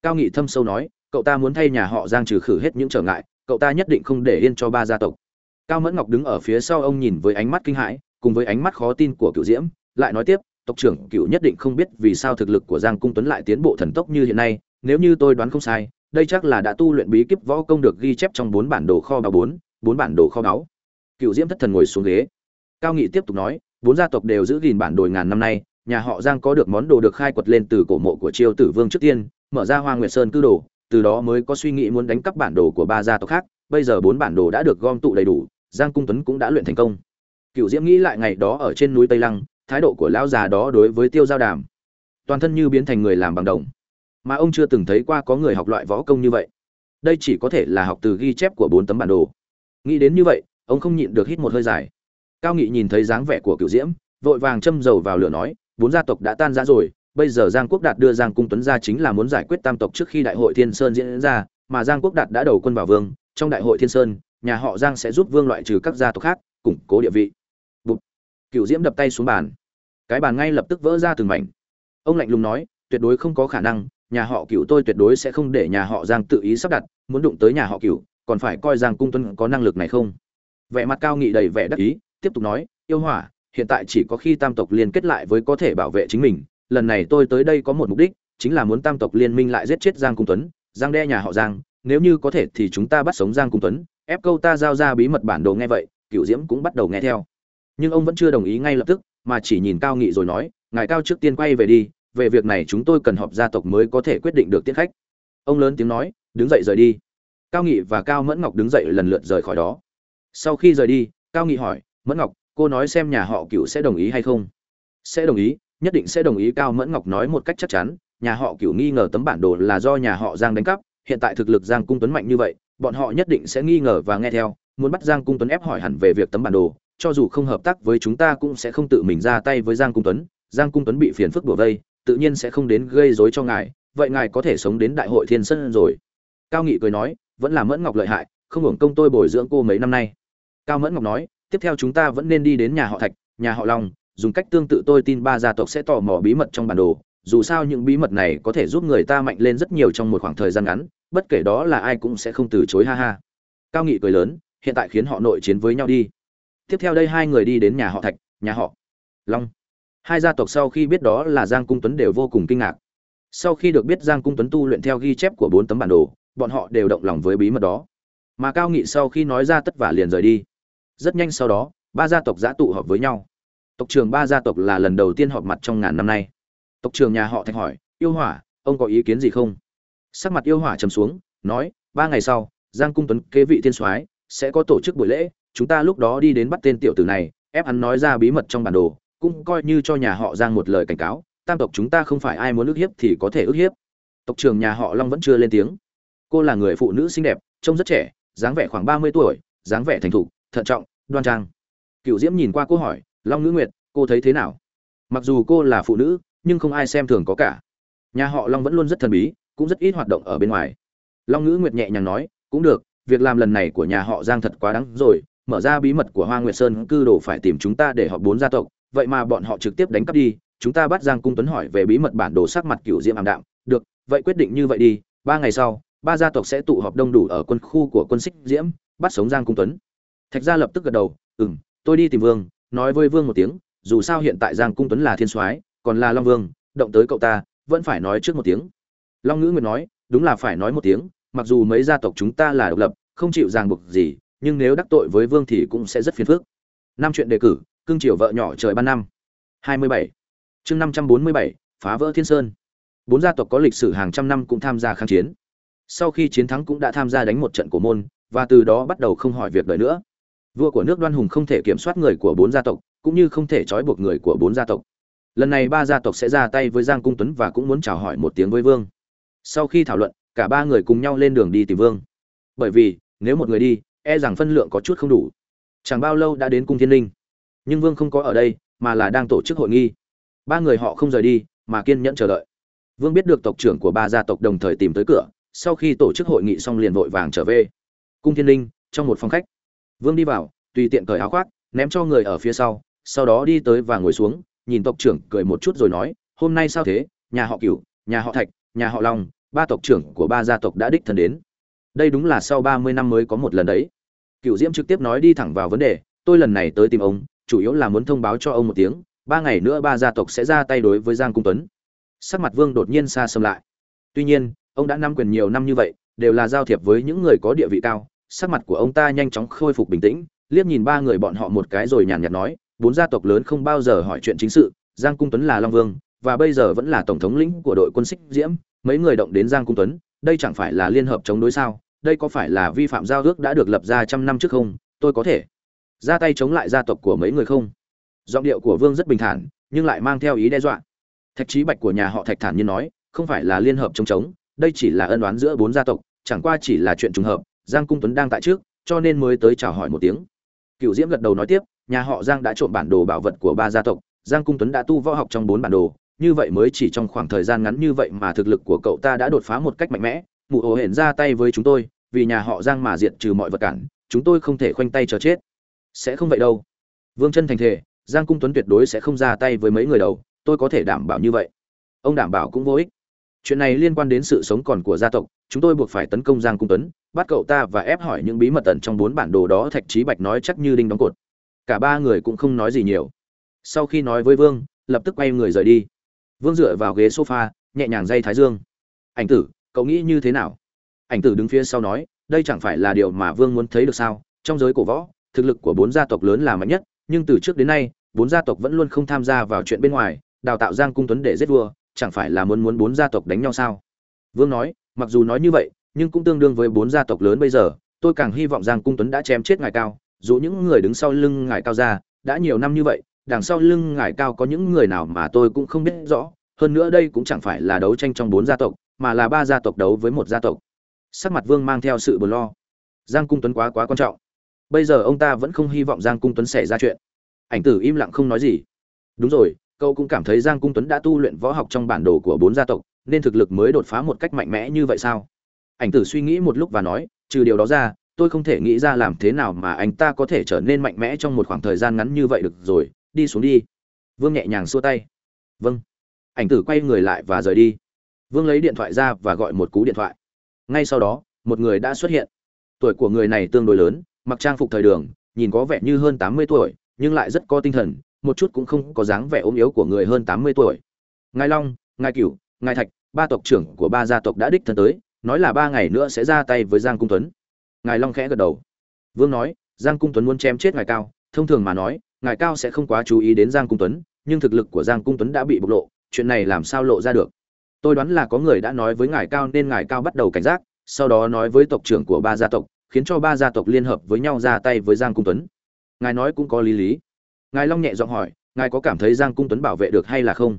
Cao nghị thâm sâu nói, cậu ta muốn thay nhà họ giang trừ khử hết những trở ngại, cậu ta nhất định không để yên cho ba gia tộc. Cao mẫn ngọc đứng ở phía sau ông nhìn với ánh mắt kinh hãi, cùng với ánh mắt khó tin của cựu diễm, lại nói tiếp tộc trưởng cựu nhất định không biết vì sao thực lực của giang cung tuấn lại tiến bộ thần tốc như hiện nay, nếu như tôi đoán không sai, đây chắc là đã tu luyện bí kíp võ công được ghi chép trong bốn bản đồ kho báu bốn bốn bản đồ kho báu. Cựu diễm thất thần ngồi xuống ghế. Cao nghị tiếp tục nói, bốn gia tộc đều giữ gìn bản đồ ngàn năm nay, nhà họ giang có được món đồ được khai quật lên từ cổ mộ của triều tử vương trước tiên, mở ra hoa nguyệt sơn cư đồ, từ đó mới có suy nghĩ muốn đánh cắp bản đồ của ba gia tộc khác, bây giờ bốn bản đồ đã được gom tụ đầy đủ, giang cung tuấn cũng đã luyện thành công. Cựu diễm nghĩ lại ngày đó ở trên núi tây lăng thái độ của lão già đó đối với tiêu giao đàm. Toàn thân như biến thành người làm bằng đồng. Mà ông chưa từng thấy qua có người học loại võ công như vậy. Đây chỉ có thể là học từ ghi chép của bốn tấm bản đồ. Nghĩ đến như vậy, ông không nhịn được hít một hơi dài. Cao nghị nhìn thấy dáng vẻ của cựu diễm, vội vàng châm dầu vào lửa nói, bốn gia tộc đã tan ra rồi, bây giờ giang quốc đạt đưa giang cung tuấn ra chính là muốn giải quyết tam tộc trước khi đại hội thiên sơn diễn ra, mà giang quốc đạt đã đầu quân vào vương, trong đại hội thiên sơn, nhà họ giang sẽ giúp vương loại trừ các gia tộc khác, củng cố địa vị cựu diễm đập tay xuống bàn. Cái bàn ngay lập tức vỡ ra từng mảnh. Ông lạnh lùng nói, tuyệt đối không có khả năng, nhà họ cựu tôi tuyệt đối sẽ không để nhà họ giang tự ý sắp đặt, muốn đụng tới nhà họ cựu còn phải coi giang cung tuấn có năng lực này không? Vẻ mặt cao nghị đầy vẻ đắc ý, tiếp tục nói, yêu hỏa, hiện tại chỉ có khi tam tộc liên kết lại với có thể bảo vệ chính mình, lần này tôi tới đây có một mục đích, chính là muốn tam tộc liên minh lại giết chết giang cung tuấn, giang đe nhà họ giang, nếu như có thể thì chúng ta bắt sống giang cung tuấn, ép câu ta giao ra bí mật bản đồ nghe vậy cựu diễm cũng bắt đầu nghe theo nhưng ông vẫn chưa đồng ý ngay lập tức, mà chỉ nhìn cao nghị rồi nói, ngài cao trước tiên quay về đi, về việc này chúng tôi cần họp gia tộc mới có thể quyết định được tiết khách. Ông lớn tiếng nói, đứng dậy rời đi. Cao nghị và cao mẫn ngọc đứng dậy lần lượt rời khỏi đó. Sau khi rời đi, cao nghị hỏi, mẫn ngọc, cô nói xem nhà họ cựu sẽ đồng ý hay không? Sẽ đồng ý, nhất định sẽ đồng ý, cao mẫn ngọc nói một cách chắc chắn. Nhà họ cựu nghi ngờ tấm bản đồ là do nhà họ giang đánh cắp, hiện tại thực lực giang cung tuấn mạnh như vậy, bọn họ nhất định sẽ nghi ngờ và nghe theo, muốn bắt giang cung tuấn ép hỏi hẳn về việc tấm bản đồ cho dù không hợp tác với chúng ta cũng sẽ không tự mình ra tay với giang cung tuấn. Giang cung tuấn bị phiền phức đùa vây, tự nhiên sẽ không đến gây rối cho ngài, vậy ngài có thể sống đến đại hội thiên Sân rồi. Cao nghị cười nói, vẫn là mẫn ngọc lợi hại, không hưởng công tôi bồi dưỡng cô mấy năm nay. Cao mẫn ngọc nói, tiếp theo chúng ta vẫn nên đi đến nhà họ thạch, nhà họ long, dùng cách tương tự tôi tin ba gia tộc sẽ tò mò bí mật trong bản đồ. Dù sao những bí mật này có thể giúp người ta mạnh lên rất nhiều trong một khoảng thời gian ngắn, bất kể đó là ai cũng sẽ không từ chối, ha ha. Cao nghị cười lớn, hiện tại khiến họ nội chiến với nhau đi tiếp theo đây hai người đi đến nhà họ thạch, nhà họ long. Hai gia tộc sau khi biết đó là giang cung tuấn đều vô cùng kinh ngạc. Sau khi được biết giang cung tuấn tu luyện theo ghi chép của bốn tấm bản đồ, bọn họ đều động lòng với bí mật đó. Mà cao nghị sau khi nói ra tất vả liền rời đi. Rất nhanh sau đó, ba gia tộc giã tụ họp với nhau. Tộc trưởng ba gia tộc là lần đầu tiên họp mặt trong ngàn năm nay. Tộc trưởng nhà họ thạch hỏi, yêu hỏa, ông có ý kiến gì không? Sắc mặt yêu hỏa trầm xuống, nói, ba ngày sau, giang cung tuấn kế vị thiên soái sẽ có tổ chức buổi lễ chúng ta lúc đó đi đến bắt tên tiểu tử này, ép hắn nói ra bí mật trong bản đồ, cũng coi như cho nhà họ giang một lời cảnh cáo, tam tộc chúng ta không phải ai muốn ức hiếp thì có thể ức hiếp. Tộc trưởng nhà họ long vẫn chưa lên tiếng. Cô là người phụ nữ xinh đẹp, trông rất trẻ, dáng vẻ khoảng ba mươi tuổi, dáng vẻ thành thục, thận trọng, đoan trang. Cựu diễm nhìn qua cô hỏi, long ngữ nguyệt, cô thấy thế nào? Mặc dù cô là phụ nữ, nhưng không ai xem thường có cả. Nhà họ long vẫn luôn rất thần bí, cũng rất ít hoạt động ở bên ngoài. Long ngữ nguyệt nhẹ nhàng nói, cũng được, việc làm lần này của nhà họ giang thật quá đáng rồi mở ra bí mật của hoa nguyệt sơn, cư đồ phải tìm chúng ta để họp bốn gia tộc, vậy mà bọn họ trực tiếp đánh cắp đi, chúng ta bắt giang cung tuấn hỏi về bí mật bản đồ sắc mặt cửu diễm ảm đạm, được, vậy quyết định như vậy đi, ba ngày sau, ba gia tộc sẽ tụ họp đông đủ ở quân khu của quân xích diễm, bắt sống giang cung tuấn. Thạch gia lập tức gật đầu ừ tôi đi tìm vương, nói với vương một tiếng, dù sao hiện tại giang cung tuấn là thiên soái, còn là long vương, động tới cậu ta, vẫn phải nói trước một tiếng. Long ngữ nguyệt nói, đúng là phải nói một tiếng, mặc dù mấy gia tộc chúng ta là độc lập, không chịu ràng buộc gì nhưng nếu đắc tội với vương thì cũng sẽ rất phiền phức. Năm chuyện đề cử cương triều vợ nhỏ trời ban năm. Hai mươi bảy. Chương năm trăm bốn mươi bảy, phá vỡ thiên sơn. Bốn gia tộc có lịch sử hàng trăm năm cũng tham gia kháng chiến. Sau khi chiến thắng cũng đã tham gia đánh một trận cổ môn, và từ đó bắt đầu không hỏi việc đời nữa. Vua của nước đoan hùng không thể kiểm soát người của bốn gia tộc, cũng như không thể trói buộc người của bốn gia tộc. Lần này ba gia tộc sẽ ra tay với giang cung tuấn và cũng muốn chào hỏi một tiếng với vương. Sau khi thảo luận, cả ba người cùng nhau lên đường đi tìm vương. Bởi vì, nếu một người đi e rằng phân lượng có chút không đủ. Chẳng bao lâu đã đến cung thiên linh. Nhưng vương không có ở đây, mà là đang tổ chức hội nghị. ba người họ không rời đi, mà kiên nhẫn chờ đợi. Vương biết được tộc trưởng của ba gia tộc đồng thời tìm tới cửa, sau khi tổ chức hội nghị xong liền vội vàng trở về. Cung thiên linh, trong một phòng khách. Vương đi vào, tùy tiện cởi áo khoác, ném cho người ở phía sau sau đó đi tới và ngồi xuống, nhìn tộc trưởng cười một chút rồi nói, hôm nay sao thế? Nhà họ cửu, nhà họ thạch, nhà họ long, ba tộc trưởng của ba gia tộc đã đích thân đến đây đúng là sau ba mươi năm mới có một lần đấy. Cựu diễm trực tiếp nói đi thẳng vào vấn đề, tôi lần này tới tìm ông, chủ yếu là muốn thông báo cho ông một tiếng, ba ngày nữa ba gia tộc sẽ ra tay đối với giang cung tuấn. Sắc mặt vương đột nhiên xa xâm lại. Tuy nhiên, ông đã nắm quyền nhiều năm như vậy, đều là giao thiệp với những người có địa vị cao, sắc mặt của ông ta nhanh chóng khôi phục bình tĩnh, liếc nhìn ba người bọn họ một cái rồi nhàn nhạt nói, bốn gia tộc lớn không bao giờ hỏi chuyện chính sự, giang cung tuấn là long vương, và bây giờ vẫn là tổng thống lĩnh của đội quân xích diễm, mấy người động đến giang cung tuấn, đây chẳng phải là liên hợp chống đối sao? Đây có phải là vi phạm giao ước đã được lập ra trăm năm trước không? Tôi có thể ra tay chống lại gia tộc của mấy người không? Giọng điệu của vương rất bình thản, nhưng lại mang theo ý đe dọa. Thạch trí bạch của nhà họ thạch thản nhiên nói, không phải là liên hợp chống chống, đây chỉ là ân oán giữa bốn gia tộc, chẳng qua chỉ là chuyện trùng hợp, giang cung tuấn đang tại trước, cho nên mới tới chào hỏi một tiếng. Cựu diễm gật đầu nói tiếp, nhà họ giang đã trộm bản đồ bảo vật của ba gia tộc, giang cung tuấn đã tu võ học trong bốn bản đồ, như vậy mới chỉ trong khoảng thời gian ngắn như vậy mà thực lực của cậu ta đã đột phá một cách mạnh mẽ. Mụ ổ hển ra tay với chúng tôi vì nhà họ giang mà diệt trừ mọi vật cản, chúng tôi không thể khoanh tay chờ chết. Sẽ không vậy đâu. Vương chân thành thể giang cung tuấn tuyệt đối sẽ không ra tay với mấy người đầu, tôi có thể đảm bảo như vậy. Ông đảm bảo cũng vô ích. Chuyện này liên quan đến sự sống còn của gia tộc, chúng tôi buộc phải tấn công giang cung tuấn, bắt cậu ta và ép hỏi những bí mật tận trong bốn bản đồ đó, thạch trí bạch nói chắc như đinh đóng cột. Cả ba người cũng không nói gì nhiều. Sau khi nói với vương, lập tức quay người rời đi. Vương dựa vào ghế sofa, nhẹ nhàng dây thái dương. Ảnh tử, cậu nghĩ như thế nào? Ảnh tử đứng phía sau nói, đây chẳng phải là điều mà vương muốn thấy được sao? Trong giới cổ võ, thực lực của bốn gia tộc lớn là mạnh nhất, nhưng từ trước đến nay, bốn gia tộc vẫn luôn không tham gia vào chuyện bên ngoài, đào tạo giang cung tuấn để giết vua, chẳng phải là muốn muốn bốn gia tộc đánh nhau sao? Vương nói, mặc dù nói như vậy, nhưng cũng tương đương với bốn gia tộc lớn bây giờ, tôi càng hy vọng giang cung tuấn đã chém chết ngài cao, dù những người đứng sau lưng ngài cao ra, đã nhiều năm như vậy, đằng sau lưng ngài cao có những người nào mà tôi cũng không biết rõ, hơn nữa đây cũng chẳng phải là đấu tranh trong bốn gia tộc, mà là ba gia tộc đấu với một gia tộc sắc mặt vương mang theo sự bờ lo. Giang cung tuấn quá quá quan trọng. Bây giờ ông ta vẫn không hy vọng giang cung tuấn xảy ra chuyện. Ảnh tử im lặng không nói gì. Đúng rồi, cậu cũng cảm thấy giang cung tuấn đã tu luyện võ học trong bản đồ của bốn gia tộc, nên thực lực mới đột phá một cách mạnh mẽ như vậy sao? Ảnh tử suy nghĩ một lúc và nói, trừ điều đó ra, tôi không thể nghĩ ra làm thế nào mà anh ta có thể trở nên mạnh mẽ trong một khoảng thời gian ngắn như vậy được rồi. Đi xuống đi. Vương nhẹ nhàng xua tay. Vâng. Ảnh tử quay người lại và rời đi. Vương lấy điện thoại ra và gọi một cú điện thoại ngay sau đó, một người đã xuất hiện. Tuổi của người này tương đối lớn, mặc trang phục thời đường, nhìn có vẻ như hơn tám mươi tuổi, nhưng lại rất có tinh thần, một chút cũng không có dáng vẻ ốm yếu của người hơn tám mươi tuổi. Ngài long, ngài cửu, ngài thạch, ba tộc trưởng của ba gia tộc đã đích thân tới, nói là ba ngày nữa sẽ ra tay với giang cung tuấn. Ngài long khẽ gật đầu. Vương nói, giang cung tuấn muốn chém chết ngài cao, thông thường mà nói, ngài cao sẽ không quá chú ý đến giang cung tuấn, nhưng thực lực của giang cung tuấn đã bị bộc lộ, chuyện này làm sao lộ ra được? Tôi đoán là có người đã nói với ngài cao nên ngài cao bắt đầu cảnh giác, sau đó nói với tộc trưởng của ba gia tộc, khiến cho ba gia tộc liên hợp với nhau ra tay với giang cung tuấn. Ngài nói cũng có lý lý. Ngài long nhẹ giọng hỏi, ngài có cảm thấy giang cung tuấn bảo vệ được hay là không?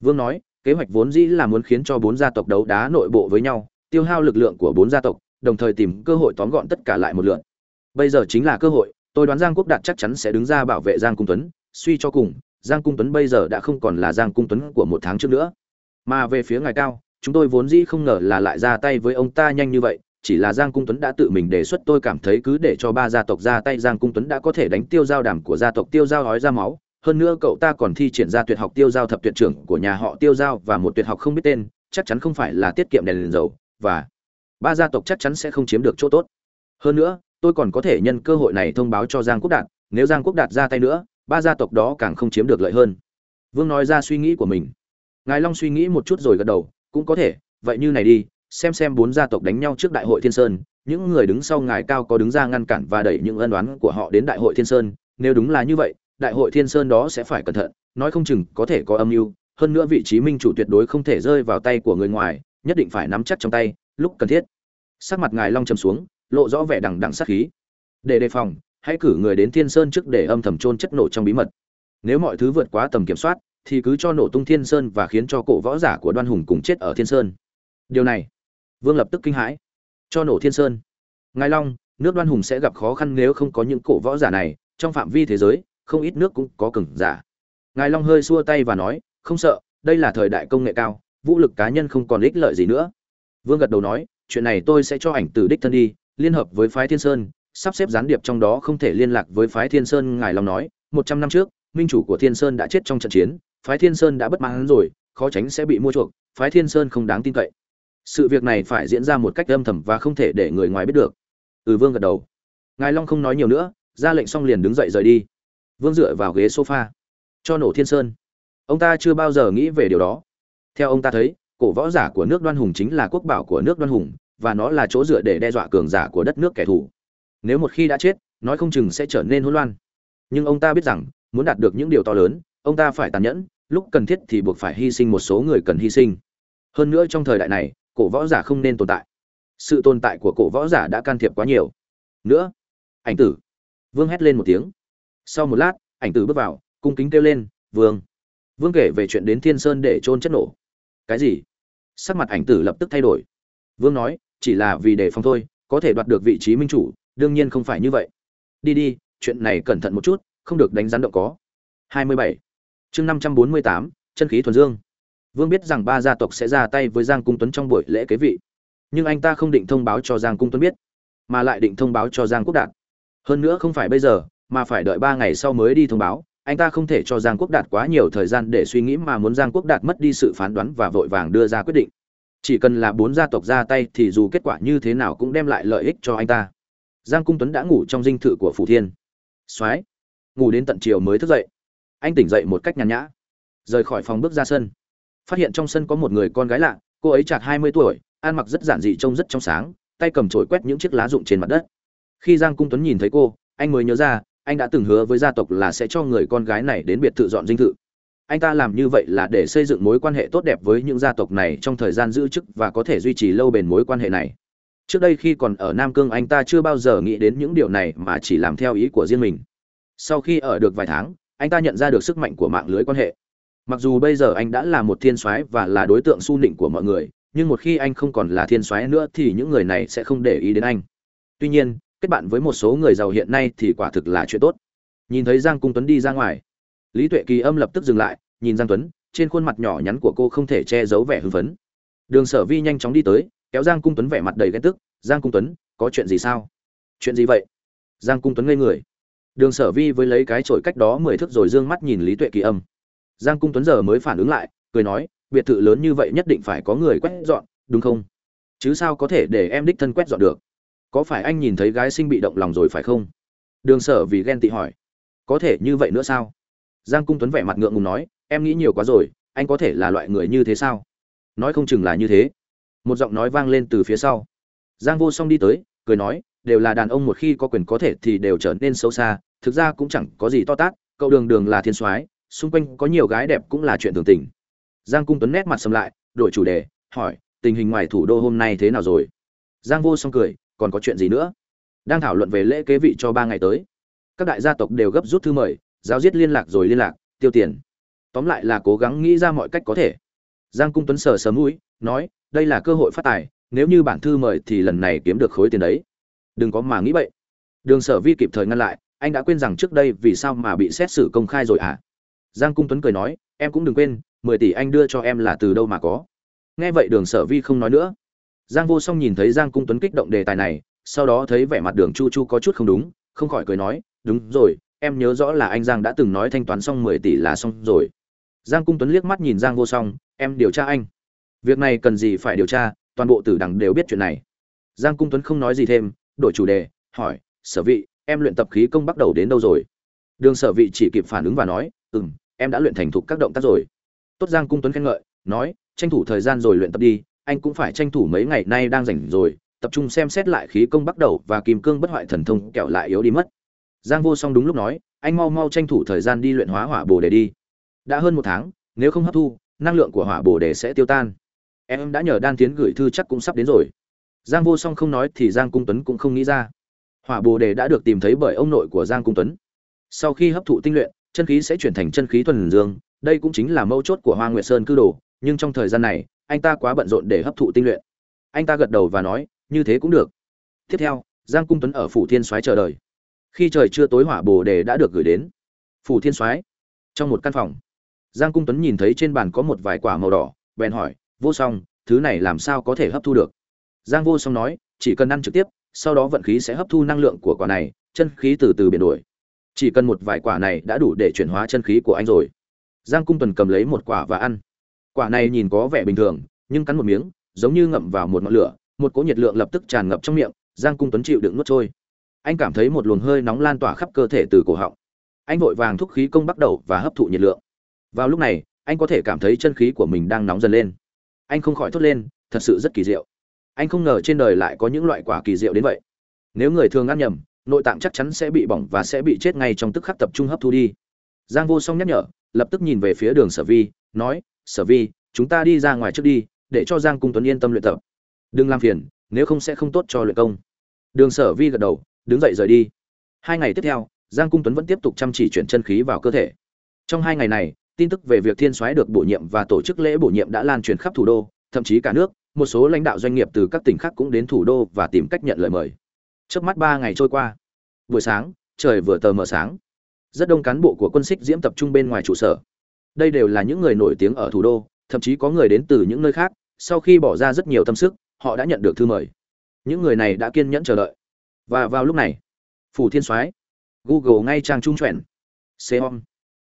Vương nói, kế hoạch vốn dĩ là muốn khiến cho bốn gia tộc đấu đá nội bộ với nhau, tiêu hao lực lượng của bốn gia tộc, đồng thời tìm cơ hội tóm gọn tất cả lại một lượt. Bây giờ chính là cơ hội, tôi đoán giang quốc đạt chắc chắn sẽ đứng ra bảo vệ giang cung tuấn. Suy cho cùng, giang cung tuấn bây giờ đã không còn là giang cung tuấn của một tháng trước nữa mà về phía ngài cao, chúng tôi vốn dĩ không ngờ là lại ra tay với ông ta nhanh như vậy, chỉ là giang cung tuấn đã tự mình đề xuất tôi cảm thấy cứ để cho ba gia tộc ra tay, giang cung tuấn đã có thể đánh tiêu giao đàm của gia tộc tiêu giao hói ra máu. Hơn nữa cậu ta còn thi triển ra tuyệt học tiêu giao thập tuyệt trưởng của nhà họ tiêu giao và một tuyệt học không biết tên, chắc chắn không phải là tiết kiệm đèn liền dầu, và ba gia tộc chắc chắn sẽ không chiếm được chỗ tốt. Hơn nữa, tôi còn có thể nhân cơ hội này thông báo cho giang quốc đạt, nếu giang quốc đạt ra tay nữa, ba gia tộc đó càng không chiếm được lợi hơn. Vương nói ra suy nghĩ của mình ngài long suy nghĩ một chút rồi gật đầu, cũng có thể, vậy như này đi, xem xem bốn gia tộc đánh nhau trước đại hội thiên sơn, những người đứng sau ngài cao có đứng ra ngăn cản và đẩy những ân oán của họ đến đại hội thiên sơn, nếu đúng là như vậy, đại hội thiên sơn đó sẽ phải cẩn thận, nói không chừng có thể có âm mưu, hơn nữa vị trí minh chủ tuyệt đối không thể rơi vào tay của người ngoài, nhất định phải nắm chắc trong tay, lúc cần thiết. Sắc mặt ngài long trầm xuống, lộ rõ vẻ đằng đằng sát khí. Để đề phòng, hãy cử người đến thiên sơn trước để âm thầm trôn chất nổ trong bí mật. Nếu mọi thứ vượt quá tầm kiểm soát thì cứ cho nổ tung thiên sơn và khiến cho cổ võ giả của đoan hùng cùng chết ở thiên sơn. Điều này, vương lập tức kinh hãi. Cho nổ thiên sơn. Ngài long, nước đoan hùng sẽ gặp khó khăn nếu không có những cổ võ giả này. Trong phạm vi thế giới, không ít nước cũng có cừng giả. Ngài long hơi xua tay và nói, không sợ, đây là thời đại công nghệ cao, vũ lực cá nhân không còn ích lợi gì nữa. Vương gật đầu nói, chuyện này tôi sẽ cho ảnh từ đích thân đi, liên hợp với phái thiên sơn, sắp xếp gián điệp trong đó không thể liên lạc với phái thiên sơn. Ngài long nói, một trăm năm trước, minh chủ của thiên sơn đã chết trong trận chiến phái thiên sơn đã bất mãn rồi, khó tránh sẽ bị mua chuộc, phái thiên sơn không đáng tin cậy. Sự việc này phải diễn ra một cách âm thầm và không thể để người ngoài biết được. Ừ vương gật đầu. Ngài long không nói nhiều nữa, ra lệnh xong liền đứng dậy rời đi. Vương dựa vào ghế sofa, cho nổ thiên sơn. Ông ta chưa bao giờ nghĩ về điều đó. Theo ông ta thấy, cổ võ giả của nước đoan hùng chính là quốc bảo của nước đoan hùng, và nó là chỗ dựa để đe dọa cường giả của đất nước kẻ thù. Nếu một khi đã chết, nói không chừng sẽ trở nên hỗn loạn. Nhưng ông ta biết rằng, muốn đạt được những điều to lớn ông ta phải tàn nhẫn, lúc cần thiết thì buộc phải hy sinh một số người cần hy sinh. Hơn nữa trong thời đại này, cổ võ giả không nên tồn tại. Sự tồn tại của cổ võ giả đã can thiệp quá nhiều. Nữa, ảnh tử. Vương hét lên một tiếng. Sau một lát, ảnh tử bước vào, cung kính kêu lên, vương. Vương kể về chuyện đến thiên sơn để trôn chất nổ. Cái gì? Sắc mặt ảnh tử lập tức thay đổi. Vương nói, chỉ là vì đề phòng thôi, có thể đoạt được vị trí minh chủ, đương nhiên không phải như vậy. Đi đi, chuyện này cẩn thận một chút, không được đánh rắn động có. 27 chương 548, chân khí thuần dương. Vương biết rằng ba gia tộc sẽ ra tay với giang cung tuấn trong buổi lễ kế vị nhưng anh ta không định thông báo cho giang cung tuấn biết mà lại định thông báo cho giang quốc đạt. Hơn nữa không phải bây giờ mà phải đợi ba ngày sau mới đi thông báo anh ta không thể cho giang quốc đạt quá nhiều thời gian để suy nghĩ mà muốn giang quốc đạt mất đi sự phán đoán và vội vàng đưa ra quyết định. Chỉ cần là bốn gia tộc ra tay thì dù kết quả như thế nào cũng đem lại lợi ích cho anh ta. Giang cung tuấn đã ngủ trong dinh thự của phủ thiên. Soái ngủ đến tận chiều mới thức dậy anh tỉnh dậy một cách nhàn nhã. Rời khỏi phòng bước ra sân. Phát hiện trong sân có một người con gái lạ, cô ấy chạc hai mươi tuổi, ăn mặc rất giản dị trông rất trong sáng, tay cầm chổi quét những chiếc lá rụng trên mặt đất. Khi giang cung tuấn nhìn thấy cô, anh mới nhớ ra, anh đã từng hứa với gia tộc là sẽ cho người con gái này đến biệt thự dọn dinh thự. Anh ta làm như vậy là để xây dựng mối quan hệ tốt đẹp với những gia tộc này trong thời gian giữ chức và có thể duy trì lâu bền mối quan hệ này. Trước đây khi còn ở nam cương, anh ta chưa bao giờ nghĩ đến những điều này mà chỉ làm theo ý của riêng mình. Sau khi ở được vài tháng anh ta nhận ra được sức mạnh của mạng lưới quan hệ. Mặc dù bây giờ anh đã là một thiên soái và là đối tượng su nịnh của mọi người, nhưng một khi anh không còn là thiên soái nữa thì những người này sẽ không để ý đến anh. Tuy nhiên, kết bạn với một số người giàu hiện nay thì quả thực là chuyện tốt. Nhìn thấy giang cung tuấn đi ra ngoài, lý tuệ kỳ âm lập tức dừng lại, nhìn giang tuấn, trên khuôn mặt nhỏ nhắn của cô không thể che giấu vẻ hưng phấn. Đường sở vi nhanh chóng đi tới, kéo giang cung tuấn vẻ mặt đầy ghen tức. Giang cung tuấn, có chuyện gì sao? Chuyện gì vậy? Giang cung tuấn ngây người đường sở vi với lấy cái chổi cách đó mười thước rồi d ư ơ n g mắt nhìn lý tuệ kỳ âm. Giang cung tuấn giờ mới phản ứng lại, cười nói, biệt thự lớn như vậy nhất định phải có người quét dọn, đúng không? Chứ sao có thể để em đích thân quét dọn được? Có phải anh nhìn thấy gái sinh bị động lòng rồi phải không? Đường sở vì ghen tị hỏi. Có thể như vậy nữa sao? Giang cung tuấn vẻ mặt ngượng ngùng nói, em nghĩ nhiều quá rồi, anh có thể là loại người như thế sao? Nói không chừng là như thế. Một giọng nói vang lên từ phía sau. Giang vô song đi tới cười nói, đều là đàn ông một khi có quyền có thể thì đều trở nên xấu xa, thực ra cũng chẳng có gì to tát, cậu đường đường là thiên soái, xung quanh có nhiều gái đẹp cũng là chuyện thường tình. Giang cung tuấn nét mặt sầm lại, đổi chủ đề, hỏi, tình hình ngoài thủ đô hôm nay thế nào rồi? Giang vô song cười, còn có chuyện gì nữa? Đang thảo luận về lễ kế vị cho ba ngày tới. Các đại gia tộc đều gấp rút thư mời, giáo giết liên lạc rồi liên lạc, tiêu tiền. Tóm lại là cố gắng nghĩ ra mọi cách có thể. Giang cung tuấn sờ sờ mũi, nói, đây là cơ hội phát tài nếu như bản thư mời thì lần này kiếm được khối tiền đấy. Đừng có mà nghĩ vậy đường sở vi kịp thời ngăn lại, anh đã quên rằng trước đây vì sao mà bị xét xử công khai rồi à giang cung tuấn cười nói, em cũng đừng quên, mười tỷ anh đưa cho em là từ đâu mà có. Nghe vậy đường sở vi không nói nữa. Giang vô song nhìn thấy giang cung tuấn kích động đề tài này, sau đó thấy vẻ mặt đường chu chu có chút không đúng, không khỏi cười nói, đúng rồi, em nhớ rõ là anh giang đã từng nói thanh toán xong mười tỷ là xong rồi. Giang cung tuấn liếc mắt nhìn giang vô song, em điều tra anh. Việc này cần gì phải điều tra toàn bộ tử đằng đều biết chuyện này. Giang cung tuấn không nói gì thêm, đổi chủ đề, hỏi, sở vị, em luyện tập khí công bắt đầu đến đâu rồi? Đường sở vị chỉ kịp phản ứng và nói ừ m em đã luyện thành thục các động tác rồi. Tốt giang cung tuấn khen ngợi, nói, tranh thủ thời gian rồi luyện tập đi, anh cũng phải tranh thủ mấy ngày nay đang rảnh rồi, tập trung xem xét lại khí công bắt đầu và kìm cương bất hoại thần thông kẹo lại yếu đi mất. Giang vô song đúng lúc nói, anh mau mau tranh thủ thời gian đi luyện hóa hỏa bồ đề đi. Đã hơn một tháng, nếu không hấp thu, năng lượng của hỏa bồ đề sẽ tiêu tan em đã nhờ đan tiến gửi thư chắc cũng sắp đến rồi. Giang vô song không nói thì giang cung tuấn cũng không nghĩ ra. Hỏa bồ đề đã được tìm thấy bởi ông nội của giang cung tuấn. Sau khi hấp thụ tinh luyện, chân khí sẽ chuyển thành chân khí thuần dương. Đây cũng chính là mấu chốt của hoa nguyệt sơn cư đồ, nhưng trong thời gian này, anh ta quá bận rộn để hấp thụ tinh luyện. Anh ta gật đầu và nói, như thế cũng được. Tiếp theo, giang cung tuấn ở phủ thiên soái chờ đợi. Khi trời chưa tối, hỏa bồ đề đã được gửi đến phủ thiên soái trong một căn phòng. Giang cung tuấn nhìn thấy trên bàn có một vài quả màu đỏ, bèn hỏi vô song, thứ này làm sao có thể hấp thu được? Giang vô song nói, chỉ cần ăn trực tiếp, sau đó vận khí sẽ hấp thu năng lượng của quả này, chân khí từ từ biến đổi. Chỉ cần một vài quả này đã đủ để chuyển hóa chân khí của anh rồi. Giang cung tuần cầm lấy một quả và ăn. Quả này nhìn có vẻ bình thường, nhưng cắn một miếng, giống như ngậm vào một ngọn lửa, một cỗ nhiệt lượng lập tức tràn ngập trong miệng, giang cung tuấn chịu đựng nuốt trôi. Anh cảm thấy một luồng hơi nóng lan tỏa khắp cơ thể từ cổ họng. Anh vội vàng thúc khí công bắt đầu và hấp thụ nhiệt lượng. Vào lúc này, anh có thể cảm thấy chân khí của mình đang nóng dần lên anh không khỏi thốt lên, thật sự rất kỳ diệu. Anh không ngờ trên đời lại có những loại quả kỳ diệu đến vậy. Nếu người thường ăn nhầm, nội tạng chắc chắn sẽ bị bỏng và sẽ bị chết ngay trong tức khắc tập trung hấp thu đi. Giang vô song nhắc nhở, lập tức nhìn về phía đường sở vi, nói, sở vi, chúng ta đi ra ngoài trước đi, để cho giang cung tuấn yên tâm luyện tập. Đừng làm phiền, nếu không sẽ không tốt cho luyện công. Đường sở vi gật đầu, đứng dậy rời đi. Hai ngày tiếp theo, giang cung tuấn vẫn tiếp tục chăm chỉ chuyển chân khí vào cơ thể. Trong hai ngày này tin tức về việc thiên soái được bổ nhiệm và tổ chức lễ bổ nhiệm đã lan truyền khắp thủ đô, thậm chí cả nước. Một số lãnh đạo doanh nghiệp từ các tỉnh khác cũng đến thủ đô và tìm cách nhận lời mời. Trước mắt ba ngày trôi qua. Buổi sáng, trời vừa tờ mờ sáng. Rất đông cán bộ của quân xích diễm tập trung bên ngoài trụ sở. Đây đều là những người nổi tiếng ở thủ đô, thậm chí có người đến từ những nơi khác. Sau khi bỏ ra rất nhiều tâm sức, họ đã nhận được thư mời. Những người này đã kiên nhẫn chờ đợi. Và vào lúc này, phủ thiên soái, google ngay trang trung chuẩn xeom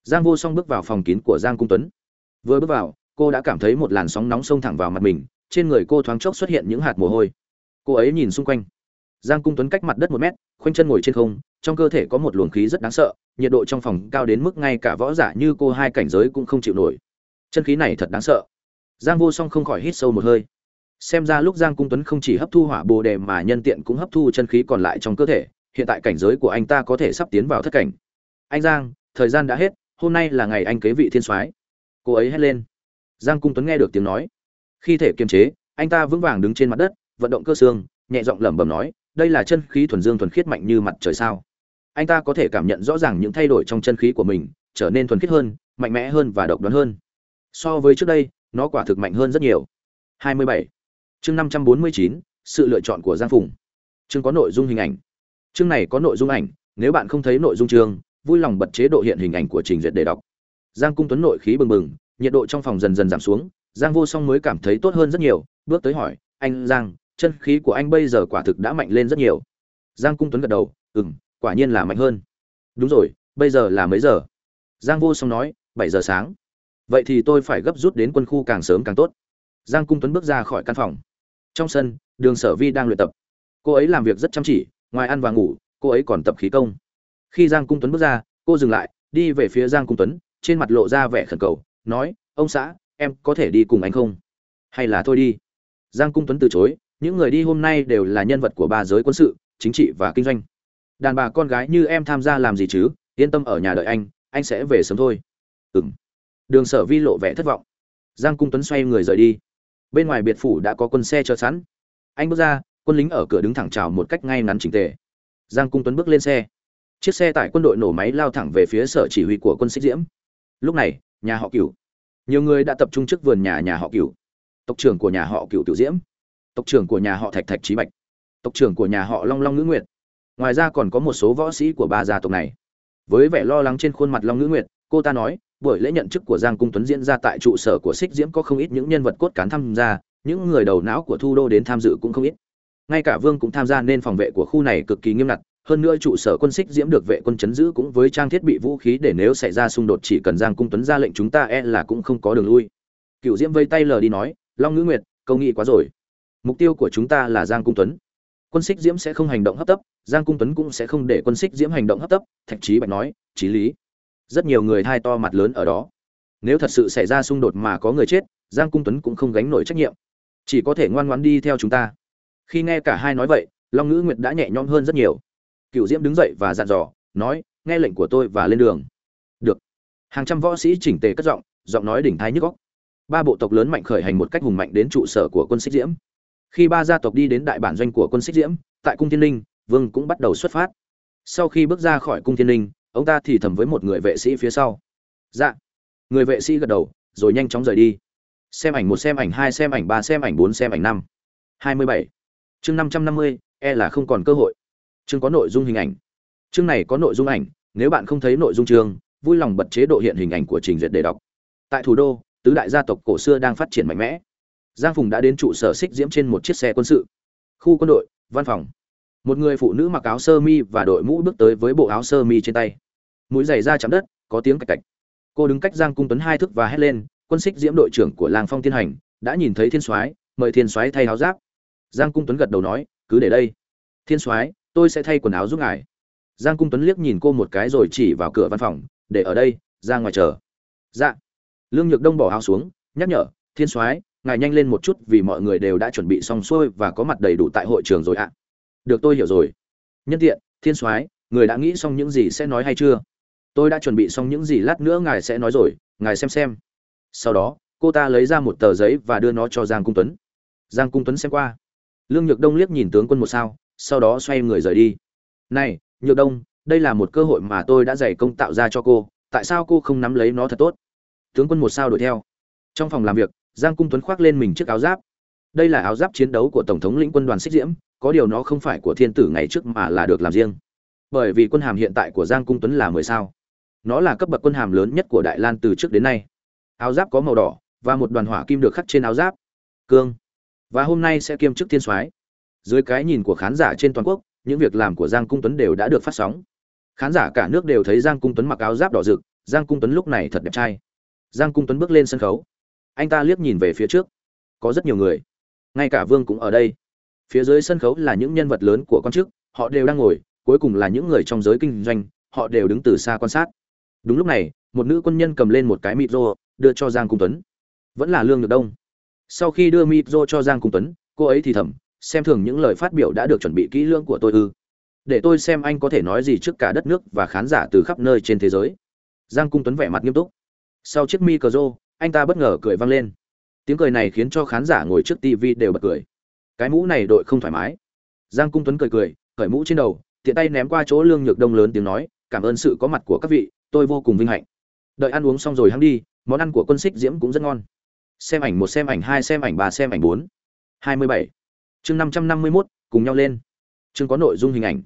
giang vô song bước vào phòng kín của giang cung tuấn. Vừa bước vào, cô đã cảm thấy một làn sóng nóng xông thẳng vào mặt mình, trên người cô thoáng chốc xuất hiện những hạt mồ hôi. Cô ấy nhìn xung quanh. Giang cung tuấn cách mặt đất một mét, khoanh chân ngồi trên không, trong cơ thể có một luồng khí rất đáng sợ, nhiệt độ trong phòng cao đến mức ngay cả võ giả như cô hai cảnh giới cũng không chịu nổi. Chân khí này thật đáng sợ. Giang vô song không khỏi hít sâu một hơi. Xem ra lúc giang cung tuấn không chỉ hấp thu hỏa bồ đề mà nhân tiện cũng hấp thu chân khí còn lại trong cơ thể, hiện tại cảnh giới của anh ta có thể sắp tiến vào thất cảnh. Anh giang, thời gian đã hết hôm nay là ngày anh kế vị thiên soái. Cô ấy hét lên. Giang cung tuấn nghe được tiếng nói. Khi thể kiềm chế anh ta vững vàng đứng trên mặt đất vận động cơ xương nhẹ giọng lẩm bẩm nói đây là chân khí thuần dương thuần khiết mạnh như mặt trời sao? Anh ta có thể cảm nhận rõ ràng những thay đổi trong chân khí của mình trở nên thuần khiết hơn mạnh mẽ hơn và độc đoán hơn. So với trước đây nó quả thực mạnh hơn rất nhiều. 27. chương 549, sự lựa chọn của giang phùng. Chương có nội dung hình ảnh. Chương này có nội dung ảnh nếu bạn không thấy nội dung chương vui lòng bật chế độ hiện hình ảnh của trình duyệt để đọc. Giang cung tuấn nội khí bừng bừng, nhiệt độ trong phòng dần dần giảm xuống, giang vô song mới cảm thấy tốt hơn rất nhiều, bước tới hỏi, anh giang, chân khí của anh bây giờ quả thực đã mạnh lên rất nhiều. Giang cung tuấn gật đầu ừ m quả nhiên là mạnh hơn. Đúng rồi, bây giờ là mấy giờ? Giang vô song nói, bảy giờ sáng. Vậy thì tôi phải gấp rút đến quân khu càng sớm càng tốt. Giang cung tuấn bước ra khỏi căn phòng. Trong sân, đường sở vi đang luyện tập. Cô ấy làm việc rất chăm chỉ, ngoài ăn và ngủ, cô ấy còn tập khí công khi giang cung tuấn bước ra, cô dừng lại, đi về phía giang cung tuấn, trên mặt lộ ra vẻ khẩn cầu, nói, ông xã, em có thể đi cùng anh không? Hay là thôi đi? Giang cung tuấn từ chối, những người đi hôm nay đều là nhân vật của ba giới quân sự, chính trị và kinh doanh. Đàn bà con gái như em tham gia làm gì chứ? Yên tâm ở nhà đợi anh anh sẽ về sớm thôi. Ừ m đường sở vi lộ vẻ thất vọng. Giang cung tuấn xoay người rời đi. Bên ngoài biệt phủ đã có quân xe chờ sẵn. Anh bước ra, quân lính ở cửa đứng thẳng trào một cách ngay ngắn chỉnh tề. Giang cung tuấn bước lên xe chiếc xe tải quân đội nổ máy lao thẳng về phía sở chỉ huy của quân xích diễm. Lúc này, nhà họ cửu. Nhiều người đã tập trung trước vườn nhà nhà họ cửu. Tộc trưởng của nhà họ cửu tiểu diễm. Tộc trưởng của nhà họ thạch thạch trí bạch. Tộc trưởng của nhà họ long long ngữ nguyệt. Ngoài ra còn có một số võ sĩ của ba gia tộc này. Với vẻ lo lắng trên khuôn mặt long ngữ nguyệt, cô ta nói, buổi lễ nhận chức của giang cung tuấn diễn ra tại trụ sở của xích diễm có không ít những nhân vật cốt cán tham gia, những người đầu não của thu đô đến tham dự cũng không ít. Ngay cả vương cũng tham gia nên phòng vệ của khu này cực kỳ nghiêm ngặt hơn nữa trụ sở quân xích diễm được vệ quân chấn giữ cũng với trang thiết bị vũ khí để nếu xảy ra xung đột chỉ cần giang cung tuấn ra lệnh chúng ta e là cũng không có đường lui. Cựu diễm vây tay lờ đi nói, long ngữ nguyệt câu nghĩ quá rồi. Mục tiêu của chúng ta là giang cung tuấn. Quân xích diễm sẽ không hành động hấp tấp, giang cung tuấn cũng sẽ không để quân xích diễm hành động hấp tấp, thạch trí bạch nói trí lý. Rất nhiều người thai to mặt lớn ở đó. Nếu thật sự xảy ra xung đột mà có người chết, giang cung tuấn cũng không gánh nổi trách nhiệm. Chỉ có thể ngoan ngoãn đi theo chúng ta. Khi nghe cả hai nói vậy, long ngữ nguyệt đã nhẹ nhõm hơn rất nhiều cựu diễm đứng dậy và dặn dò, nói, nghe lệnh của tôi và lên đường. Được. Hàng trăm võ sĩ chỉnh tề cất giọng giọng nói đỉnh thái nhức góc ba bộ tộc lớn mạnh khởi hành một cách hùng mạnh đến trụ sở của quân xích diễm. Khi ba gia tộc đi đến đại bản doanh của quân xích diễm, tại cung thiên linh, vương cũng bắt đầu xuất phát. Sau khi bước ra khỏi cung thiên linh, ông ta thì thầm với một người vệ sĩ phía sau. Dạ. Người vệ sĩ gật đầu, rồi nhanh chóng rời đi. Xem ảnh một, xem ảnh hai, xem ảnh ba, xem ảnh bốn, xem ảnh năm. Hai mươi bảy. Chương năm trăm năm mươi e là không còn cơ hội chương có nội dung hình ảnh. Chương này có nội dung ảnh, nếu bạn không thấy nội dung chương, vui lòng bật chế độ hiện hình ảnh của trình duyệt để đọc. Tại thủ đô, tứ đại gia tộc cổ xưa đang phát triển mạnh mẽ. Giang phùng đã đến trụ sở xích diễm trên một chiếc xe quân sự. Khu quân đội, văn phòng. Một người phụ nữ mặc áo sơ mi và đội mũ bước tới với bộ áo sơ mi trên tay. Mũi giày ra chạm đất, có tiếng cạch cạch. Cô đứng cách giang cung tuấn hai thức và hét lên, quân xích diễm đội trưởng của làng phong tiên hành, đã nhìn thấy thiên soái, mời thiên soái thay áo giáp. Giang cung tuấn gật đầu nói, cứ để đây. Thiên soái tôi sẽ thay quần áo giúp ngài. Giang cung tuấn liếc nhìn cô một cái rồi chỉ vào cửa văn phòng, để ở đây, ra ngoài chờ. Dạ. Lương nhược đông bỏ áo xuống, nhắc nhở, thiên soái, ngài nhanh lên một chút vì mọi người đều đã chuẩn bị xong xuôi và có mặt đầy đủ tại hội trường rồi ạ. Được, tôi hiểu rồi. Nhân tiện, thiên soái, người đã nghĩ xong những gì sẽ nói hay chưa? Tôi đã chuẩn bị xong những gì lát nữa ngài sẽ nói rồi, ngài xem xem. Sau đó, cô ta lấy ra một tờ giấy và đưa nó cho giang cung tuấn. Giang cung tuấn xem qua. Lương nhược đông liếc nhìn tướng quân một sao sau đó xoay người rời đi. Này, nhược đông, đây là một cơ hội mà tôi đã dày công tạo ra cho cô, tại sao cô không nắm lấy nó thật tốt? Tướng quân một sao đuổi theo. Trong phòng làm việc, giang cung tuấn khoác lên mình chiếc áo giáp. Đây là áo giáp chiến đấu của tổng thống lĩnh quân đoàn xích diễm, có điều nó không phải của thiên tử ngày trước mà là được làm riêng. Bởi vì quân hàm hiện tại của giang cung tuấn là mười sao. Nó là cấp bậc quân hàm lớn nhất của đại lan từ trước đến nay. Áo giáp có màu đỏ, và một đoàn hỏa kim được khắc trên áo giáp. Cương. Và hôm nay sẽ kiêm chức thiên soái dưới cái nhìn của khán giả trên toàn quốc, những việc làm của giang cung tuấn đều đã được phát sóng. Khán giả cả nước đều thấy giang cung tuấn mặc áo giáp đỏ rực, giang cung tuấn lúc này thật đẹp trai. Giang cung tuấn bước lên sân khấu. Anh ta liếc nhìn về phía trước. Có rất nhiều người. Ngay cả vương cũng ở đây. Phía dưới sân khấu là những nhân vật lớn của con chức, họ đều đang ngồi, cuối cùng là những người trong giới kinh doanh, họ đều đứng từ xa quan sát. Đúng lúc này, một nữ quân nhân cầm lên một cái mịt rô, đưa cho giang cung tuấn. Vẫn là lương được đông. Sau khi đưa mịt rô cho giang cung tuấn, cô ấy thì thầm xem thường những lời phát biểu đã được chuẩn bị kỹ lưỡng của tôi ư. Để tôi xem anh có thể nói gì trước cả đất nước và khán giả từ khắp nơi trên thế giới. Giang cung tuấn vẻ mặt nghiêm túc. Sau chiếc mi cờ rô anh ta bất ngờ cười vang lên. Tiếng cười này khiến cho khán giả ngồi trước tv đều bật cười. Cái mũ này đội không thoải mái. Giang cung tuấn cười cười, cởi mũ trên đầu, tiện tay ném qua chỗ lương nhược đông lớn tiếng nói, cảm ơn sự có mặt của các vị, tôi vô cùng vinh hạnh. Đợi ăn uống xong rồi hắn đi, món ăn của quân xích diễm cũng rất ngon. Xem ảnh một, xem ảnh hai, xem ảnh ba, xem ảnh bốn. Hai mươi bảy chương năm trăm năm mươi mốt, cùng nhau lên. Chương có nội dung hình ảnh.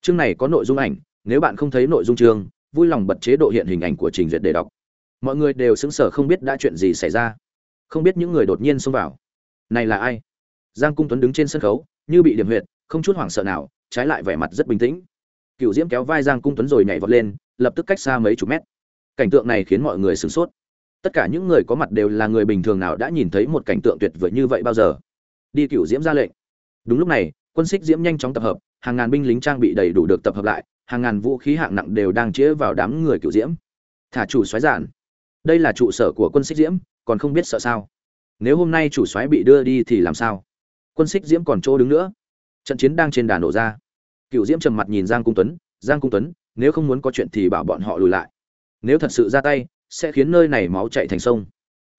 Chương này có nội dung ảnh, nếu bạn không thấy nội dung chương, vui lòng bật chế độ hiện hình ảnh của trình duyệt để đọc. Mọi người đều sững sờ không biết đã chuyện gì xảy ra. Không biết những người đột nhiên xông vào. Này là ai? Giang cung tuấn đứng trên sân khấu, như bị điểm huyệt, không chút hoảng sợ nào, trái lại vẻ mặt rất bình tĩnh. Cựu diễm kéo vai giang cung tuấn rồi nhảy vọt lên, lập tức cách xa mấy chục mét. Cảnh tượng này khiến mọi người sửng sốt. Tất cả những người có mặt đều là người bình thường nào đã nhìn thấy một cảnh tượng tuyệt vời như vậy bao giờ? Đi cựu diễm ra lệnh. Đúng lúc này, quân xích diễm nhanh chóng tập hợp, hàng ngàn binh lính trang bị đầy đủ được tập hợp lại, hàng ngàn vũ khí hạng nặng đều đang chĩa vào đám người cựu diễm. Thả chủ xoáy giản. Đây là trụ sở của quân xích diễm, còn không biết sợ sao. Nếu hôm nay chủ xoáy bị đưa đi thì làm sao? Quân xích diễm còn chỗ đứng nữa. Trận chiến đang trên đàn nổ ra. Cựu diễm trầm mặt nhìn giang cung tuấn, giang cung tuấn, nếu không muốn có chuyện thì bảo bọn họ lùi lại. Nếu thật sự ra tay, sẽ khiến nơi này máu chạy thành sông.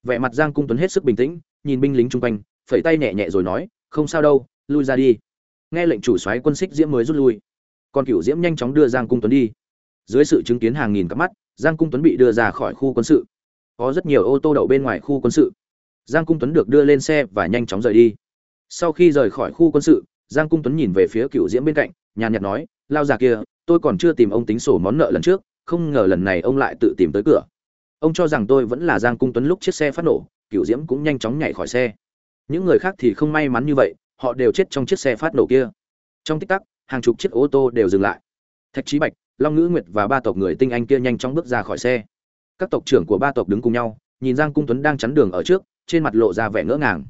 Vẻ mặt giang cung tuấn hết sức bình tĩnh, nhìn binh lính chung quanh phẩy tay nhẹ nhẹ rồi nói, không sao đâu, lui ra đi. Nghe lệnh chủ soái quân xích diễm mới rút lui. Còn cựu diễm nhanh chóng đưa giang cung tuấn đi. Dưới sự chứng kiến hàng nghìn cặp mắt, giang cung tuấn bị đưa ra khỏi khu quân sự. Có rất nhiều ô tô đậu bên ngoài khu quân sự. Giang cung tuấn được đưa lên xe và nhanh chóng rời đi. Sau khi rời khỏi khu quân sự, giang cung tuấn nhìn về phía cựu diễm bên cạnh, nhàn nhạt nói, lao già kia, tôi còn chưa tìm ông tính sổ món nợ lần trước, không ngờ lần này ông lại tự tìm tới cửa. Ông cho rằng tôi vẫn là giang cung tuấn lúc chiếc xe phát nổ cựu diễm cũng nhanh chóng nhảy khỏi xe những người khác thì không may mắn như vậy, họ đều chết trong chiếc xe phát nổ kia. Trong tích tắc, hàng chục chiếc ô tô đều dừng lại. Thạch trí bạch, long ngữ nguyệt và ba tộc người tinh anh kia nhanh chóng bước ra khỏi xe. Các tộc trưởng của ba tộc đứng cùng nhau, nhìn giang cung tuấn đang chắn đường ở trước, trên mặt lộ ra vẻ ngỡ ngàng.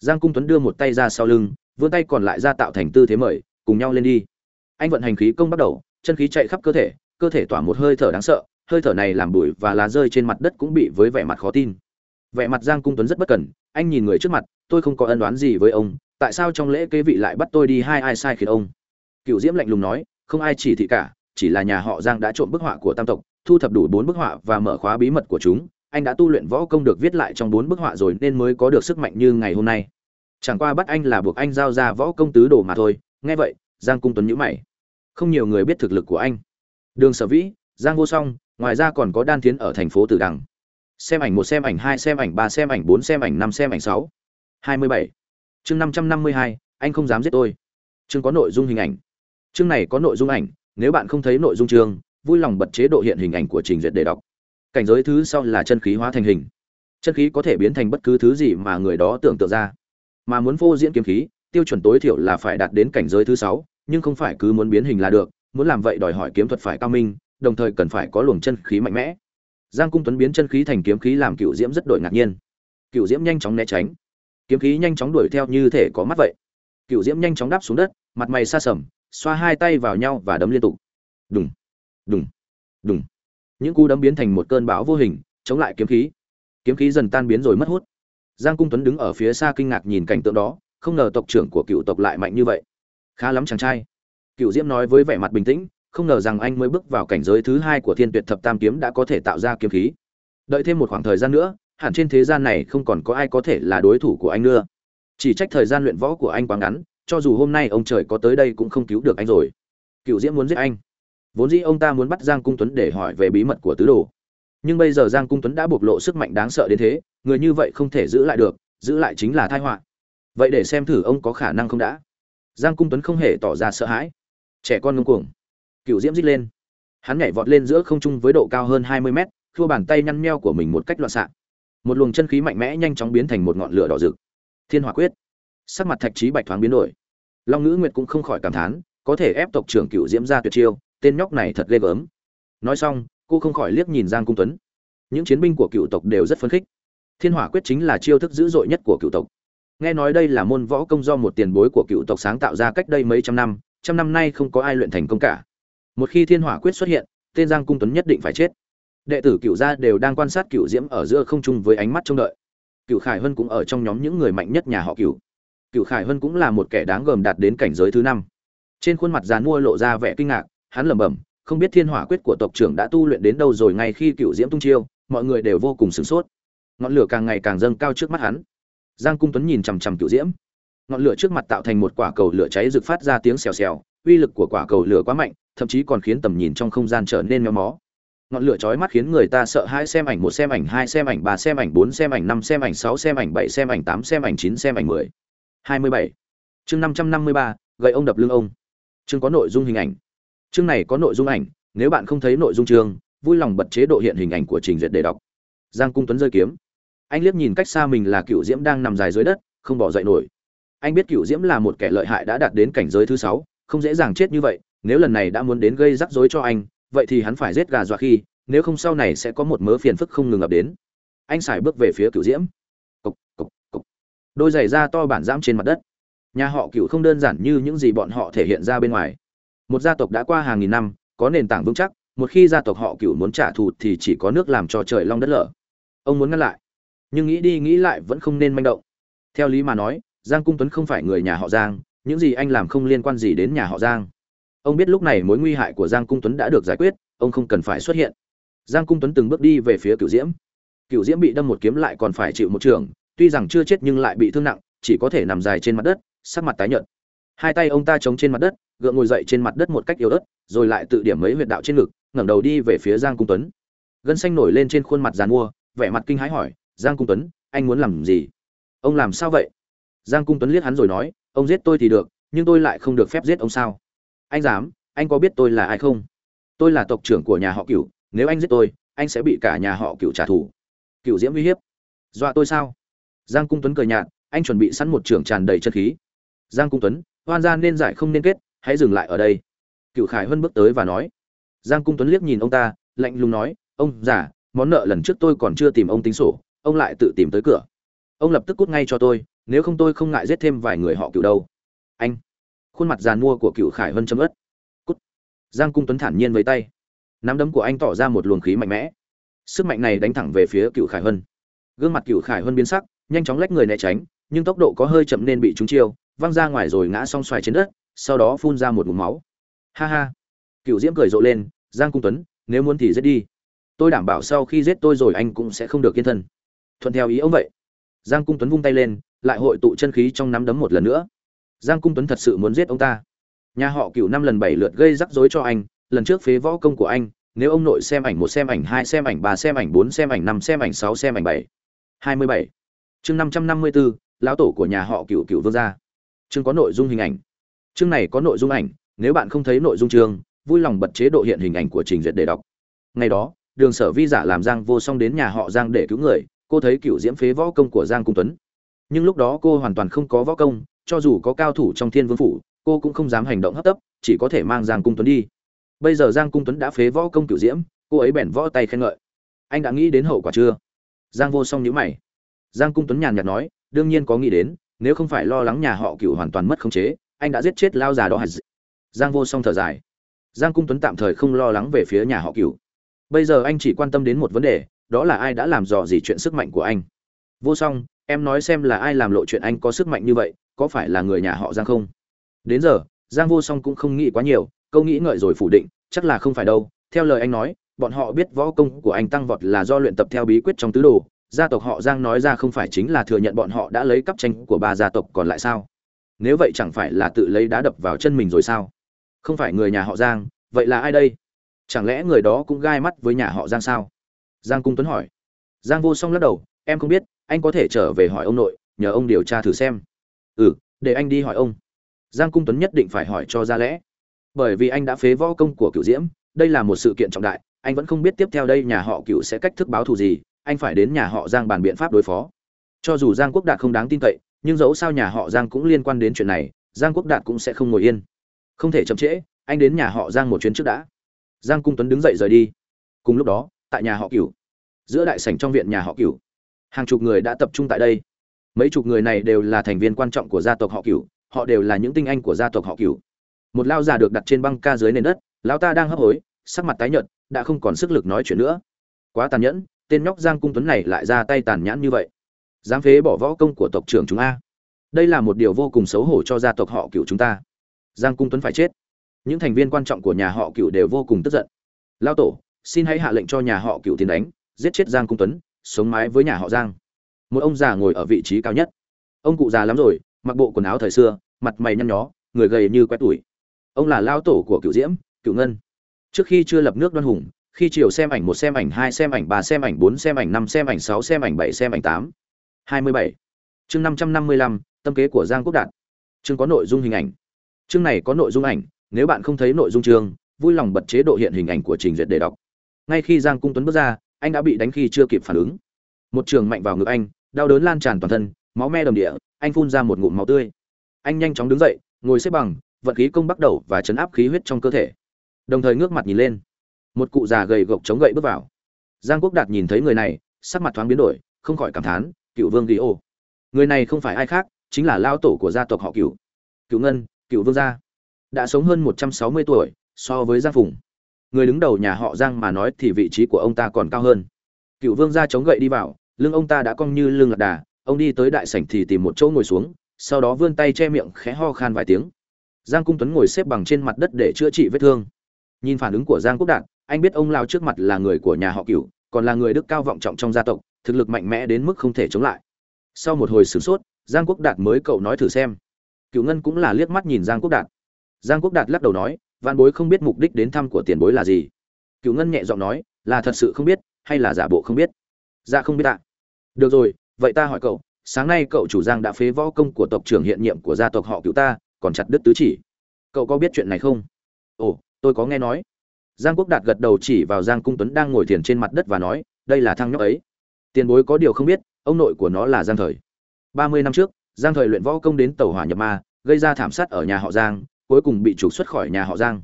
Giang cung tuấn đưa một tay ra sau lưng, vươn tay còn lại ra tạo thành tư thế mời, cùng nhau lên đi. Anh vận hành khí công bắt đầu, chân khí chạy khắp cơ thể cơ thể tỏa một hơi thở đáng sợ, hơi thở này làm bụi và lá rơi trên mặt đất cũng bị với vẻ mặt khó tin vẻ mặt giang cung tuấn rất bất cẩn anh nhìn người trước mặt, tôi không có ân đoán gì với ông, tại sao trong lễ kế vị lại bắt tôi đi hai ai sai khiến ông? Cựu diễm lạnh lùng nói, không ai chỉ thị cả, chỉ là nhà họ giang đã trộm bức họa của tam tộc, thu thập đủ bốn bức họa và mở khóa bí mật của chúng. Anh đã tu luyện võ công được viết lại trong bốn bức họa rồi nên mới có được sức mạnh như ngày hôm nay. Chẳng qua bắt anh là buộc anh giao ra võ công tứ đồ mà thôi. Nghe vậy, giang cung tuấn nhữ mày. Không nhiều người biết thực lực của anh. Đường sở vĩ, giang vô song, ngoài ra còn có đan Thiến ở thành phố tử đằng xem ảnh một, xem ảnh hai, xem ảnh ba, xem ảnh bốn, xem ảnh năm, xem ảnh sáu. Hai mươi bảy. Chương năm trăm năm mươi hai, anh không dám giết tôi. Chương có nội dung hình ảnh. Chương này có nội dung ảnh, nếu bạn không thấy nội dung chương, vui lòng bật chế độ hiện hình ảnh của trình duyệt để đọc. Cảnh giới thứ sau là chân khí hóa thành hình. Chân khí có thể biến thành bất cứ thứ gì mà người đó tưởng tượng ra. Mà muốn phô diễn kiếm khí, tiêu chuẩn tối thiểu là phải đạt đến cảnh giới thứ sáu, nhưng không phải cứ muốn biến hình là được, muốn làm vậy đòi hỏi kiếm thuật phải cao minh, đồng thời cần phải có luồng chân khí mạnh mẽ giang cung tuấn biến chân khí thành kiếm khí làm cựu diễm rất đổi ngạc nhiên. Cựu diễm nhanh chóng né tránh. Kiếm khí nhanh chóng đuổi theo như thể có mắt vậy. Cựu diễm nhanh chóng đáp xuống đất, mặt mày xa sầm, xoa hai tay vào nhau và đấm liên tục. Đùng đùng đùng. Những cú đấm biến thành một cơn bão vô hình, chống lại kiếm khí. Kiếm khí dần tan biến rồi mất hút. Giang cung tuấn đứng ở phía xa kinh ngạc nhìn cảnh tượng đó, không ngờ tộc trưởng của cựu tộc lại mạnh như vậy. Khá lắm chàng trai. Cựu diễm nói với vẻ mặt bình tĩnh không ngờ rằng anh mới bước vào cảnh giới thứ hai của thiên tuyệt thập tam kiếm đã có thể tạo ra kiếm khí. Đợi thêm một khoảng thời gian nữa, hẳn trên thế gian này không còn có ai có thể là đối thủ của anh nữa. Chỉ trách thời gian luyện võ của anh quá ngắn, cho dù hôm nay ông trời có tới đây cũng không cứu được anh rồi. Cựu diễm muốn giết anh. Vốn dĩ ông ta muốn bắt giang cung tuấn để hỏi về bí mật của tứ đồ. Nhưng bây giờ giang cung tuấn đã bộc lộ sức mạnh đáng sợ đến thế, người như vậy không thể giữ lại được, giữ lại chính là thai họa. Vậy để xem thử ông có khả năng không đã. Giang cung tuấn không hề tỏ ra sợ hãi. Trẻ con ngông cuồng cựu diễm rít lên. Hắn nhảy vọt lên giữa không trung với độ cao hơn hai mươi mét, thua bàn tay nhăn nheo của mình một cách loạn xạ. Một luồng chân khí mạnh mẽ nhanh chóng biến thành một ngọn lửa đỏ rực. Thiên hỏa quyết. Sắc mặt thạch trí bạch thoáng biến đổi. Long ngữ nguyệt cũng không khỏi cảm thán, có thể ép tộc trưởng cựu diễm ra tuyệt chiêu, tên nhóc này thật ghê gớm. Nói xong, cô không khỏi liếc nhìn giang cung tuấn. Những chiến binh của cựu tộc đều rất phấn khích. Thiên hỏa quyết chính là chiêu thức dữ dội nhất của cựu tộc. Nghe nói đây là môn võ công do một tiền bối của cựu tộc sáng tạo ra cách đây mấy trăm năm trăm năm nay không có ai luyện thành công cả một khi thiên hỏa quyết xuất hiện, tên giang cung tuấn nhất định phải chết. Đệ tử cựu gia đều đang quan sát cựu diễm ở giữa không trung với ánh mắt trông đợi. Cựu khải hân cũng ở trong nhóm những người mạnh nhất nhà họ cựu cựu khải hân cũng là một kẻ đáng gờm đạt đến cảnh giới thứ năm. Trên khuôn mặt dàn mua lộ ra vẻ kinh ngạc, hắn lẩm bẩm, không biết thiên hỏa quyết của tộc trưởng đã tu luyện đến đâu rồi ngay khi cựu diễm tung chiêu, mọi người đều vô cùng sửng sốt. Ngọn lửa càng ngày càng dâng cao trước mắt hắn. Giang cung tuấn nhìn chằm chằm cựu diễm. Ngọn lửa trước mặt tạo thành một quả cầu lửa cháy rực phát ra tiếng xèo xèo uy lực của quả cầu lửa quá mạnh thậm chí còn khiến tầm nhìn trong không gian trở nên méo mó ngọn lửa chói mắt khiến người ta sợ hãi xem ảnh một xem ảnh hai xem ảnh ba xem ảnh bốn xem ảnh năm xem ảnh sáu xem ảnh bảy xem ảnh tám xem ảnh chín xem ảnh mười hai mươi bảy chương năm trăm năm mươi ba gậy ông đập lưng ông chương có nội dung hình ảnh chương này có nội dung ảnh nếu bạn không thấy nội dung chương vui lòng bật chế độ hiện hình ảnh của trình duyệt để đọc giang cung tuấn rơi kiếm anh liếc nhìn cách xa mình là cựu diễm đang nằm dài dưới đất không bỏ dậy nổi anh biết cựu diễm là một kẻ lợi hại đã đạt đến cảnh giới thứ sáu không dễ dàng chết như vậy, nếu lần này đã muốn đến gây rắc rối cho anh, vậy thì hắn phải giết gà dọa khi, nếu không sau này sẽ có một mớ phiền phức không ngừng ập đến. Anh xài bước về phía cựu diễm. Cộc cộc cộc. Đôi giày da to bản giam trên mặt đất. Nhà họ cựu không đơn giản như những gì bọn họ thể hiện ra bên ngoài. Một gia tộc đã qua hàng nghìn năm, có nền tảng vững chắc, một khi gia tộc họ cựu muốn trả thù thì chỉ có nước làm cho trời long đất lở. Ông muốn ngăn lại, nhưng nghĩ đi nghĩ lại vẫn không nên manh động. Theo lý mà nói, giang cung tuấn không phải người nhà họ giang những gì anh làm không liên quan gì đến nhà họ giang. Ông biết lúc này mối nguy hại của giang cung tuấn đã được giải quyết, ông không cần phải xuất hiện. Giang cung tuấn từng bước đi về phía cựu diễm. Cựu diễm bị đâm một kiếm lại còn phải chịu một trường, tuy rằng chưa chết nhưng lại bị thương nặng, chỉ có thể nằm dài trên mặt đất, sắc mặt tái nhợt. Hai tay ông ta chống trên mặt đất, gượng ngồi dậy trên mặt đất một cách yếu ớt, rồi lại tự điểm mấy huyệt đạo trên ngực, ngẩng đầu đi về phía giang cung tuấn. Gân xanh nổi lên trên khuôn mặt dàn mua, vẻ mặt kinh hãi hỏi, giang cung tuấn, anh muốn làm gì? Ông làm sao vậy? Giang cung tuấn liếc hắn rồi nói ông giết tôi thì được, nhưng tôi lại không được phép giết ông sao? Anh dám, anh có biết tôi là ai không? Tôi là tộc trưởng của nhà họ cửu, nếu anh giết tôi, anh sẽ bị cả nhà họ cửu trả thù. Cửu diễm uy hiếp. Dọa tôi sao? Giang cung tuấn cười nhạt, anh chuẩn bị sẵn một trưởng tràn đầy chân khí. Giang cung tuấn, hoan gia nên giải không nên kết, hãy dừng lại ở đây. Cựu khải huân bước tới và nói. Giang cung tuấn liếc nhìn ông ta, lạnh lùng nói, ông giả món nợ lần trước tôi còn chưa tìm ông tính sổ, ông lại tự tìm tới cửa. Ông lập tức cút ngay cho tôi nếu không tôi không ngại giết thêm vài người họ cựu đâu. Anh. Khuôn mặt giàn mua của cựu khải hân chấm ớt cút. Giang cung tuấn thản nhiên với tay. Nắm đấm của anh tỏ ra một luồng khí mạnh mẽ. Sức mạnh này đánh thẳng về phía cựu khải hân. Gương mặt cựu khải hân biến sắc, nhanh chóng lách người né tránh, nhưng tốc độ có hơi chậm nên bị trúng chiêu, văng ra ngoài rồi ngã song xoài trên đất, sau đó phun ra một ngụm máu. Ha ha. Cựu diễm cười rộ lên, giang cung tuấn, nếu muốn thì giết đi. Tôi đảm bảo sau khi giết tôi rồi anh cũng sẽ không được yên thân. Thuận theo ý ông vậy. Giang cung tuấn vung tay lên lại hội tụ chân khí trong nắm đấm một lần nữa. Giang cung tuấn thật sự muốn giết ông ta. Nhà họ cựu năm lần bảy lượt gây rắc rối cho anh, lần trước phế võ công của anh, nếu ông nội xem ảnh một, xem ảnh hai, xem ảnh ba, xem ảnh bốn, xem ảnh năm, xem ảnh sáu, xem ảnh bảy. Hai mươi bảy. Chương năm trăm năm mươi bốn lão tổ của nhà họ cựu cựu vương gia. Chương có nội dung hình ảnh. Chương này có nội dung ảnh, nếu bạn không thấy nội dung chương, vui lòng bật chế độ hiện hình ảnh của trình duyệt để đọc. Ngày đó, đường sở vi giả làm giang vô song đến nhà họ giang để cứu người, cô thấy cựu diễm phế võ công của giang cung tuấn nhưng lúc đó cô hoàn toàn không có võ công, cho dù có cao thủ trong thiên vương phủ, cô cũng không dám hành động hấp tấp, chỉ có thể mang giang cung tuấn đi. Bây giờ giang cung tuấn đã phế võ công cựu diễm, cô ấy bèn võ tay khen ngợi. Anh đã nghĩ đến hậu quả chưa? Giang vô song nhíu mày. Giang cung tuấn nhàn nhạt nói, đương nhiên có nghĩ đến, nếu không phải lo lắng nhà họ cựu hoàn toàn mất khống chế, anh đã giết chết lao già đó hạt giang vô song thở dài. Giang cung tuấn tạm thời không lo lắng về phía nhà họ cựu bây giờ anh chỉ quan tâm đến một vấn đề, đó là ai đã làm dò gì chuyện sức mạnh của anh? Vô song em nói xem là ai làm lộ chuyện anh có sức mạnh như vậy, có phải là người nhà họ giang không? Đến giờ, giang vô song cũng không nghĩ quá nhiều, câu nghĩ ngợi rồi phủ định, chắc là không phải đâu. Theo lời anh nói, bọn họ biết võ công của anh tăng vọt là do luyện tập theo bí quyết trong tứ đồ. Gia tộc họ giang nói ra không phải chính là thừa nhận bọn họ đã lấy cắp tranh của ba gia tộc còn lại sao? Nếu vậy chẳng phải là tự lấy đá đập vào chân mình rồi sao? Không phải người nhà họ giang, vậy là ai đây? Chẳng lẽ người đó cũng gai mắt với nhà họ giang sao? Giang cung tuấn hỏi. Giang vô song lắc đầu, em không biết anh có thể trở về hỏi ông nội, nhờ ông điều tra thử xem. Ừ để anh đi hỏi ông. Giang cung tuấn nhất định phải hỏi cho ra lẽ. Bởi vì anh đã phế võ công của cựu diễm, đây là một sự kiện trọng đại, anh vẫn không biết tiếp theo đây nhà họ cựu sẽ cách thức báo thù gì, anh phải đến nhà họ giang bàn biện pháp đối phó. Cho dù giang quốc đạt không đáng tin cậy, nhưng dẫu sao nhà họ giang cũng liên quan đến chuyện này, giang quốc đạt cũng sẽ không ngồi yên. Không thể chậm trễ, anh đến nhà họ giang một chuyến trước đã. Giang cung tuấn đứng dậy rời đi. Cùng lúc đó, tại nhà họ cửu, giữa đại sảnh trong viện nhà họ cửu hàng chục người đã tập trung tại đây. Mấy chục người này đều là thành viên quan trọng của gia tộc họ cửu, họ đều là những tinh anh của gia tộc họ cửu. Một lao già được đặt trên băng ca dưới nền đất, lão ta đang hấp hối, sắc mặt tái nhợt, đã không còn sức lực nói chuyện nữa. Quá tàn nhẫn, tên nhóc giang cung tuấn này lại ra tay tàn nhẫn như vậy. Dám phế bỏ võ công của tộc trưởng chúng a. Đây là một điều vô cùng xấu hổ cho gia tộc họ Cửu chúng ta. Giang cung tuấn phải chết. Những thành viên quan trọng của nhà họ Cửu đều vô cùng tức giận. Lao tổ, xin hãy hạ lệnh cho nhà họ Cửu tiến đánh, giết chết giang cung tuấn sống mái với nhà họ giang. Một ông già ngồi ở vị trí cao nhất. Ông cụ già lắm rồi, mặc bộ quần áo thời xưa, mặt mày nhăn nhó, người gầy như quét tuổi ông là lao tổ của cựu diễm, cựu ngân. Trước khi chưa lập nước đoan hùng, khi chiều xem ảnh một, xem ảnh hai, xem ảnh ba, xem ảnh bốn, xem ảnh năm, xem ảnh sáu, xem ảnh bảy, xem ảnh tám. Hai mươi bảy. Chương năm trăm năm mươi lăm, tâm kế của giang quốc đạt. Chương có nội dung hình ảnh. Chương này có nội dung ảnh, nếu bạn không thấy nội dung chương, vui lòng bật chế độ hiện hình ảnh của trình duyệt để đọc. Ngay khi giang cung tuấn bước ra anh đã bị đánh khi chưa kịp phản ứng. Một trường mạnh vào ngực anh, đau đớn lan tràn toàn thân, máu me đầm địa, anh phun ra một ngụm máu tươi. Anh nhanh chóng đứng dậy, ngồi xếp bằng, vận khí công bắt đầu và chấn áp khí huyết trong cơ thể. Đồng thời ngước mặt nhìn lên. Một cụ già gầy gộc chống gậy bước vào. Giang quốc đạt nhìn thấy người này, sắc mặt thoáng biến đổi, không khỏi cảm thán, cựu vương ghi ô, người này không phải ai khác, chính là lao tổ của gia tộc họ cựu. Cựu ngân, cựu vương gia. Đã sống hơn một trăm sáu mươi tuổi, so với giang phùng người đứng đầu nhà họ giang mà nói thì vị trí của ông ta còn cao hơn. Cựu vương gia chống gậy đi vào, lưng ông ta đã cong như lưng lạc đà, ông đi tới đại sảnh thì tìm một chỗ ngồi xuống, sau đó vươn tay che miệng khẽ ho khan vài tiếng. Giang cung tuấn ngồi xếp bằng trên mặt đất để chữa trị vết thương. Nhìn phản ứng của giang quốc đạt, anh biết ông lao trước mặt là người của nhà họ cựu, còn là người đức cao vọng trọng trong gia tộc, thực lực mạnh mẽ đến mức không thể chống lại. Sau một hồi sửng sốt, giang quốc đạt mới cậu nói thử xem. Cựu ngân cũng là liếc mắt nhìn giang quốc đạt. Giang quốc đạt lắc đầu nói văn bối không biết mục đích đến thăm của tiền bối là gì. Cựu ngân nhẹ giọng nói, là thật sự không biết, hay là giả bộ không biết? Dạ không biết ạ. Được rồi, vậy ta hỏi cậu, sáng nay cậu chủ giang đã phế võ công của tộc trưởng hiện nhiệm của gia tộc họ cựu ta, còn chặt đứt tứ chỉ. Cậu có biết chuyện này không? Ồ, tôi có nghe nói. Giang quốc đạt gật đầu chỉ vào giang cung tuấn đang ngồi thiền trên mặt đất và nói, đây là thang nhóc ấy. Tiền bối có điều không biết, ông nội của nó là giang thời. Ba mươi năm trước, giang thời luyện võ công đến tàu hỏa nhập ma, gây ra thảm sát ở nhà họ giang cuối cùng bị trục xuất khỏi nhà họ giang.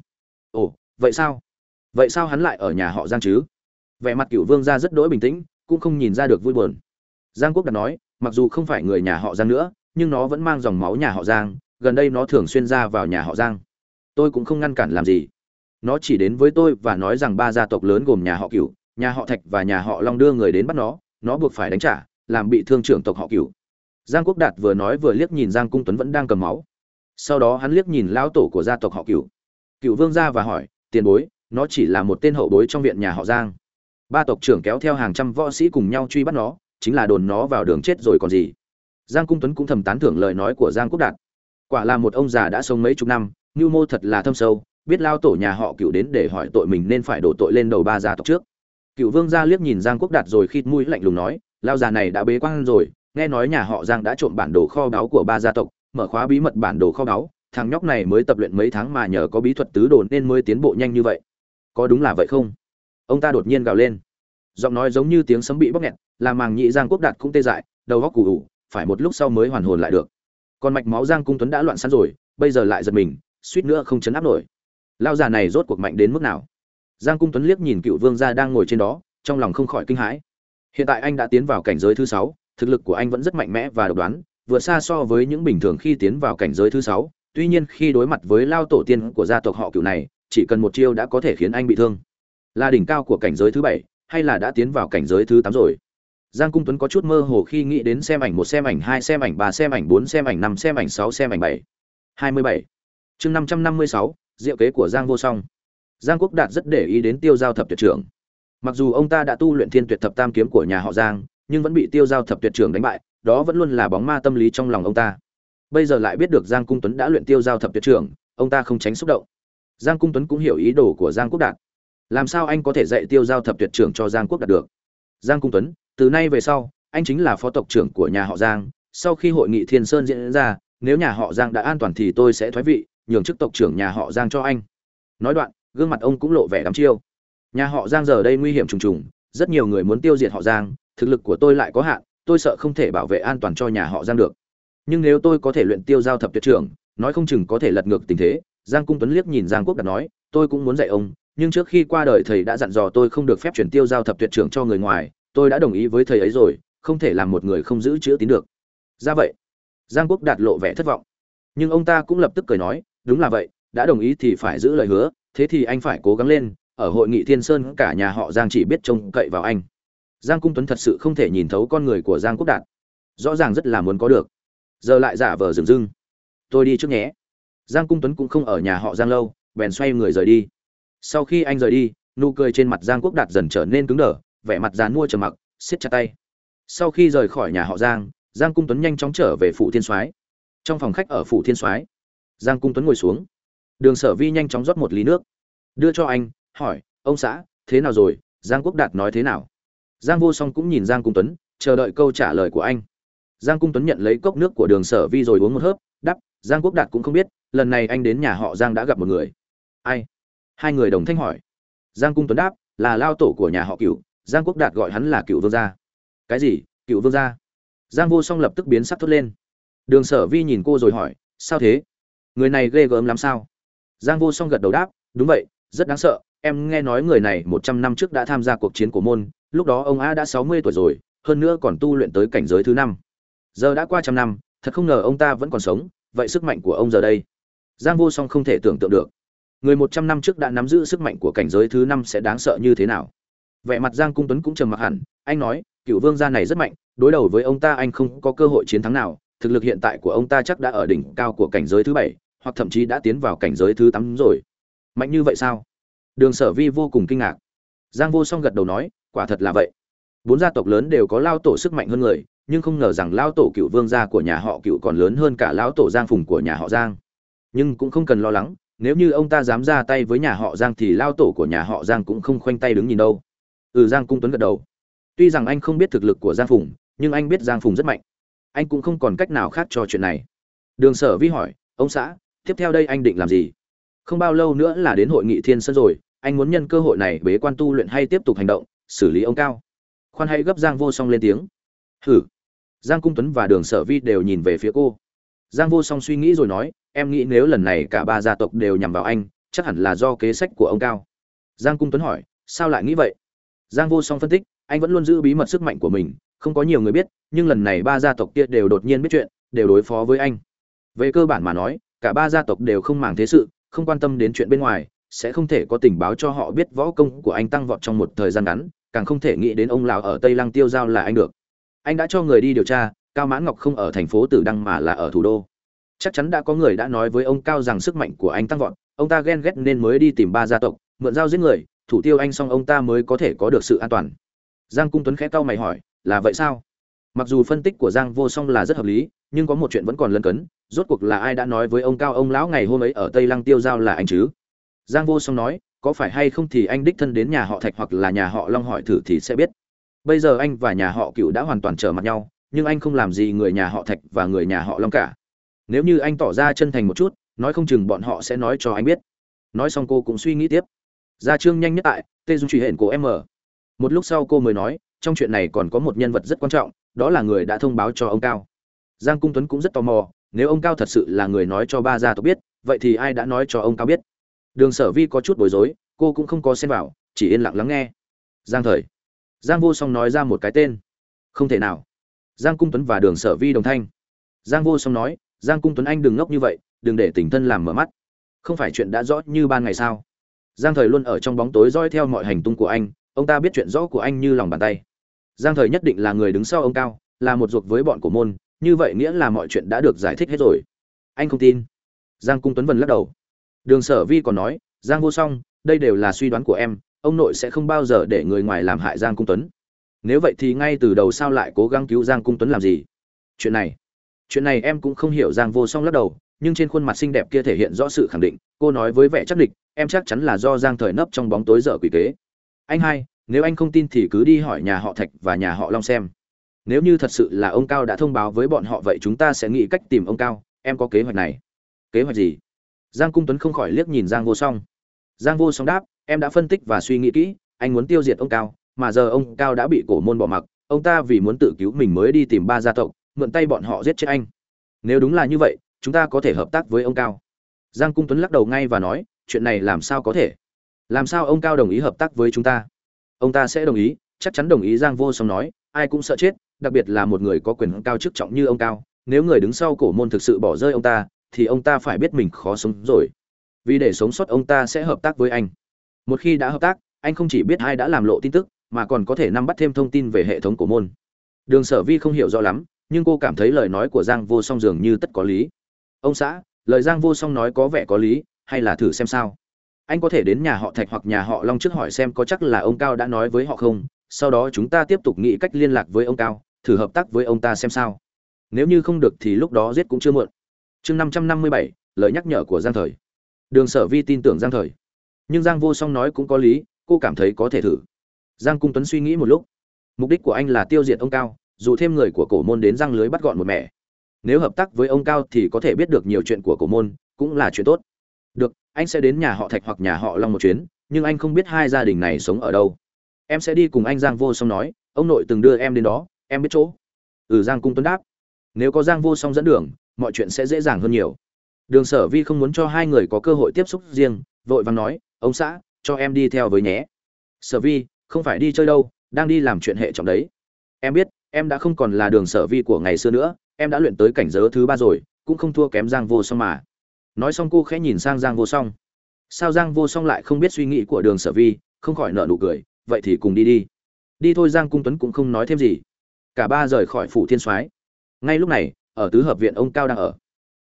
Ồ, vậy sao? Vậy sao hắn lại ở nhà họ giang chứ? Vẻ mặt cựu vương ra rất đỗi bình tĩnh, cũng không nhìn ra được vui buồn. Giang quốc đạt nói, mặc dù không phải người nhà họ giang nữa, nhưng nó vẫn mang dòng máu nhà họ giang, gần đây nó thường xuyên ra vào nhà họ giang. Tôi cũng không ngăn cản làm gì. Nó chỉ đến với tôi và nói rằng ba gia tộc lớn gồm nhà họ cửu, nhà họ thạch và nhà họ long đưa người đến bắt nó nó buộc phải đánh trả, làm bị thương trưởng tộc họ cửu. Giang quốc đạt vừa nói vừa liếc nhìn giang cung tuấn vẫn đang cầm máu sau đó hắn liếc nhìn lão tổ của gia tộc họ cựu, cựu vương gia và hỏi tiền bối nó chỉ là một tên hậu bối trong viện nhà họ giang. Ba tộc trưởng kéo theo hàng trăm võ sĩ cùng nhau truy bắt nó chính là đồn nó vào đường chết rồi còn gì. Giang cung tuấn cũng thầm tán thưởng lời nói của giang quốc đạt. Quả là một ông già đã sống mấy chục năm ngưu mô thật là thâm sâu biết lao tổ nhà họ cựu đến để hỏi tội mình nên phải đổ tội lên đầu ba gia tộc trước. Cựu vương gia liếc nhìn giang quốc đạt rồi khít mũi lạnh lùng nói lao già này đã bế quan rồi nghe nói nhà họ giang đã trộm bản đồ kho báu của ba gia tộc mở khóa bí mật bản đồ kho báu, thằng nhóc này mới tập luyện mấy tháng mà nhờ có bí thuật tứ đồ nên mới tiến bộ nhanh như vậy. Có đúng là vậy không? Ông ta đột nhiên gào lên. Giọng nói giống như tiếng sấm bị bóc nghẹt làm màng nhị giang quốc đạt cũng tê dại, đầu góc cù ủ phải một lúc sau mới hoàn hồn lại được. Còn mạch máu giang cung tuấn đã loạn sẵn rồi, bây giờ lại giật mình, suýt nữa không chấn áp nổi. Lao già này rốt cuộc mạnh đến mức nào? Giang cung tuấn liếc nhìn cựu vương gia đang ngồi trên đó, trong lòng không khỏi kinh hãi. Hiện tại anh đã tiến vào cảnh giới thứ sáu, thực lực của anh vẫn rất mạnh mẽ và độc đoán vượt xa so với những bình thường khi tiến vào cảnh giới thứ sáu. Tuy nhiên, khi đối mặt với lao tổ tiên của gia tộc họ cựu này, chỉ cần một chiêu đã có thể khiến anh bị thương. Là đỉnh cao của cảnh giới thứ bảy, hay là đã tiến vào cảnh giới thứ tám rồi? Giang cung tuấn có chút mơ hồ khi nghĩ đến xem ảnh một, xem ảnh hai, xem ảnh ba, xem ảnh bốn, xem ảnh năm, xem ảnh sáu, xem ảnh bảy. Hai mươi bảy. Chương năm trăm năm mươi sáu, diệu kế của giang vô song. Giang quốc đạt rất để ý đến tiêu giao thập tuyệt trưởng. Mặc dù ông ta đã tu luyện thiên tuyệt thập tam kiếm của nhà họ giang, nhưng vẫn bị tiêu giao thập tuyệt trưởng đánh bại đó vẫn luôn là bóng ma tâm lý trong lòng ông ta. Bây giờ lại biết được giang cung tuấn đã luyện tiêu giao thập tuyệt trưởng, ông ta không tránh xúc động. Giang cung tuấn cũng hiểu ý đồ của giang quốc đạt. Làm sao anh có thể dạy tiêu giao thập tuyệt trưởng cho giang quốc đạt được? Giang cung tuấn, từ nay về sau, anh chính là phó tộc trưởng của nhà họ giang. Sau khi hội nghị thiên sơn diễn ra, nếu nhà họ giang đã an toàn thì tôi sẽ thoái vị, nhường chức tộc trưởng nhà họ giang cho anh. Nói đoạn, gương mặt ông cũng lộ vẻ đắm chiêu. Nhà họ giang giờ đây nguy hiểm trùng trùng, rất nhiều người muốn tiêu diệt họ giang, thực lực của tôi lại có hạn tôi sợ không thể bảo vệ an toàn cho nhà họ giang được. Nhưng nếu tôi có thể luyện tiêu giao thập tuyệt trưởng, nói không chừng có thể lật ngược tình thế, giang cung tuấn liếc nhìn giang quốc đạt nói, tôi cũng muốn dạy ông, nhưng trước khi qua đời thầy đã dặn dò tôi không được phép chuyển tiêu giao thập tuyệt trưởng cho người ngoài, tôi đã đồng ý với thầy ấy rồi, không thể làm một người không giữ chữ tín được. Ra vậy, giang quốc đạt lộ vẻ thất vọng. Nhưng ông ta cũng lập tức cười nói, đúng là vậy, đã đồng ý thì phải giữ lời hứa, thế thì anh phải cố gắng lên, ở hội nghị thiên sơn cả nhà họ giang chỉ biết trông cậy vào anh giang cung tuấn thật sự không thể nhìn thấu con người của giang quốc đạt. Rõ ràng rất là muốn có được. Giờ lại giả vờ dừng dưng. Tôi đi trước nhé. Giang cung tuấn cũng không ở nhà họ giang lâu, bèn xoay người rời đi. Sau khi anh rời đi, nụ cười trên mặt giang quốc đạt dần trở nên cứng đờ, vẻ mặt dán mua trầm mặc, siết chặt tay. Sau khi rời khỏi nhà họ giang giang cung tuấn nhanh chóng trở về phủ thiên soái. Trong phòng khách ở phủ thiên soái, giang cung tuấn ngồi xuống. Đường sở vi nhanh chóng rót một ly nước. Đưa cho anh, hỏi, ông xã, thế nào rồi? Giang quốc đạt nói thế nào? Giang vô song cũng nhìn giang cung tuấn, chờ đợi câu trả lời của anh. Giang cung tuấn nhận lấy cốc nước của đường sở vi rồi uống một hớp đắp giang quốc đạt cũng không biết, lần này anh đến nhà họ giang đã gặp một người. Ai? Hai người đồng thanh hỏi. Giang cung tuấn đáp, là lao tổ của nhà họ cựu giang quốc đạt gọi hắn là cựu vương gia. Cái gì? Cựu vương gia? Giang vô song lập tức biến sắc thốt lên. Đường sở vi nhìn cô rồi hỏi, sao thế? Người này ghê gớm lắm sao? Giang vô song gật đầu đáp, đúng vậy, rất đáng sợ, em nghe nói người này một trăm năm trước đã tham gia cuộc chiến của môn lúc đó ông a đã sáu mươi tuổi rồi, hơn nữa còn tu luyện tới cảnh giới thứ năm. Giờ đã qua trăm năm, thật không ngờ ông ta vẫn còn sống, vậy sức mạnh của ông giờ đây? Giang vô song không thể tưởng tượng được. Người một trăm năm trước đã nắm giữ sức mạnh của cảnh giới thứ năm sẽ đáng sợ như thế nào? Vẻ mặt giang cung tuấn cũng trầm mặc hẳn, anh nói cựu vương gia này rất mạnh, đối đầu với ông ta anh không có cơ hội chiến thắng nào, thực lực hiện tại của ông ta chắc đã ở đỉnh cao của cảnh giới thứ bảy, hoặc thậm chí đã tiến vào cảnh giới thứ tám rồi. Mạnh như vậy sao? Đường sở vi vô cùng kinh ngạc. Giang vô song gật đầu nói quả thật là vậy. Bốn gia tộc lớn đều có lao tổ sức mạnh hơn người, nhưng không ngờ rằng lao tổ cựu vương gia của nhà họ cựu còn lớn hơn cả lão tổ giang phùng của nhà họ giang. Nhưng cũng không cần lo lắng, nếu như ông ta dám ra tay với nhà họ giang thì lao tổ của nhà họ giang cũng không khoanh tay đứng nhìn đâu. Ừ giang cung tuấn gật đầu. Tuy rằng anh không biết thực lực của giang phùng, nhưng anh biết giang phùng rất mạnh. Anh cũng không còn cách nào khác cho chuyện này. Đường sở vi hỏi, ông xã, tiếp theo đây anh định làm gì? Không bao lâu nữa là đến hội nghị thiên sơn rồi, anh muốn nhân cơ hội này bế quan tu luyện hay tiếp tục hành động xử lý ông cao. Khoan hay gấp giang vô song lên tiếng. Hử? Giang cung tuấn và đường sở vi đều nhìn về phía cô. Giang vô song suy nghĩ rồi nói, em nghĩ nếu lần này cả ba gia tộc đều nhằm vào anh, chắc hẳn là do kế sách của ông cao. Giang cung tuấn hỏi, sao lại nghĩ vậy? Giang vô song phân tích, anh vẫn luôn giữ bí mật sức mạnh của mình, không có nhiều người biết, nhưng lần này ba gia tộc kia đều đột nhiên biết chuyện, đều đối phó với anh. Về cơ bản mà nói, cả ba gia tộc đều không màng thế sự, không quan tâm đến chuyện bên ngoài, sẽ không thể có tình báo cho họ biết võ công của anh tăng vọt trong một thời gian ngắn càng không thể nghĩ đến ông lão ở tây lăng tiêu giao là anh được. Anh đã cho người đi điều tra, cao mãn ngọc không ở thành phố tử đăng mà là ở thủ đô. Chắc chắn đã có người đã nói với ông cao rằng sức mạnh của anh tăng vọt, ông ta ghen ghét nên mới đi tìm ba gia tộc, mượn dao giết người, thủ tiêu anh xong ông ta mới có thể có được sự an toàn. Giang cung tuấn khẽ cau mày hỏi, là vậy sao? Mặc dù phân tích của giang vô song là rất hợp lý, nhưng có một chuyện vẫn còn lân cấn, rốt cuộc là ai đã nói với ông cao ông lão ngày hôm ấy ở tây lăng tiêu giao là anh chứ? Giang vô song nói có phải hay không thì anh đích thân đến nhà họ thạch hoặc là nhà họ long hỏi thử thì sẽ biết. Bây giờ anh và nhà họ cựu đã hoàn toàn trở mặt nhau, nhưng anh không làm gì người nhà họ thạch và người nhà họ long cả. Nếu như anh tỏ ra chân thành một chút, nói không chừng bọn họ sẽ nói cho anh biết. Nói xong cô cũng suy nghĩ tiếp. Gia trương nhanh nhất tại, tê dung truy hển của em một lúc sau cô mới nói, trong chuyện này còn có một nhân vật rất quan trọng, đó là người đã thông báo cho ông cao. Giang cung tuấn cũng rất tò mò, nếu ông cao thật sự là người nói cho ba gia tộc biết, vậy thì ai đã nói cho ông cao biết? Đường sở vi có chút bối rối, cô cũng không có xen vào, chỉ yên lặng lắng nghe. Giang thời. Giang vô song nói ra một cái tên. Không thể nào. Giang cung tuấn và đường sở vi đồng thanh. Giang vô song nói, giang cung tuấn anh đừng ngốc như vậy, đừng để tình thân làm mở mắt. Không phải chuyện đã rõ như ban ngày sao? Giang thời luôn ở trong bóng tối dõi theo mọi hành tung của anh, ông ta biết chuyện rõ của anh như lòng bàn tay. Giang thời nhất định là người đứng sau ông cao, là một ruột với bọn của môn, như vậy nghĩa là mọi chuyện đã được giải thích hết rồi. Anh không tin. Giang cung tuấn vần lắc đầu đường sở vi còn nói giang vô song đây đều là suy đoán của em ông nội sẽ không bao giờ để người ngoài làm hại giang cung tuấn. Nếu vậy thì ngay từ đầu sao lại cố gắng cứu giang cung tuấn làm gì? Chuyện này chuyện này em cũng không hiểu giang vô song lắc đầu nhưng trên khuôn mặt xinh đẹp kia thể hiện rõ sự khẳng định cô nói với vẻ chắc định, em chắc chắn là do giang thời nấp trong bóng tối dở quỷ kế. Anh hai nếu anh không tin thì cứ đi hỏi nhà họ thạch và nhà họ long xem. Nếu như thật sự là ông cao đã thông báo với bọn họ vậy chúng ta sẽ nghĩ cách tìm ông cao em có kế hoạch này. Kế hoạch gì? Giang cung tuấn không khỏi liếc nhìn giang vô song. Giang vô song đáp, em đã phân tích và suy nghĩ kỹ, anh muốn tiêu diệt ông cao, mà giờ ông cao đã bị cổ môn bỏ mặc, ông ta vì muốn tự cứu mình mới đi tìm ba gia tộc, mượn tay bọn họ giết chết anh. Nếu đúng là như vậy, chúng ta có thể hợp tác với ông cao. Giang cung tuấn lắc đầu ngay và nói, chuyện này làm sao có thể? Làm sao ông cao đồng ý hợp tác với chúng ta? Ông ta sẽ đồng ý, chắc chắn đồng ý, giang vô song nói, ai cũng sợ chết, đặc biệt là một người có quyền cao chức trọng như ông cao. Nếu người đứng sau cổ môn thực sự bỏ rơi ông ta thì ông ta phải biết mình khó sống rồi. Vì để sống sót ông ta sẽ hợp tác với anh. Một khi đã hợp tác, anh không chỉ biết ai đã làm lộ tin tức, mà còn có thể nắm bắt thêm thông tin về hệ thống của môn. Đường sở vi không hiểu rõ lắm, nhưng cô cảm thấy lời nói của giang vô song dường như tất có lý. Ông xã, lời giang vô song nói có vẻ có lý, hay là thử xem sao? Anh có thể đến nhà họ thạch hoặc nhà họ long trước hỏi xem có chắc là ông cao đã nói với họ không, sau đó chúng ta tiếp tục nghĩ cách liên lạc với ông cao, thử hợp tác với ông ta xem sao. Nếu như không được thì lúc đó giết cũng chưa muộn chương năm trăm năm mươi bảy, lời nhắc nhở của giang thời. Đường sở vi tin tưởng giang thời. Nhưng giang vô song nói cũng có lý, cô cảm thấy có thể thử. Giang cung tuấn suy nghĩ một lúc. Mục đích của anh là tiêu diệt ông cao, dù thêm người của cổ môn đến răng lưới bắt gọn một mẻ. Nếu hợp tác với ông cao thì có thể biết được nhiều chuyện của cổ môn, cũng là chuyện tốt. Được, anh sẽ đến nhà họ thạch hoặc nhà họ long một chuyến, nhưng anh không biết hai gia đình này sống ở đâu. Em sẽ đi cùng anh, giang vô song nói. Ông nội từng đưa em đến đó, em biết chỗ. Ừ giang cung tuấn đáp. Nếu có giang vô song dẫn đường mọi chuyện sẽ dễ dàng hơn nhiều. Đường sở vi không muốn cho hai người có cơ hội tiếp xúc riêng, vội vàng nói, ông xã, cho em đi theo với nhé. Sở vi, không phải đi chơi đâu, đang đi làm chuyện hệ trọng đấy. Em biết, em đã không còn là đường sở vi của ngày xưa nữa, em đã luyện tới cảnh giới thứ ba rồi, cũng không thua kém giang vô song mà. Nói xong cô khẽ nhìn sang giang vô song. Sao giang vô song lại không biết suy nghĩ của đường sở vi, không khỏi nợ nụ cười, vậy thì cùng đi đi. Đi thôi giang cung tuấn cũng không nói thêm gì. Cả ba rời khỏi phủ thiên soái. Ngay lúc này ở tứ hợp viện ông cao đang ở.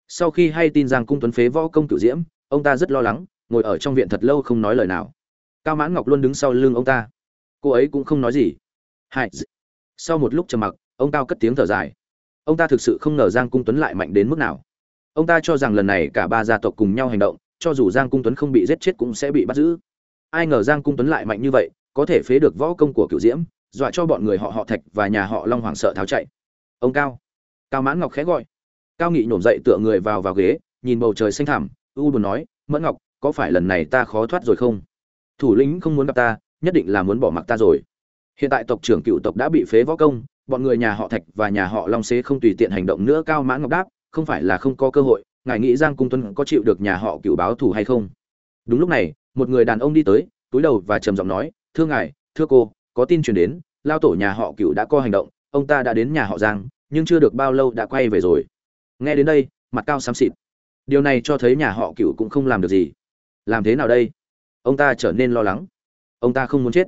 Sau khi hay tin rằng cung tuấn phế võ công cửu diễm, ông ta rất lo lắng, ngồi ở trong viện thật lâu không nói lời nào. Cao mãn ngọc luôn đứng sau lưng ông ta. Cô ấy cũng không nói gì. Hai sau một lúc trầm mặc, ông cao cất tiếng thở dài. Ông ta thực sự không ngờ giang cung tuấn lại mạnh đến mức nào. Ông ta cho rằng lần này cả ba gia tộc cùng nhau hành động, cho dù giang cung tuấn không bị giết chết cũng sẽ bị bắt giữ. Ai ngờ giang cung tuấn lại mạnh như vậy, có thể phế được võ công của cựu diễm, dọa cho bọn người họ họ thạch và nhà họ long hoàng sợ tháo chạy. Ông cao cao mãn ngọc khẽ gọi. Cao nghị nhổm dậy tựa người vào vào ghế, nhìn bầu trời xanh thẳm, u buồn nói, mẫn ngọc, có phải lần này ta khó thoát rồi không? Thủ lĩnh không muốn gặp ta, nhất định là muốn bỏ mặc ta rồi. Hiện tại tộc trưởng cựu tộc đã bị phế võ công, bọn người nhà họ thạch và nhà họ long xế không tùy tiện hành động nữa, cao mãn ngọc đáp, không phải là không có cơ hội, ngài nghĩ giang cung tuấn có chịu được nhà họ cựu báo thù hay không? Đúng lúc này, một người đàn ông đi tới, túi đầu và trầm giọng nói, thưa ngài, thưa cô, có tin truyền đến, lao tổ nhà họ cựu đã có hành động, ông ta đã đến nhà họ giang nhưng chưa được bao lâu đã quay về rồi. Nghe đến đây, mặt cao xám xịt. Điều này cho thấy nhà họ cựu cũng không làm được gì. Làm thế nào đây? Ông ta trở nên lo lắng. Ông ta không muốn chết.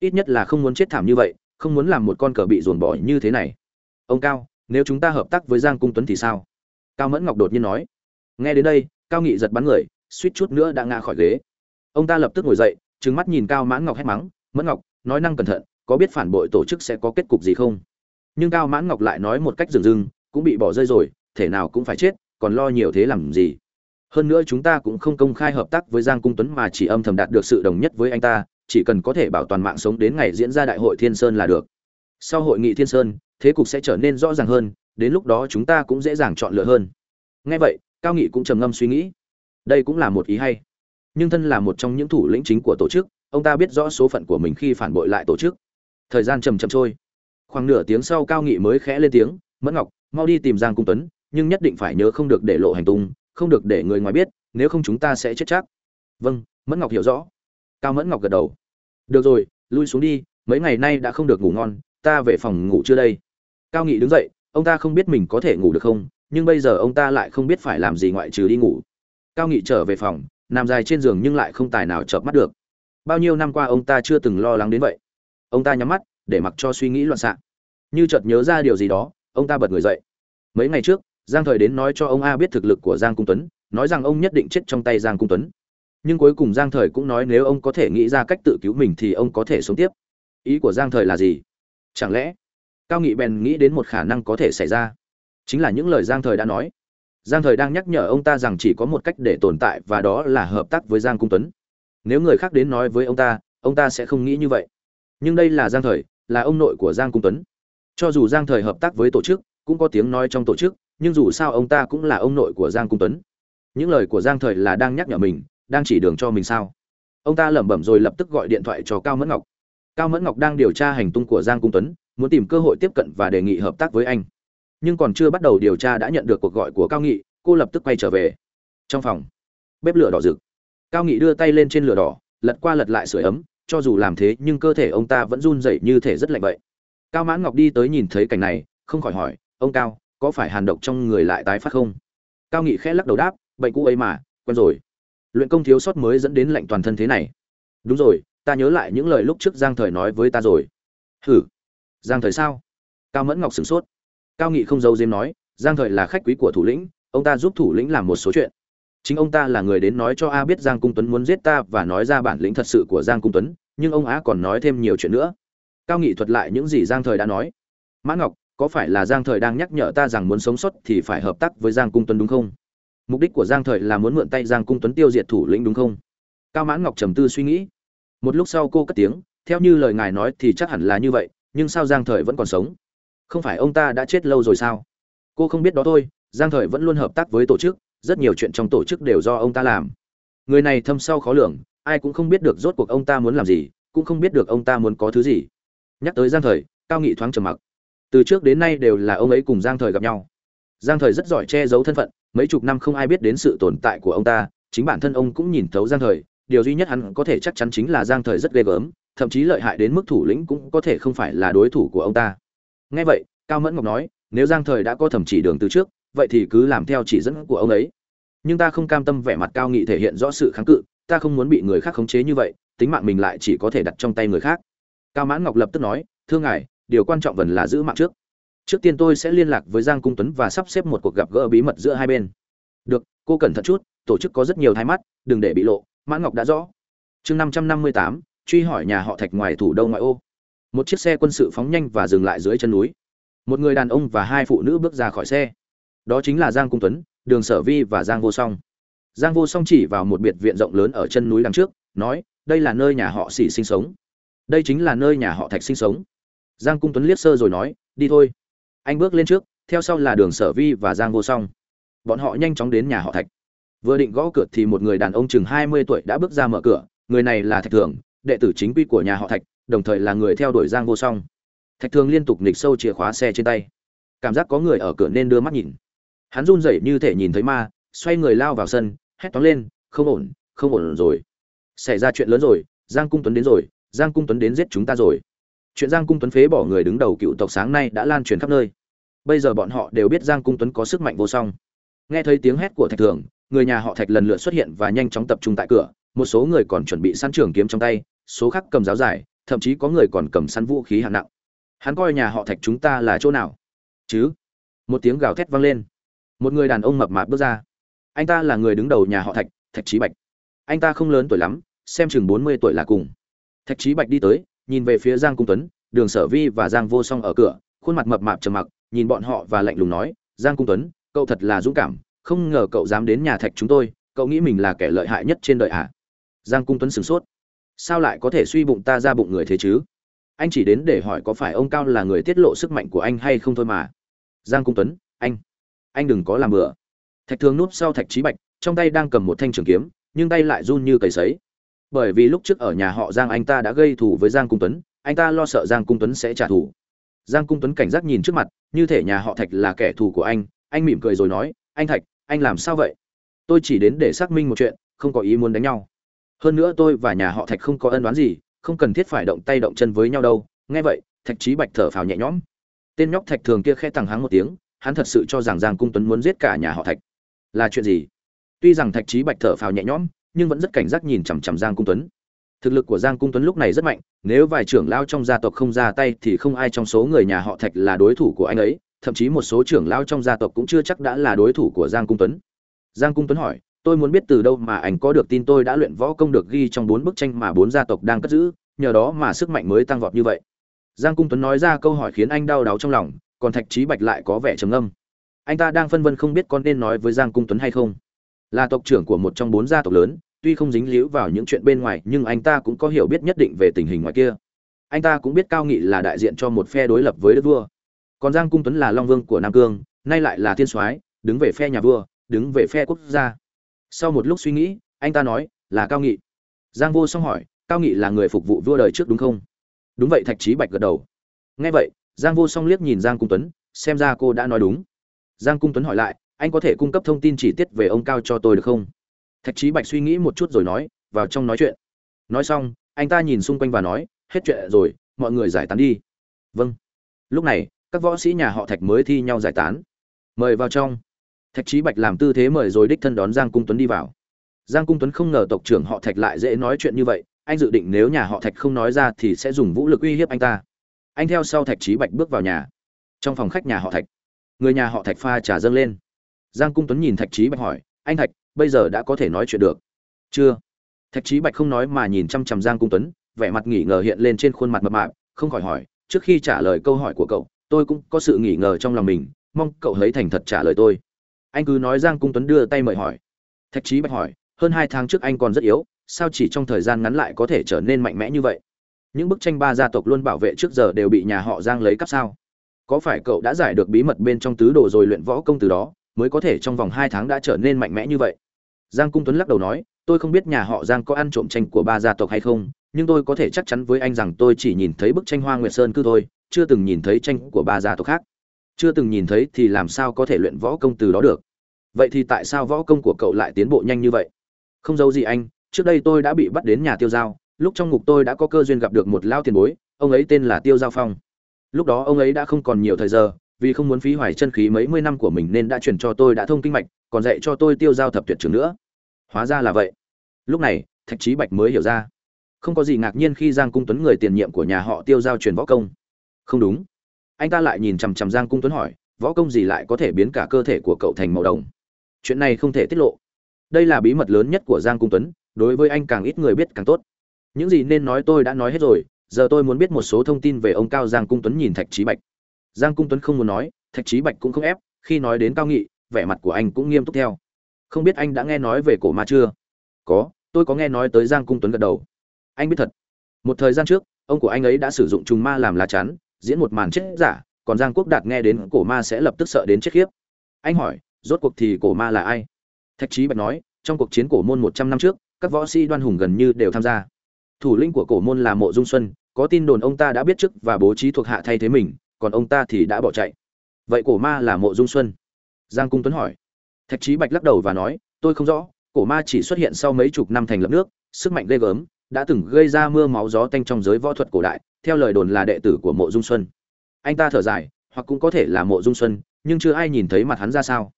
Ít nhất là không muốn chết thảm như vậy, không muốn làm một con cờ bị dồn bỏ như thế này. Ông cao, nếu chúng ta hợp tác với giang cung tuấn thì sao? Cao mẫn ngọc đột nhiên nói. Nghe đến đây, cao nghị giật bắn người, suýt chút nữa đã ngã khỏi ghế. Ông ta lập tức ngồi dậy, trừng mắt nhìn cao mãn ngọc hét mắng, mẫn ngọc, nói năng cẩn thận, có biết phản bội tổ chức sẽ có kết cục gì không? Nhưng cao mãn ngọc lại nói một cách dừng dưng, cũng bị bỏ rơi rồi, thể nào cũng phải chết, còn lo nhiều thế làm gì? Hơn nữa chúng ta cũng không công khai hợp tác với giang cung tuấn mà chỉ âm thầm đạt được sự đồng nhất với anh ta, chỉ cần có thể bảo toàn mạng sống đến ngày diễn ra đại hội thiên sơn là được. Sau hội nghị thiên sơn, thế cục sẽ trở nên rõ ràng hơn, đến lúc đó chúng ta cũng dễ dàng chọn lựa hơn. Ngay vậy, cao nghị cũng trầm ngâm suy nghĩ. Đây cũng là một ý hay. Nhưng thân là một trong những thủ lĩnh chính của tổ chức, ông ta biết rõ số phận của mình khi phản bội lại tổ chức. Thời gian chầm chậm trôi khoảng nửa tiếng sau cao nghị mới khẽ lên tiếng, mẫn ngọc, mau đi tìm giang cung tuấn, nhưng nhất định phải nhớ không được để lộ hành tung, không được để người ngoài biết, nếu không chúng ta sẽ chết chắc. Vâng mẫn ngọc hiểu rõ. Cao mẫn ngọc gật đầu. Được rồi, lui xuống đi, mấy ngày nay đã không được ngủ ngon, ta về phòng ngủ chưa đây. Cao nghị đứng dậy, ông ta không biết mình có thể ngủ được không, nhưng bây giờ ông ta lại không biết phải làm gì ngoại trừ đi ngủ. Cao nghị trở về phòng, nằm dài trên giường nhưng lại không tài nào chợp mắt được. Bao nhiêu năm qua ông ta chưa từng lo lắng đến vậy? Ông ta nhắm mắt để mặc cho suy nghĩ loạn xạ. Như chợt nhớ ra điều gì đó, ông ta bật người dậy. Mấy ngày trước, giang thời đến nói cho ông a biết thực lực của giang cung tuấn, nói rằng ông nhất định chết trong tay giang cung tuấn. Nhưng cuối cùng giang thời cũng nói nếu ông có thể nghĩ ra cách tự cứu mình thì ông có thể sống tiếp. Ý của giang thời là gì? Chẳng lẽ cao nghị bèn nghĩ đến một khả năng có thể xảy ra? Chính là những lời giang thời đã nói. Giang thời đang nhắc nhở ông ta rằng chỉ có một cách để tồn tại và đó là hợp tác với giang cung tuấn. Nếu người khác đến nói với ông ta ông ta sẽ không nghĩ như vậy. Nhưng đây là giang thời là ông nội của giang cung tuấn. Cho dù giang thời hợp tác với tổ chức, cũng có tiếng nói trong tổ chức, nhưng dù sao ông ta cũng là ông nội của giang cung tuấn. Những lời của giang thời là đang nhắc nhở mình, đang chỉ đường cho mình sao. Ông ta lẩm bẩm rồi lập tức gọi điện thoại cho cao mẫn ngọc. Cao mẫn ngọc đang điều tra hành tung của giang cung tuấn, muốn tìm cơ hội tiếp cận và đề nghị hợp tác với anh. Nhưng còn chưa bắt đầu điều tra đã nhận được cuộc gọi của cao nghị, cô lập tức quay trở về. Trong phòng, bếp lửa đỏ rực. Cao nghị đưa tay lên trên lửa đỏ, lật qua lật lại sưởi ấm cho dù làm thế nhưng cơ thể ông ta vẫn run rẩy như thể rất lạnh vậy. Cao mãn ngọc đi tới nhìn thấy cảnh này, không khỏi hỏi, ông cao, có phải hàn độc trong người lại tái phát không? Cao nghị khẽ lắc đầu đáp, bệnh cũ ấy mà, quen rồi. Luyện công thiếu sót mới dẫn đến lạnh toàn thân thế này. Đúng rồi, ta nhớ lại những lời lúc trước giang thời nói với ta rồi. Hử? Giang thời sao? Cao mẫn ngọc sửng sốt. Cao nghị không giấu diếm nói, giang thời là khách quý của thủ lĩnh, ông ta giúp thủ lĩnh làm một số chuyện chính ông ta là người đến nói cho a biết giang cung tuấn muốn giết ta và nói ra bản lĩnh thật sự của giang cung tuấn, nhưng ông á còn nói thêm nhiều chuyện nữa. Cao nghị thuật lại những gì giang thời đã nói. Mã ngọc, có phải là giang thời đang nhắc nhở ta rằng muốn sống sót thì phải hợp tác với giang cung tuấn đúng không? Mục đích của giang thời là muốn mượn tay giang cung tuấn tiêu diệt thủ lĩnh đúng không? Cao mãn ngọc trầm tư suy nghĩ. Một lúc sau cô cất tiếng, theo như lời ngài nói thì chắc hẳn là như vậy, nhưng sao giang thời vẫn còn sống? Không phải ông ta đã chết lâu rồi sao? Cô không biết đó thôi, giang thời vẫn luôn hợp tác với tổ chức rất nhiều chuyện trong tổ chức đều do ông ta làm. Người này thâm sâu khó lường, ai cũng không biết được rốt cuộc ông ta muốn làm gì, cũng không biết được ông ta muốn có thứ gì. Nhắc tới giang thời, cao nghị thoáng trầm mặc. Từ trước đến nay đều là ông ấy cùng giang thời gặp nhau. Giang thời rất giỏi che giấu thân phận, mấy chục năm không ai biết đến sự tồn tại của ông ta, chính bản thân ông cũng nhìn thấu giang thời, điều duy nhất hắn có thể chắc chắn chính là giang thời rất ghê gớm, thậm chí lợi hại đến mức thủ lĩnh cũng có thể không phải là đối thủ của ông ta. Nghe vậy, cao mẫn ngọc nói, nếu giang thời đã có thẩm chỉ đường từ trước vậy thì cứ làm theo chỉ dẫn của ông ấy. Nhưng ta không cam tâm vẻ mặt cao nghị thể hiện rõ sự kháng cự, ta không muốn bị người khác khống chế như vậy, tính mạng mình lại chỉ có thể đặt trong tay người khác. Cao mãn ngọc lập tức nói, thưa ngài, điều quan trọng vẫn là giữ mạng trước. Trước tiên tôi sẽ liên lạc với giang cung tuấn và sắp xếp một cuộc gặp gỡ bí mật giữa hai bên. Được, cô cẩn thận chút, tổ chức có rất nhiều thai mắt, đừng để bị lộ, mãn ngọc đã rõ. Chương năm trăm năm mươi tám, truy hỏi nhà họ thạch ngoài thủ đô ngoại ô. Một chiếc xe quân sự phóng nhanh và dừng lại dưới chân núi. Một người đàn ông và hai phụ nữ bước ra khỏi xe đó chính là giang cung tuấn, đường sở vi và giang vô song. Giang vô song chỉ vào một biệt viện rộng lớn ở chân núi đằng trước, nói, đây là nơi nhà họ xỉ sinh sống. Đây chính là nơi nhà họ thạch sinh sống. Giang cung tuấn liếc sơ rồi nói, đi thôi. Anh bước lên trước, theo sau là đường sở vi và giang vô song. Bọn họ nhanh chóng đến nhà họ thạch. Vừa định gõ cửa thì một người đàn ông chừng hai mươi tuổi đã bước ra mở cửa, người này là thạch thường, đệ tử chính quy của nhà họ thạch, đồng thời là người theo đuổi giang vô song. Thạch thường liên tục nịch sâu chìa khóa xe trên tay. Cảm giác có người ở cửa nên đưa mắt nhìn hắn run rẩy như thể nhìn thấy ma, xoay người lao vào sân, hét toáng lên, không ổn không ổn rồi. Xảy ra chuyện lớn rồi, giang cung tuấn đến rồi, giang cung tuấn đến giết chúng ta rồi. Chuyện giang cung tuấn phế bỏ người đứng đầu cựu tộc sáng nay đã lan truyền khắp nơi. Bây giờ bọn họ đều biết giang cung tuấn có sức mạnh vô song. Nghe thấy tiếng hét của thạch thường người nhà họ thạch lần lượt xuất hiện và nhanh chóng tập trung tại cửa, một số người còn chuẩn bị săn trường kiếm trong tay, số khác cầm giáo dài thậm chí có người còn cầm săn vũ khí hạng nặng. Hắn coi nhà họ thạch chúng ta là chỗ nào? Chứ? Một tiếng gào thét vang lên một người đàn ông mập mạp bước ra. Anh ta là người đứng đầu nhà họ thạch thạch trí bạch. Anh ta không lớn tuổi lắm, xem chừng bốn mươi tuổi là cùng. Thạch trí bạch đi tới, nhìn về phía giang cung tuấn, đường sở vi và giang vô song ở cửa, khuôn mặt mập mạp trầm mặc, nhìn bọn họ và lạnh lùng nói, giang cung tuấn, cậu thật là dũng cảm, không ngờ cậu dám đến nhà thạch chúng tôi, cậu nghĩ mình là kẻ lợi hại nhất trên đời ạ à? giang cung tuấn sửng sốt. Sao lại có thể suy bụng ta ra bụng người thế chứ? Anh chỉ đến để hỏi có phải ông cao là người tiết lộ sức mạnh của anh hay không thôi mà. Giang cung tuấn, anh anh đừng có làm bừa. Thạch thường núp sau thạch trí bạch, trong tay đang cầm một thanh trường kiếm, nhưng tay lại run như cầy sấy. Bởi vì lúc trước ở nhà họ giang anh ta đã gây thù với giang cung tuấn, anh ta lo sợ giang cung tuấn sẽ trả thù. Giang cung tuấn cảnh giác nhìn trước mặt, như thể nhà họ thạch là kẻ thù của anh anh mỉm cười rồi nói, anh thạch, anh làm sao vậy? Tôi chỉ đến để xác minh một chuyện, không có ý muốn đánh nhau. Hơn nữa tôi và nhà họ thạch không có ân đoán gì, không cần thiết phải động tay động chân với nhau đâu. Nghe vậy, thạch trí bạch thở phào nhẹ nhõm. Tên nhóc thạch thường kia khẽ tằng háng một tiếng hắn thật sự cho rằng giang cung tuấn muốn giết cả nhà họ thạch. Là chuyện gì? Tuy rằng thạch trí bạch thở phào nhẹ nhõm, nhưng vẫn rất cảnh giác nhìn chằm chằm giang cung tuấn. Thực lực của giang cung tuấn lúc này rất mạnh, nếu vài trưởng lao trong gia tộc không ra tay thì không ai trong số người nhà họ thạch là đối thủ của anh ấy, thậm chí một số trưởng lao trong gia tộc cũng chưa chắc đã là đối thủ của giang cung tuấn. Giang cung tuấn hỏi, tôi muốn biết từ đâu mà anh có được tin tôi đã luyện võ công được ghi trong bốn bức tranh mà bốn gia tộc đang cất giữ, nhờ đó mà sức mạnh mới tăng vọt như vậy? Giang cung tuấn nói ra câu hỏi khiến anh đau đáu trong lòng còn thạch trí bạch lại có vẻ trầm âm anh ta đang phân vân không biết con nên nói với giang cung tuấn hay không. Là tộc trưởng của một trong bốn gia tộc lớn, tuy không dính líu vào những chuyện bên ngoài, nhưng anh ta cũng có hiểu biết nhất định về tình hình ngoài kia. Anh ta cũng biết cao nghị là đại diện cho một phe đối lập với đất vua. Còn giang cung tuấn là long vương của nam cương, nay lại là thiên soái, đứng về phe nhà vua, đứng về phe quốc gia. Sau một lúc suy nghĩ, anh ta nói, là cao nghị. Giang vô song hỏi, cao nghị là người phục vụ vua đời trước đúng không? Đúng vậy, thạch trí bạch gật đầu. Nghe vậy giang vô song liếc nhìn giang cung tuấn, xem ra cô đã nói đúng. Giang cung tuấn hỏi lại, anh có thể cung cấp thông tin chi tiết về ông cao cho tôi được không? Thạch trí bạch suy nghĩ một chút rồi nói, vào trong nói chuyện. Nói xong, anh ta nhìn xung quanh và nói, hết chuyện rồi, mọi người giải tán đi. Vâng. Lúc này, các võ sĩ nhà họ thạch mới thi nhau giải tán. Mời vào trong. Thạch trí bạch làm tư thế mời rồi đích thân đón giang cung tuấn đi vào. Giang cung tuấn không ngờ tộc trưởng họ thạch lại dễ nói chuyện như vậy, anh dự định nếu nhà họ thạch không nói ra thì sẽ dùng vũ lực uy hiếp anh ta anh theo sau thạch trí bạch bước vào nhà. Trong phòng khách nhà họ thạch. Người nhà họ thạch pha trà dâng lên. Giang cung tuấn nhìn thạch trí bạch hỏi, anh thạch, bây giờ đã có thể nói chuyện được? Chưa. Thạch trí bạch không nói mà nhìn chăm chăm giang cung tuấn, vẻ mặt nghỉ ngờ hiện lên trên khuôn mặt mập mạp, không khỏi hỏi, trước khi trả lời câu hỏi của cậu, tôi cũng có sự nghỉ ngờ trong lòng mình, mong cậu hãy thành thật trả lời tôi. Anh cứ nói giang cung tuấn đưa tay mời hỏi. Thạch trí bạch hỏi, hơn hai tháng trước anh còn rất yếu, sao chỉ trong thời gian ngắn lại có thể trở nên mạnh mẽ như vậy? Những bức tranh ba gia tộc luôn bảo vệ trước giờ đều bị nhà họ giang lấy cắp sao? Có phải cậu đã giải được bí mật bên trong tứ đồ rồi luyện võ công từ đó, mới có thể trong vòng hai tháng đã trở nên mạnh mẽ như vậy? Giang cung tuấn lắc đầu nói, tôi không biết nhà họ giang có ăn trộm tranh của ba gia tộc hay không, nhưng tôi có thể chắc chắn với anh rằng tôi chỉ nhìn thấy bức tranh hoa nguyệt sơn cư thôi, chưa từng nhìn thấy tranh của ba gia tộc khác. Chưa từng nhìn thấy thì làm sao có thể luyện võ công từ đó được? Vậy thì tại sao võ công của cậu lại tiến bộ nhanh như vậy? Không giấu gì anh, trước đây tôi đã bị bắt đến nhà tiêu giao lúc trong ngục tôi đã có cơ duyên gặp được một lao tiền bối, ông ấy tên là tiêu giao phong. Lúc đó ông ấy đã không còn nhiều thời giờ, vì không muốn phí hoài chân khí mấy mươi năm của mình nên đã chuyển cho tôi đã thông kinh mạch, còn dạy cho tôi tiêu giao thập tuyệt trường nữa. Hóa ra là vậy. Lúc này, thạch trí bạch mới hiểu ra. Không có gì ngạc nhiên khi giang cung tuấn người tiền nhiệm của nhà họ tiêu giao truyền võ công. Không đúng. Anh ta lại nhìn chằm chằm giang cung tuấn hỏi, võ công gì lại có thể biến cả cơ thể của cậu thành màu đồng? Chuyện này không thể tiết lộ. Đây là bí mật lớn nhất của giang cung tuấn, đối với anh càng ít người biết càng tốt những gì nên nói tôi đã nói hết rồi, giờ tôi muốn biết một số thông tin về ông cao giang cung tuấn nhìn thạch trí bạch. Giang cung tuấn không muốn nói, thạch trí bạch cũng không ép, khi nói đến cao nghị, vẻ mặt của anh cũng nghiêm túc theo. Không biết anh đã nghe nói về cổ ma chưa? Có, tôi có nghe nói tới giang cung tuấn gật đầu. Anh biết thật. Một thời gian trước, ông của anh ấy đã sử dụng trùng ma làm lá chắn, diễn một màn chết giả, còn giang quốc đạt nghe đến cổ ma sẽ lập tức sợ đến chết khiếp. Anh hỏi, rốt cuộc thì cổ ma là ai? Thạch trí bạch nói, trong cuộc chiến cổ môn một trăm năm trước, các võ sĩ đoan hùng gần như đều tham gia thủ lĩnh của cổ môn là mộ dung xuân, có tin đồn ông ta đã biết trước và bố trí thuộc hạ thay thế mình, còn ông ta thì đã bỏ chạy. Vậy cổ ma là mộ dung xuân? Giang cung tuấn hỏi. Thạch trí bạch lắc đầu và nói, tôi không rõ, cổ ma chỉ xuất hiện sau mấy chục năm thành lập nước, sức mạnh ghê gớm, đã từng gây ra mưa máu gió tanh trong giới võ thuật cổ đại, theo lời đồn là đệ tử của mộ dung xuân. Anh ta thở dài, hoặc cũng có thể là mộ dung xuân, nhưng chưa ai nhìn thấy mặt hắn ra sao.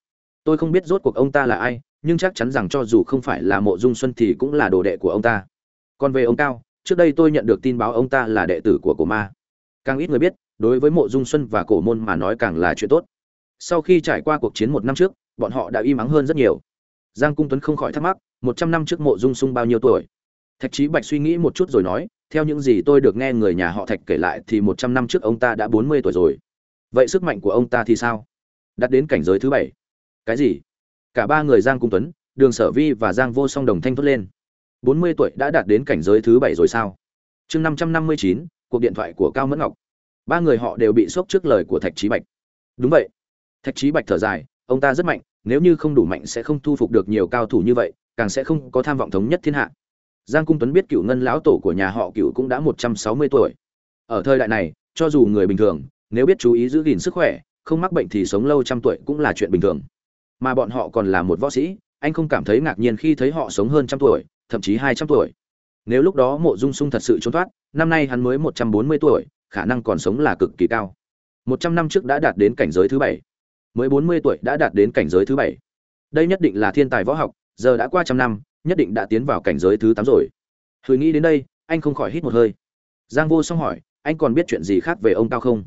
Tôi không biết rốt cuộc ông ta là ai, nhưng chắc chắn rằng cho dù không phải là mộ dung xuân thì cũng là đồ đệ của ông ta còn về ông cao, trước đây tôi nhận được tin báo ông ta là đệ tử của cổ ma. Càng ít người biết, đối với mộ dung xuân và cổ môn mà nói càng là chuyện tốt. Sau khi trải qua cuộc chiến một năm trước, bọn họ đã im ắng hơn rất nhiều. Giang cung tuấn không khỏi thắc mắc, một trăm năm trước mộ dung sung bao nhiêu tuổi? Thạch trí bạch suy nghĩ một chút rồi nói, theo những gì tôi được nghe người nhà họ thạch kể lại thì một trăm năm trước ông ta đã bốn mươi tuổi rồi. Vậy sức mạnh của ông ta thì sao? Đạt đến cảnh giới thứ bảy. Cái gì? Cả ba người giang cung tuấn, đường sở vi và giang vô song đồng thanh thốt lên bốn mươi tuổi đã đạt đến cảnh giới thứ bảy rồi sao? Chương năm trăm năm mươi chín, cuộc điện thoại của cao mẫn ngọc. Ba người họ đều bị sốc trước lời của thạch trí bạch. Đúng vậy. Thạch trí bạch thở dài, ông ta rất mạnh, nếu như không đủ mạnh sẽ không thu phục được nhiều cao thủ như vậy, càng sẽ không có tham vọng thống nhất thiên hạ. Giang cung tuấn biết cựu ngân lão tổ của nhà họ cựu cũng đã một trăm sáu mươi tuổi. Ở thời đại này, cho dù người bình thường, nếu biết chú ý giữ gìn sức khỏe, không mắc bệnh thì sống lâu trăm tuổi cũng là chuyện bình thường. Mà bọn họ còn là một võ sĩ, anh không cảm thấy ngạc nhiên khi thấy họ sống hơn trăm tuổi thậm chí hai trăm tuổi. Nếu lúc đó mộ dung sung thật sự trốn thoát, năm nay hắn mới một trăm bốn mươi tuổi, khả năng còn sống là cực kỳ cao. Một trăm năm trước đã đạt đến cảnh giới thứ bảy, mới bốn mươi tuổi đã đạt đến cảnh giới thứ bảy. Đây nhất định là thiên tài võ học, giờ đã qua trăm năm, nhất định đã tiến vào cảnh giới thứ tám rồi. Hồi nghĩ đến đây, anh không khỏi hít một hơi. Giang vô song hỏi, anh còn biết chuyện gì khác về ông cao không?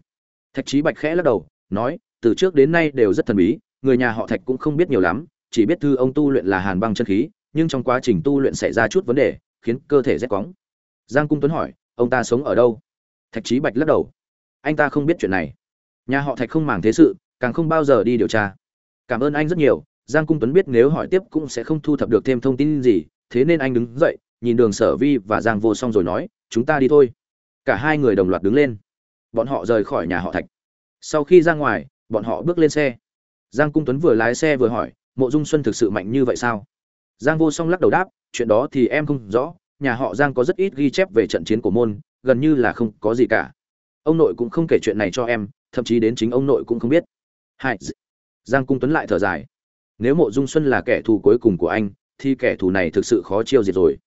Thạch trí bạch khẽ lắc đầu, nói, từ trước đến nay đều rất thần bí, người nhà họ thạch cũng không biết nhiều lắm, chỉ biết thư ông tu luyện là hàn băng chân khí nhưng trong quá trình tu luyện xảy ra chút vấn đề, khiến cơ thể rét cóng. Giang cung tuấn hỏi, ông ta sống ở đâu? Thạch trí bạch lắc đầu, anh ta không biết chuyện này. Nhà họ thạch không màng thế sự, càng không bao giờ đi điều tra. Cảm ơn anh rất nhiều. Giang cung tuấn biết nếu hỏi tiếp cũng sẽ không thu thập được thêm thông tin gì, thế nên anh đứng dậy, nhìn đường sở vi và giang vô song rồi nói, chúng ta đi thôi. Cả hai người đồng loạt đứng lên. Bọn họ rời khỏi nhà họ thạch. Sau khi ra ngoài, bọn họ bước lên xe. Giang cung tuấn vừa lái xe vừa hỏi, mộ dung xuân thực sự mạnh như vậy sao? Giang vô song lắc đầu đáp, chuyện đó thì em không rõ, nhà họ giang có rất ít ghi chép về trận chiến của môn, gần như là không có gì cả. Ông nội cũng không kể chuyện này cho em, thậm chí đến chính ông nội cũng không biết. Hai giang cung tuấn lại thở dài. Nếu mộ dung xuân là kẻ thù cuối cùng của anh, thì kẻ thù này thực sự khó chiêu diệt rồi.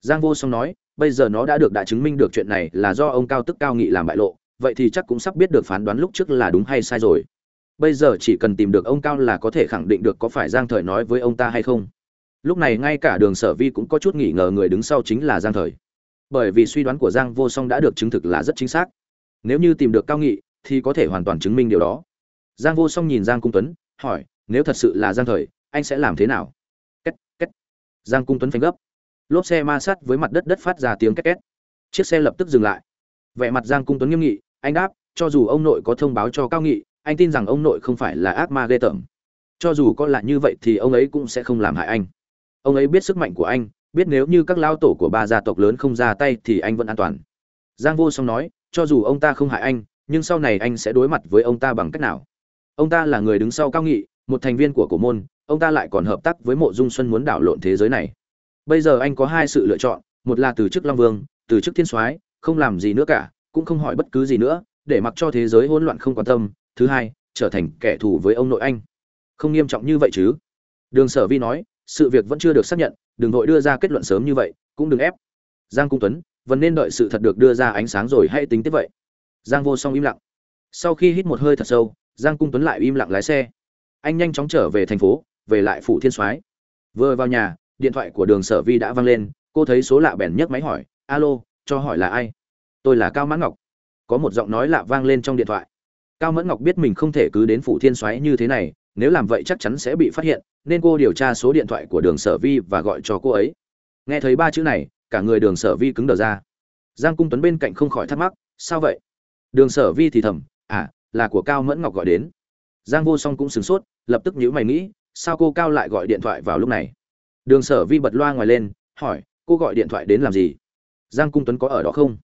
Giang vô song nói, bây giờ nó đã được đã chứng minh được chuyện này là do ông cao tức cao nghị làm bại lộ, vậy thì chắc cũng sắp biết được phán đoán lúc trước là đúng hay sai rồi. Bây giờ chỉ cần tìm được ông cao là có thể khẳng định được có phải giang thời nói với ông ta hay không lúc này ngay cả đường sở vi cũng có chút nghi ngờ người đứng sau chính là giang thời. Bởi vì suy đoán của giang vô song đã được chứng thực là rất chính xác. Nếu như tìm được cao nghị, thì có thể hoàn toàn chứng minh điều đó. Giang vô song nhìn giang cung tuấn, hỏi, nếu thật sự là giang thời, anh sẽ làm thế nào? Két két. Giang cung tuấn phanh gấp. Lốp xe ma sát với mặt đất đất phát ra tiếng két két. Chiếc xe lập tức dừng lại. Vẻ mặt giang cung tuấn nghiêm nghị, anh đáp, cho dù ông nội có thông báo cho cao nghị, anh tin rằng ông nội không phải là ác ma ghê tởm. Cho dù có là như vậy thì ông ấy cũng sẽ không làm hại anh ông ấy biết sức mạnh của anh, biết nếu như các lao tổ của ba gia tộc lớn không ra tay thì anh vẫn an toàn. Giang vô song nói, cho dù ông ta không hại anh, nhưng sau này anh sẽ đối mặt với ông ta bằng cách nào? Ông ta là người đứng sau cao nghị, một thành viên của cổ môn, ông ta lại còn hợp tác với mộ dung xuân muốn đảo lộn thế giới này. Bây giờ anh có hai sự lựa chọn, một là từ chức long vương, từ chức thiên soái, không làm gì nữa cả, cũng không hỏi bất cứ gì nữa, để mặc cho thế giới hỗn loạn không quan tâm. Thứ hai, trở thành kẻ thù với ông nội anh. Không nghiêm trọng như vậy chứ? Đường sở vi nói sự việc vẫn chưa được xác nhận, đừng vội đưa ra kết luận sớm như vậy, cũng đừng ép. Giang cung tuấn, vẫn nên đợi sự thật được đưa ra ánh sáng rồi hãy tính tiếp vậy. Giang vô song im lặng. Sau khi hít một hơi thật sâu, giang cung tuấn lại im lặng lái xe. Anh nhanh chóng trở về thành phố, về lại phủ thiên soái. Vừa vào nhà, điện thoại của đường sở vi đã vang lên, cô thấy số lạ bèn nhấc máy hỏi, alo, cho hỏi là ai? Tôi là cao mãn ngọc. Có một giọng nói lạ vang lên trong điện thoại. Cao mẫn ngọc biết mình không thể cứ đến phủ thiên soái như thế này nếu làm vậy chắc chắn sẽ bị phát hiện, nên cô điều tra số điện thoại của đường sở vi và gọi cho cô ấy. Nghe thấy ba chữ này, cả người đường sở vi cứng đờ ra. Giang cung tuấn bên cạnh không khỏi thắc mắc, sao vậy? Đường sở vi thì thầm à là của cao mẫn ngọc gọi đến. Giang vô song cũng sửng sốt, lập tức nhữ mày nghĩ, sao cô cao lại gọi điện thoại vào lúc này? Đường sở vi bật loa ngoài lên, hỏi, cô gọi điện thoại đến làm gì? Giang cung tuấn có ở đó không?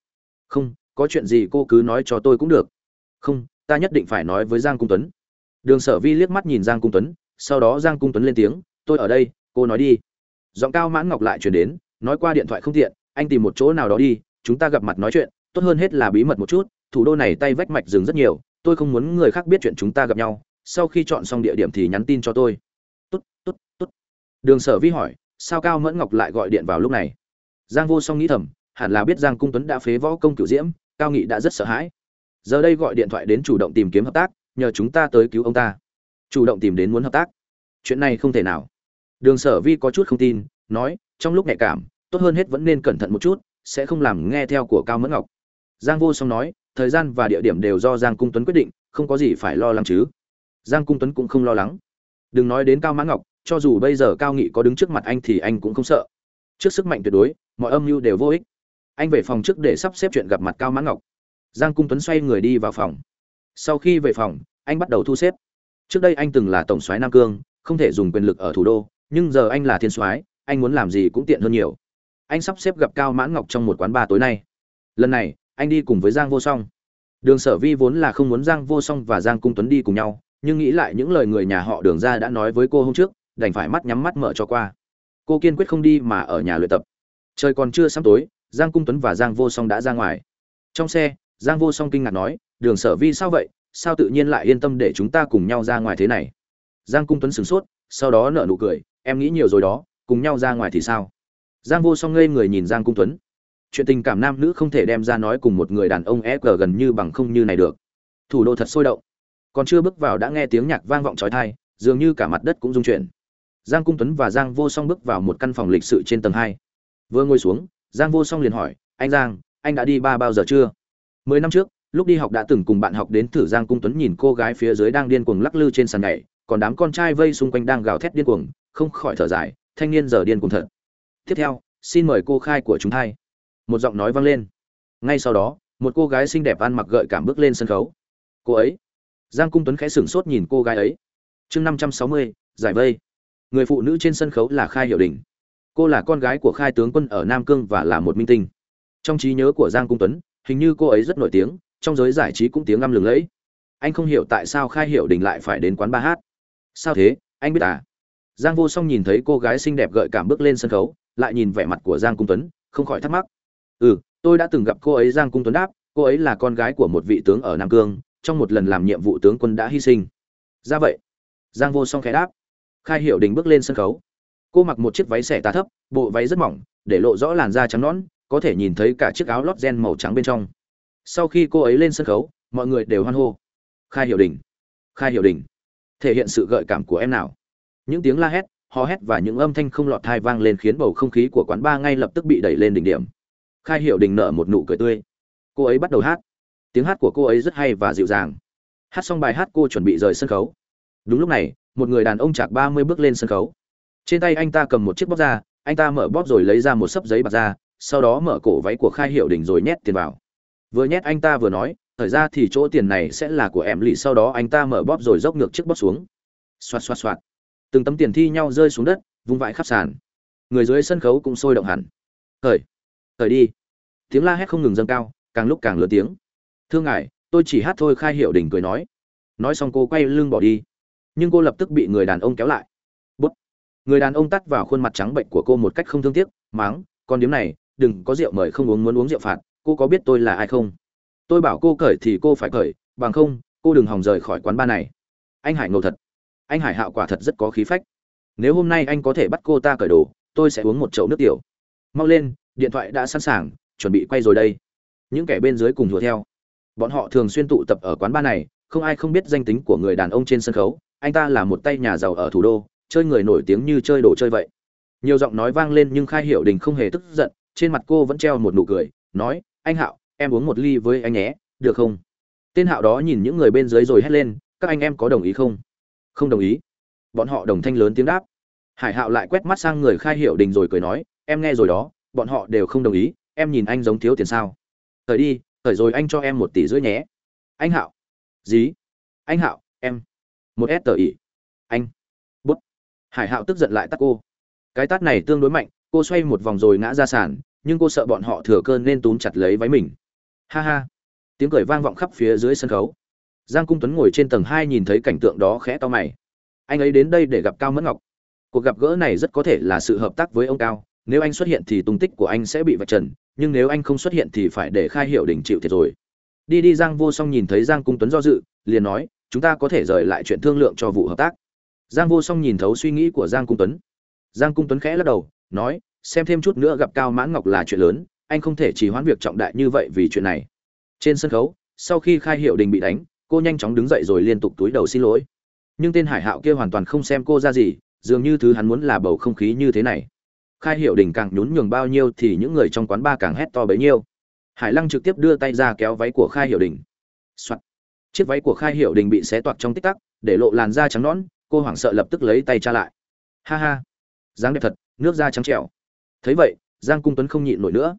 Không, có chuyện gì cô cứ nói cho tôi cũng được. Không, ta nhất định phải nói với giang cung tuấn đường sở vi liếc mắt nhìn giang cung tuấn, sau đó giang cung tuấn lên tiếng, tôi ở đây, cô nói đi. Giọng cao mãn ngọc lại chuyển đến, nói qua điện thoại không tiện, anh tìm một chỗ nào đó đi, chúng ta gặp mặt nói chuyện, tốt hơn hết là bí mật một chút, thủ đô này tay vách mạch dừng rất nhiều, tôi không muốn người khác biết chuyện chúng ta gặp nhau, sau khi chọn xong địa điểm thì nhắn tin cho tôi. Tốt tốt tốt. Đường sở vi hỏi, sao cao mẫn ngọc lại gọi điện vào lúc này? Giang vô song nghĩ thầm, hẳn là biết giang cung tuấn đã phế võ công cửu diễm, cao nghị đã rất sợ hãi. Giờ đây gọi điện thoại đến chủ động tìm kiếm hợp tác nhờ chúng ta tới cứu ông ta. Chủ động tìm đến muốn hợp tác. Chuyện này không thể nào. Đường sở vi có chút không tin, nói, trong lúc nhạy cảm, tốt hơn hết vẫn nên cẩn thận một chút, sẽ không làm nghe theo của cao mẫn ngọc. Giang vô song nói, thời gian và địa điểm đều do giang cung tuấn quyết định, không có gì phải lo lắng chứ. Giang cung tuấn cũng không lo lắng. Đừng nói đến cao mãn ngọc, cho dù bây giờ cao nghị có đứng trước mặt anh thì anh cũng không sợ. Trước sức mạnh tuyệt đối, mọi âm mưu đều vô ích. Anh về phòng trước để sắp xếp chuyện gặp mặt cao mãn ngọc. Giang cung tuấn xoay người đi vào phòng sau khi về phòng, anh bắt đầu thu xếp. Trước đây anh từng là tổng soái nam cương, không thể dùng quyền lực ở thủ đô, nhưng giờ anh là thiên soái, anh muốn làm gì cũng tiện hơn nhiều. Anh sắp xếp gặp cao mãn ngọc trong một quán bar tối nay. Lần này, anh đi cùng với giang vô song. Đường sở vi vốn là không muốn giang vô song và giang cung tuấn đi cùng nhau, nhưng nghĩ lại những lời người nhà họ đường ra đã nói với cô hôm trước, đành phải mắt nhắm mắt mở cho qua. Cô kiên quyết không đi mà ở nhà luyện tập. Trời còn chưa sắp tối, giang cung tuấn và giang vô song đã ra ngoài. Trong xe, giang vô song kinh ngạc nói đường sở vi sao vậy, sao tự nhiên lại yên tâm để chúng ta cùng nhau ra ngoài thế này? Giang cung tuấn sửng sốt, sau đó nở nụ cười, em nghĩ nhiều rồi đó, cùng nhau ra ngoài thì sao? Giang vô song ngây người nhìn giang cung tuấn. Chuyện tình cảm nam nữ không thể đem ra nói cùng một người đàn ông e cờ gần như bằng không như này được. Thủ đô thật sôi động. Còn chưa bước vào đã nghe tiếng nhạc vang vọng trói thai dường như cả mặt đất cũng rung chuyển. Giang cung tuấn và giang vô song bước vào một căn phòng lịch sự trên tầng hai. Vừa ngồi xuống, giang vô song liền hỏi, anh giang, anh đã đi ba bao giờ chưa? Mười năm trước lúc đi học đã từng cùng bạn học đến thử giang cung tuấn nhìn cô gái phía dưới đang điên cuồng lắc lư trên sàn nhảy, còn đám con trai vây xung quanh đang gào thét điên cuồng, không khỏi thở dài, thanh niên giờ điên cuồng thật. Tiếp theo, xin mời cô khai của chúng hai. Một giọng nói vang lên. Ngay sau đó, một cô gái xinh đẹp ăn mặc gợi cảm bước lên sân khấu. Cô ấy. Giang cung tuấn khẽ sửng sốt nhìn cô gái ấy. Chương năm trăm sáu mươi, giải vây. Người phụ nữ trên sân khấu là khai hiệu đình. Cô là con gái của khai tướng quân ở nam cương và là một minh tinh. Trong trí nhớ của giang cung tuấn, hình như cô ấy rất nổi tiếng trong giới giải trí cũng tiếng ngâm lừng lẫy. Anh không hiểu tại sao khai hiệu đình lại phải đến quán ba hát. Sao thế, anh biết à? Giang vô song nhìn thấy cô gái xinh đẹp gợi cảm bước lên sân khấu, lại nhìn vẻ mặt của giang cung tuấn, không khỏi thắc mắc. Ừ tôi đã từng gặp cô ấy, giang cung tuấn đáp, cô ấy là con gái của một vị tướng ở nam cương, trong một lần làm nhiệm vụ tướng quân đã hy sinh. Ra vậy. Giang vô song khẽ đáp. Khai hiệu đình bước lên sân khấu. Cô mặc một chiếc váy xẻ tá thấp, bộ váy rất mỏng, để lộ rõ làn da trắng nõn, có thể nhìn thấy cả chiếc áo lót gen màu trắng bên trong sau khi cô ấy lên sân khấu, mọi người đều hoan hô. Khai hiệu đình khai hiệu đình thể hiện sự gợi cảm của em nào? Những tiếng la hét, hò hét và những âm thanh không lọt thai vang lên khiến bầu không khí của quán ba ngay lập tức bị đẩy lên đỉnh điểm. Khai hiệu đình nở một nụ cười tươi. Cô ấy bắt đầu hát. Tiếng hát của cô ấy rất hay và dịu dàng. Hát xong bài hát cô chuẩn bị rời sân khấu. Đúng lúc này, một người đàn ông chạc ba mươi bước lên sân khấu. Trên tay anh ta cầm một chiếc bóp ra, anh ta mở bóp rồi lấy ra một sấp giấy bạc ra, sau đó mở cổ váy của khai hiệu đình rồi nhét tiền vào vừa nhét anh ta vừa nói, thời ra thì chỗ tiền này sẽ là của em lì, sau đó anh ta mở bóp rồi dốc ngược chiếc bóp xuống. Xoạt xoạt xoạt. Từng tấm tiền thi nhau rơi xuống đất, vung vãi khắp sàn. Người dưới sân khấu cũng sôi động hẳn. Khởi khởi đi. Tiếng la hét không ngừng dâng cao, càng lúc càng lớn tiếng. Thương ngài, tôi chỉ hát thôi, khai hiệu đình cười nói. Nói xong cô quay lưng bỏ đi. Nhưng cô lập tức bị người đàn ông kéo lại. Bút. Người đàn ông tắt vào khuôn mặt trắng bệnh của cô một cách không thương tiếc, máng, con điếm này, đừng có rượu mời không uống, muốn uống rượu phạt cô có biết tôi là ai không? Tôi bảo cô cởi thì cô phải cởi, bằng không, cô đừng hòng rời khỏi quán bar này. Anh hải ngầu thật. Anh hải hạo quả thật rất có khí phách. Nếu hôm nay anh có thể bắt cô ta cởi đồ, tôi sẽ uống một chậu nước tiểu. Mau lên, điện thoại đã sẵn sàng, chuẩn bị quay rồi đây. Những kẻ bên dưới cùng hùa theo. Bọn họ thường xuyên tụ tập ở quán bar này, không ai không biết danh tính của người đàn ông trên sân khấu. Anh ta là một tay nhà giàu ở thủ đô, chơi người nổi tiếng như chơi đồ chơi vậy. Nhiều giọng nói vang lên nhưng khai hiểu đình không hề tức giận, trên mặt cô vẫn treo một nụ cười, nói anh hạo, em uống một ly với anh nhé, được không? Tên hạo đó nhìn những người bên dưới rồi hét lên, các anh em có đồng ý không? Không đồng ý. Bọn họ đồng thanh lớn tiếng đáp. Hải hạo lại quét mắt sang người khai hiệu đình rồi cười nói, em nghe rồi đó, bọn họ đều không đồng ý, em nhìn anh giống thiếu tiền sao. Thời đi, thời rồi anh cho em một tỷ rưỡi nhé. Anh hạo. Dí anh hạo, em. Một s tờ ỉ. Anh. Bút. Hải hạo tức giận lại tắt cô. Cái tát này tương đối mạnh, cô xoay một vòng rồi ngã ra sàn nhưng cô sợ bọn họ thừa cơn nên túm chặt lấy váy mình. Ha ha. Tiếng cười vang vọng khắp phía dưới sân khấu. Giang cung tuấn ngồi trên tầng hai nhìn thấy cảnh tượng đó khẽ to mày. Anh ấy đến đây để gặp cao mẫn ngọc. Cuộc gặp gỡ này rất có thể là sự hợp tác với ông cao. Nếu anh xuất hiện thì tung tích của anh sẽ bị vạch trần, nhưng nếu anh không xuất hiện thì phải để khai hiệu đình chịu thiệt rồi. Đi đi, giang vô song nhìn thấy giang cung tuấn do dự, liền nói, chúng ta có thể rời lại chuyện thương lượng cho vụ hợp tác. Giang vô song nhìn thấu suy nghĩ của giang cung tuấn. Giang cung tuấn khẽ lắc đầu, nói xem thêm chút nữa gặp cao mãn ngọc là chuyện lớn, anh không thể chỉ hoãn việc trọng đại như vậy vì chuyện này. Trên sân khấu, sau khi khai hiệu đình bị đánh, cô nhanh chóng đứng dậy rồi liên tục túi đầu xin lỗi. Nhưng tên hải hạo kia hoàn toàn không xem cô ra gì, dường như thứ hắn muốn là bầu không khí như thế này. Khai hiệu đình càng nhún nhường bao nhiêu thì những người trong quán ba càng hét to bấy nhiêu. Hải lăng trực tiếp đưa tay ra kéo váy của khai hiệu đình. Soạn. chiếc váy của khai hiệu đình bị xé toạc trong tích tắc, để lộ làn da trắng nõn, cô hoảng sợ lập tức lấy tay tra lại. Ha ha. Dáng đẹp thật, nước da trắng trẻo thấy vậy, giang cung tuấn không nhịn nổi nữa.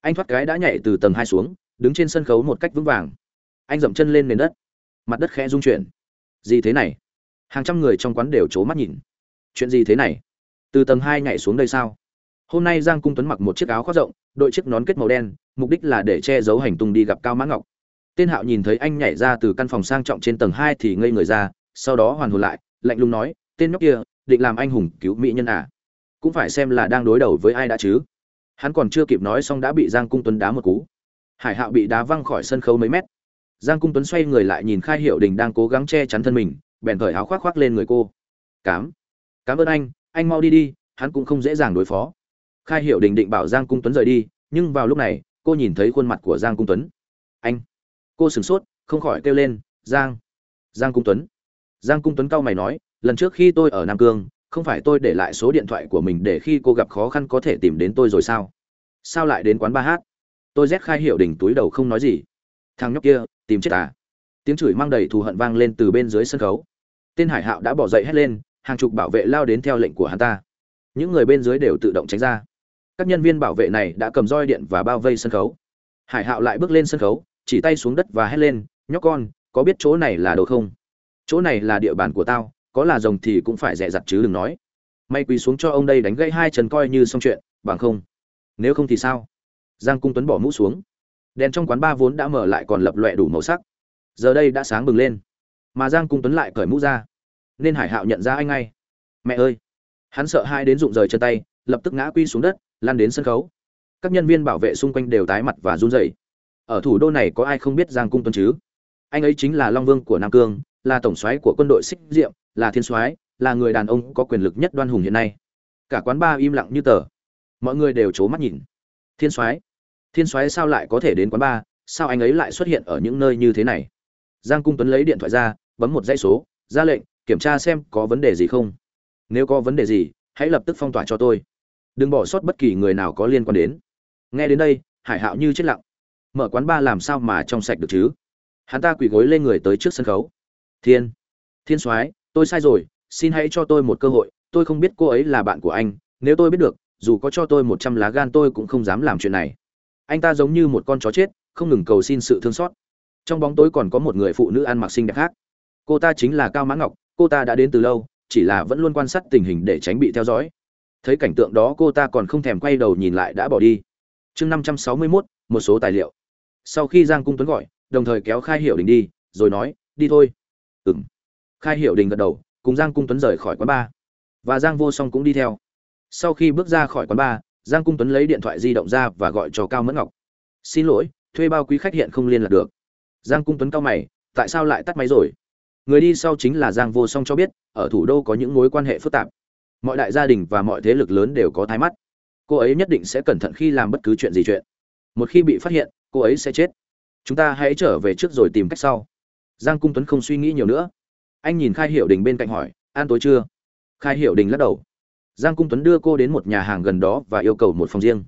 Anh thoát cái đã nhảy từ tầng hai xuống, đứng trên sân khấu một cách vững vàng. Anh dậm chân lên nền đất. Mặt đất khẽ rung chuyển. Gì thế này? Hàng trăm người trong quán đều c mắt nhìn. Chuyện gì thế này? Từ tầng hai nhảy xuống đây sao? Hôm nay giang cung tuấn mặc một chiếc áo khoác rộng, đội chiếc nón kết màu đen, mục đích là để che giấu hành tung đi gặp cao mã ngọc. Tên hạo nhìn thấy anh nhảy ra từ căn phòng sang trọng trên tầng hai thì ngây người ra, sau đó hoàn hồn lại, lạnh lùng nói, tên nhóc kia, định làm anh hùng cứu mỹ nhân à? Cũng phải xem là đang đối đầu với ai đã chứ. Hắn còn chưa kịp nói xong đã bị giang cung tuấn đá một cú. Hải hạo bị đá văng khỏi sân khấu mấy mét. Giang cung tuấn xoay người lại nhìn khai hiệu đình đang cố gắng che chắn thân mình, bèn thời áo khoác khoác lên người cô. Cám cảm ơn anh anh mau đi đi, hắn cũng không dễ dàng đối phó. Khai hiệu đình định bảo giang cung tuấn rời đi, nhưng vào lúc này, cô nhìn thấy khuôn mặt của giang cung tuấn. Anh. Cô sửng sốt, không khỏi kêu lên, giang giang cung tuấn. Giang cung tuấn cau mày nói, lần trước khi tôi ở nam cương không phải tôi để lại số điện thoại của mình để khi cô gặp khó khăn có thể tìm đến tôi rồi sao? Sao lại đến quán ba hát? Tôi rét khai hiệu đỉnh túi đầu không nói gì. Thằng nhóc kia, tìm chết à? Tiếng chửi mang đầy thù hận vang lên từ bên dưới sân khấu. Tên hải hạo đã bỏ dậy hét lên, hàng chục bảo vệ lao đến theo lệnh của hắn ta. Những người bên dưới đều tự động tránh ra. Các nhân viên bảo vệ này đã cầm roi điện và bao vây sân khấu. Hải hạo lại bước lên sân khấu, chỉ tay xuống đất và hét lên, nhóc con, có biết chỗ này là đâu không? Chỗ này là địa bàn của tao có là rồng thì cũng phải dè dặt chứ đừng nói. May quỳ xuống cho ông đây đánh gãy hai chân coi như xong chuyện, bằng không. Nếu không thì sao? Giang cung tuấn bỏ mũ xuống. Đèn trong quán ba vốn đã mở lại còn lập lòe đủ màu sắc. Giờ đây đã sáng bừng lên. Mà giang cung tuấn lại cởi mũ ra. Nên hải hạo nhận ra anh ngay. Mẹ ơi! Hắn sợ hai đến rụng rời chân tay, lập tức ngã quy xuống đất lan đến sân khấu. Các nhân viên bảo vệ xung quanh đều tái mặt và run rẩy. Ở thủ đô này có ai không biết giang cung tuấn chứ? Anh ấy chính là long vương của nam cương, là tổng soái của quân đội xích diệm là thiên soái, là người đàn ông có quyền lực nhất đoan hùng hiện nay. Cả quán ba im lặng như tờ. Mọi người đều c mắt nhìn. Thiên soái thiên soái sao lại có thể đến quán ba sao anh ấy lại xuất hiện ở những nơi như thế này? Giang cung tuấn lấy điện thoại ra, bấm một dãy số, ra lệnh, kiểm tra xem có vấn đề gì không. Nếu có vấn đề gì, hãy lập tức phong tỏa cho tôi. Đừng bỏ sót bất kỳ người nào có liên quan đến. Nghe đến đây, hải hạo như chết lặng. Mở quán ba làm sao mà trong sạch được chứ? Hắn ta quỳ gối lên người tới trước sân khấu. Thiên thiên soái tôi sai rồi, xin hãy cho tôi một cơ hội, tôi không biết cô ấy là bạn của anh, nếu tôi biết được, dù có cho tôi một trăm lá gan tôi cũng không dám làm chuyện này. Anh ta giống như một con chó chết, không ngừng cầu xin sự thương xót. Trong bóng tối còn có một người phụ nữ ăn mặc xinh đẹp khác. Cô ta chính là cao mã ngọc, cô ta đã đến từ lâu, chỉ là vẫn luôn quan sát tình hình để tránh bị theo dõi. Thấy cảnh tượng đó cô ta còn không thèm quay đầu nhìn lại đã bỏ đi. Chương năm trăm sáu mươi mốt, một số tài liệu. Sau khi giang cung tuấn gọi, đồng thời kéo khai hiểu đình đi, rồi nói, đi thôi. Ừng khai hiệu đình gật đầu, cùng giang cung tuấn rời khỏi quán bar và giang vô song cũng đi theo. Sau khi bước ra khỏi quán bar giang cung tuấn lấy điện thoại di động ra và gọi cho cao mẫn ngọc. Xin lỗi, thuê bao quý khách hiện không liên lạc được. Giang cung tuấn cao mày, tại sao lại tắt máy rồi? Người đi sau chính là giang vô song cho biết, ở thủ đô có những mối quan hệ phức tạp. Mọi đại gia đình và mọi thế lực lớn đều có thái mắt. Cô ấy nhất định sẽ cẩn thận khi làm bất cứ chuyện gì chuyện. Một khi bị phát hiện, cô ấy sẽ chết. Chúng ta hãy trở về trước rồi tìm cách sau. Giang cung tuấn không suy nghĩ nhiều nữa anh nhìn khai Hiệu đình bên cạnh hỏi an tối chưa? Khai Hiệu đình lắc đầu. Giang cung tuấn đưa cô đến một nhà hàng gần đó và yêu cầu một phòng riêng.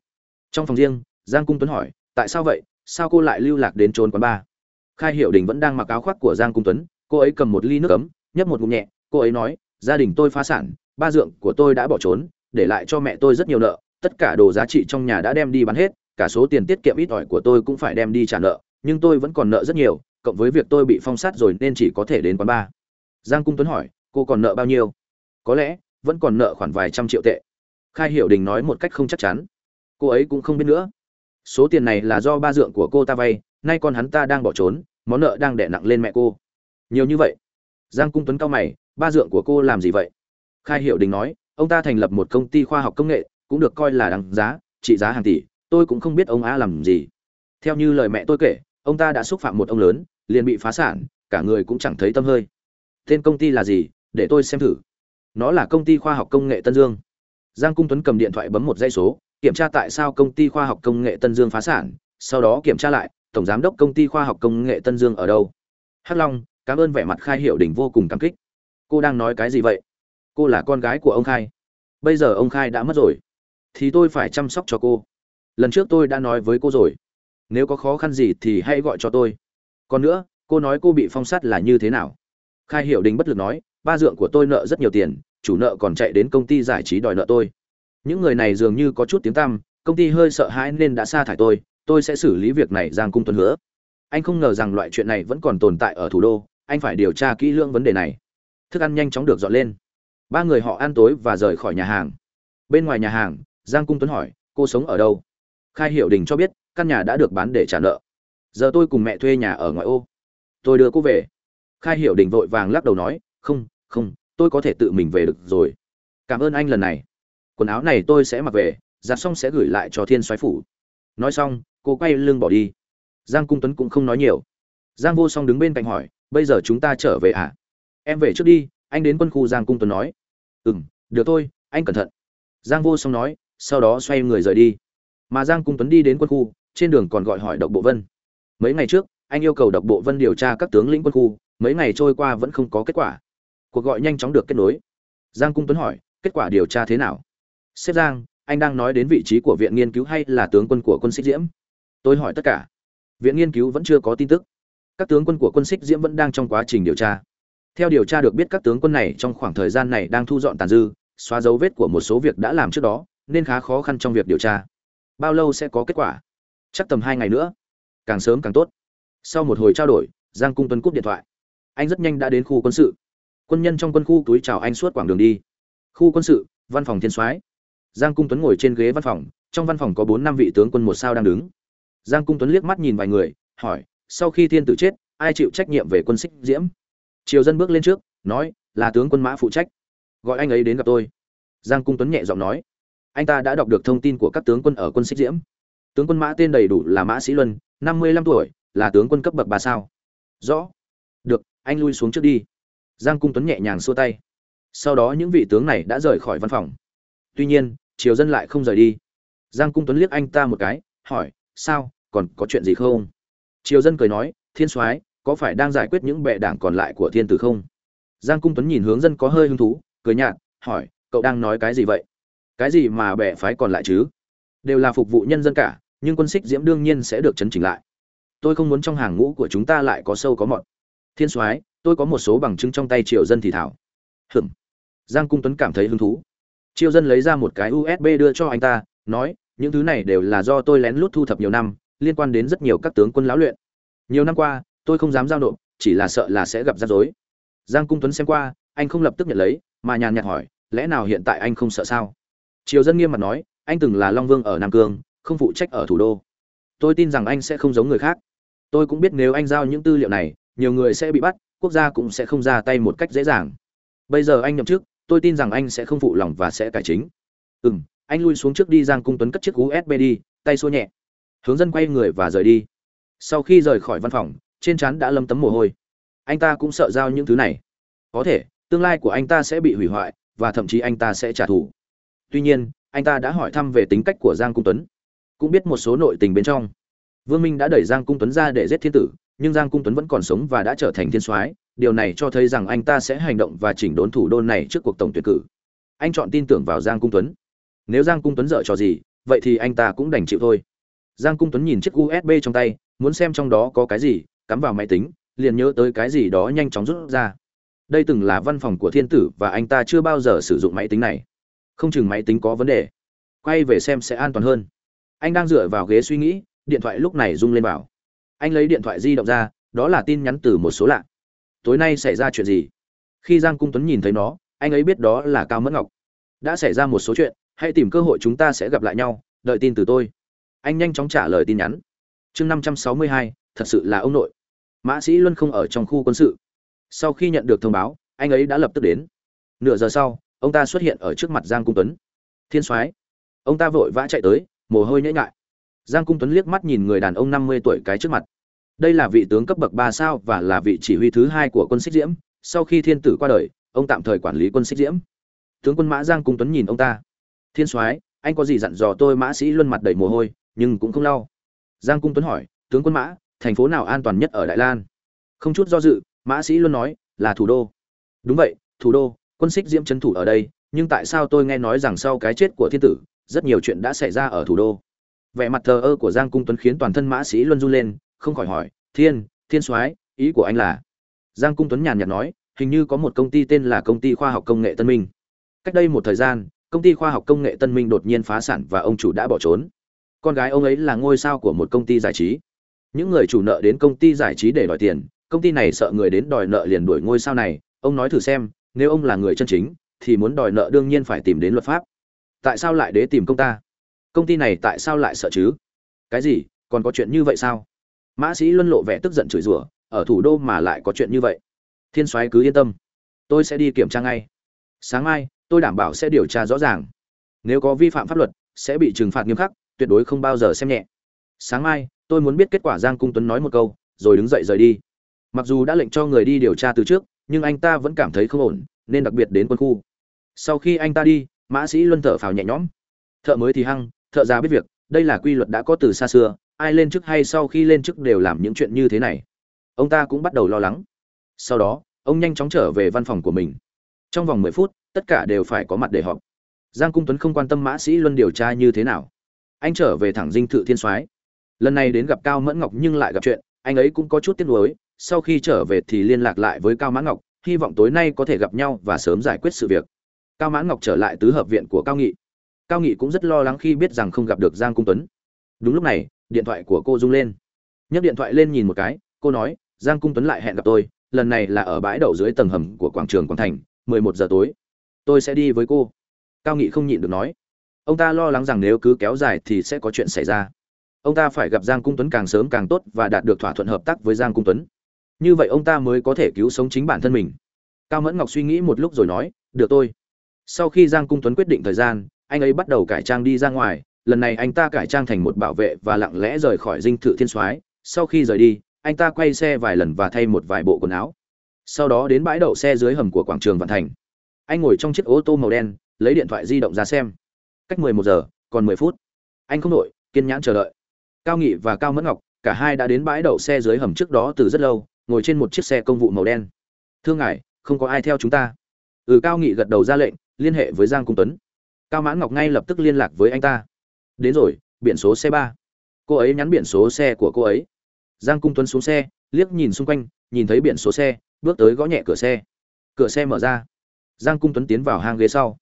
Trong phòng riêng giang cung tuấn hỏi tại sao vậy? Sao cô lại lưu lạc đến trốn quán bar? Khai Hiệu đình vẫn đang mặc áo khoác của giang cung tuấn cô ấy cầm một ly nước cấm, nhấp một ngụm nhẹ cô ấy nói gia đình tôi phá sản ba dượng của tôi đã bỏ trốn để lại cho mẹ tôi rất nhiều nợ tất cả đồ giá trị trong nhà đã đem đi bán hết cả số tiền tiết kiệm ít ỏi của tôi cũng phải đem đi trả nợ nhưng tôi vẫn còn nợ rất nhiều cộng với việc tôi bị phong sát rồi nên chỉ có thể đến quán bar giang cung tuấn hỏi, cô còn nợ bao nhiêu? Có lẽ, vẫn còn nợ khoảng vài trăm triệu tệ. Khai hiểu đình nói một cách không chắc chắn. Cô ấy cũng không biết nữa. Số tiền này là do ba dượng của cô ta vay, nay con hắn ta đang bỏ trốn, món nợ đang đẻ nặng lên mẹ cô. Nhiều như vậy? Giang cung tuấn cao mày, ba dượng của cô làm gì vậy? Khai hiểu đình nói, ông ta thành lập một công ty khoa học công nghệ, cũng được coi là đáng giá, trị giá hàng tỷ, tôi cũng không biết ông á làm gì. Theo như lời mẹ tôi kể, ông ta đã xúc phạm một ông lớn, liền bị phá sản, cả người cũng chẳng thấy tâm hơi tên công ty là gì, để tôi xem thử. Nó là công ty khoa học công nghệ tân dương. Giang cung tuấn cầm điện thoại bấm một dây số, kiểm tra tại sao công ty khoa học công nghệ tân dương phá sản, sau đó kiểm tra lại, tổng giám đốc công ty khoa học công nghệ tân dương ở đâu. Hắc long, cảm ơn vẻ mặt khai hiệu đỉnh vô cùng cảm kích. Cô đang nói cái gì vậy? Cô là con gái của ông khai. Bây giờ ông khai đã mất rồi. Thì tôi phải chăm sóc cho cô. Lần trước tôi đã nói với cô rồi. Nếu có khó khăn gì thì hãy gọi cho tôi. Còn nữa, cô nói cô bị phong sát là như thế nào? Khai hiểu đình bất lực nói, ba dượng của tôi nợ rất nhiều tiền, chủ nợ còn chạy đến công ty giải trí đòi nợ tôi. Những người này dường như có chút tiếng tăm, công ty hơi sợ hãi nên đã sa thải tôi tôi sẽ xử lý việc này giang cung tuấn hứa. Anh không ngờ rằng loại chuyện này vẫn còn tồn tại ở thủ đô, anh phải điều tra kỹ lưỡng vấn đề này. Thức ăn nhanh chóng được dọn lên. Ba người họ ăn tối và rời khỏi nhà hàng. Bên ngoài nhà hàng, giang cung tuấn hỏi, cô sống ở đâu? Khai hiệu đình cho biết, căn nhà đã được bán để trả nợ. Giờ tôi cùng mẹ thuê nhà ở ngoại ô. Tôi đưa cô về khai hiệu đình vội vàng lắc đầu nói, không không, tôi có thể tự mình về được rồi. Cảm ơn anh lần này. Quần áo này tôi sẽ mặc về, giặt xong sẽ gửi lại cho thiên soái phủ. Nói xong, cô quay lưng bỏ đi. Giang cung tuấn cũng không nói nhiều. Giang vô song đứng bên cạnh hỏi, bây giờ chúng ta trở về à em về trước đi, anh đến quân khu, giang cung tuấn nói. Ừ m được thôi, anh cẩn thận. Giang vô song nói, sau đó xoay người rời đi. Mà giang cung tuấn đi đến quân khu, trên đường còn gọi hỏi độc bộ vân. Mấy ngày trước, anh yêu cầu độc bộ vân điều tra các tướng lĩnh quân khu mấy ngày trôi qua vẫn không có kết quả. Cuộc gọi nhanh chóng được kết nối. Giang cung tuấn hỏi, kết quả điều tra thế nào? Sếp giang, anh đang nói đến vị trí của viện nghiên cứu hay là tướng quân của quân xích diễm? Tôi hỏi tất cả. Viện nghiên cứu vẫn chưa có tin tức. Các tướng quân của quân xích diễm vẫn đang trong quá trình điều tra. Theo điều tra được biết các tướng quân này trong khoảng thời gian này đang thu dọn tàn dư, xóa dấu vết của một số việc đã làm trước đó, nên khá khó khăn trong việc điều tra. Bao lâu sẽ có kết quả? Chắc tầm hai ngày nữa. Càng sớm càng tốt. Sau một hồi trao đổi, giang cung tuấn cúp điện thoại anh rất nhanh đã đến khu quân sự. Quân nhân trong quân khu túi chào anh suốt quãng đường đi. Khu quân sự, văn phòng thiên soái. Giang cung tuấn ngồi trên ghế văn phòng, trong văn phòng có bốn năm vị tướng quân một sao đang đứng. Giang cung tuấn liếc mắt nhìn vài người, hỏi, sau khi thiên tử chết, ai chịu trách nhiệm về quân xích diễm? Triều dân bước lên trước, nói, là tướng quân mã phụ trách. Gọi anh ấy đến gặp tôi. Giang cung tuấn nhẹ giọng nói, anh ta đã đọc được thông tin của các tướng quân ở quân xích diễm. Tướng quân mã tên đầy đủ là mã sĩ luân, năm mươi lăm tuổi, là tướng quân cấp bậc ba sao? Rõ anh lui xuống trước đi. Giang cung tuấn nhẹ nhàng xua tay. Sau đó những vị tướng này đã rời khỏi văn phòng. Tuy nhiên, triều dân lại không rời đi. Giang cung tuấn liếc anh ta một cái, hỏi, sao, còn có chuyện gì không? Triều dân cười nói, thiên soái, có phải đang giải quyết những bệ đảng còn lại của thiên tử không? Giang cung tuấn nhìn hướng dân có hơi hứng thú, cười nhạt, hỏi, cậu đang nói cái gì vậy? Cái gì mà bệ phái còn lại chứ? Đều là phục vụ nhân dân cả, nhưng quân xích diễm đương nhiên sẽ được chấn chỉnh lại. Tôi không muốn trong hàng ngũ của chúng ta lại có sâu có mọt thiên soái, tôi có một số bằng chứng trong tay triều dân thì thảo. Hừm giang cung tuấn cảm thấy hứng thú. Triều dân lấy ra một cái usb đưa cho anh ta, nói, những thứ này đều là do tôi lén lút thu thập nhiều năm, liên quan đến rất nhiều các tướng quân lão luyện. Nhiều năm qua, tôi không dám giao nộp, chỉ là sợ là sẽ gặp rắc rối. Giang cung tuấn xem qua, anh không lập tức nhận lấy, mà nhàn nhạt hỏi, lẽ nào hiện tại anh không sợ sao? Triều dân nghiêm mặt nói, anh từng là long vương ở nam cương, không phụ trách ở thủ đô. Tôi tin rằng anh sẽ không giống người khác. Tôi cũng biết nếu anh giao những tư liệu này nhiều người sẽ bị bắt, quốc gia cũng sẽ không ra tay một cách dễ dàng. Bây giờ anh nhậm chức, tôi tin rằng anh sẽ không phụ lòng và sẽ cải chính. Ừ m anh lui xuống trước đi giang cung tuấn cất chiếc usb đi, tay xô nhẹ. Hướng dân quay người và rời đi. Sau khi rời khỏi văn phòng, trên trán đã lâm tấm mồ hôi. Anh ta cũng sợ giao những thứ này. Có thể, tương lai của anh ta sẽ bị hủy hoại, và thậm chí anh ta sẽ trả thù. Tuy nhiên, anh ta đã hỏi thăm về tính cách của giang cung tuấn. Cũng biết một số nội tình bên trong. Vương minh đã đẩy giang cung tuấn ra để giết thiên tử nhưng giang cung tuấn vẫn còn sống và đã trở thành thiên soái, điều này cho thấy rằng anh ta sẽ hành động và chỉnh đốn thủ đô này trước cuộc tổng tuyển cử. Anh chọn tin tưởng vào giang cung tuấn. Nếu giang cung tuấn dở trò gì, vậy thì anh ta cũng đành chịu thôi. Giang cung tuấn nhìn chiếc usb trong tay, muốn xem trong đó có cái gì, cắm vào máy tính, liền nhớ tới cái gì đó nhanh chóng rút ra. Đây từng là văn phòng của thiên tử và anh ta chưa bao giờ sử dụng máy tính này. Không chừng máy tính có vấn đề. Quay về xem sẽ an toàn hơn. Anh đang dựa vào ghế suy nghĩ, điện thoại lúc này rung lên bảo anh lấy điện thoại di động ra, đó là tin nhắn từ một số lạ. Tối nay xảy ra chuyện gì? Khi giang cung tuấn nhìn thấy nó, anh ấy biết đó là cao mất ngọc. Đã xảy ra một số chuyện, hãy tìm cơ hội chúng ta sẽ gặp lại nhau, đợi tin từ tôi. Anh nhanh chóng trả lời tin nhắn. Chương năm trăm sáu mươi hai, thật sự là ông nội. Mã sĩ luân không ở trong khu quân sự. Sau khi nhận được thông báo, anh ấy đã lập tức đến. Nửa giờ sau, ông ta xuất hiện ở trước mặt giang cung tuấn. Thiên soái, ông ta vội vã chạy tới, mồ hôi nhễ ngại giang cung tuấn liếc mắt nhìn người đàn ông năm mươi tuổi cái trước mặt. Đây là vị tướng cấp bậc ba sao và là vị chỉ huy thứ hai của quân xích diễm. Sau khi thiên tử qua đời, ông tạm thời quản lý quân xích diễm. Tướng quân mã giang cung tuấn nhìn ông ta. Thiên soái, anh có gì dặn dò tôi mã sĩ luân mặt đầy mồ hôi, nhưng cũng không lau. Giang cung tuấn hỏi, tướng quân mã, thành phố nào an toàn nhất ở đại lan? Không chút do dự, mã sĩ luân nói, là thủ đô. Đúng vậy, thủ đô, quân xích diễm trấn thủ ở đây, nhưng tại sao tôi nghe nói rằng sau cái chết của thiên tử, rất nhiều chuyện đã xảy ra ở thủ đô? Vẻ mặt thờ ơ của giang cung tuấn khiến toàn thân mã sĩ luân run lên, không khỏi hỏi, thiên thiên soái, ý của anh là? Giang cung tuấn nhàn nhạt nói, hình như có một công ty tên là công ty khoa học công nghệ tân minh. Cách đây một thời gian, công ty khoa học công nghệ tân minh đột nhiên phá sản và ông chủ đã bỏ trốn. Con gái ông ấy là ngôi sao của một công ty giải trí. Những người chủ nợ đến công ty giải trí để đòi tiền, công ty này sợ người đến đòi nợ liền đuổi ngôi sao này. Ông nói thử xem, nếu ông là người chân chính, thì muốn đòi nợ đương nhiên phải tìm đến luật pháp. Tại sao lại đế tìm công ta? Công ty này tại sao lại sợ chứ? Cái gì? Còn có chuyện như vậy sao? Mã sĩ luân lộ vẻ tức giận chửi rủa, ở thủ đô mà lại có chuyện như vậy. Thiên soái cứ yên tâm. Tôi sẽ đi kiểm tra ngay. Sáng mai, tôi đảm bảo sẽ điều tra rõ ràng. Nếu có vi phạm pháp luật, sẽ bị trừng phạt nghiêm khắc, tuyệt đối không bao giờ xem nhẹ. Sáng mai, tôi muốn biết kết quả giang cung tuấn nói một câu, rồi đứng dậy rời đi. Mặc dù đã lệnh cho người đi điều tra từ trước, nhưng anh ta vẫn cảm thấy không ổn, nên đặc biệt đến quân khu. Sau khi anh ta đi, mã sĩ luân thở phào nhẹ nhõm. Thợ mới thì hăng thợ già biết việc, đây là quy luật đã có từ xa xưa, ai lên chức hay sau khi lên chức đều làm những chuyện như thế này. Ông ta cũng bắt đầu lo lắng. Sau đó, ông nhanh chóng trở về văn phòng của mình. Trong vòng mười phút, tất cả đều phải có mặt để họp. Giang cung tuấn không quan tâm mã sĩ luân điều tra như thế nào. Anh trở về thẳng dinh thự thiên soái. Lần này đến gặp cao mẫn ngọc nhưng lại gặp chuyện, anh ấy cũng có chút tiếc nuối, sau khi trở về thì liên lạc lại với cao mãn ngọc, hy vọng tối nay có thể gặp nhau và sớm giải quyết sự việc. Cao mãn ngọc trở lại tứ hợp viện của cao nghị cao nghị cũng rất lo lắng khi biết rằng không gặp được giang cung tuấn. Đúng lúc này, điện thoại của cô rung lên. Nhấc điện thoại lên nhìn một cái, cô nói, giang cung tuấn lại hẹn gặp tôi, lần này là ở bãi đậu dưới tầng hầm của quảng trường quảng thành, mười một giờ tối. Tôi sẽ đi với cô. Cao nghị không nhịn được nói. Ông ta lo lắng rằng nếu cứ kéo dài thì sẽ có chuyện xảy ra. Ông ta phải gặp giang cung tuấn càng sớm càng tốt và đạt được thỏa thuận hợp tác với giang cung tuấn. Như vậy ông ta mới có thể cứu sống chính bản thân mình. Cao mẫn ngọc suy nghĩ một lúc rồi nói, được tôi. Sau khi giang cung tuấn quyết định thời gian anh ấy bắt đầu cải trang đi ra ngoài, lần này anh ta cải trang thành một bảo vệ và lặng lẽ rời khỏi dinh thự thiên soái. Sau khi rời đi, anh ta quay xe vài lần và thay một vài bộ quần áo. Sau đó đến bãi đậu xe dưới hầm của quảng trường vạn thành. Anh ngồi trong chiếc ô tô màu đen, lấy điện thoại di động ra xem. Cách 11 giờ, còn 10 phút. Anh không đội kiên nhãn chờ đợi. Cao nghị và cao mẫn ngọc, cả hai đã đến bãi đậu xe dưới hầm trước đó từ rất lâu, ngồi trên một chiếc xe công vụ màu đen. Thương ngài, không có ai theo chúng ta. Ừ cao nghị gật đầu ra lệnh, liên hệ với giang cung tuấn cao mãn ngọc ngay lập tức liên lạc với anh ta. Đến rồi, biển số xe ba. Cô ấy nhắn biển số xe của cô ấy. Giang cung tuấn xuống xe, liếc nhìn xung quanh, nhìn thấy biển số xe, bước tới gõ nhẹ cửa xe. Cửa xe mở ra. Giang cung tuấn tiến vào hàng ghế sau.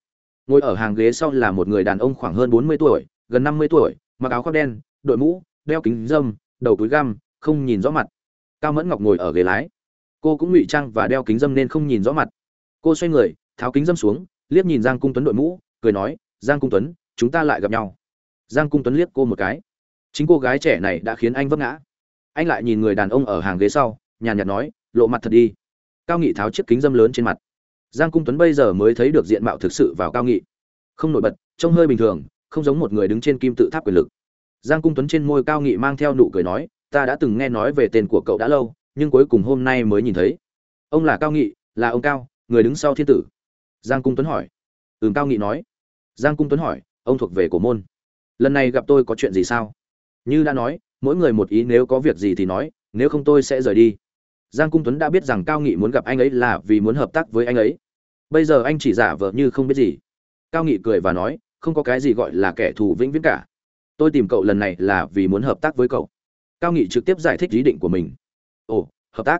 Ngồi ở hàng ghế sau là một người đàn ông khoảng hơn bốn mươi tuổi, gần năm mươi tuổi, mặc áo khoác đen, đội mũ, đeo kính dâm đầu túi găm, không nhìn rõ mặt. Cao mẫn ngọc ngồi ở ghế lái. Cô cũng ngụy trang và đeo kính dâm nên không nhìn rõ mặt. Cô xoay người, tháo kính dâm xuống, liếc nhìn giang cung tuấn đội mũ cười nói, giang cung tuấn, chúng ta lại gặp nhau. Giang cung tuấn liếc cô một cái. Chính cô gái trẻ này đã khiến anh vấp ngã. Anh lại nhìn người đàn ông ở hàng ghế sau, nhàn nhạt nói, lộ mặt thật đi. Cao nghị tháo chiếc kính dâm lớn trên mặt. Giang cung tuấn bây giờ mới thấy được diện mạo thực sự vào cao nghị. Không nổi bật, trông hơi bình thường, không giống một người đứng trên kim tự tháp quyền lực. Giang cung tuấn trên môi cao nghị mang theo nụ cười nói, ta đã từng nghe nói về tên của cậu đã lâu, nhưng cuối cùng hôm nay mới nhìn thấy. Ông là cao nghị, là ông cao, người đứng sau thiên tử. Giang cung tuấn hỏi. Ừm, cao nghị nói giang cung tuấn hỏi, ông thuộc về cổ môn? Lần này gặp tôi có chuyện gì sao? Như đã nói, mỗi người một ý nếu có việc gì thì nói, nếu không tôi sẽ rời đi. Giang cung tuấn đã biết rằng cao nghị muốn gặp anh ấy là vì muốn hợp tác với anh ấy. Bây giờ anh chỉ giả vờ như không biết gì. Cao nghị cười và nói, không có cái gì gọi là kẻ thù vĩnh viễn cả. Tôi tìm cậu lần này là vì muốn hợp tác với cậu. Cao nghị trực tiếp giải thích ý định của mình. Ồ, hợp tác?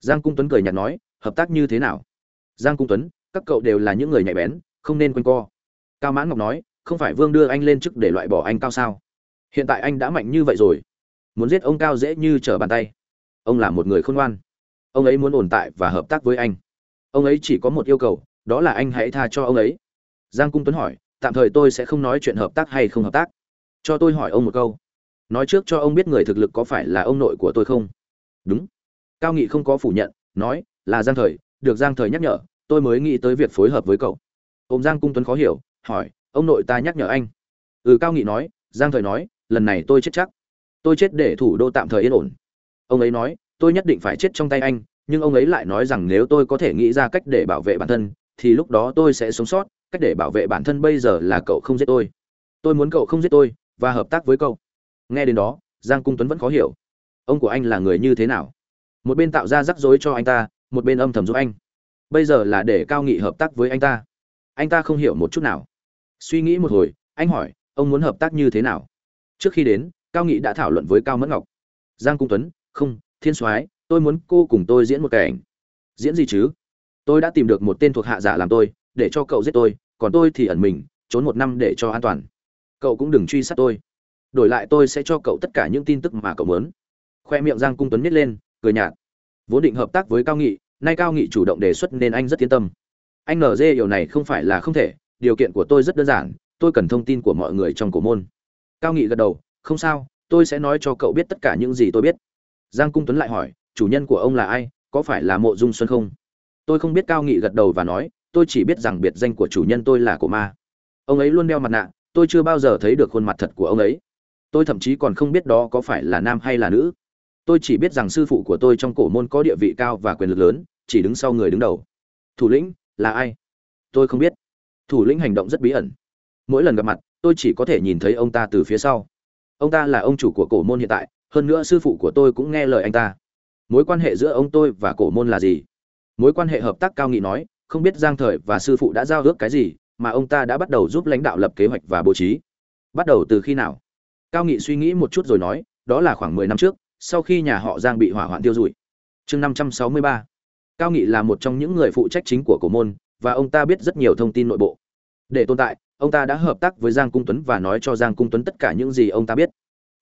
Giang cung tuấn cười nhạt nói, hợp tác như thế nào? Giang cung tuấn, các cậu đều là những người nhạy bén, không nên quanh co cao mãn ngọc nói, không phải vương đưa anh lên chức để loại bỏ anh cao sao? Hiện tại anh đã mạnh như vậy rồi. Muốn giết ông cao dễ như trở bàn tay. Ông là một người khôn ngoan. Ông ấy muốn ổn tại và hợp tác với anh. Ông ấy chỉ có một yêu cầu, đó là anh hãy tha cho ông ấy. Giang cung tuấn hỏi, tạm thời tôi sẽ không nói chuyện hợp tác hay không hợp tác? Cho tôi hỏi ông một câu. Nói trước cho ông biết người thực lực có phải là ông nội của tôi không? Đúng. Cao nghị không có phủ nhận, nói, là giang thời, được giang thời nhắc nhở, tôi mới nghĩ tới việc phối hợp với cậu. Ông giang cung tuấn khó hiểu hỏi, ông nội ta nhắc nhở anh. Ừ cao nghị nói, giang thời nói, lần này tôi chết chắc. Tôi chết để thủ đô tạm thời yên ổn. Ông ấy nói, tôi nhất định phải chết trong tay anh, nhưng ông ấy lại nói rằng nếu tôi có thể nghĩ ra cách để bảo vệ bản thân, thì lúc đó tôi sẽ sống sót. Cách để bảo vệ bản thân bây giờ là cậu không giết tôi. Tôi muốn cậu không giết tôi và hợp tác với cậu. Nghe đến đó, giang cung tuấn vẫn khó hiểu. Ông của anh là người như thế nào? Một bên tạo ra rắc rối cho anh ta, một bên âm thầm giúp anh. Bây giờ là để cao nghị hợp tác với anh ta anh ta không hiểu một chút nào. Suy nghĩ một hồi, anh hỏi, ông muốn hợp tác như thế nào? Trước khi đến, cao nghị đã thảo luận với cao mẫn ngọc. Giang cung tuấn, không, thiên soái, tôi muốn cô cùng tôi diễn một cảnh. Diễn gì chứ? Tôi đã tìm được một tên thuộc hạ giả làm tôi, để cho cậu giết tôi, còn tôi thì ẩn mình, trốn một năm để cho an toàn. Cậu cũng đừng truy sát tôi. Đổi lại tôi sẽ cho cậu tất cả những tin tức mà cậu muốn. Khoe miệng giang cung tuấn nhét lên, cười nhạt. Vốn định hợp tác với cao nghị, nay cao nghị chủ động đề xuất nên anh rất yên tâm anh nz điều này không phải là không thể, điều kiện của tôi rất đơn giản, tôi cần thông tin của mọi người trong cổ môn. Cao nghị gật đầu, không sao, tôi sẽ nói cho cậu biết tất cả những gì tôi biết. Giang cung tuấn lại hỏi, chủ nhân của ông là ai, có phải là mộ dung xuân không? Tôi không biết cao nghị gật đầu và nói, tôi chỉ biết rằng biệt danh của chủ nhân tôi là cổ ma. Ông ấy luôn đeo mặt nạ, tôi chưa bao giờ thấy được khuôn mặt thật của ông ấy. Tôi thậm chí còn không biết đó có phải là nam hay là nữ. Tôi chỉ biết rằng sư phụ của tôi trong cổ môn có địa vị cao và quyền lực lớn, chỉ đứng sau người đứng đầu. Thủ lĩnh là ai? Tôi không biết. Thủ lĩnh hành động rất bí ẩn. Mỗi lần gặp mặt, tôi chỉ có thể nhìn thấy ông ta từ phía sau. Ông ta là ông chủ của cổ môn hiện tại, hơn nữa sư phụ của tôi cũng nghe lời anh ta. Mối quan hệ giữa ông tôi và cổ môn là gì? Mối quan hệ hợp tác cao nghị nói, không biết giang thời và sư phụ đã giao ước cái gì, mà ông ta đã bắt đầu giúp lãnh đạo lập kế hoạch và bố trí. Bắt đầu từ khi nào? Cao nghị suy nghĩ một chút rồi nói, đó là khoảng mười năm trước, sau khi nhà họ giang bị hỏa hoạn tiêu rụi. Chương năm trăm sáu mươi ba cao nghị là một trong những người phụ trách chính của cổ môn, và ông ta biết rất nhiều thông tin nội bộ. Để tồn tại, ông ta đã hợp tác với giang cung tuấn và nói cho giang cung tuấn tất cả những gì ông ta biết.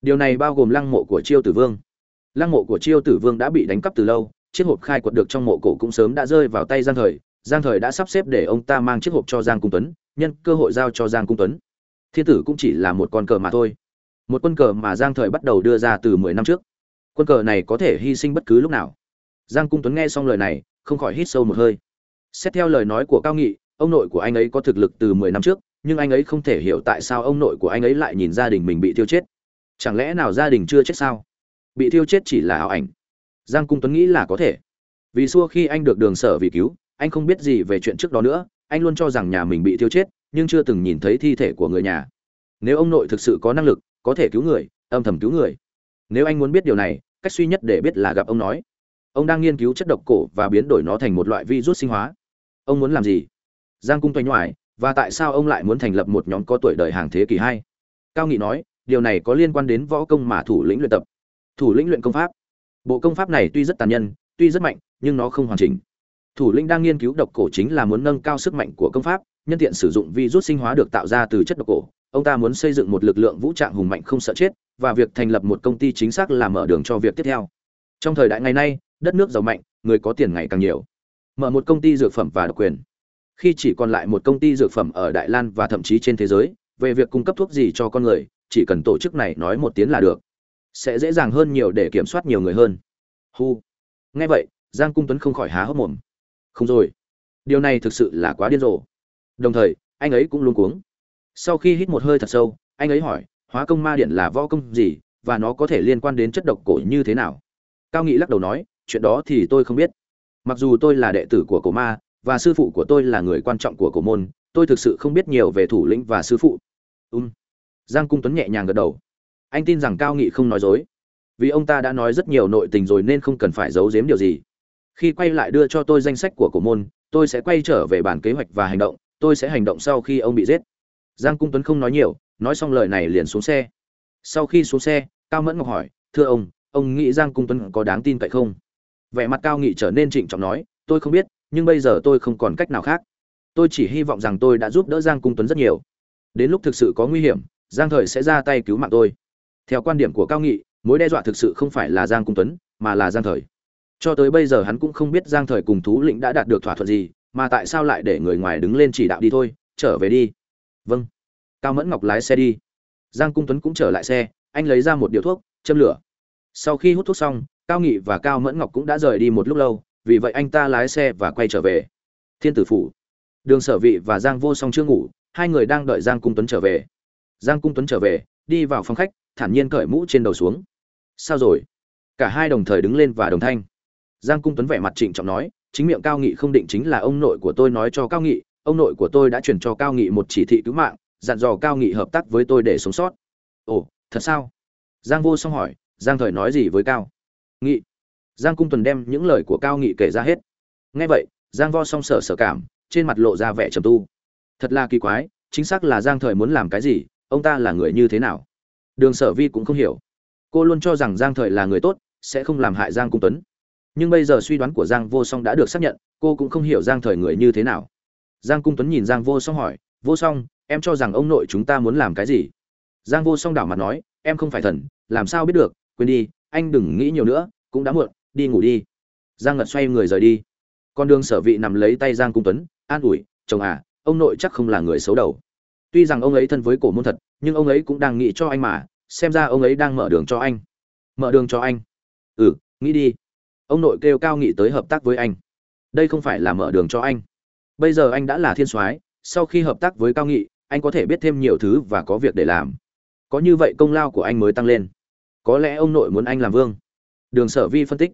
Điều này bao gồm lăng mộ của chiêu tử vương. Lăng mộ của chiêu tử vương đã bị đánh cắp từ lâu, chiếc hộp khai quật được trong mộ cổ cũng sớm đã rơi vào tay giang thời. Giang thời đã sắp xếp để ông ta mang chiếc hộp cho giang cung tuấn, nhân cơ hội giao cho giang cung tuấn. Thiên tử cũng chỉ là một con cờ mà thôi. Một quân cờ mà giang thời bắt đầu đưa ra từ mười năm trước. Quân cờ này có thể hy sinh bất cứ lúc nào giang cung tuấn nghe xong lời này, không khỏi hít sâu một hơi. Xét theo lời nói của cao nghị, ông nội của anh ấy có thực lực từ mười năm trước, nhưng anh ấy không thể hiểu tại sao ông nội của anh ấy lại nhìn gia đình mình bị tiêu chết. Chẳng lẽ nào gia đình chưa chết sao? Bị tiêu chết chỉ là ảo ảnh. Giang cung tuấn nghĩ là có thể. Vì xua khi anh được đường sở vì cứu, anh không biết gì về chuyện trước đó nữa, anh luôn cho rằng nhà mình bị tiêu chết, nhưng chưa từng nhìn thấy thi thể của người nhà. Nếu ông nội thực sự có năng lực, có thể cứu người, âm thầm cứu người. Nếu anh muốn biết điều này, cách duy nhất để biết là gặp ông nói ông đang nghiên cứu chất độc cổ và biến đổi nó thành một loại virus sinh hóa. Ông muốn làm gì? Giang cung toanh ngoại và tại sao ông lại muốn thành lập một nhóm có tuổi đời hàng thế kỷ hai? Cao nghị nói, điều này có liên quan đến võ công mà thủ lĩnh luyện tập. Thủ lĩnh luyện công pháp. Bộ công pháp này tuy rất tàn nhân tuy rất mạnh, nhưng nó không hoàn chỉnh. Thủ lĩnh đang nghiên cứu độc cổ chính là muốn nâng cao sức mạnh của công pháp, nhân tiện sử dụng virus sinh hóa được tạo ra từ chất độc cổ. Ông ta muốn xây dựng một lực lượng vũ trang hùng mạnh không sợ chết, và việc thành lập một công ty chính xác là mở đường cho việc tiếp theo. Trong thời đại ngày nay đất nước giàu mạnh, người có tiền ngày càng nhiều. Mở một công ty dược phẩm và độc quyền. Khi chỉ còn lại một công ty dược phẩm ở đại lan và thậm chí trên thế giới, về việc cung cấp thuốc gì cho con người, chỉ cần tổ chức này nói một tiếng là được. Sẽ dễ dàng hơn nhiều để kiểm soát nhiều người hơn. Hu. Nghe vậy, giang cung tuấn không khỏi há hốc mồm. Không rồi. Điều này thực sự là quá điên rồ. Đồng thời, anh ấy cũng luống cuống. Sau khi hít một hơi thật sâu, anh ấy hỏi, hóa công ma điện là võ công gì, và nó có thể liên quan đến chất độc cổ như thế nào? Cao nghị lắc đầu nói chuyện đó thì tôi không biết. Mặc dù tôi là đệ tử của cổ ma, và sư phụ của tôi là người quan trọng của cổ môn, tôi thực sự không biết nhiều về thủ lĩnh và sư phụ. Ùm giang cung tuấn nhẹ nhàng gật đầu. Anh tin rằng cao nghị không nói dối. Vì ông ta đã nói rất nhiều nội tình rồi nên không cần phải giấu giếm điều gì. Khi quay lại đưa cho tôi danh sách của cổ môn, tôi sẽ quay trở về bản kế hoạch và hành động, tôi sẽ hành động sau khi ông bị giết. Giang cung tuấn không nói nhiều, nói xong lời này liền xuống xe. Sau khi xuống xe, cao mẫn ngọc hỏi, thưa ông ông nghĩ giang cung tuấn có đáng tin cậy không? Vẻ mặt cao nghị trở nên trịnh trọng nói, tôi không biết, nhưng bây giờ tôi không còn cách nào khác. Tôi chỉ hy vọng rằng tôi đã giúp đỡ giang cung tuấn rất nhiều. Đến lúc thực sự có nguy hiểm, giang thời sẽ ra tay cứu mạng tôi. Theo quan điểm của cao nghị, mối đe dọa thực sự không phải là giang cung tuấn, mà là giang thời. Cho tới bây giờ hắn cũng không biết giang thời cùng thú lĩnh đã đạt được thỏa thuận gì, mà tại sao lại để người ngoài đứng lên chỉ đạo đi thôi, trở về đi. Vâng. Cao mẫn ngọc lái xe đi. Giang cung tuấn cũng trở lại xe, anh lấy ra một điếu thuốc, châm lửa. Sau khi hút thuốc xong cao nghị và cao mẫn ngọc cũng đã rời đi một lúc lâu, vì vậy anh ta lái xe và quay trở về. Thiên tử phủ. Đường sở vị và giang vô song chưa ngủ, hai người đang đợi giang cung tuấn trở về. Giang cung tuấn trở về, đi vào phòng khách, thản nhiên cởi mũ trên đầu xuống. Sao rồi? Cả hai đồng thời đứng lên và đồng thanh. Giang cung tuấn vẻ mặt trịnh trọng nói, chính miệng cao nghị không định chính là ông nội của tôi nói cho cao nghị, ông nội của tôi đã chuyển cho cao nghị một chỉ thị cứu mạng, dặn dò cao nghị hợp tác với tôi để sống sót. Ồ, thật sao? Giang vô song hỏi, giang thời nói gì với cao? Nghị. Giang cung tuần đem những lời của cao nghị kể ra hết. Nghe vậy, giang vo song sở sở cảm, trên mặt lộ ra vẻ trầm tu. Thật là kỳ quái, chính xác là giang thời muốn làm cái gì, ông ta là người như thế nào? Đường sở vi cũng không hiểu. Cô luôn cho rằng giang thời là người tốt, sẽ không làm hại giang cung tuấn. Nhưng bây giờ suy đoán của giang vô song đã được xác nhận, cô cũng không hiểu giang thời người như thế nào. Giang cung tuấn nhìn giang vô song hỏi, vô song, em cho rằng ông nội chúng ta muốn làm cái gì? Giang vô song đảo mặt nói, em không phải thần, làm sao biết được, quên đi anh đừng nghĩ nhiều nữa, cũng đã muộn, đi ngủ đi. Giang ngật xoay người rời đi. Con đường sở vị nằm lấy tay giang cung tuấn, an ủi, chồng à ông nội chắc không là người xấu đầu. Tuy rằng ông ấy thân với cổ môn thật, nhưng ông ấy cũng đang nghĩ cho anh mà, xem ra ông ấy đang mở đường cho anh. Mở đường cho anh? Ừ nghĩ đi. Ông nội kêu cao nghị tới hợp tác với anh. Đây không phải là mở đường cho anh. Bây giờ anh đã là thiên soái, sau khi hợp tác với cao nghị, anh có thể biết thêm nhiều thứ và có việc để làm. Có như vậy công lao của anh mới tăng lên có lẽ ông nội muốn anh làm vương. Đường sở vi phân tích.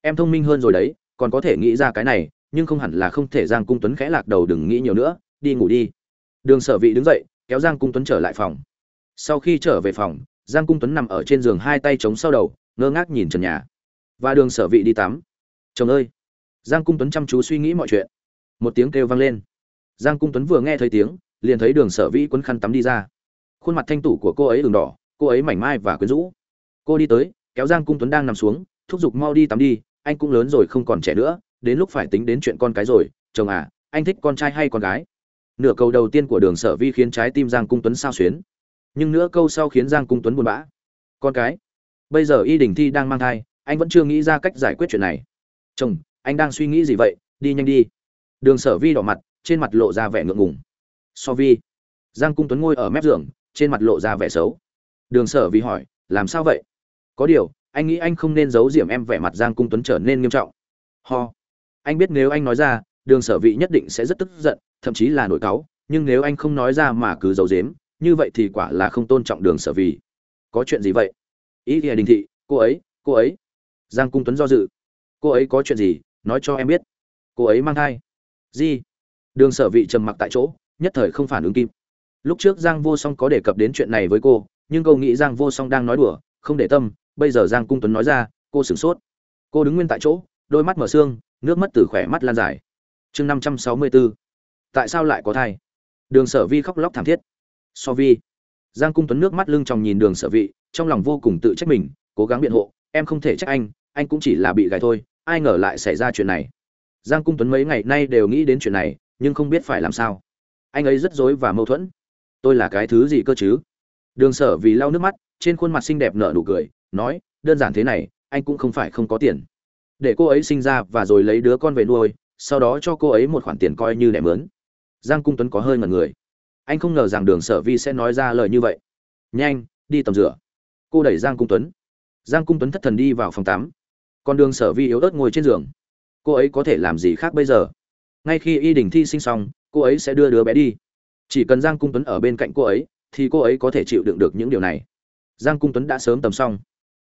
Em thông minh hơn rồi đấy, còn có thể nghĩ ra cái này, nhưng không hẳn là không thể giang cung tuấn khẽ lạc đầu đừng nghĩ nhiều nữa, đi ngủ đi. Đường sở vị đứng dậy, kéo giang cung tuấn trở lại phòng. Sau khi trở về phòng, giang cung tuấn nằm ở trên giường hai tay chống sau đầu, ngơ ngác nhìn trần nhà. Và đường sở vị đi tắm. Chồng ơi. Giang cung tuấn chăm chú suy nghĩ mọi chuyện. Một tiếng kêu vang lên. Giang cung tuấn vừa nghe thấy tiếng, liền thấy đường sở vĩ quấn khăn tắm đi ra. Khuôn mặt thanh tủ của cô ấy ửng đỏ, cô ấy mảnh mai và quyến rũ cô đi tới, kéo giang cung tuấn đang nằm xuống, thúc giục mau đi tắm đi, anh cũng lớn rồi không còn trẻ nữa, đến lúc phải tính đến chuyện con cái rồi. Chồng à anh thích con trai hay con gái? Nửa câu đầu tiên của đường sở vi khiến trái tim giang cung tuấn sao xuyến. Nhưng nửa câu sau khiến giang cung tuấn buồn bã. Con cái, bây giờ y đình thi đang mang thai, anh vẫn chưa nghĩ ra cách giải quyết chuyện này. Chồng, anh đang suy nghĩ gì vậy? Đi nhanh đi. Đường sở vi đỏ mặt, trên mặt lộ ra vẻ ngượng ngùng. So vi. Giang cung tuấn ngồi ở mép giường, trên mặt lộ ra vẻ xấu. Đường sở vi hỏi, làm sao vậy? Có điều, anh nghĩ anh không nên giấu diểm em vẻ mặt giang cung tuấn trở nên nghiêm trọng. Ho. Anh biết nếu anh nói ra, đường sở vị nhất định sẽ rất tức giận, thậm chí là nổi cáu, nhưng nếu anh không nói ra mà cứ giấu dếm như vậy thì quả là không tôn trọng đường sở vì có chuyện gì vậy? Ý thì đình thị, cô ấy cô ấy. Giang cung tuấn do dự. Cô ấy có chuyện gì? Nói cho em biết. Cô ấy mang thai. Gì? Đường sở vị trầm mặc tại chỗ, nhất thời không phản ứng kịp. Lúc trước giang vô song có đề cập đến chuyện này với cô, nhưng cô nghĩ giang vô song đang nói đùa, không để tâm bây giờ giang cung tuấn nói ra, cô sửng sốt. Cô đứng nguyên tại chỗ, đôi mắt mở xương nước mắt từ khỏe mắt lan dài. Chương năm trăm sáu mươi bốn tại sao lại có thai? Đường sở vi khóc lóc thảm thiết. So vi. Giang cung tuấn nước mắt lưng tròng nhìn đường sở vị trong lòng vô cùng tự trách mình, cố gắng biện hộ, em không thể trách anh anh cũng chỉ là bị gài thôi, ai ngờ lại xảy ra chuyện này. Giang cung tuấn mấy ngày nay đều nghĩ đến chuyện này, nhưng không biết phải làm sao. Anh ấy rất dối và mâu thuẫn. Tôi là cái thứ gì cơ chứ? Đường sở vì lau nước mắt, trên khuôn mặt xinh đẹp nở nụ cười nói, đơn giản thế này, anh cũng không phải không có tiền. Để cô ấy sinh ra và rồi lấy đứa con về nuôi, sau đó cho cô ấy một khoản tiền coi như đẻ mướn. Giang cung tuấn có hơi ngần người. Anh không ngờ rằng đường sở vi sẽ nói ra lời như vậy. Nhanh, đi tầm rửa. Cô đẩy giang cung tuấn. Giang cung tuấn thất thần đi vào phòng tắm. Còn đường sở vi yếu ớt ngồi trên giường. Cô ấy có thể làm gì khác bây giờ? Ngay khi y đình thi sinh xong, cô ấy sẽ đưa đứa bé đi. Chỉ cần giang cung tuấn ở bên cạnh cô ấy, thì cô ấy có thể chịu đựng được những điều này. Giang cung tuấn đã sớm tầm xong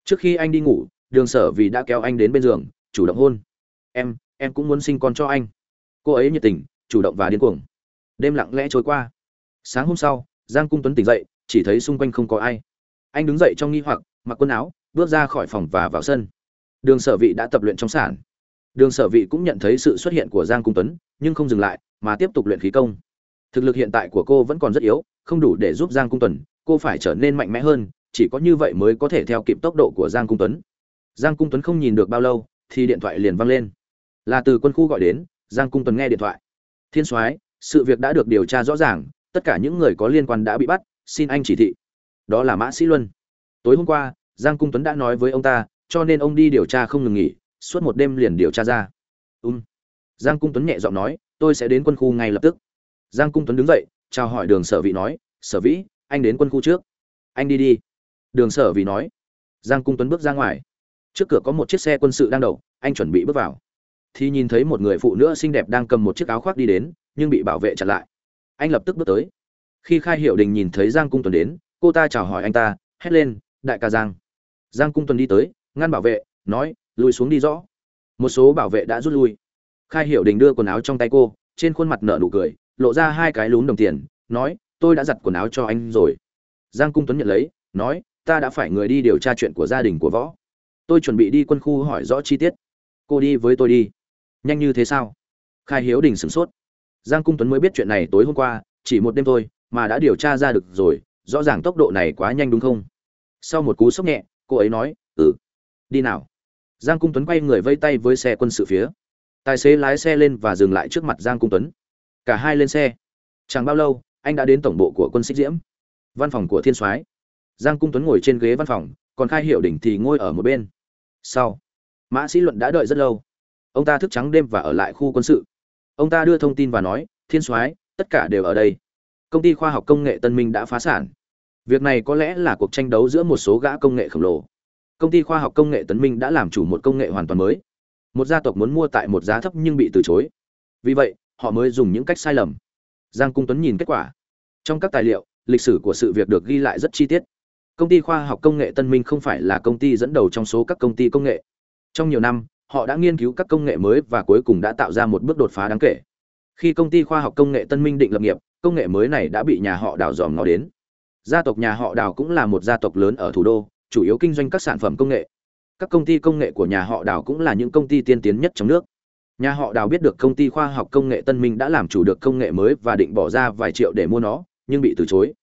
trước khi anh đi ngủ, đường sở vì đã kéo anh đến bên giường, chủ động hôn. Em em cũng muốn sinh con cho anh. Cô ấy nhiệt tình, chủ động và điên cuồng. Đêm lặng lẽ trôi qua. Sáng hôm sau, giang cung tuấn tỉnh dậy, chỉ thấy xung quanh không có ai. Anh đứng dậy trong nghi hoặc, mặc quần áo, bước ra khỏi phòng và vào sân. Đường sở vị đã tập luyện trong sản đường sở vị cũng nhận thấy sự xuất hiện của giang cung tuấn, nhưng không dừng lại, mà tiếp tục luyện khí công. Thực lực hiện tại của cô vẫn còn rất yếu, không đủ để giúp giang cung tuấn, cô phải trở nên mạnh mẽ hơn chỉ có như vậy mới có thể theo kịp tốc độ của giang cung tuấn. Giang cung tuấn không nhìn được bao lâu, thì điện thoại liền văng lên. Là từ quân khu gọi đến, giang cung tuấn nghe điện thoại. Thiên soái, sự việc đã được điều tra rõ ràng, tất cả những người có liên quan đã bị bắt, xin anh chỉ thị. Đó là mã sĩ luân. Tối hôm qua, giang cung tuấn đã nói với ông ta, cho nên ông đi điều tra không ngừng nghỉ, suốt một đêm liền điều tra ra. Um. giang cung tuấn nhẹ giọng nói, tôi sẽ đến quân khu ngay lập tức. Giang cung tuấn đứng dậy, chào hỏi đường sở vị nói, sở vĩ, anh đến quân khu trước. Anh đi đi đường sở vì nói. Giang cung tuấn bước ra ngoài. Trước cửa có một chiếc xe quân sự đang đậu, anh chuẩn bị bước vào. Thì nhìn thấy một người phụ nữ xinh đẹp đang cầm một chiếc áo khoác đi đến, nhưng bị bảo vệ chặn lại. Anh lập tức bước tới. Khi khai hiệu đình nhìn thấy giang cung tuấn đến, cô ta chào hỏi anh ta, hét lên, đại ca giang. Giang cung tuấn đi tới, ngăn bảo vệ, nói, lùi xuống đi rõ. Một số bảo vệ đã rút lui. Khai hiệu đình đưa quần áo trong tay cô, trên khuôn mặt nở nụ cười, lộ ra hai cái lún đồng tiền, nói, tôi đã giặt quần áo cho anh rồi. Giang cung tuấn nhận lấy, nói ta đã phải người đi điều tra chuyện của gia đình của võ. Tôi chuẩn bị đi quân khu hỏi rõ chi tiết. Cô đi với tôi đi. Nhanh như thế sao? Khai hiếu đình sửng sốt. Giang cung tuấn mới biết chuyện này tối hôm qua, chỉ một đêm thôi, mà đã điều tra ra được rồi, rõ ràng tốc độ này quá nhanh đúng không? Sau một cú sốc nhẹ, cô ấy nói ừ đi nào. Giang cung tuấn quay người vây tay với xe quân sự phía. Tài xế lái xe lên và dừng lại trước mặt giang cung tuấn. Cả hai lên xe. Chẳng bao lâu, anh đã đến tổng bộ của quân xích diễm. Văn phòng của thiên soái giang cung tuấn ngồi trên ghế văn phòng, còn khai hiệu đỉnh thì ngồi ở một bên. Sau, mã sĩ luận đã đợi rất lâu. Ông ta thức trắng đêm và ở lại khu quân sự. Ông ta đưa thông tin và nói, thiên soái, tất cả đều ở đây. Công ty khoa học công nghệ tân minh đã phá sản. Việc này có lẽ là cuộc tranh đấu giữa một số gã công nghệ khổng lồ. Công ty khoa học công nghệ tân minh đã làm chủ một công nghệ hoàn toàn mới. Một gia tộc muốn mua tại một giá thấp nhưng bị từ chối. Vì vậy, họ mới dùng những cách sai lầm. Giang cung tuấn nhìn kết quả. Trong các tài liệu, lịch sử của sự việc được ghi lại rất chi tiết công ty khoa học công nghệ tân minh không phải là công ty dẫn đầu trong số các công ty công nghệ. Trong nhiều năm, họ đã nghiên cứu các công nghệ mới và cuối cùng đã tạo ra một bước đột phá đáng kể. Khi công ty khoa học công nghệ tân minh định lập nghiệp, công nghệ mới này đã bị nhà họ đào dòm ngó đến. Gia tộc nhà họ đào cũng là một gia tộc lớn ở thủ đô, chủ yếu kinh doanh các sản phẩm công nghệ. Các công ty công nghệ của nhà họ đào cũng là những công ty tiên tiến nhất trong nước. Nhà họ đào biết được công ty khoa học công nghệ tân minh đã làm chủ được công nghệ mới và định bỏ ra vài triệu để mua nó, nhưng bị từ chối.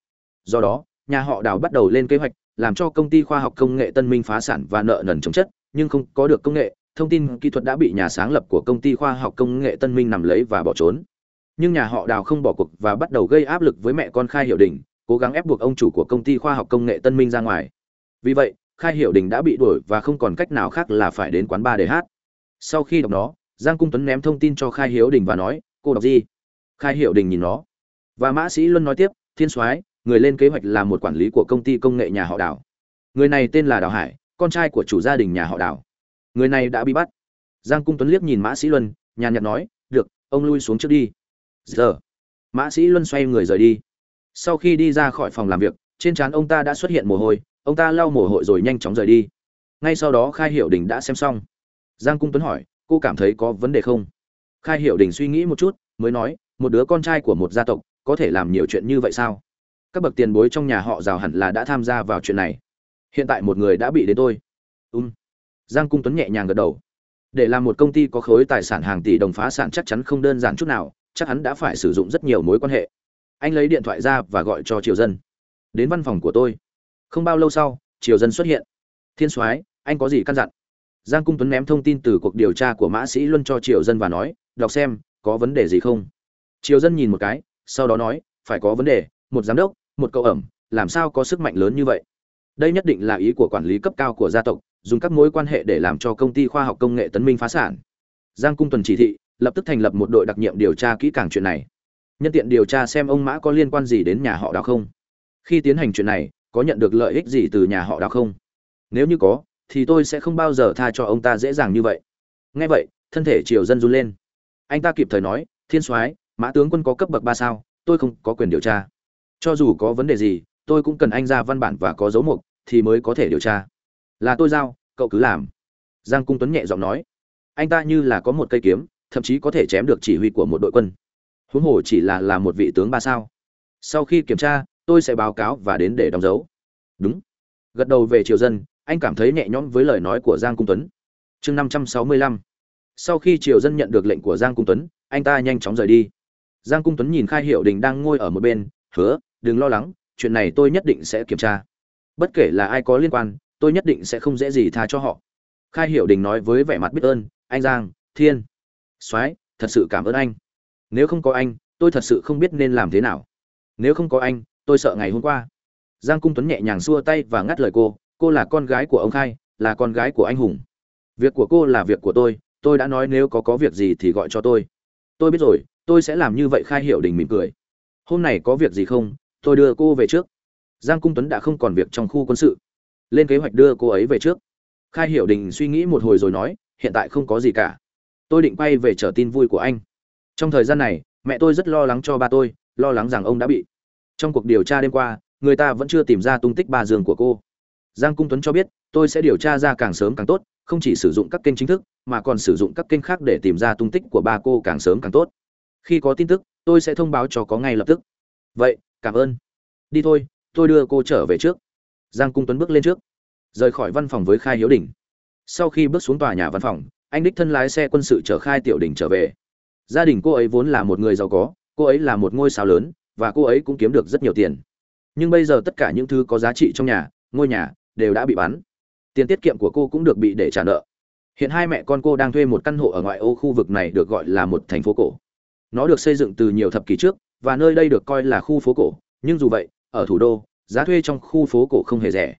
Do đó nhà họ đào bắt đầu lên kế hoạch, làm cho công ty khoa học công nghệ tân minh phá sản và nợ nần chống chất, nhưng không có được công nghệ, thông tin kỹ thuật đã bị nhà sáng lập của công ty khoa học công nghệ tân minh nằm lấy và bỏ trốn. Nhưng nhà họ đào không bỏ cuộc và bắt đầu gây áp lực với mẹ con khai hiệu đình, cố gắng ép buộc ông chủ của công ty khoa học công nghệ tân minh ra ngoài. Vì vậy, khai hiệu đình đã bị đuổi và không còn cách nào khác là phải đến quán bar để hát. Sau khi đọc nó, giang cung tuấn ném thông tin cho khai Hiệu đình và nói, cô đọc gì? Khai hiệu đình nhìn nó. Và mã sĩ luân nói tiếp, thiên soái người lên kế hoạch là một quản lý của công ty công nghệ nhà họ đào. Người này tên là đào hải, con trai của chủ gia đình nhà họ đào. Người này đã bị bắt. Giang cung tuấn liếc nhìn mã sĩ luân, nhàn nhạt nói, được, ông lui xuống trước đi. Giờ. Mã sĩ luân xoay người rời đi. Sau khi đi ra khỏi phòng làm việc, trên trán ông ta đã xuất hiện mồ hôi, ông ta lau mồ hôi rồi nhanh chóng rời đi. Ngay sau đó khai hiệu đình đã xem xong. Giang cung tuấn hỏi, cô cảm thấy có vấn đề không? Khai hiệu đình suy nghĩ một chút, mới nói, một đứa con trai của một gia tộc có thể làm nhiều chuyện như vậy sao? Các bậc tiền bối trong nhà họ rào hẳn là đã tham gia vào chuyện này. Hiện tại một người đã bị đến tôi. Ùm giang cung tuấn nhẹ nhàng gật đầu. Để làm một công ty có khối tài sản hàng tỷ đồng phá sản chắc chắn không đơn giản chút nào, chắc hắn đã phải sử dụng rất nhiều mối quan hệ. Anh lấy điện thoại ra và gọi cho triều dân. Đến văn phòng của tôi. Không bao lâu sau, triều dân xuất hiện. Thiên soái, anh có gì căn dặn? Giang cung tuấn ném thông tin từ cuộc điều tra của mã sĩ luân cho triều dân và nói, đọc xem, có vấn đề gì không? Triều dân nhìn một cái, sau đó nói, phải có vấn đề, một giám đốc một cậu ẩm, làm sao có sức mạnh lớn như vậy? Đây nhất định là ý của quản lý cấp cao của gia tộc, dùng các mối quan hệ để làm cho công ty khoa học công nghệ tấn minh phá sản. Giang cung tuần chỉ thị, lập tức thành lập một đội đặc nhiệm điều tra kỹ càng chuyện này. Nhân tiện điều tra xem ông mã có liên quan gì đến nhà họ đào không? Khi tiến hành chuyện này, có nhận được lợi ích gì từ nhà họ đào không? Nếu như có, thì tôi sẽ không bao giờ tha cho ông ta dễ dàng như vậy. Nghe vậy, thân thể triều dân run lên. Anh ta kịp thời nói, thiên soái, mã tướng quân có cấp bậc ba sao, tôi không có quyền điều tra cho dù có vấn đề gì, tôi cũng cần anh ra văn bản và có dấu mục, thì mới có thể điều tra. Là tôi giao, cậu cứ làm. Giang cung tuấn nhẹ giọng nói. Anh ta như là có một cây kiếm, thậm chí có thể chém được chỉ huy của một đội quân. Huống hồ chỉ là là một vị tướng ba sao. Sau khi kiểm tra, tôi sẽ báo cáo và đến để đóng dấu. Đúng. Gật đầu về triều dân, anh cảm thấy nhẹ nhõm với lời nói của giang cung tuấn. Chương năm trăm sáu mươi lăm. Sau khi triều dân nhận được lệnh của giang cung tuấn, anh ta nhanh chóng rời đi. Giang cung tuấn nhìn khai hiệu đình đang ngồi ở một bên, hứa đừng lo lắng, chuyện này tôi nhất định sẽ kiểm tra. Bất kể là ai có liên quan, tôi nhất định sẽ không dễ gì tha cho họ. Khai hiệu đình nói với vẻ mặt biết ơn, anh giang, thiên. Soái, thật sự cảm ơn anh. Nếu không có anh, tôi thật sự không biết nên làm thế nào. Nếu không có anh, tôi sợ ngày hôm qua. Giang cung tuấn nhẹ nhàng xua tay và ngắt lời cô cô là con gái của ông khai, là con gái của anh hùng. Việc của cô là việc của tôi tôi đã nói nếu có có việc gì thì gọi cho tôi. Tôi biết rồi, tôi sẽ làm như vậy, khai hiệu đình mỉm cười. Hôm nay có việc gì không? Tôi đưa cô về trước. Giang cung tuấn đã không còn việc trong khu quân sự. Lên kế hoạch đưa cô ấy về trước. Khai Hiểu đình suy nghĩ một hồi rồi nói, hiện tại không có gì cả. Tôi định quay về trở tin vui của anh. Trong thời gian này, mẹ tôi rất lo lắng cho ba tôi, lo lắng rằng ông đã bị. Trong cuộc điều tra đêm qua, người ta vẫn chưa tìm ra tung tích bà giường của cô. Giang cung tuấn cho biết, tôi sẽ điều tra ra càng sớm càng tốt, không chỉ sử dụng các kênh chính thức, mà còn sử dụng các kênh khác để tìm ra tung tích của ba cô càng sớm càng tốt. Khi có tin tức, tôi sẽ thông báo cho có ngay lập tức. Vậy cảm ơn. Đi thôi, tôi đưa cô trở về trước. Giang cung tuấn bước lên trước, rời khỏi văn phòng với khai hiếu đình. Sau khi bước xuống tòa nhà văn phòng, anh đích thân lái xe quân sự chở khai tiểu đình trở về. Gia đình cô ấy vốn là một người giàu có, cô ấy là một ngôi sao lớn, và cô ấy cũng kiếm được rất nhiều tiền. Nhưng bây giờ tất cả những thứ có giá trị trong nhà, ngôi nhà, đều đã bị bán. tiền tiết kiệm của cô cũng được bị để trả nợ. Hiện hai mẹ con cô đang thuê một căn hộ ở ngoại ô khu vực này được gọi là một thành phố cổ. Nó được xây dựng từ nhiều thập kỷ trước và nơi đây được coi là khu phố cổ, nhưng dù vậy, ở thủ đô, giá thuê trong khu phố cổ không hề rẻ.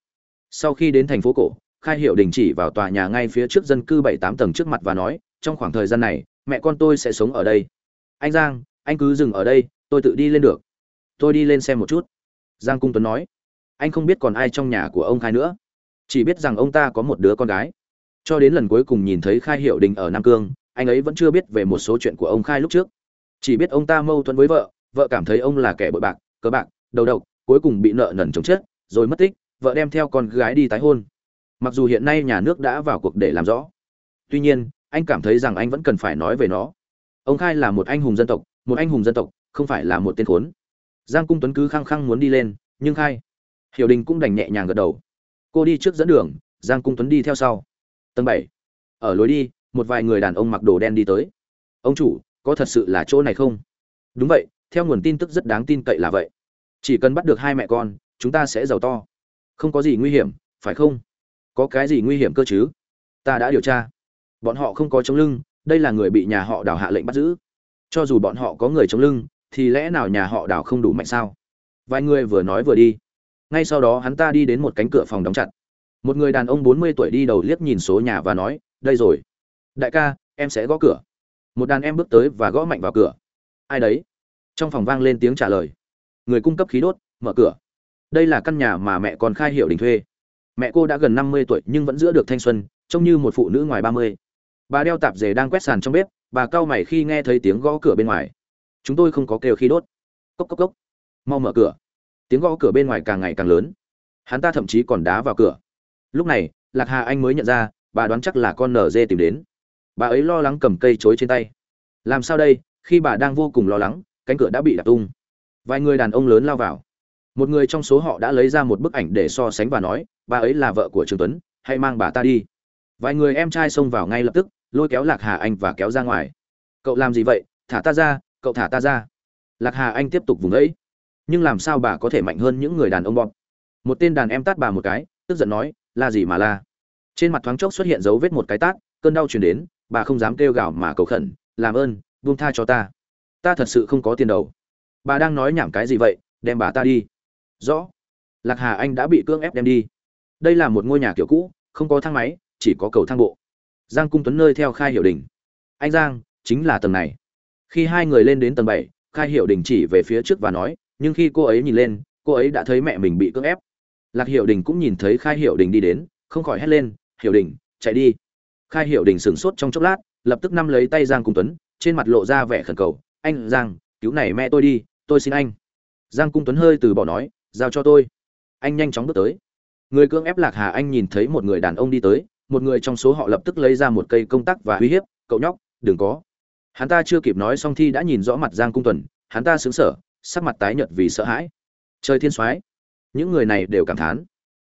Sau khi đến thành phố cổ, khai hiệu đình chỉ vào tòa nhà ngay phía trước dân cư bảy tám tầng trước mặt và nói, trong khoảng thời gian này, mẹ con tôi sẽ sống ở đây. Anh giang, anh cứ dừng ở đây, tôi tự đi lên được. Tôi đi lên xem một chút. Giang cung tuấn nói. Anh không biết còn ai trong nhà của ông khai nữa. Chỉ biết rằng ông ta có một đứa con gái. Cho đến lần cuối cùng nhìn thấy khai hiệu đình ở nam cương, anh ấy vẫn chưa biết về một số chuyện của ông khai lúc trước. Chỉ biết ông ta mâu thuẫn với vợ vợ cảm thấy ông là kẻ bội bạc, cờ bạc, đầu độc, cuối cùng bị nợ nần chồng chết, rồi mất tích, vợ đem theo con gái đi tái hôn. Mặc dù hiện nay nhà nước đã vào cuộc để làm rõ, tuy nhiên, anh cảm thấy rằng anh vẫn cần phải nói về nó. Ông khai là một anh hùng dân tộc, một anh hùng dân tộc, không phải là một tên khốn. Giang cung tuấn cứ khăng khăng muốn đi lên, nhưng khai, hiểu đình cũng đành nhẹ nhàng gật đầu. Cô đi trước dẫn đường, giang cung tuấn đi theo sau. Tầng bảy, ở lối đi, một vài người đàn ông mặc đồ đen đi tới. Ông chủ, có thật sự là chỗ này không? Đúng vậy theo nguồn tin tức rất đáng tin cậy là vậy. Chỉ cần bắt được hai mẹ con, chúng ta sẽ giàu to. Không có gì nguy hiểm, phải không? Có cái gì nguy hiểm cơ chứ? Ta đã điều tra. Bọn họ không có chống lưng, đây là người bị nhà họ đào hạ lệnh bắt giữ. Cho dù bọn họ có người chống lưng, thì lẽ nào nhà họ đào không đủ mạnh sao? Vài người vừa nói vừa đi. Ngay sau đó hắn ta đi đến một cánh cửa phòng đóng chặt. Một người đàn ông bốn mươi tuổi đi đầu liếc nhìn số nhà và nói, đây rồi. Đại ca, em sẽ gõ cửa. Một đàn em bước tới và gõ mạnh vào cửa. Ai đấy? Trong phòng vang lên tiếng trả lời. Người cung cấp khí đốt, mở cửa. Đây là căn nhà mà mẹ con khai hiệu đình thuê. Mẹ cô đã gần năm mươi tuổi nhưng vẫn giữ được thanh xuân, trông như một phụ nữ ngoài ba mươi. Bà đeo tạp dề đang quét sàn trong bếp, bà cau mày khi nghe thấy tiếng gõ cửa bên ngoài. Chúng tôi không có kêu khí đốt. Cốc cốc cốc. Mau mở cửa. Tiếng gõ cửa bên ngoài càng ngày càng lớn. Hắn ta thậm chí còn đá vào cửa. Lúc này, lạc hà anh mới nhận ra, bà đoán chắc là con nở dê tìm đến. Bà ấy lo lắng cầm cây chối trên tay. Làm sao đây, khi bà đang vô cùng lo lắng cánh cửa đã bị đập tung. Vài người đàn ông lớn lao vào. Một người trong số họ đã lấy ra một bức ảnh để so sánh và nói, bà ấy là vợ của trường tuấn, hãy mang bà ta đi. Vài người em trai xông vào ngay lập tức, lôi kéo lạc hà anh và kéo ra ngoài. Cậu làm gì vậy? Thả ta ra, cậu thả ta ra. Lạc hà anh tiếp tục vùng ấy. Nhưng làm sao bà có thể mạnh hơn những người đàn ông bọn? một tên đàn em tát bà một cái, tức giận nói, la gì mà la. Trên mặt thoáng chốc xuất hiện dấu vết một cái tát, cơn đau chuyển đến, bà không dám kêu gào mà cầu khẩn, làm ơn, buông tha cho ta ta thật sự không có tiền đầu. Bà đang nói nhảm cái gì vậy, đem bà ta đi. Rõ. Lạc hà anh đã bị cưỡng ép đem đi. Đây là một ngôi nhà kiểu cũ, không có thang máy, chỉ có cầu thang bộ. Giang cung tuấn nơi theo khai hiệu đình anh giang, chính là tầng này. Khi hai người lên đến tầng bảy, khai hiệu đình chỉ về phía trước và nói, nhưng khi cô ấy nhìn lên, cô ấy đã thấy mẹ mình bị cưỡng ép. Lạc hiệu đình cũng nhìn thấy khai hiệu đình đi đến, không khỏi hét lên hiệu đình chạy đi. Khai hiệu đình sửng sốt trong chốc lát, lập tức nắm lấy tay giang cung tuấn, trên mặt lộ ra vẻ khẩn cầu anh, giang, cứu này mẹ tôi đi, tôi xin anh. Giang cung tuấn hơi từ bỏ nói, giao cho tôi. Anh nhanh chóng bước tới. Người cưỡng ép lạc hà anh nhìn thấy một người đàn ông đi tới, một người trong số họ lập tức lấy ra một cây công tắc và uy hiếp, cậu nhóc, đừng có. Hắn ta chưa kịp nói xong thi đã nhìn rõ mặt giang cung tuấn, hắn ta xứng sở sắc mặt tái nhợt vì sợ hãi. Trời thiên soái, những người này đều cảm thán.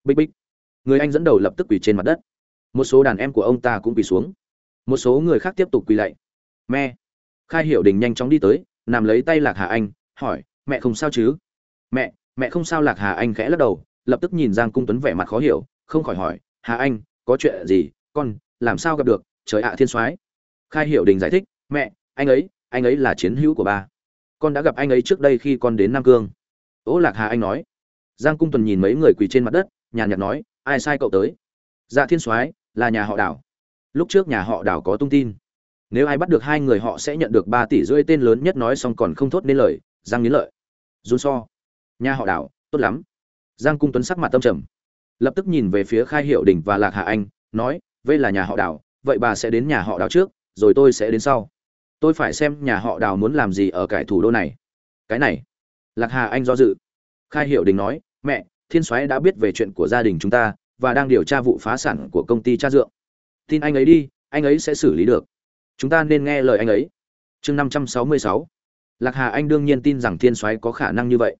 Bích bích. Người anh dẫn đầu lập tức quỳ trên mặt đất. Một số đàn em của ông ta cũng quỳ xuống. Một số người khác tiếp tục quỳ lạy. Me khai hiểu đình nhanh chóng đi tới, nằm lấy tay lạc hà anh, hỏi, mẹ không sao chứ? Mẹ mẹ không sao. Lạc hà anh khẽ lắc đầu, lập tức nhìn giang cung tuấn vẻ mặt khó hiểu, không khỏi hỏi, hà anh, có chuyện gì? Con, làm sao gặp được? Trời ạ, thiên soái. Khai hiểu đình giải thích, mẹ, anh ấy anh ấy là chiến hữu của ba. Con đã gặp anh ấy trước đây khi con đến nam cương. Ố lạc hà anh nói. Giang cung tuần nhìn mấy người quỳ trên mặt đất, nhàn nhạt nói, ai sai cậu tới? Dạ thiên soái, là nhà họ đảo lúc trước nhà họ đảo có tung tin nếu ai bắt được hai người họ sẽ nhận được ba tỷ rưỡi tên lớn nhất nói xong còn không thốt nên lời, giang nghiến lợi. Run so. Nhà họ đảo tốt lắm. Giang cung tuấn sắc mặt tâm trầm. Lập tức nhìn về phía khai hiệu đình và lạc hạ anh, nói vây là nhà họ đảo vậy bà sẽ đến nhà họ đảo trước, rồi tôi sẽ đến sau. Tôi phải xem nhà họ đào muốn làm gì ở cải thủ đô này. Cái này, lạc hà anh do dự. Khai hiệu đình nói, mẹ, thiên soái đã biết về chuyện của gia đình chúng ta và đang điều tra vụ phá sản của công ty cha dượng. Tin anh ấy đi, anh ấy sẽ xử lý được chúng ta nên nghe lời anh ấy. Chương năm trăm sáu mươi sáu. Lạc hà anh đương nhiên tin rằng thiên soái có khả năng như vậy.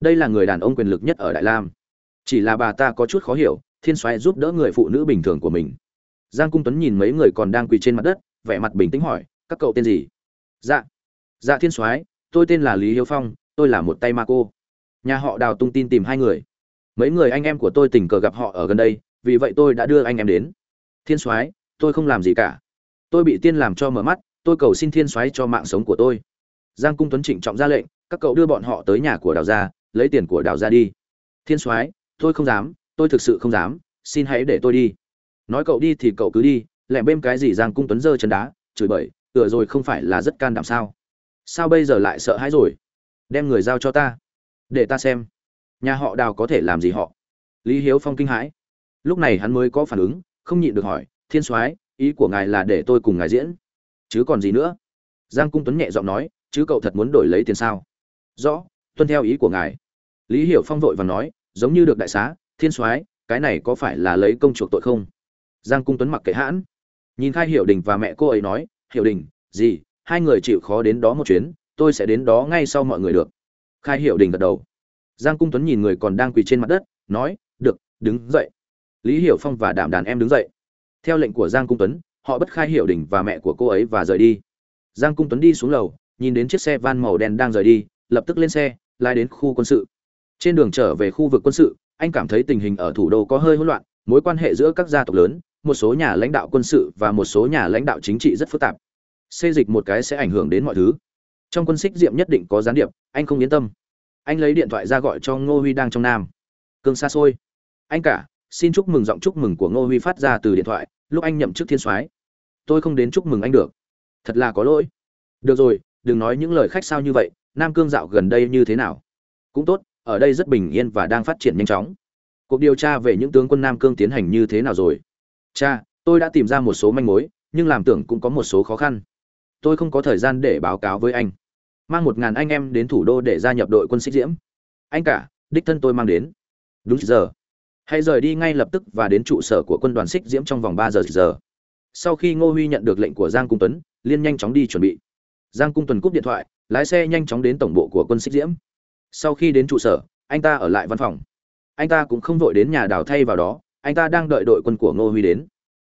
Đây là người đàn ông quyền lực nhất ở đại lam. Chỉ là bà ta có chút khó hiểu, thiên soái giúp đỡ người phụ nữ bình thường của mình. Giang cung tuấn nhìn mấy người còn đang quỳ trên mặt đất, vẻ mặt bình tĩnh hỏi, các cậu tên gì? Dạ. Dạ thiên soái, tôi tên là lý hiếu phong, tôi là một tay ma cô. Nhà họ đào tung tin tìm hai người. Mấy người anh em của tôi tình cờ gặp họ ở gần đây, vì vậy tôi đã đưa anh em đến. Thiên soái, tôi không làm gì cả tôi bị tiên làm cho mở mắt, tôi cầu xin thiên soái cho mạng sống của tôi. Giang cung tuấn trịnh trọng ra lệnh, các cậu đưa bọn họ tới nhà của đào gia, lấy tiền của đào gia đi. Thiên soái, tôi không dám, tôi thực sự không dám, xin hãy để tôi đi. Nói cậu đi thì cậu cứ đi, lẹ bêm cái gì giang cung tuấn giơ chân đá, chửi bậy, tựa rồi không phải là rất can đảm sao? Sao bây giờ lại sợ hãi rồi? Đem người giao cho ta, để ta xem, nhà họ đào có thể làm gì họ. Lý hiếu phong kinh hãi. Lúc này hắn mới có phản ứng, không nhịn được hỏi, thiên soái ý của ngài là để tôi cùng ngài diễn. Chứ còn gì nữa? Giang cung tuấn nhẹ giọng nói, chứ cậu thật muốn đổi lấy tiền sao? Rõ, tuân theo ý của ngài. Lý hiểu phong vội và nói, giống như được đại xá, thiên soái, cái này có phải là lấy công chuộc tội không? Giang cung tuấn mặc kệ hãn. Nhìn khai hiểu đình và mẹ cô ấy nói, hiểu đình, gì? Hai người chịu khó đến đó một chuyến, tôi sẽ đến đó ngay sau mọi người được. Khai hiểu đình gật đầu. Giang cung tuấn nhìn người còn đang quỳ trên mặt đất, nói, được, đứng dậy. Lý hiểu phong và đảm đàn em đứng dậy theo lệnh của giang cung tuấn, họ bất khai hiểu đình và mẹ của cô ấy và rời đi. Giang cung tuấn đi xuống lầu, nhìn đến chiếc xe van màu đen đang rời đi, lập tức lên xe, lái đến khu quân sự. Trên đường trở về khu vực quân sự, anh cảm thấy tình hình ở thủ đô có hơi hỗn loạn, mối quan hệ giữa các gia tộc lớn, một số nhà lãnh đạo quân sự và một số nhà lãnh đạo chính trị rất phức tạp. Xê dịch một cái sẽ ảnh hưởng đến mọi thứ. Trong quân xích diệm nhất định có gián điệp, anh không yên tâm. Anh lấy điện thoại ra gọi cho ngô huy đang trong nam. Cương xa xôi. Anh cả xin chúc mừng giọng chúc mừng của ngô huy phát ra từ điện thoại, lúc anh nhậm chức thiên soái. Tôi không đến chúc mừng anh được. Thật là có lỗi. Được rồi, đừng nói những lời khách sao như vậy, nam cương dạo gần đây như thế nào? Cũng tốt, ở đây rất bình yên và đang phát triển nhanh chóng. Cuộc điều tra về những tướng quân nam cương tiến hành như thế nào rồi? Cha, tôi đã tìm ra một số manh mối, nhưng làm tưởng cũng có một số khó khăn. Tôi không có thời gian để báo cáo với anh. Mang một ngàn anh em đến thủ đô để gia nhập đội quân xích diễm. Anh cả, đích thân tôi mang đến. Đúng giờ hãy rời đi ngay lập tức và đến trụ sở của quân đoàn xích diễm trong vòng ba giờ giờ. Sau khi ngô huy nhận được lệnh của giang cung tuấn liên nhanh chóng đi chuẩn bị. Giang cung tuấn cúp điện thoại, lái xe nhanh chóng đến tổng bộ của quân xích diễm. Sau khi đến trụ sở, anh ta ở lại văn phòng. Anh ta cũng không vội đến nhà đào thay vào đó, anh ta đang đợi đội quân của ngô huy đến.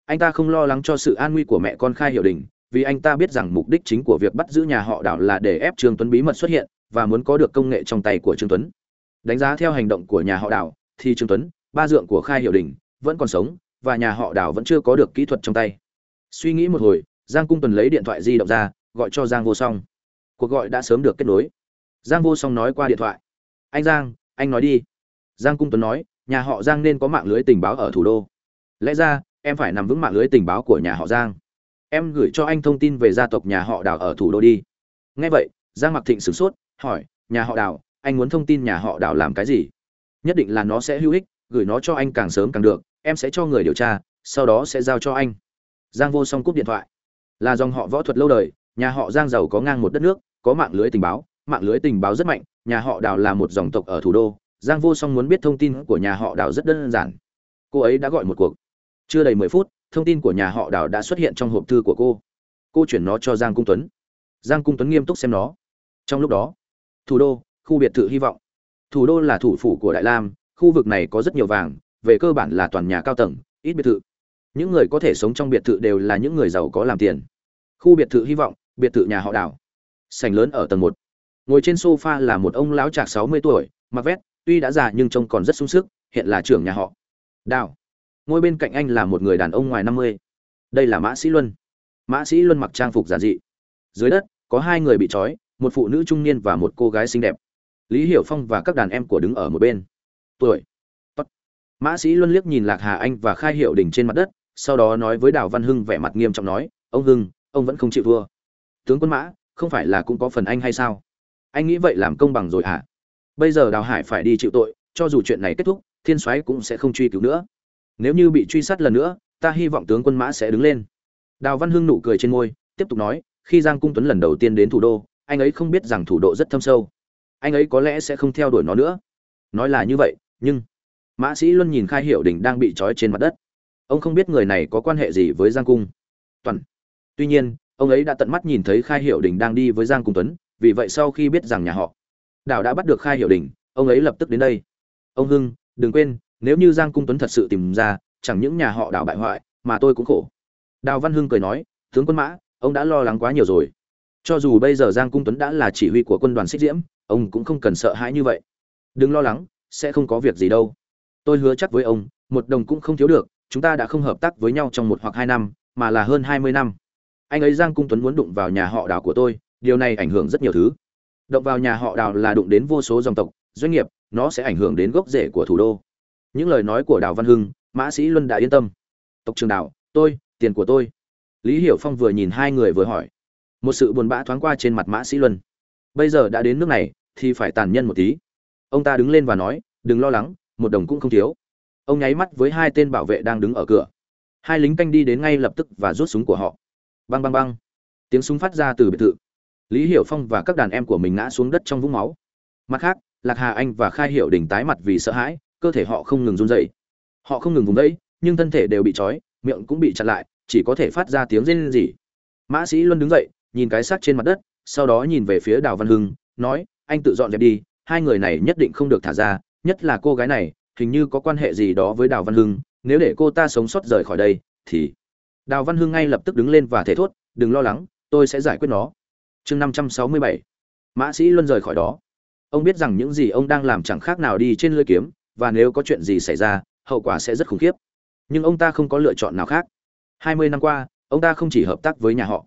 Anh ta không lo lắng cho sự an nguy của mẹ con khai hiệu đình, vì anh ta biết rằng mục đích chính của việc bắt giữ nhà họ đảo là để ép trương tuấn bí mật xuất hiện và muốn có được công nghệ trong tay của trương tuấn. Đánh giá theo hành động của nhà họ đảo, thì trương tuấn ba dượng của khai hiệu đình vẫn còn sống và nhà họ Đào vẫn chưa có được kỹ thuật trong tay. Suy nghĩ một hồi, giang cung tuần lấy điện thoại di động ra, gọi cho giang vô song. Cuộc gọi đã sớm được kết nối. Giang vô song nói qua điện thoại. Anh giang, anh nói đi. Giang cung tuấn nói, nhà họ giang nên có mạng lưới tình báo ở thủ đô. Lẽ ra, em phải nằm vững mạng lưới tình báo của nhà họ giang. Em gửi cho anh thông tin về gia tộc nhà họ đào ở thủ đô đi. Nghe vậy, giang mặc thịnh sửng sốt, hỏi, nhà họ đào, anh muốn thông tin nhà họ đào làm cái gì? Nhất định là nó sẽ hữu ích gửi nó cho anh càng sớm càng được, em sẽ cho người điều tra, sau đó sẽ giao cho anh. Giang vô song cúp điện thoại. Là dòng họ võ thuật lâu đời, nhà họ giang giàu có ngang một đất nước, có mạng lưới tình báo, mạng lưới tình báo rất mạnh, nhà họ đào là một dòng tộc ở thủ đô. Giang vô song muốn biết thông tin của nhà họ đào rất đơn giản. Cô ấy đã gọi một cuộc. Chưa đầy mười phút, thông tin của nhà họ đào đã xuất hiện trong hộp thư của cô. Cô chuyển nó cho giang cung tuấn. Giang cung tuấn nghiêm túc xem nó. Trong lúc đó, thủ đô, khu biệt thự hy vọng. Thủ đô là thủ phủ của đại lam khu vực này có rất nhiều vàng, về cơ bản là toàn nhà cao tầng, ít biệt thự. Những người có thể sống trong biệt thự đều là những người giàu có làm tiền. Khu biệt thự hy vọng, biệt thự nhà họ đảo sành lớn ở tầng một. Ngồi trên sofa là một ông lão trạc sáu mươi tuổi, mặc vét tuy đã già nhưng trông còn rất sung sức, hiện là trưởng nhà họ đào. Ngồi bên cạnh anh là một người đàn ông ngoài năm mươi. Đây là mã sĩ luân. Mã sĩ luân mặc trang phục giản dị. Dưới đất, có hai người bị trói, một phụ nữ trung niên và một cô gái xinh đẹp. Lý hiểu phong và các đàn em của đứng ở một bên tuổi. Mã sĩ luân liếc nhìn lạc hà anh và khai hiệu đỉnh trên mặt đất, sau đó nói với đào văn hưng vẻ mặt nghiêm trọng nói, ông hưng, ông vẫn không chịu thua. Tướng quân mã, không phải là cũng có phần anh hay sao? Anh nghĩ vậy làm công bằng rồi hả? À? bây giờ đào hải phải đi chịu tội, cho dù chuyện này kết thúc, thiên soái cũng sẽ không truy cứu nữa. Nếu như bị truy sát lần nữa, ta hy vọng tướng quân mã sẽ đứng lên. Đào văn hưng nụ cười trên môi, tiếp tục nói, khi giang cung tuấn lần đầu tiên đến thủ đô, anh ấy không biết rằng thủ đô rất thâm sâu. Anh ấy có lẽ sẽ không theo đuổi nó nữa. Nói là như vậy nhưng mã sĩ luân nhìn khai hiệu đình đang bị trói trên mặt đất. Ông không biết người này có quan hệ gì với giang cung. Toàn. Tuy nhiên, ông ấy đã tận mắt nhìn thấy khai hiệu đình đang đi với giang cung tuấn, vì vậy sau khi biết rằng nhà họ đào đã bắt được khai hiệu đình, ông ấy lập tức đến đây. Ông hưng, đừng quên, nếu như giang cung tuấn thật sự tìm ra, chẳng những nhà họ đào bại hoại, mà tôi cũng khổ. Đào văn hưng cười nói, tướng quân mã, ông đã lo lắng quá nhiều rồi. Cho dù bây giờ giang cung tuấn đã là chỉ huy của quân đoàn xích diễm, ông cũng không cần sợ hãi như vậy. Đừng lo lắng sẽ không có việc gì đâu. Tôi hứa chắc với ông, một đồng cũng không thiếu được, chúng ta đã không hợp tác với nhau trong một hoặc hai năm, mà là hơn hai mươi năm. Anh ấy giang cung tuấn muốn đụng vào nhà họ đào của tôi, điều này ảnh hưởng rất nhiều thứ. Động vào nhà họ đào là đụng đến vô số dòng tộc, doanh nghiệp, nó sẽ ảnh hưởng đến gốc rễ của thủ đô. Những lời nói của đào văn hưng, mã sĩ luân đã yên tâm. Tộc trường đào, tôi, tiền của tôi. Lý hiểu phong vừa nhìn hai người vừa hỏi. Một sự buồn bã thoáng qua trên mặt mã sĩ luân. Bây giờ đã đến nước này, thì phải tàn nhân một tí ông ta đứng lên và nói, đừng lo lắng, một đồng cũng không thiếu. Ông nháy mắt với hai tên bảo vệ đang đứng ở cửa. Hai lính canh đi đến ngay lập tức và rút súng của họ. Băng băng băng. Tiếng súng phát ra từ biệt thự. Lý hiểu phong và các đàn em của mình ngã xuống đất trong vũng máu. Mặt khác, lạc hà anh và khai hiệu đình tái mặt vì sợ hãi, cơ thể họ không ngừng run dậy họ không ngừng vùng vẫy, nhưng thân thể đều bị trói, miệng cũng bị chặn lại, chỉ có thể phát ra tiếng rên rỉ. Mã sĩ luân đứng dậy, nhìn cái xác trên mặt đất, sau đó nhìn về phía đào văn hưng, nói, anh tự dọn dẹp đi hai người này nhất định không được thả ra, nhất là cô gái này, hình như có quan hệ gì đó với đào văn hưng, nếu để cô ta sống sót rời khỏi đây, thì đào văn hưng ngay lập tức đứng lên và thể thốt, đừng lo lắng, tôi sẽ giải quyết nó. Chương năm trăm sáu mươi bảy. Mã sĩ luân rời khỏi đó. Ông biết rằng những gì ông đang làm chẳng khác nào đi trên lưỡi kiếm, và nếu có chuyện gì xảy ra, hậu quả sẽ rất khủng khiếp. Nhưng ông ta không có lựa chọn nào khác. Hai mươi năm qua, ông ta không chỉ hợp tác với nhà họ.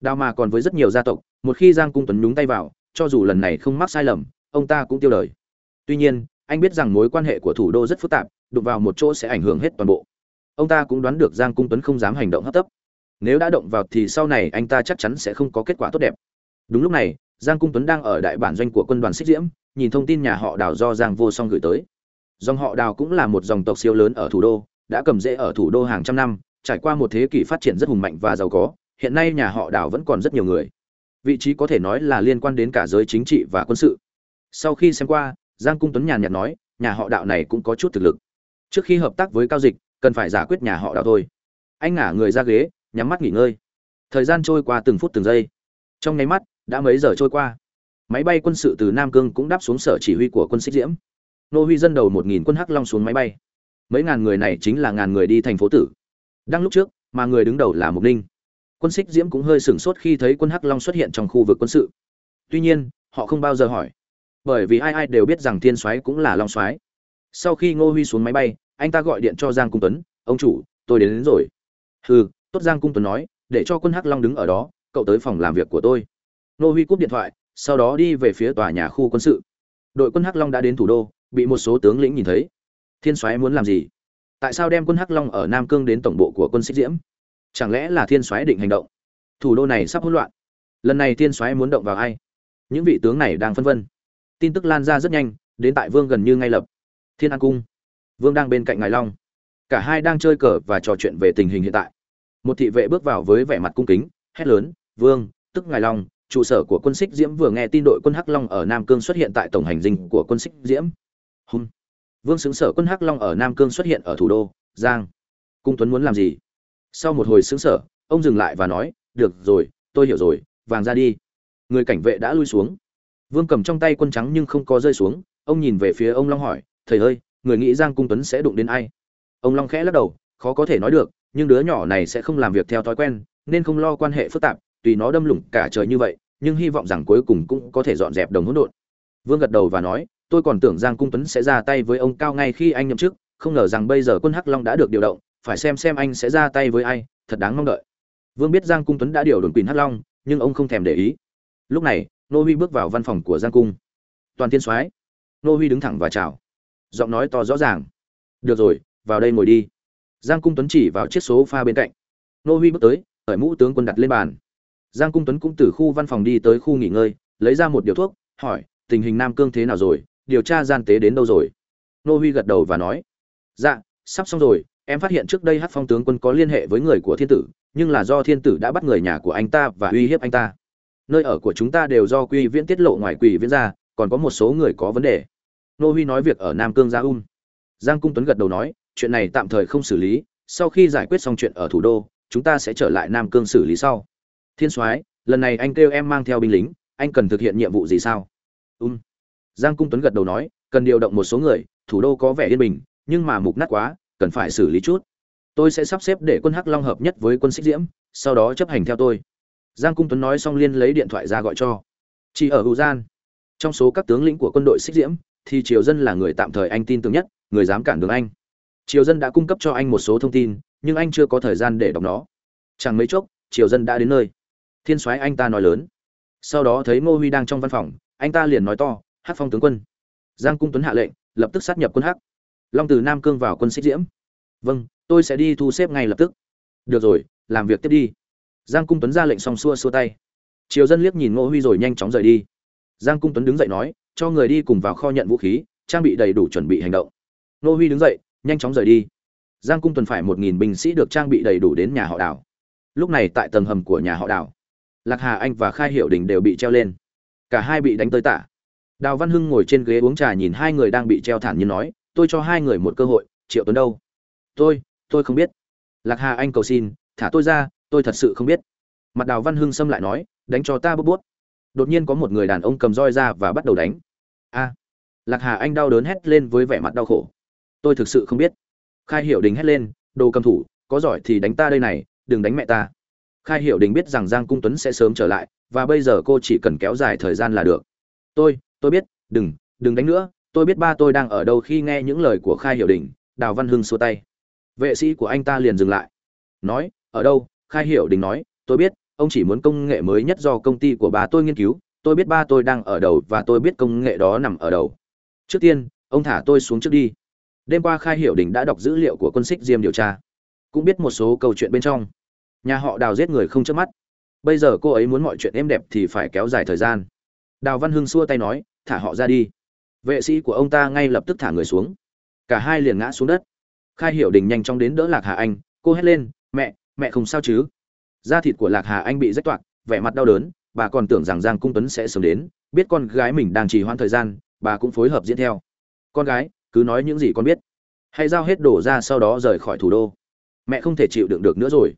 Đào mà còn với rất nhiều gia tộc, một khi giang cung tuấn nhúng tay vào, cho dù lần này không mắc sai lầm ông ta cũng tiêu đời. Tuy nhiên, anh biết rằng mối quan hệ của thủ đô rất phức tạp, đụng vào một chỗ sẽ ảnh hưởng hết toàn bộ. Ông ta cũng đoán được giang cung tuấn không dám hành động hấp tấp. Nếu đã động vào thì sau này anh ta chắc chắn sẽ không có kết quả tốt đẹp. Đúng lúc này, giang cung tuấn đang ở đại bản doanh của quân đoàn xích diễm, nhìn thông tin nhà họ đào do giang vô song gửi tới. Dòng họ đào cũng là một dòng tộc siêu lớn ở thủ đô, đã cầm rễ ở thủ đô hàng trăm năm, trải qua một thế kỷ phát triển rất hùng mạnh và giàu có, hiện nay nhà họ đào vẫn còn rất nhiều người. Vị trí có thể nói là liên quan đến cả giới chính trị và quân sự sau khi xem qua, giang cung tuấn nhàn nhạt nói, nhà họ đạo này cũng có chút thực lực. Trước khi hợp tác với cao dịch, cần phải giải quyết nhà họ đạo thôi. Anh ngả người ra ghế, nhắm mắt nghỉ ngơi. Thời gian trôi qua từng phút từng giây. Trong nháy mắt, đã mấy giờ trôi qua. Máy bay quân sự từ nam cương cũng đáp xuống sở chỉ huy của quân xích diễm. Nô huy dân đầu một nghìn quân hắc long xuống máy bay. Mấy ngàn người này chính là ngàn người đi thành phố tử. Đang lúc trước, mà người đứng đầu là mục ninh. Quân xích diễm cũng hơi sửng sốt khi thấy quân hắc long xuất hiện trong khu vực quân sự. Tuy nhiên, họ không bao giờ hỏi bởi vì ai ai đều biết rằng thiên soái cũng là long soái. Sau khi ngô huy xuống máy bay anh ta gọi điện cho giang cung tuấn ông chủ tôi đến, đến rồi. Hừ tốt. Giang cung tuấn nói để cho quân hắc long đứng ở đó cậu tới phòng làm việc của tôi. Ngô huy cúp điện thoại sau đó đi về phía tòa nhà khu quân sự. Đội quân hắc long đã đến thủ đô bị một số tướng lĩnh nhìn thấy. Thiên soái muốn làm gì? Tại sao đem quân hắc long ở nam cương đến tổng bộ của quân xích diễm? Chẳng lẽ là thiên soái định hành động? Thủ đô này sắp hỗn loạn. Lần này thiên soái muốn động vào ai? Những vị tướng này đang phân vân tin tức lan ra rất nhanh, đến tại vương gần như ngay lập. Thiên an cung. Vương đang bên cạnh ngài long. Cả hai đang chơi cờ và trò chuyện về tình hình hiện tại. Một thị vệ bước vào với vẻ mặt cung kính, hét lớn, vương, tức ngài long, trụ sở của quân xích diễm vừa nghe tin đội quân hắc long ở nam cương xuất hiện tại tổng hành dinh của quân xích diễm. Hùng vương xứng sở quân hắc long ở nam cương xuất hiện ở thủ đô, giang. Cung tuấn muốn làm gì? Sau một hồi xứng sở, ông dừng lại và nói, được rồi, tôi hiểu rồi, vàng ra đi. Người cảnh vệ đã lui xuống vương cầm trong tay quân trắng nhưng không có rơi xuống, ông nhìn về phía ông long hỏi, thầy ơi, người nghĩ giang cung tuấn sẽ đụng đến ai? Ông long khẽ lắc đầu, khó có thể nói được, nhưng đứa nhỏ này sẽ không làm việc theo thói quen, nên không lo quan hệ phức tạp, tùy nó đâm lủng cả trời như vậy, nhưng hy vọng rằng cuối cùng cũng có thể dọn dẹp đồng hỗn độn. Vương gật đầu và nói, tôi còn tưởng giang cung tuấn sẽ ra tay với ông cao ngay khi anh nhậm chức, không ngờ rằng bây giờ quân hắc long đã được điều động, phải xem xem anh sẽ ra tay với ai, thật đáng mong đợi. Vương biết giang cung tuấn đã điều đồn quỳnh hắc long, nhưng ông không thèm để ý. Lúc này nô huy bước vào văn phòng của giang cung. Toàn thiên soái. Nô huy đứng thẳng và chào. Giọng nói to rõ ràng. Được rồi, vào đây ngồi đi. Giang cung tuấn chỉ vào chiếc số pha bên cạnh. Nô huy bước tới ở mũ tướng quân đặt lên bàn. Giang cung tuấn cũng từ khu văn phòng đi tới khu nghỉ ngơi, lấy ra một điều thuốc, hỏi, tình hình nam cương thế nào rồi? Điều tra gian tế đến đâu rồi? Nô huy gật đầu và nói dạ sắp xong rồi, em phát hiện trước đây hát phong tướng quân có liên hệ với người của thiên tử, nhưng là do thiên tử đã bắt người nhà của anh ta và uy hiếp anh ta nơi ở của chúng ta đều do quy viễn tiết lộ ngoài quỷ viễn ra, còn có một số người có vấn đề. Nô huy nói việc ở nam cương gia un giang cung tuấn gật đầu nói, chuyện này tạm thời không xử lý, sau khi giải quyết xong chuyện ở thủ đô, chúng ta sẽ trở lại nam cương xử lý sau. Thiên soái, lần này anh kêu em mang theo binh lính, anh cần thực hiện nhiệm vụ gì sao? Um giang cung tuấn gật đầu nói, cần điều động một số người, thủ đô có vẻ yên bình, nhưng mà mục nát quá, cần phải xử lý chút. Tôi sẽ sắp xếp để quân hắc long hợp nhất với quân xích diễm, sau đó chấp hành theo tôi giang cung tuấn nói xong liên lấy điện thoại ra gọi cho. Chỉ ở hữu gian. Trong số các tướng lĩnh của quân đội xích diễm, thì triều dân là người tạm thời anh tin tưởng nhất, người dám cản đường anh. Triều dân đã cung cấp cho anh một số thông tin, nhưng anh chưa có thời gian để đọc nó. Chẳng mấy chốc, triều dân đã đến nơi. Thiên soái anh ta nói lớn. Sau đó thấy ngô huy đang trong văn phòng, anh ta liền nói to hát phong tướng quân. Giang cung tuấn hạ lệnh, lập tức sát nhập quân hắc. Long từ nam cương vào quân xích diễm. Vâng tôi sẽ đi thu xếp ngay lập tức. Được rồi, làm việc tiếp đi giang cung tuấn ra lệnh xong xua xua tay. Triều dân liếc nhìn ngô huy rồi nhanh chóng rời đi. Giang cung tuấn đứng dậy nói, cho người đi cùng vào kho nhận vũ khí, trang bị đầy đủ chuẩn bị hành động. Ngô huy đứng dậy, nhanh chóng rời đi. Giang cung tuấn phải một nghìn binh sĩ được trang bị đầy đủ đến nhà họ đảo lúc này tại tầng hầm của nhà họ đảo lạc hà anh và khai hiệu đình đều bị treo lên. Cả hai bị đánh tới tả. Đào văn hưng ngồi trên ghế uống trà nhìn hai người đang bị treo thản nhiên nói, tôi cho hai người một cơ hội, triệu tuấn đâu? Tôi tôi không biết. Lạc hà anh cầu xin, thả tôi ra tôi thật sự không biết. Mặt đào văn hưng xâm lại nói, đánh cho ta bút bút. Đột nhiên có một người đàn ông cầm roi ra và bắt đầu đánh. A, lạc hà anh đau đớn hét lên với vẻ mặt đau khổ. Tôi thực sự không biết. Khai hiểu đình hét lên, đồ cầm thủ, có giỏi thì đánh ta đây này, đừng đánh mẹ ta. Khai hiểu đình biết rằng giang cung tuấn sẽ sớm trở lại, và bây giờ cô chỉ cần kéo dài thời gian là được. Tôi tôi biết, đừng đừng đánh nữa. Tôi biết ba tôi đang ở đâu khi nghe những lời của khai hiểu đình. Đào văn hưng xua tay. Vệ sĩ của anh ta liền dừng lại. Nói, ở đâu? Khai hiểu đình nói, tôi biết, ông chỉ muốn công nghệ mới nhất do công ty của bà tôi nghiên cứu. Tôi biết ba tôi đang ở đầu và tôi biết công nghệ đó nằm ở đầu. Trước tiên, ông thả tôi xuống trước đi. Đêm qua khai hiểu đình đã đọc dữ liệu của quân xích diêm điều tra, cũng biết một số câu chuyện bên trong. Nhà họ đào giết người không chớp mắt. Bây giờ cô ấy muốn mọi chuyện êm đẹp thì phải kéo dài thời gian. Đào văn hưng xua tay nói, thả họ ra đi. Vệ sĩ của ông ta ngay lập tức thả người xuống. Cả hai liền ngã xuống đất. Khai hiểu đình nhanh chóng đến đỡ lạc hà anh. Cô hét lên, mẹ mẹ không sao chứ? Da thịt của lạc hà anh bị rách toạc, vẻ mặt đau đớn, bà còn tưởng rằng giang cung tuấn sẽ sớm đến, biết con gái mình đang trì hoãn thời gian, bà cũng phối hợp diễn theo. Con gái, cứ nói những gì con biết. Hãy giao hết đổ ra sau đó rời khỏi thủ đô. Mẹ không thể chịu đựng được nữa rồi.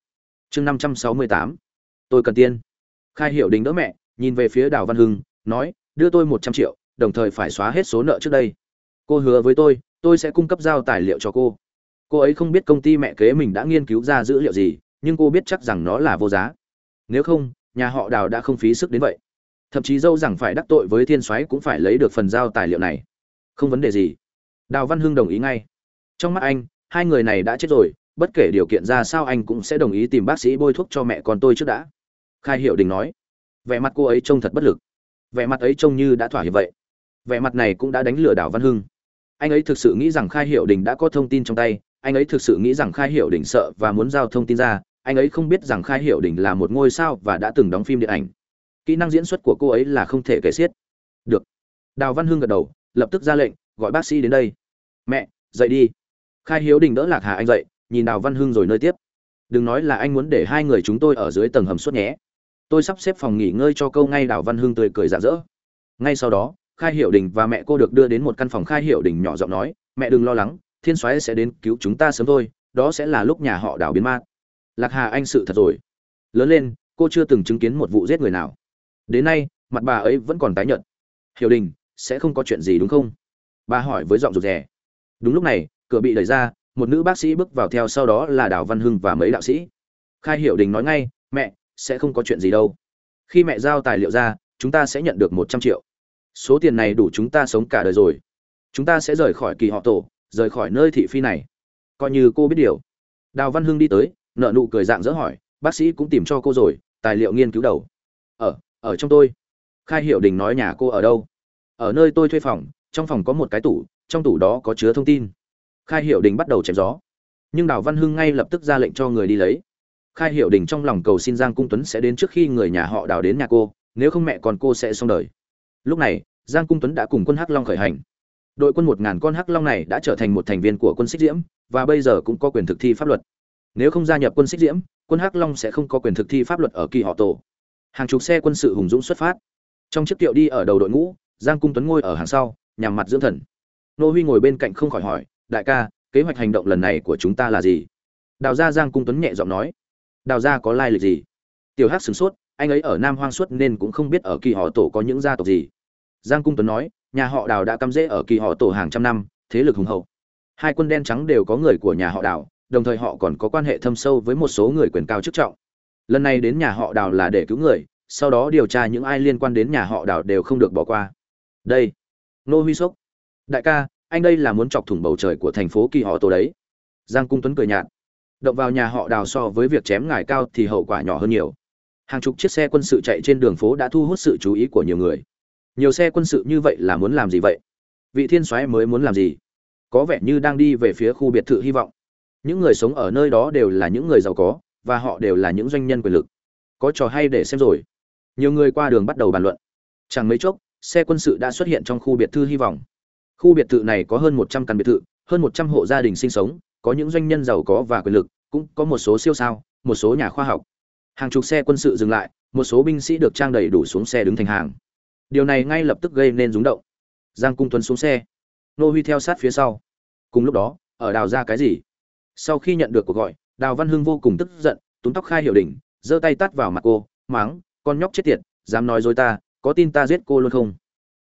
Chương năm trăm sáu mươi tám. Tôi cần tiền. Khai hiểu đình đỡ mẹ, nhìn về phía đào văn hưng, nói, đưa tôi một trăm triệu, đồng thời phải xóa hết số nợ trước đây. Cô hứa với tôi tôi sẽ cung cấp giao tài liệu cho cô. Cô ấy không biết công ty mẹ kế mình đã nghiên cứu ra dữ liệu gì nhưng cô biết chắc rằng nó là vô giá. Nếu không, nhà họ đào đã không phí sức đến vậy. Thậm chí dâu rằng phải đắc tội với thiên soái cũng phải lấy được phần giao tài liệu này. Không vấn đề gì. Đào văn hưng đồng ý ngay. Trong mắt anh, hai người này đã chết rồi, bất kể điều kiện ra sao anh cũng sẽ đồng ý tìm bác sĩ bôi thuốc cho mẹ con tôi trước đã. Khai hiệu đình nói. Vẻ mặt cô ấy trông thật bất lực. Vẻ mặt ấy trông như đã thỏa hiệp vậy. Vẻ mặt này cũng đã đánh lừa đào văn hưng. Anh ấy thực sự nghĩ rằng khai hiệu đình đã có thông tin trong tay. Anh ấy thực sự nghĩ rằng khai hiệu đình sợ và muốn giao thông tin ra anh ấy không biết rằng khai hiệu đình là một ngôi sao và đã từng đóng phim điện ảnh. Kỹ năng diễn xuất của cô ấy là không thể kể xiết. Được. Đào văn hưng gật đầu, lập tức ra lệnh, gọi bác sĩ đến đây. Mẹ, dậy đi. Khai hiếu đình đỡ lạc hà anh dậy, nhìn đào văn hưng rồi nơi tiếp. Đừng nói là anh muốn để hai người chúng tôi ở dưới tầng hầm suốt nhé. Tôi sắp xếp phòng nghỉ ngơi cho câu ngay, đào văn hưng tươi cười rạng rỡ. Ngay sau đó, khai hiệu đình và mẹ cô được đưa đến một căn phòng khai hiệu đình nhỏ giọng nói, mẹ đừng lo lắng, thiên soái sẽ đến cứu chúng ta sớm thôi, đó sẽ là lúc nhà họ đào biến ma lạc hà anh sự thật rồi. Lớn lên, cô chưa từng chứng kiến một vụ giết người nào. Đến nay, mặt bà ấy vẫn còn tái nhợt. Hiểu đình, sẽ không có chuyện gì đúng không? Bà hỏi với giọng rụt rè. Đúng lúc này, cửa bị đẩy ra, một nữ bác sĩ bước vào theo sau đó là đào văn hưng và mấy đạo sĩ. Khai Hiểu đình nói ngay, mẹ, sẽ không có chuyện gì đâu. Khi mẹ giao tài liệu ra, chúng ta sẽ nhận được một trăm triệu. Số tiền này đủ chúng ta sống cả đời rồi. Chúng ta sẽ rời khỏi kỳ họ tổ, rời khỏi nơi thị phi này. Coi như cô biết điều. Đào văn hưng đi tới nợ nụ cười dạng dỡ hỏi, bác sĩ cũng tìm cho cô rồi, tài liệu nghiên cứu đầu. Ở ở trong tôi. Khai hiệu đình nói nhà cô ở đâu? Ở nơi tôi thuê phòng, trong phòng có một cái tủ, trong tủ đó có chứa thông tin. Khai hiệu đình bắt đầu chém gió. Nhưng đào văn hưng ngay lập tức ra lệnh cho người đi lấy. Khai hiệu đình trong lòng cầu xin giang cung tuấn sẽ đến trước khi người nhà họ đào đến nhà cô, nếu không mẹ còn cô sẽ xong đời. Lúc này, giang cung tuấn đã cùng quân hắc long khởi hành. Đội quân một ngàn con hắc long này đã trở thành một thành viên của quân xích diễm, và bây giờ cũng có quyền thực thi pháp luật nếu không gia nhập quân xích diễm, quân hắc long sẽ không có quyền thực thi pháp luật ở kỳ họ tổ. Hàng chục xe quân sự hùng dũng xuất phát. Trong chiếc kiệu đi ở đầu đội ngũ, giang cung tuấn ngồi ở hàng sau, nhằm mặt dưỡng thần. Nô huy ngồi bên cạnh không khỏi hỏi, đại ca, kế hoạch hành động lần này của chúng ta là gì? Đào gia giang cung tuấn nhẹ giọng nói, đào gia có lai lịch gì? Tiểu hắc sửng sốt, anh ấy ở nam hoang suốt nên cũng không biết ở kỳ họ tổ có những gia tộc gì. Giang cung tuấn nói, nhà họ đào đã cắm rễ ở kỳ họ tổ hàng trăm năm, thế lực hùng hậu. Hai quân đen trắng đều có người của nhà họ đào đồng thời họ còn có quan hệ thâm sâu với một số người quyền cao chức trọng. Lần này đến nhà họ đào là để cứu người, sau đó điều tra những ai liên quan đến nhà họ đào đều không được bỏ qua. Đây nô huy sốc. Đại ca, anh đây là muốn chọc thủng bầu trời của thành phố kỳ họ tổ đấy. Giang cung tuấn cười nhạt. Động vào nhà họ đào so với việc chém ngài cao thì hậu quả nhỏ hơn nhiều. Hàng chục chiếc xe quân sự chạy trên đường phố đã thu hút sự chú ý của nhiều người. Nhiều xe quân sự như vậy là muốn làm gì vậy? Vị thiên soái mới muốn làm gì? Có vẻ như đang đi về phía khu biệt thự hy vọng những người sống ở nơi đó đều là những người giàu có, và họ đều là những doanh nhân quyền lực. Có trò hay để xem rồi. Nhiều người qua đường bắt đầu bàn luận. Chẳng mấy chốc, xe quân sự đã xuất hiện trong khu biệt thự hy vọng. Khu biệt thự này có hơn một trăm căn biệt thự, hơn một trăm hộ gia đình sinh sống, có những doanh nhân giàu có và quyền lực, cũng có một số siêu sao, một số nhà khoa học. Hàng chục xe quân sự dừng lại, một số binh sĩ được trang đầy đủ xuống xe đứng thành hàng. Điều này ngay lập tức gây nên rúng động. Giang cung tuấn xuống xe. Nô huy theo sát phía sau. Cùng lúc đó, ở đào ra cái gì? Sau khi nhận được cuộc gọi, đào văn hưng vô cùng tức giận, túm tóc khai hiệu đỉnh, giơ tay tắt vào mặt cô máng con nhóc chết tiệt, dám nói dối ta, có tin ta giết cô luôn không?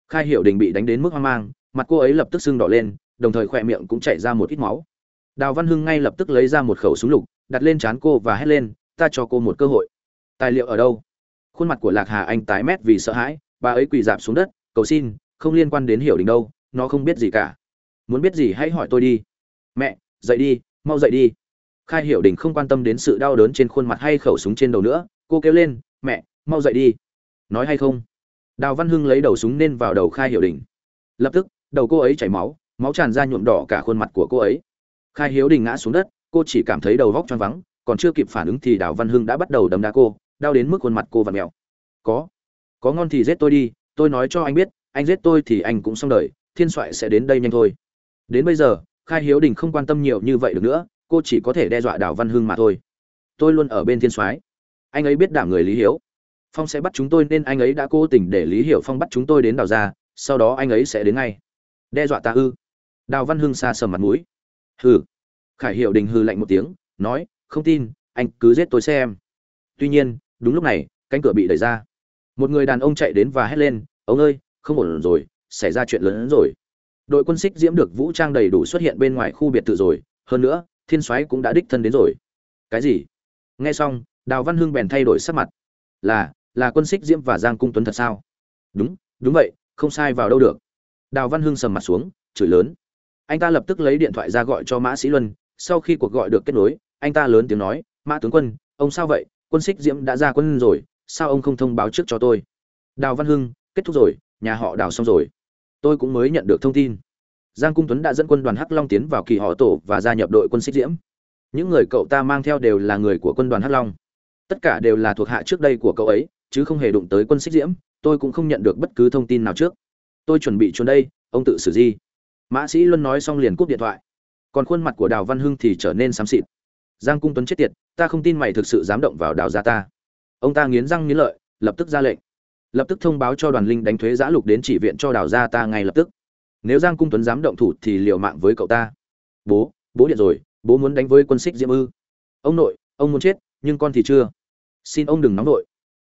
Khai hiệu đình bị đánh đến mức hoang mang, mặt cô ấy lập tức sưng đỏ lên, đồng thời khỏe miệng cũng chảy ra một ít máu. Đào văn hưng ngay lập tức lấy ra một khẩu súng lục, đặt lên trán cô và hét lên, ta cho cô một cơ hội. Tài liệu ở đâu? Khuôn mặt của lạc hà anh tái mét vì sợ hãi, bà ấy quỳ dạp xuống đất, cầu xin, không liên quan đến hiểu đình đâu, nó không biết gì cả. Muốn biết gì hãy hỏi tôi đi. Mẹ, dậy đi mau dậy đi. Khai hiểu đình không quan tâm đến sự đau đớn trên khuôn mặt hay khẩu súng trên đầu nữa, cô kêu lên, mẹ, mau dậy đi. Nói hay không? Đào văn hưng lấy đầu súng nên vào đầu khai hiểu đình. Lập tức, đầu cô ấy chảy máu máu tràn ra nhuộm đỏ cả khuôn mặt của cô ấy. Khai hiếu đình ngã xuống đất, cô chỉ cảm thấy đầu vóc choáng vắng còn chưa kịp phản ứng thì đào văn hưng đã bắt đầu đấm đá cô, đau đến mức khuôn mặt cô và mèo. Có có ngon thì giết tôi đi, tôi nói cho anh biết, anh giết tôi thì anh cũng xong đời, thiên soại sẽ đến đây nhanh thôi. Đến bây giờ khai hiếu đình không quan tâm nhiều như vậy được nữa, cô chỉ có thể đe dọa đào văn hưng mà thôi. Tôi luôn ở bên thiên soái. Anh ấy biết đảm người lý hiếu. Phong sẽ bắt chúng tôi nên anh ấy đã cố tình để lý hiểu phong bắt chúng tôi đến đào ra sau đó anh ấy sẽ đến ngay. Đe dọa ta ư? Đào văn hưng xa sầm mặt mũi. Hừ. Khải hiệu đình hư lạnh một tiếng, nói, không tin, anh cứ giết tôi xem. Tuy nhiên, đúng lúc này, cánh cửa bị đẩy ra. Một người đàn ông chạy đến và hét lên, ông ơi, không ổn rồi, xảy ra chuyện lớn hơn rồi đội quân xích diễm được vũ trang đầy đủ xuất hiện bên ngoài khu biệt thự rồi, hơn nữa, thiên soái cũng đã đích thân đến rồi. Cái gì? Nghe xong, đào văn hưng bèn thay đổi sắc mặt. Là là quân xích diễm và giang cung tuấn thật sao? Đúng đúng vậy, không sai vào đâu được. Đào văn hưng sầm mặt xuống, chửi lớn. Anh ta lập tức lấy điện thoại ra gọi cho mã sĩ luân. Sau khi cuộc gọi được kết nối, anh ta lớn tiếng nói, mã tướng quân, ông sao vậy? Quân xích diễm đã ra quân rồi, sao ông không thông báo trước cho tôi? Đào văn hưng, kết thúc rồi, nhà họ đào xong rồi tôi cũng mới nhận được thông tin. Giang cung tuấn đã dẫn quân đoàn hắc long tiến vào kỳ họ tổ và gia nhập đội quân xích diễm. Những người cậu ta mang theo đều là người của quân đoàn hắc long. Tất cả đều là thuộc hạ trước đây của cậu ấy, chứ không hề đụng tới quân xích diễm, tôi cũng không nhận được bất cứ thông tin nào trước. Tôi chuẩn bị trốn đây, ông tự xử di. Mã sĩ luân nói xong liền cúp điện thoại. Còn khuôn mặt của đào văn hưng thì trở nên xám xịt. Giang cung tuấn chết tiệt, ta không tin mày thực sự dám động vào đào gia ta. Ông ta nghiến răng nghiến lợi, lập tức ra lệnh lập tức thông báo cho đoàn linh đánh thuế giã lục đến chỉ viện cho đào gia ta ngay lập tức. Nếu giang cung tuấn dám động thủ thì liều mạng với cậu ta. Bố bố điện rồi, bố muốn đánh với quân xích diễm ư. Ông nội, ông muốn chết, nhưng con thì chưa. Xin ông đừng nóng nội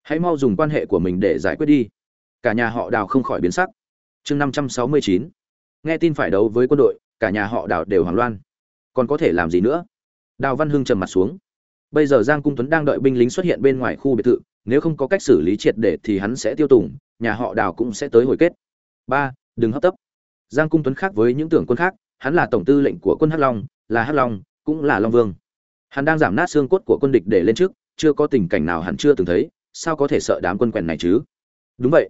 hãy mau dùng quan hệ của mình để giải quyết đi. Cả nhà họ đào không khỏi biến sắc. Chương năm trăm sáu mươi chín. Nghe tin phải đấu với quân đội, cả nhà họ đào đều hoảng loan còn có thể làm gì nữa? Đào văn hưng trầm mặt xuống. Bây giờ giang cung tuấn đang đợi binh lính xuất hiện bên ngoài khu biệt thự nếu không có cách xử lý triệt để thì hắn sẽ tiêu tùng, nhà họ đào cũng sẽ tới hồi kết. Ba, đừng hấp tấp. Giang cung tuấn khác với những tưởng quân khác, hắn là tổng tư lệnh của quân hắc long, là hắc long, cũng là long vương. Hắn đang giảm nát xương cốt của quân địch để lên trước, chưa có tình cảnh nào hắn chưa từng thấy, sao có thể sợ đám quân quèn này chứ? Đúng vậy.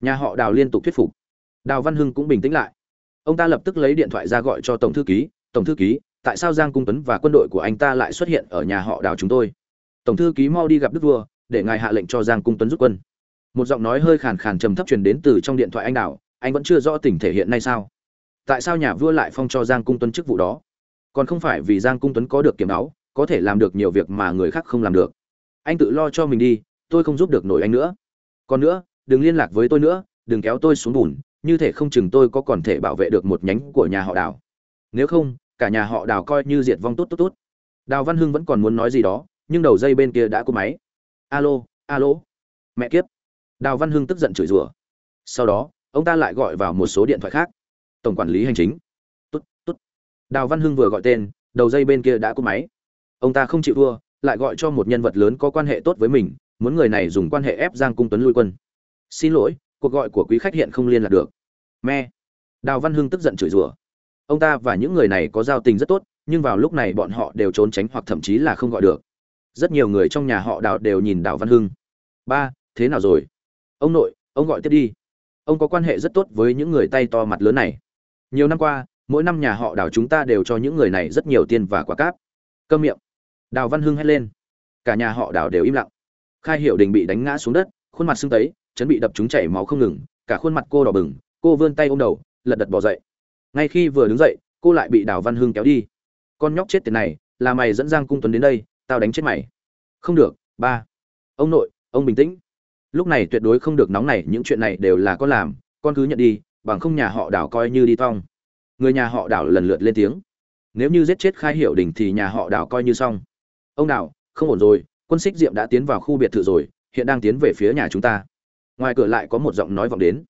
Nhà họ đào liên tục thuyết phục. Đào văn hưng cũng bình tĩnh lại. Ông ta lập tức lấy điện thoại ra gọi cho tổng thư ký, tổng thư ký, tại sao giang cung tuấn và quân đội của anh ta lại xuất hiện ở nhà họ đào chúng tôi? Tổng thư ký mau đi gặp đức vua để ngài hạ lệnh cho giang cung tuấn rút quân. Một giọng nói hơi khàn khàn trầm thấp truyền đến từ trong điện thoại anh đào anh vẫn chưa rõ tình thể hiện nay sao? Tại sao nhà vua lại phong cho giang cung tuấn chức vụ đó? Còn không phải vì giang cung tuấn có được kiếm đáo có thể làm được nhiều việc mà người khác không làm được. Anh tự lo cho mình đi, tôi không giúp được nổi anh nữa. Còn nữa, đừng liên lạc với tôi nữa, đừng kéo tôi xuống bùn, như thể không chừng tôi có còn thể bảo vệ được một nhánh của nhà họ đào. Nếu không, cả nhà họ đào coi như diệt vong tốt tốt tốt. Đào văn hưng vẫn còn muốn nói gì đó, nhưng đầu dây bên kia đã cúp máy alo alo. Mẹ kiếp. Đào văn hưng tức giận chửi rủa. Sau đó, ông ta lại gọi vào một số điện thoại khác. Tổng quản lý hành chính. Tốt tốt đào văn hưng vừa gọi tên, đầu dây bên kia đã cúp máy. Ông ta không chịu thua, lại gọi cho một nhân vật lớn có quan hệ tốt với mình, muốn người này dùng quan hệ ép giang cung tuấn lui quân. Xin lỗi, cuộc gọi của quý khách hiện không liên lạc được. Me đào văn hưng tức giận chửi rủa. Ông ta và những người này có giao tình rất tốt, nhưng vào lúc này bọn họ đều trốn tránh hoặc thậm chí là không gọi được rất nhiều người trong nhà họ đào đều nhìn đào văn hưng. Ba, thế nào rồi? Ông nội, ông gọi tiếp đi. Ông có quan hệ rất tốt với những người tay to mặt lớn này. Nhiều năm qua, mỗi năm nhà họ đào chúng ta đều cho những người này rất nhiều tiền và quả cáp. Cơm miệng. Đào văn hưng hét lên. Cả nhà họ đào đều im lặng. Khai hiệu đình bị đánh ngã xuống đất, khuôn mặt sưng tấy, chấn bị đập chúng chảy máu không ngừng, cả khuôn mặt cô đỏ bừng, cô vươn tay ôm đầu, lật đật bỏ dậy. Ngay khi vừa đứng dậy, cô lại bị đào văn hưng kéo đi. Con nhóc chết tiệt này, là mày dẫn giang cung tuấn đến đây tao đánh chết mày. Không được, ba. Ông nội, ông bình tĩnh. Lúc này tuyệt đối không được nóng này, những chuyện này đều là con làm, con cứ nhận đi, bằng không nhà họ đảo coi như đi thong người nhà họ đảo lần lượt lên tiếng. Nếu như giết chết khai hiệu đình thì nhà họ đảo coi như xong. Ông đảo, không ổn rồi, quân xích diệm đã tiến vào khu biệt thự rồi, hiện đang tiến về phía nhà chúng ta. Ngoài cửa lại có một giọng nói vọng đến.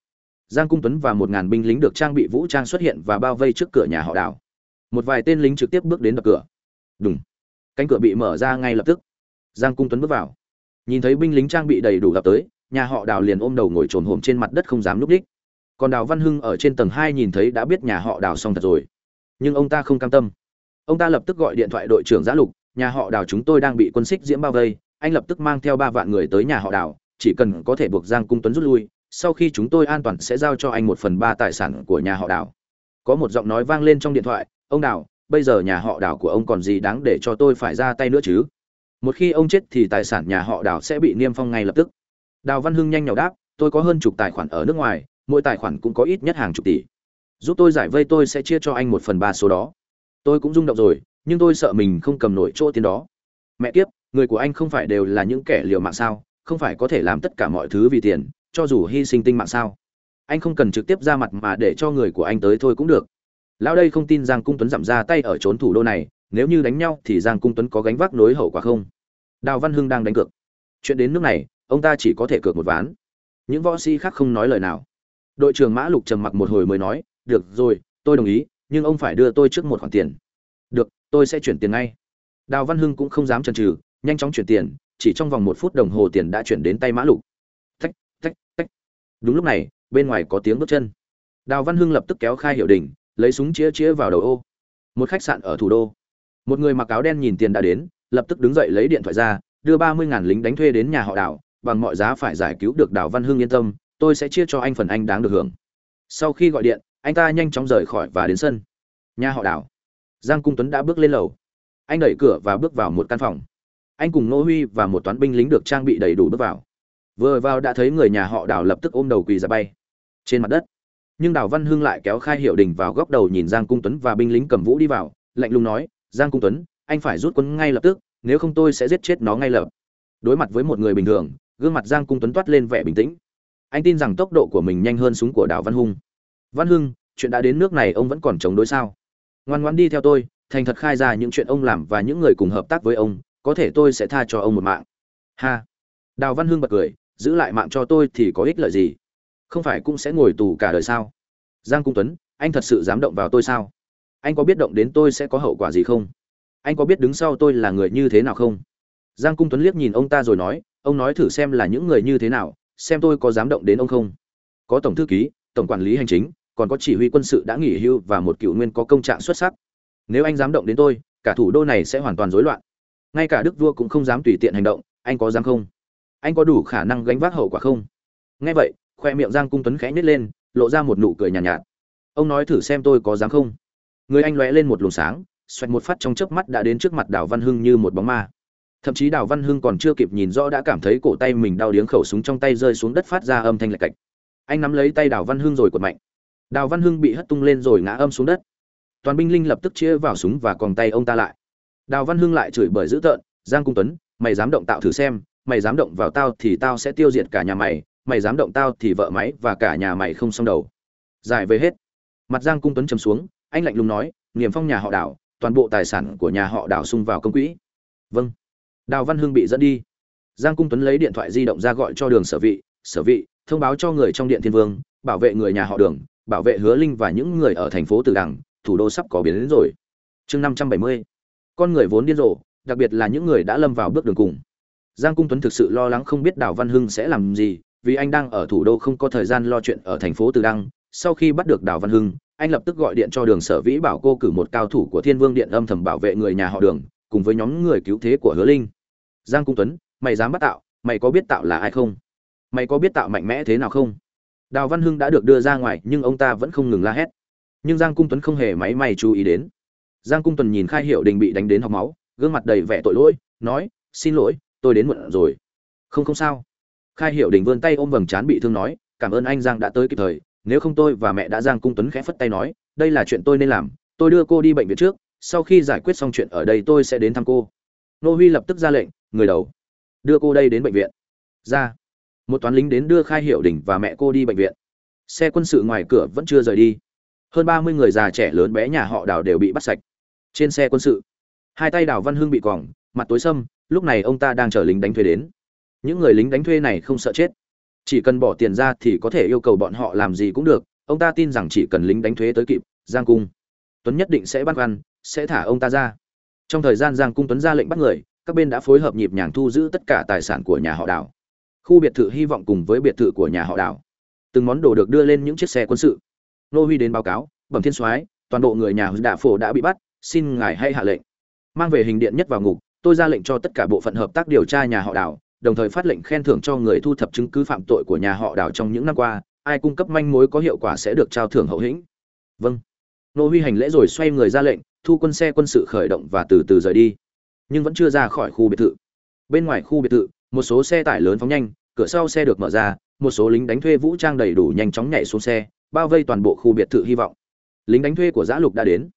Giang cung tuấn và một ngàn binh lính được trang bị vũ trang xuất hiện và bao vây trước cửa nhà họ đảo. Một vài tên lính trực tiếp bước đến đập cửa. Đúng cánh cửa bị mở ra ngay lập tức. Giang cung tuấn bước vào. Nhìn thấy binh lính trang bị đầy đủ gặp tới, nhà họ đào liền ôm đầu ngồi trồn hổm trên mặt đất không dám núp đích. Còn đào văn hưng ở trên tầng hai nhìn thấy đã biết nhà họ đào xong thật rồi. Nhưng ông ta không cam tâm. Ông ta lập tức gọi điện thoại đội trưởng giã lục, nhà họ đào chúng tôi đang bị quân xích diễm bao vây, anh lập tức mang theo ba vạn người tới nhà họ đào, chỉ cần có thể buộc giang cung tuấn rút lui, sau khi chúng tôi an toàn sẽ giao cho anh một phần ba tài sản của nhà họ đào. Có một giọng nói vang lên trong điện thoại, ông đào bây giờ nhà họ đào của ông còn gì đáng để cho tôi phải ra tay nữa chứ? Một khi ông chết thì tài sản nhà họ đào sẽ bị niêm phong ngay lập tức. Đào văn hưng nhanh nhào đáp, tôi có hơn chục tài khoản ở nước ngoài, mỗi tài khoản cũng có ít nhất hàng chục tỷ. Giúp tôi giải vây tôi sẽ chia cho anh một phần ba số đó. Tôi cũng rung động rồi, nhưng tôi sợ mình không cầm nổi chỗ tiền đó. Mẹ kiếp, người của anh không phải đều là những kẻ liều mạng sao? Không phải có thể làm tất cả mọi thứ vì tiền, cho dù hy sinh tinh mạng sao? Anh không cần trực tiếp ra mặt mà để cho người của anh tới thôi cũng được lão đây không tin giang cung tuấn giảm ra tay ở trốn thủ đô này, nếu như đánh nhau thì giang cung tuấn có gánh vác nối hậu quả không? Đào văn hưng đang đánh cược. Chuyện đến nước này, ông ta chỉ có thể cược một ván. Những võ sĩ khác không nói lời nào. Đội trưởng mã lục trầm mặc một hồi mới nói, được rồi, tôi đồng ý, nhưng ông phải đưa tôi trước một khoản tiền. Được, tôi sẽ chuyển tiền ngay. Đào văn hưng cũng không dám chần chừ, nhanh chóng chuyển tiền, chỉ trong vòng một phút đồng hồ tiền đã chuyển đến tay mã lục. Tách tách tách đúng lúc này, bên ngoài có tiếng bước chân. Đào văn hưng lập tức kéo khai hiệu đình lấy súng chĩa chĩa vào đầu ô. Một khách sạn ở thủ đô. Một người mặc áo đen nhìn tiền đã đến, lập tức đứng dậy lấy điện thoại ra, đưa ba mươi ngàn lính đánh thuê đến nhà họ đào, bằng mọi giá phải giải cứu được đào văn hưng yên tâm, tôi sẽ chia cho anh phần anh đáng được hưởng. Sau khi gọi điện, anh ta nhanh chóng rời khỏi và đến sân. Nhà họ đào. Giang cung tuấn đã bước lên lầu. Anh đẩy cửa và bước vào một căn phòng. Anh cùng nô huy và một toán binh lính được trang bị đầy đủ bước vào. Vừa vào đã thấy người nhà họ đào lập tức ôm đầu quỳ ra bay. Trên mặt đất nhưng đào văn hưng lại kéo khai hiệu đình vào góc đầu nhìn giang cung tuấn và binh lính cầm vũ đi vào, lạnh lùng nói, giang cung tuấn, anh phải rút quân ngay lập tức, nếu không tôi sẽ giết chết nó ngay lập. Đối mặt với một người bình thường, gương mặt giang cung tuấn toát lên vẻ bình tĩnh. Anh tin rằng tốc độ của mình nhanh hơn súng của đào văn Hưng. văn hưng, chuyện đã đến nước này ông vẫn còn chống đối sao? Ngoan ngoãn đi theo tôi, thành thật khai ra những chuyện ông làm và những người cùng hợp tác với ông, có thể tôi sẽ tha cho ông một mạng. Ha. Đào văn hưng bật cười, giữ lại mạng cho tôi thì có ích lợi gì? Không phải cũng sẽ ngồi tù cả đời sao? Giang cung tuấn, anh thật sự dám động vào tôi sao? Anh có biết động đến tôi sẽ có hậu quả gì không? Anh có biết đứng sau tôi là người như thế nào không? Giang cung tuấn liếc nhìn ông ta rồi nói, ông nói thử xem là những người như thế nào, xem tôi có dám động đến ông không? Có tổng thư ký, tổng quản lý hành chính, còn có chỉ huy quân sự đã nghỉ hưu và một cựu nguyên có công trạng xuất sắc. Nếu anh dám động đến tôi, cả thủ đô này sẽ hoàn toàn rối loạn. Ngay cả đức vua cũng không dám tùy tiện hành động, anh có dám không? Anh có đủ khả năng gánh vác hậu quả không? Nghe vậy khoe miệng giang cung tuấn khẽ nhếch lên lộ ra một nụ cười nhàn nhạt, nhạt. Ông nói thử xem tôi có dám không? Người anh lóe lên một luồng sáng xoẹt một phát trong chớp mắt đã đến trước mặt đào văn hưng như một bóng ma. Thậm chí đào văn hưng còn chưa kịp nhìn rõ đã cảm thấy cổ tay mình đau điếng khẩu súng trong tay rơi xuống đất phát ra âm thanh lạch cạch. Anh nắm lấy tay đào văn hưng rồi quật mạnh. Đào văn hưng bị hất tung lên rồi ngã âm xuống đất. Toàn binh linh lập tức chia vào súng và còn tay ông ta lại. Đào văn hưng lại chửi bởi dữ tợn giang cung tuấn mày dám động tạo thử xem mày dám động vào tao thì tao sẽ tiêu diệt cả nhà mày mày dám động tao thì vợ máy và cả nhà mày không xong đầu. Giải về hết. Mặt giang cung tuấn chầm xuống, anh lạnh lùng nói, niềm phong nhà họ đào, toàn bộ tài sản của nhà họ đào xung vào công quỹ. Vâng. Đào văn hưng bị dẫn đi. Giang cung tuấn lấy điện thoại di động ra gọi cho đường sở vị sở vị, thông báo cho người trong điện thiên vương, bảo vệ người nhà họ đường, bảo vệ hứa linh và những người ở thành phố từ đằng, thủ đô sắp có biến đến rồi. Chương năm trăm bảy mươi. Con người vốn điên rồ, đặc biệt là những người đã lâm vào bước đường cùng. Giang cung tuấn thực sự lo lắng không biết đào văn hưng sẽ làm gì vì anh đang ở thủ đô không có thời gian lo chuyện ở thành phố từ đăng, sau khi bắt được đào văn hưng, anh lập tức gọi điện cho đường sở vĩ bảo cô cử một cao thủ của thiên vương điện âm thầm bảo vệ người nhà họ đường, cùng với nhóm người cứu thế của hứa linh. Giang cung tuấn, mày dám bắt tạo, mày có biết tạo là ai không? Mày có biết tạo mạnh mẽ thế nào không? Đào văn hưng đã được đưa ra ngoài, nhưng ông ta vẫn không ngừng la hét. Nhưng giang cung tuấn không hề máy may chú ý đến. Giang cung tuấn nhìn khai hiệu đình bị đánh đến học máu, gương mặt đầy vẻ tội lỗi, nói, xin lỗi, tôi đến muộn rồi. Không không sao khai hiệu đình vươn tay ôm vầng trán bị thương nói, cảm ơn anh giang đã tới kịp thời, nếu không tôi và mẹ đã giang cung tuấn khẽ phất tay nói, đây là chuyện tôi nên làm, tôi đưa cô đi bệnh viện trước, sau khi giải quyết xong chuyện ở đây tôi sẽ đến thăm cô. Nô huy lập tức ra lệnh, người đầu, đưa cô đây đến bệnh viện. Ra. Một toán lính đến đưa khai hiệu đình và mẹ cô đi bệnh viện. Xe quân sự ngoài cửa vẫn chưa rời đi. Hơn ba mươi người già trẻ lớn bé nhà họ đào đều bị bắt sạch. Trên xe quân sự, hai tay đào văn hưng bị quòng mặt tối sâm, lúc này ông ta đang chờ lính đánh thuê đến những người lính đánh thuê này không sợ chết. Chỉ cần bỏ tiền ra thì có thể yêu cầu bọn họ làm gì cũng được. Ông ta tin rằng chỉ cần lính đánh thuế tới kịp, giang cung, tuấn nhất định sẽ bắt văn sẽ thả ông ta ra. Trong thời gian giang cung, tuấn ra lệnh bắt người, các bên đã phối hợp nhịp nhàng thu giữ tất cả tài sản của nhà họ đảo khu biệt thự hy vọng cùng với biệt thự của nhà họ đảo từng món đồ được đưa lên những chiếc xe quân sự. Nô huy đến báo cáo, bẩm thiên soái, toàn bộ người nhà đạ phổ đã bị bắt, xin ngài hãy hạ lệnh. Mang về hình điện nhất vào ngục, tôi ra lệnh cho tất cả bộ phận hợp tác điều tra nhà họ đảo đồng thời phát lệnh khen thưởng cho người thu thập chứng cứ phạm tội của nhà họ đào trong những năm qua, ai cung cấp manh mối có hiệu quả sẽ được trao thưởng hậu hĩnh. Vâng. Nô huy hành lễ rồi xoay người ra lệnh, thu quân xe quân sự khởi động và từ từ rời đi. Nhưng vẫn chưa ra khỏi khu biệt thự. Bên ngoài khu biệt thự, một số xe tải lớn phóng nhanh, cửa sau xe được mở ra, một số lính đánh thuê vũ trang đầy đủ nhanh chóng nhảy xuống xe, bao vây toàn bộ khu biệt thự hy vọng. Lính đánh thuê của giã lục đã đến.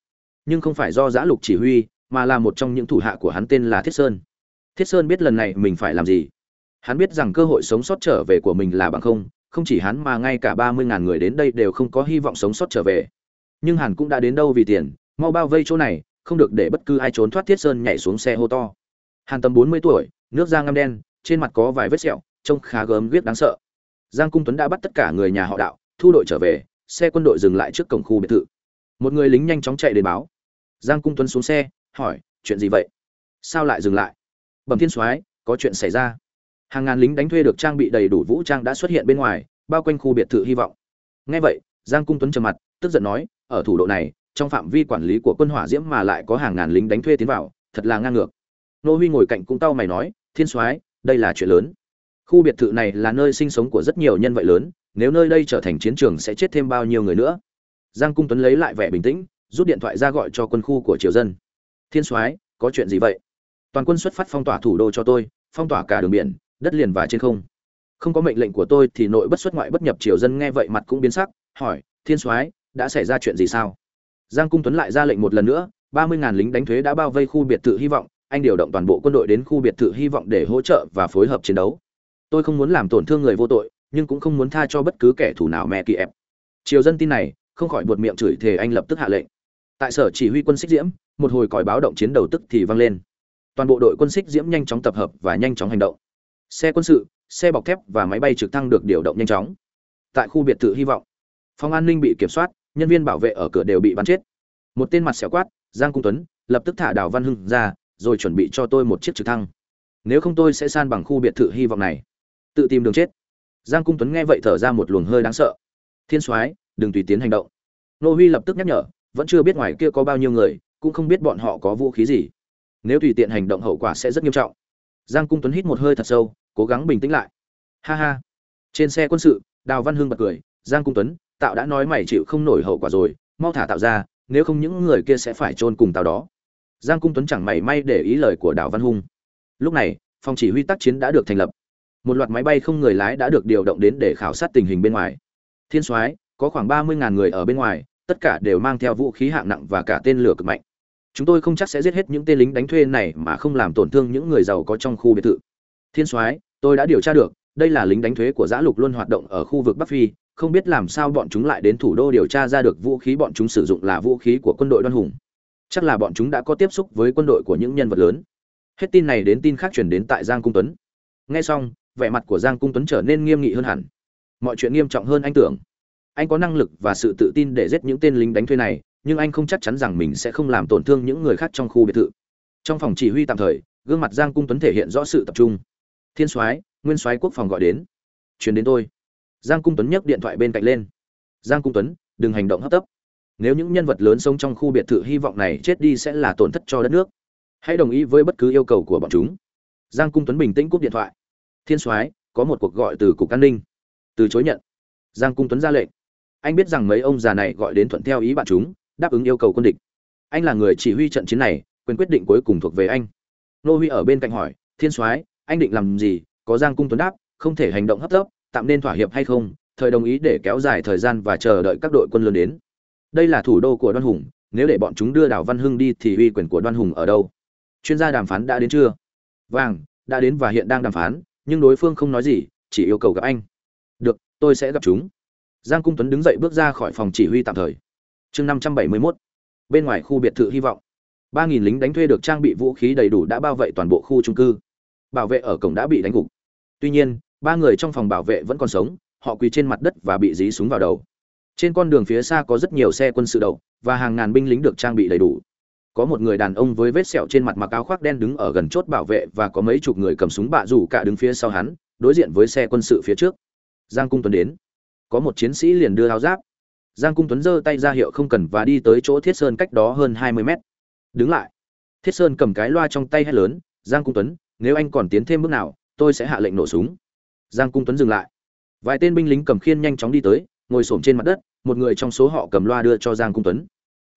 Nhưng không phải do giã lục chỉ huy, mà là một trong những thủ hạ của hắn tên là thiết sơn. Thiết sơn biết lần này mình phải làm gì hắn biết rằng cơ hội sống sót trở về của mình là bằng không không chỉ hắn mà ngay cả ba mươi ngàn người đến đây đều không có hy vọng sống sót trở về. Nhưng hàn cũng đã đến đâu vì tiền, mau bao vây chỗ này, không được để bất cứ ai trốn thoát thiết sơn nhảy xuống xe hô to. Hàn tầm bốn mươi tuổi, nước da ngăm đen, trên mặt có vài vết sẹo, trông khá gớm ghiếc đáng sợ. Giang cung tuấn đã bắt tất cả người nhà họ đạo, thu đội trở về, xe quân đội dừng lại trước cổng khu biệt thự. Một người lính nhanh chóng chạy đến báo. Giang cung tuấn xuống xe, hỏi, chuyện gì vậy? Sao lại dừng lại? Bẩm thiên soái, có chuyện xảy ra hàng ngàn lính đánh thuê được trang bị đầy đủ vũ trang đã xuất hiện bên ngoài, bao quanh khu biệt thự hy vọng. Ngay vậy, giang cung tuấn trầm mặt, tức giận nói, ở thủ đô này, trong phạm vi quản lý của quân hỏa diễm mà lại có hàng ngàn lính đánh thuê tiến vào, thật là ngang ngược. Nô huy ngồi cạnh cũng tao mày nói, thiên soái, đây là chuyện lớn. Khu biệt thự này là nơi sinh sống của rất nhiều nhân vật lớn, nếu nơi đây trở thành chiến trường sẽ chết thêm bao nhiêu người nữa? Giang cung tuấn lấy lại vẻ bình tĩnh, rút điện thoại ra gọi cho quân khu của triều dân. Thiên soái, có chuyện gì vậy? Toàn quân xuất phát phong tỏa thủ đô cho tôi, phong tỏa cả đường biển đất liền và trên không. Không có mệnh lệnh của tôi thì nội bất xuất ngoại bất nhập triều dân nghe vậy mặt cũng biến sắc, hỏi, thiên soái, đã xảy ra chuyện gì sao? Giang cung tuấn lại ra lệnh một lần nữa, ba mươi ngàn lính đánh thuế đã bao vây khu biệt thự hy vọng, anh điều động toàn bộ quân đội đến khu biệt thự hy vọng để hỗ trợ và phối hợp chiến đấu. Tôi không muốn làm tổn thương người vô tội, nhưng cũng không muốn tha cho bất cứ kẻ thù nào mẹ kỳ ép triều dân tin này, không khỏi buột miệng chửi thề anh lập tức hạ lệnh. Tại sở chỉ huy quân xích diễm, một hồi còi báo động chiến đầu tức thì vang lên. Toàn bộ đội quân xích diễm nhanh chóng tập hợp và nhanh chóng hành động xe quân sự, xe bọc thép và máy bay trực thăng được điều động nhanh chóng. Tại khu biệt thự hy vọng, phòng an ninh bị kiểm soát, nhân viên bảo vệ ở cửa đều bị bắn chết. Một tên mặt xẻo quát, giang cung tuấn, lập tức thả đào văn hưng ra, rồi chuẩn bị cho tôi một chiếc trực thăng. Nếu không tôi sẽ san bằng khu biệt thự hy vọng này. Tự tìm đường chết. Giang cung tuấn nghe vậy thở ra một luồng hơi đáng sợ. Thiên soái, đừng tùy tiến hành động. Nô huy lập tức nhắc nhở, vẫn chưa biết ngoài kia có bao nhiêu người, cũng không biết bọn họ có vũ khí gì. Nếu tùy tiện hành động hậu quả sẽ rất nghiêm trọng giang cung tuấn hít một hơi thật sâu, cố gắng bình tĩnh lại. Ha ha. Trên xe quân sự, đào văn hưng bật cười, giang cung tuấn tạo đã nói mày chịu không nổi hậu quả rồi, mau thả tạo ra, nếu không những người kia sẽ phải chôn cùng tàu đó. Giang cung tuấn chẳng mảy may để ý lời của đào văn hung lúc này, phòng chỉ huy tác chiến đã được thành lập. Một loạt máy bay không người lái đã được điều động đến để khảo sát tình hình bên ngoài. Thiên soái, có khoảng ba mươi người ở bên ngoài, tất cả đều mang theo vũ khí hạng nặng và cả tên lửa cực mạnh chúng tôi không chắc sẽ giết hết những tên lính đánh thuê này mà không làm tổn thương những người giàu có trong khu biệt thự. Thiên soái, tôi đã điều tra được, đây là lính đánh thuế của giã lục luôn hoạt động ở khu vực bắc phi, không biết làm sao bọn chúng lại đến thủ đô điều tra ra được vũ khí bọn chúng sử dụng là vũ khí của quân đội đoan hùng. Chắc là bọn chúng đã có tiếp xúc với quân đội của những nhân vật lớn. Hết tin này đến tin khác chuyển đến tại giang cung tuấn. Nghe xong, vẻ mặt của giang cung tuấn trở nên nghiêm nghị hơn hẳn. Mọi chuyện nghiêm trọng hơn anh tưởng. Anh có năng lực và sự tự tin để giết những tên lính đánh thuê này nhưng anh không chắc chắn rằng mình sẽ không làm tổn thương những người khác trong khu biệt thự. Trong phòng chỉ huy tạm thời, gương mặt giang cung tuấn thể hiện rõ sự tập trung. Thiên soái, nguyên soái quốc phòng gọi đến. Chuyển đến tôi. Giang cung tuấn nhấc điện thoại bên cạnh lên. Giang cung tuấn, đừng hành động hấp tấp. Nếu những nhân vật lớn sống trong khu biệt thự hy vọng này chết đi sẽ là tổn thất cho đất nước. Hãy đồng ý với bất cứ yêu cầu của bọn chúng. Giang cung tuấn bình tĩnh cúp điện thoại. Thiên soái, có một cuộc gọi từ cục an ninh. Từ chối nhận. Giang cung tuấn ra lệnh. Anh biết rằng mấy ông già này gọi đến thuận theo ý bạn chúng đáp ứng yêu cầu quân địch. Anh là người chỉ huy trận chiến này, quyền quyết định cuối cùng thuộc về anh. Nô huy ở bên cạnh hỏi, thiên soái, anh định làm gì? Có giang cung tuấn đáp, không thể hành động hấp tấp, tạm nên thỏa hiệp hay không? Thời đồng ý để kéo dài thời gian và chờ đợi các đội quân lớn đến. Đây là thủ đô của đoan hùng, nếu để bọn chúng đưa đảo văn hưng đi thì uy quyền của đoan hùng ở đâu? Chuyên gia đàm phán đã đến chưa? Vàng đã đến và hiện đang đàm phán, nhưng đối phương không nói gì, chỉ yêu cầu gặp anh. Được, tôi sẽ gặp chúng. Giang cung tuấn đứng dậy bước ra khỏi phòng chỉ huy tạm thời chương năm trăm bảy mươi mốt. Bên ngoài khu biệt thự hy vọng. ba nghìn lính đánh thuê được trang bị vũ khí đầy đủ đã bao vây toàn bộ khu trung cư. Bảo vệ ở cổng đã bị đánh gục. Tuy nhiên, ba người trong phòng bảo vệ vẫn còn sống, họ quỳ trên mặt đất và bị dí súng vào đầu. Trên con đường phía xa có rất nhiều xe quân sự đậu và hàng ngàn binh lính được trang bị đầy đủ. Có một người đàn ông với vết sẹo trên mặt mặc áo khoác đen đứng ở gần chốt bảo vệ và có mấy chục người cầm súng bạ rủ cả đứng phía sau hắn, đối diện với xe quân sự phía trước. Giang cung tuấn đến. Có một chiến sĩ liền đưa áo giáp giang cung tuấn giơ tay ra hiệu không cần và đi tới chỗ thiết sơn cách đó hơn hai mươi mét. Đứng lại. Thiết sơn cầm cái loa trong tay hét lớn, giang cung tuấn, nếu anh còn tiến thêm bước nào, tôi sẽ hạ lệnh nổ súng. Giang cung tuấn dừng lại. Vài tên binh lính cầm khiên nhanh chóng đi tới, ngồi xổm trên mặt đất, một người trong số họ cầm loa đưa cho giang cung tuấn.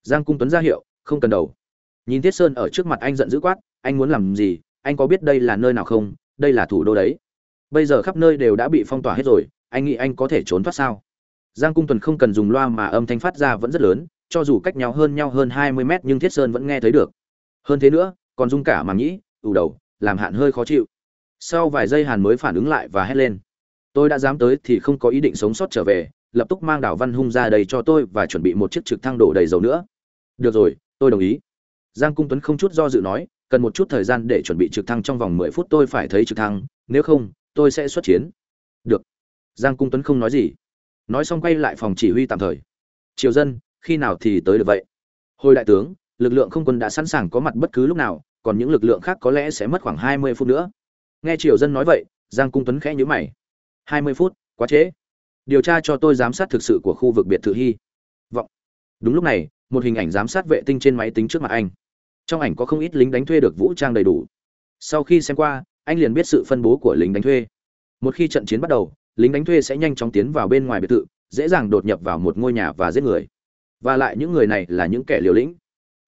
Giang cung tuấn ra hiệu, không cần đầu. Nhìn thiết sơn ở trước mặt anh giận dữ quát, anh muốn làm gì? Anh có biết đây là nơi nào không? Đây là thủ đô đấy. Bây giờ khắp nơi đều đã bị phong tỏa hết rồi, anh nghĩ anh có thể trốn thoát sao? Giang cung Tuần không cần dùng loa mà âm thanh phát ra vẫn rất lớn, cho dù cách nhau hơn nhau hơn hai mươi mét nhưng thiết sơn vẫn nghe thấy được. Hơn thế nữa, còn dung cả màng nhĩ, ủ đầu, làm hạn hơi khó chịu. Sau vài giây hàn mới phản ứng lại và hét lên. Tôi đã dám tới thì không có ý định sống sót trở về, lập tức mang đảo văn hung ra đây cho tôi và chuẩn bị một chiếc trực thăng đổ đầy dầu nữa. Được rồi, tôi đồng ý. Giang cung tuấn không chút do dự nói, cần một chút thời gian để chuẩn bị trực thăng trong vòng mười phút tôi phải thấy trực thăng, nếu không, tôi sẽ xuất chiến. Được. Giang cung tuấn không nói gì nói xong quay lại phòng chỉ huy tạm thời. Triều dân, khi nào thì tới được vậy? Hồi đại tướng, lực lượng không quân đã sẵn sàng có mặt bất cứ lúc nào, còn những lực lượng khác có lẽ sẽ mất khoảng hai mươi phút nữa. Nghe triều dân nói vậy, giang cung tuấn khẽ nhíu mày. hai mươi phút, quá trễ. Điều tra cho tôi giám sát thực sự của khu vực biệt thự hy. Vọng. Đúng lúc này, một hình ảnh giám sát vệ tinh trên máy tính trước mặt anh. Trong ảnh có không ít lính đánh thuê được vũ trang đầy đủ. Sau khi xem qua, anh liền biết sự phân bố của lính đánh thuê. Một khi trận chiến bắt đầu lính đánh thuê sẽ nhanh chóng tiến vào bên ngoài biệt thự, dễ dàng đột nhập vào một ngôi nhà và giết người. Và lại những người này là những kẻ liều lĩnh.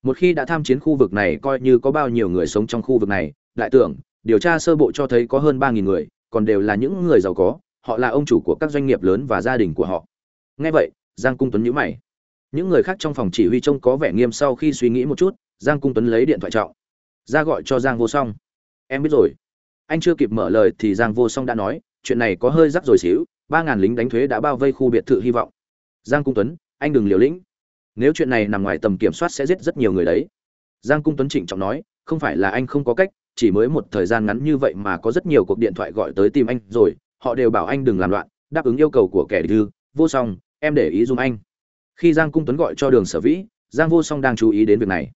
Một khi đã tham chiến khu vực này, coi như có bao nhiêu người sống trong khu vực này, đại tưởng, điều tra sơ bộ cho thấy có hơn ba nghìn người, còn đều là những người giàu có, họ là ông chủ của các doanh nghiệp lớn và gia đình của họ. Nghe vậy, giang cung tuấn nhíu mày. Những người khác trong phòng chỉ huy trông có vẻ nghiêm sau khi suy nghĩ một chút, giang cung tuấn lấy điện thoại trọng ra gọi cho giang vô song. Em biết rồi. Anh chưa kịp mở lời thì giang vô song đã nói chuyện này có hơi rắc rồi xíu, ba ngàn lính đánh thuế đã bao vây khu biệt thự hy vọng. Giang cung tuấn, anh đừng liều lĩnh. Nếu chuyện này nằm ngoài tầm kiểm soát sẽ giết rất nhiều người đấy. Giang cung tuấn trịnh trọng nói, không phải là anh không có cách, chỉ mới một thời gian ngắn như vậy mà có rất nhiều cuộc điện thoại gọi tới tìm anh rồi, họ đều bảo anh đừng làm loạn, đáp ứng yêu cầu của kẻ địch vô song, em để ý dùng anh. Khi giang cung tuấn gọi cho đường sở vĩ, giang vô song đang chú ý đến việc này.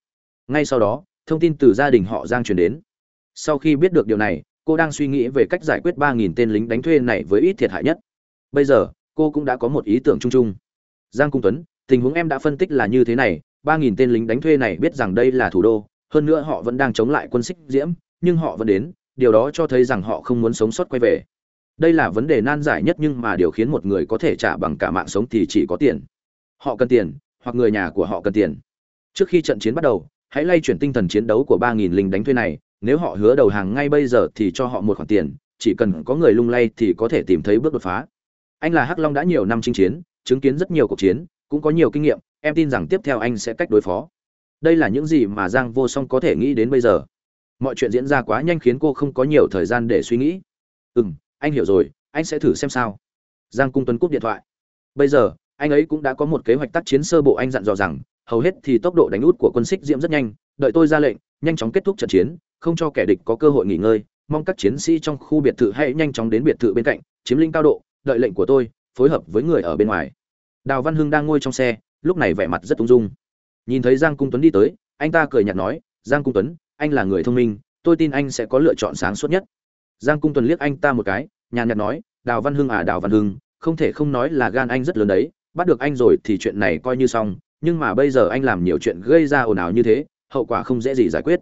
Ngay sau đó, thông tin từ gia đình họ giang truyền đến. Sau khi biết được điều này cô đang suy nghĩ về cách giải quyết ba nghìn tên lính đánh thuê này với ít thiệt hại nhất. Bây giờ, cô cũng đã có một ý tưởng chung chung. Giang cung tuấn, tình huống em đã phân tích là như thế này, ba nghìn tên lính đánh thuê này biết rằng đây là thủ đô, hơn nữa họ vẫn đang chống lại quân xích diễm, nhưng họ vẫn đến, điều đó cho thấy rằng họ không muốn sống sót quay về. Đây là vấn đề nan giải nhất nhưng mà điều khiến một người có thể trả bằng cả mạng sống thì chỉ có tiền. Họ cần tiền, hoặc người nhà của họ cần tiền. Trước khi trận chiến bắt đầu, hãy lay chuyển tinh thần chiến đấu của ba nghìn lính đánh thuê này nếu họ hứa đầu hàng ngay bây giờ thì cho họ một khoản tiền, chỉ cần có người lung lay thì có thể tìm thấy bước đột phá. Anh là hắc long đã nhiều năm chinh chiến, chứng kiến rất nhiều cuộc chiến, cũng có nhiều kinh nghiệm, em tin rằng tiếp theo anh sẽ cách đối phó. Đây là những gì mà giang vô song có thể nghĩ đến bây giờ. Mọi chuyện diễn ra quá nhanh khiến cô không có nhiều thời gian để suy nghĩ. Ừ m anh hiểu rồi, anh sẽ thử xem sao. Giang cung tuấn cúp điện thoại. Bây giờ, anh ấy cũng đã có một kế hoạch tác chiến sơ bộ anh dặn dò rằng, hầu hết thì tốc độ đánh út của quân xích diễm rất nhanh, đợi tôi ra lệnh, nhanh chóng kết thúc trận chiến không cho kẻ địch có cơ hội nghỉ ngơi, mong các chiến sĩ trong khu biệt thự hãy nhanh chóng đến biệt thự bên cạnh, chiếm lĩnh cao độ, đợi lệnh của tôi, phối hợp với người ở bên ngoài. Đào văn hưng đang ngồi trong xe, lúc này vẻ mặt rất ung dung. Nhìn thấy giang cung tuấn đi tới, anh ta cười nhạt nói, giang cung tuấn, anh là người thông minh, tôi tin anh sẽ có lựa chọn sáng suốt nhất. Giang cung tuấn liếc anh ta một cái, nhàn nhạt nói, đào văn hưng à đào văn hưng, không thể không nói là gan anh rất lớn đấy, bắt được anh rồi thì chuyện này coi như xong, nhưng mà bây giờ anh làm nhiều chuyện gây ra ồn ào như thế, hậu quả không dễ gì giải quyết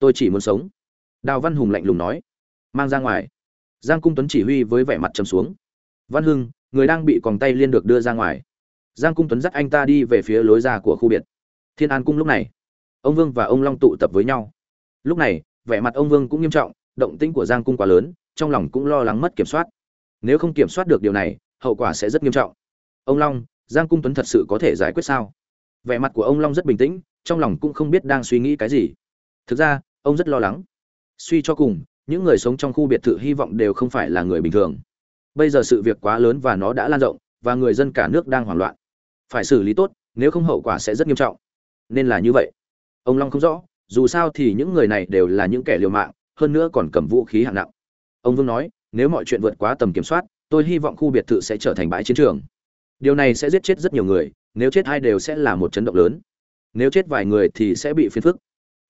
tôi chỉ muốn sống. Đào văn hùng lạnh lùng nói. Mang ra ngoài. Giang cung tuấn chỉ huy với vẻ mặt trầm xuống. Văn hưng, người đang bị còng tay liên được đưa ra ngoài. Giang cung tuấn dắt anh ta đi về phía lối ra của khu biệt. Thiên an cung lúc này, ông vương và ông long tụ tập với nhau. Lúc này, vẻ mặt ông vương cũng nghiêm trọng, động tĩnh của giang cung quá lớn, trong lòng cũng lo lắng mất kiểm soát. Nếu không kiểm soát được điều này, hậu quả sẽ rất nghiêm trọng. Ông long, giang cung tuấn thật sự có thể giải quyết sao? Vẻ mặt của ông long rất bình tĩnh, trong lòng cũng không biết đang suy nghĩ cái gì. Thực ra ông rất lo lắng. Suy cho cùng, những người sống trong khu biệt thự hy vọng đều không phải là người bình thường. Bây giờ sự việc quá lớn và nó đã lan rộng, và người dân cả nước đang hoảng loạn. Phải xử lý tốt, nếu không hậu quả sẽ rất nghiêm trọng. Nên là như vậy. Ông long không rõ, dù sao thì những người này đều là những kẻ liều mạng, hơn nữa còn cầm vũ khí hạng nặng. Ông vương nói, nếu mọi chuyện vượt quá tầm kiểm soát, tôi hy vọng khu biệt thự sẽ trở thành bãi chiến trường. Điều này sẽ giết chết rất nhiều người, nếu chết hai đều sẽ là một chấn động lớn. Nếu chết vài người thì sẽ bị phiền phức.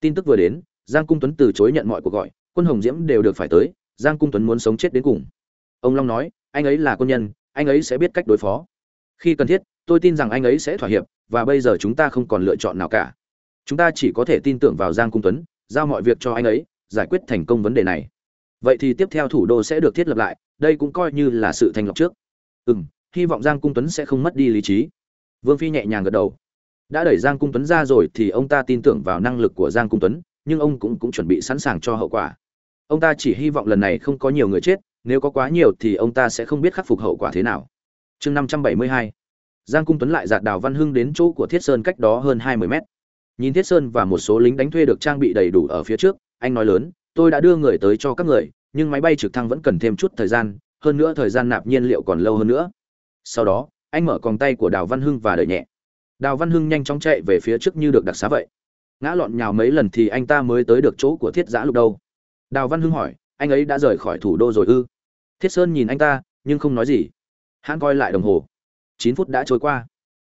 Tin tức vừa đến giang cung tuấn từ chối nhận mọi cuộc gọi, quân hồng diễm đều được phải tới, giang cung tuấn muốn sống chết đến cùng. Ông long nói, anh ấy là quân nhân, anh ấy sẽ biết cách đối phó. Khi cần thiết, tôi tin rằng anh ấy sẽ thỏa hiệp, và bây giờ chúng ta không còn lựa chọn nào cả. Chúng ta chỉ có thể tin tưởng vào giang cung tuấn, giao mọi việc cho anh ấy, giải quyết thành công vấn đề này. Vậy thì tiếp theo thủ đô sẽ được thiết lập lại, đây cũng coi như là sự thành lập trước. Ừ m hy vọng giang cung tuấn sẽ không mất đi lý trí. Vương phi nhẹ nhàng gật đầu. Đã đẩy giang cung tuấn ra rồi thì ông ta tin tưởng vào năng lực của giang cung tuấn nhưng ông cũng cũng chuẩn bị sẵn sàng cho hậu quả. Ông ta chỉ hy vọng lần này không có nhiều người chết, nếu có quá nhiều thì ông ta sẽ không biết khắc phục hậu quả thế nào. Chương năm trăm bảy mươi hai. Giang cung tuấn lại giạt đào văn hưng đến chỗ của thiết sơn cách đó hơn hai mươi mét. Nhìn thiết sơn và một số lính đánh thuê được trang bị đầy đủ ở phía trước, anh nói lớn, tôi đã đưa người tới cho các người, nhưng máy bay trực thăng vẫn cần thêm chút thời gian, hơn nữa thời gian nạp nhiên liệu còn lâu hơn nữa. Sau đó, anh mở còng tay của đào văn hưng và đợi nhẹ. Đào văn hưng nhanh chóng chạy về phía trước như được đặc xá vậy ngã lọn nhào mấy lần thì anh ta mới tới được chỗ của thiết giã lục đâu. Đào văn hưng hỏi, anh ấy đã rời khỏi thủ đô rồi ư? Thiết sơn nhìn anh ta, nhưng không nói gì. Hắn coi lại đồng hồ. Chín phút đã trôi qua.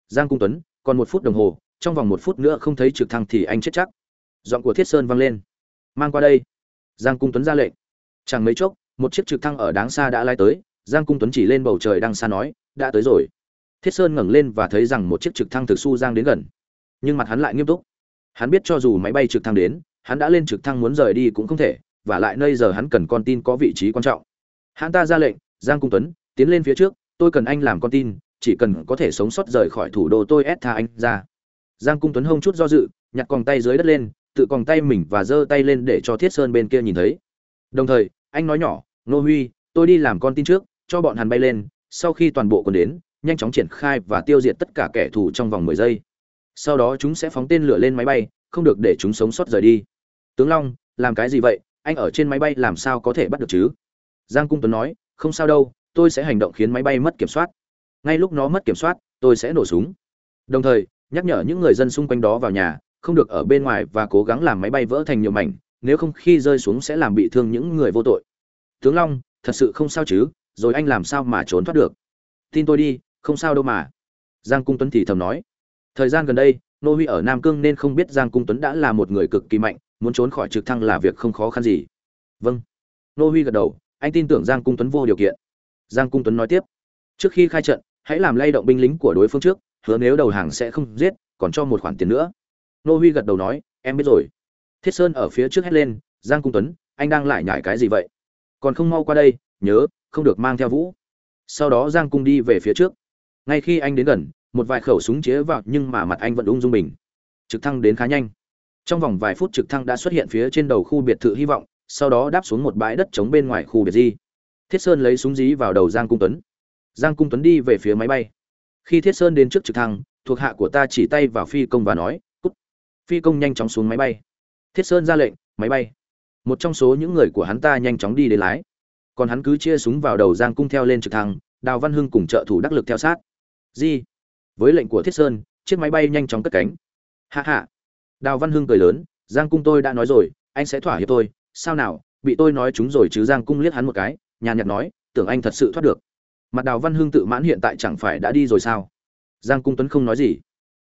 Giang cung tuấn, còn một phút đồng hồ, trong vòng một phút nữa không thấy trực thăng thì anh chết chắc. Giọng của thiết sơn vang lên. Mang qua đây. Giang cung tuấn ra lệnh. Chẳng mấy chốc, một chiếc trực thăng ở đáng xa đã lai tới. Giang cung tuấn chỉ lên bầu trời đang xa nói, đã tới rồi. Thiết sơn ngẩng lên và thấy rằng một chiếc trực thăng thực su giang đến gần. Nhưng mặt hắn lại nghiêm túc hắn biết cho dù máy bay trực thăng đến, hắn đã lên trực thăng muốn rời đi cũng không thể, và lại nơi giờ hắn cần con tin có vị trí quan trọng. Hắn ta ra lệnh, giang cung tuấn, tiến lên phía trước, tôi cần anh làm con tin, chỉ cần có thể sống sót rời khỏi thủ đô tôi ép tha anh ra. Giang cung tuấn hông chút do dự, nhặt còng tay dưới đất lên, tự còng tay mình và giơ tay lên để cho thiết sơn bên kia nhìn thấy. Đồng thời, anh nói nhỏ nô huy, tôi đi làm con tin trước, cho bọn hắn bay lên, sau khi toàn bộ còn đến, nhanh chóng triển khai và tiêu diệt tất cả kẻ thù trong vòng mười giây sau đó chúng sẽ phóng tên lửa lên máy bay, không được để chúng sống sót rời đi. Tướng long, làm cái gì vậy? Anh ở trên máy bay làm sao có thể bắt được chứ? Giang cung tuấn nói, không sao đâu, tôi sẽ hành động khiến máy bay mất kiểm soát. Ngay lúc nó mất kiểm soát, tôi sẽ nổ súng. Đồng thời, nhắc nhở những người dân xung quanh đó vào nhà, không được ở bên ngoài và cố gắng làm máy bay vỡ thành nhiều mảnh, nếu không khi rơi xuống sẽ làm bị thương những người vô tội. Tướng long, thật sự không sao chứ? Rồi anh làm sao mà trốn thoát được? Tin tôi đi, không sao đâu mà. Giang cung tuấn thì thầm nói thời gian gần đây, nô huy ở nam cương nên không biết giang cung tuấn đã là một người cực kỳ mạnh, muốn trốn khỏi trực thăng là việc không khó khăn gì. Vâng. Nô huy gật đầu, anh tin tưởng giang cung tuấn vô điều kiện. Giang cung tuấn nói tiếp, trước khi khai trận, hãy làm lay động binh lính của đối phương trước, hứa nếu đầu hàng sẽ không giết, còn cho một khoản tiền nữa. Nô huy gật đầu nói, em biết rồi. Thiết sơn ở phía trước hét lên, giang cung tuấn, anh đang lại nhải cái gì vậy? Còn không mau qua đây, nhớ, không được mang theo vũ. Sau đó giang cung đi về phía trước. Ngay khi anh đến gần một vài khẩu súng chế vào nhưng mà mặt anh vẫn ung dung bình. Trực thăng đến khá nhanh. Trong vòng vài phút trực thăng đã xuất hiện phía trên đầu khu biệt thự hy vọng, sau đó đáp xuống một bãi đất trống bên ngoài khu biệt di. Thiết sơn lấy súng dí vào đầu giang cung tuấn. Giang cung tuấn đi về phía máy bay. Khi thiết sơn đến trước trực thăng, thuộc hạ của ta chỉ tay vào phi công và nói, cút. Phi công nhanh chóng xuống máy bay. Thiết sơn ra lệnh, máy bay. Một trong số những người của hắn ta nhanh chóng đi đến lái. Còn hắn cứ chia súng vào đầu giang cung theo lên trực thăng, đào văn hưng cùng trợ thủ đắc lực theo sát. Di với lệnh của thiết sơn, chiếc máy bay nhanh chóng cất cánh. Hạ hạ. Đào văn hưng cười lớn, giang cung tôi đã nói rồi, anh sẽ thỏa hiệp tôi. Sao nào, bị tôi nói chúng rồi chứ giang cung liếc hắn một cái, nhàn nhạt nói, tưởng anh thật sự thoát được. Mặt đào văn hưng tự mãn hiện tại chẳng phải đã đi rồi sao? Giang cung tuấn không nói gì.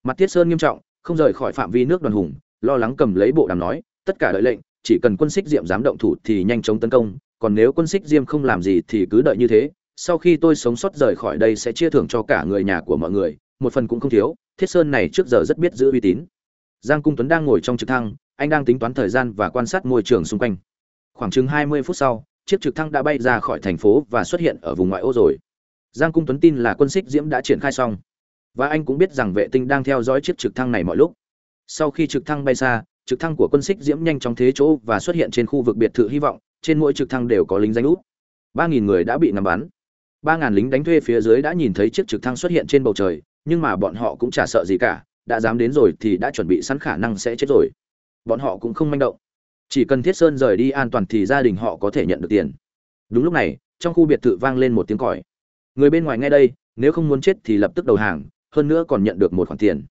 Mặt Thiết sơn nghiêm trọng, không rời khỏi phạm vi nước đoàn hùng, lo lắng cầm lấy bộ đàm nói, tất cả đợi lệnh, chỉ cần quân xích diệm dám động thủ thì nhanh chóng tấn công, còn nếu quân xích diêm không làm gì thì cứ đợi như thế, sau khi tôi sống sót rời khỏi đây sẽ chia thưởng cho cả người nhà của mọi người một phần cũng không thiếu, thiết sơn này trước giờ rất biết giữ uy tín. Giang cung tuấn đang ngồi trong trực thăng, anh đang tính toán thời gian và quan sát môi trường xung quanh. Khoảng chừng hai mươi phút sau, chiếc trực thăng đã bay ra khỏi thành phố và xuất hiện ở vùng ngoại ô rồi. Giang cung tuấn tin là quân xích diễm đã triển khai xong. Và anh cũng biết rằng vệ tinh đang theo dõi chiếc trực thăng này mọi lúc. Sau khi trực thăng bay xa, trực thăng của quân xích diễm nhanh chóng thế chỗ và xuất hiện trên khu vực biệt thự hy vọng, trên mỗi trực thăng đều có lính danh út. Ba nghìn người đã bị ngắm bắn. Ba ngàn lính đánh thuê phía dưới đã nhìn thấy chiếc trực thăng xuất hiện trên bầu trời nhưng mà bọn họ cũng chả sợ gì cả, đã dám đến rồi thì đã chuẩn bị sẵn khả năng sẽ chết rồi. Bọn họ cũng không manh động. Chỉ cần thiết sơn rời đi an toàn thì gia đình họ có thể nhận được tiền. Đúng lúc này, trong khu biệt thự vang lên một tiếng còi. Người bên ngoài nghe đây, nếu không muốn chết thì lập tức đầu hàng, hơn nữa còn nhận được một khoản tiền.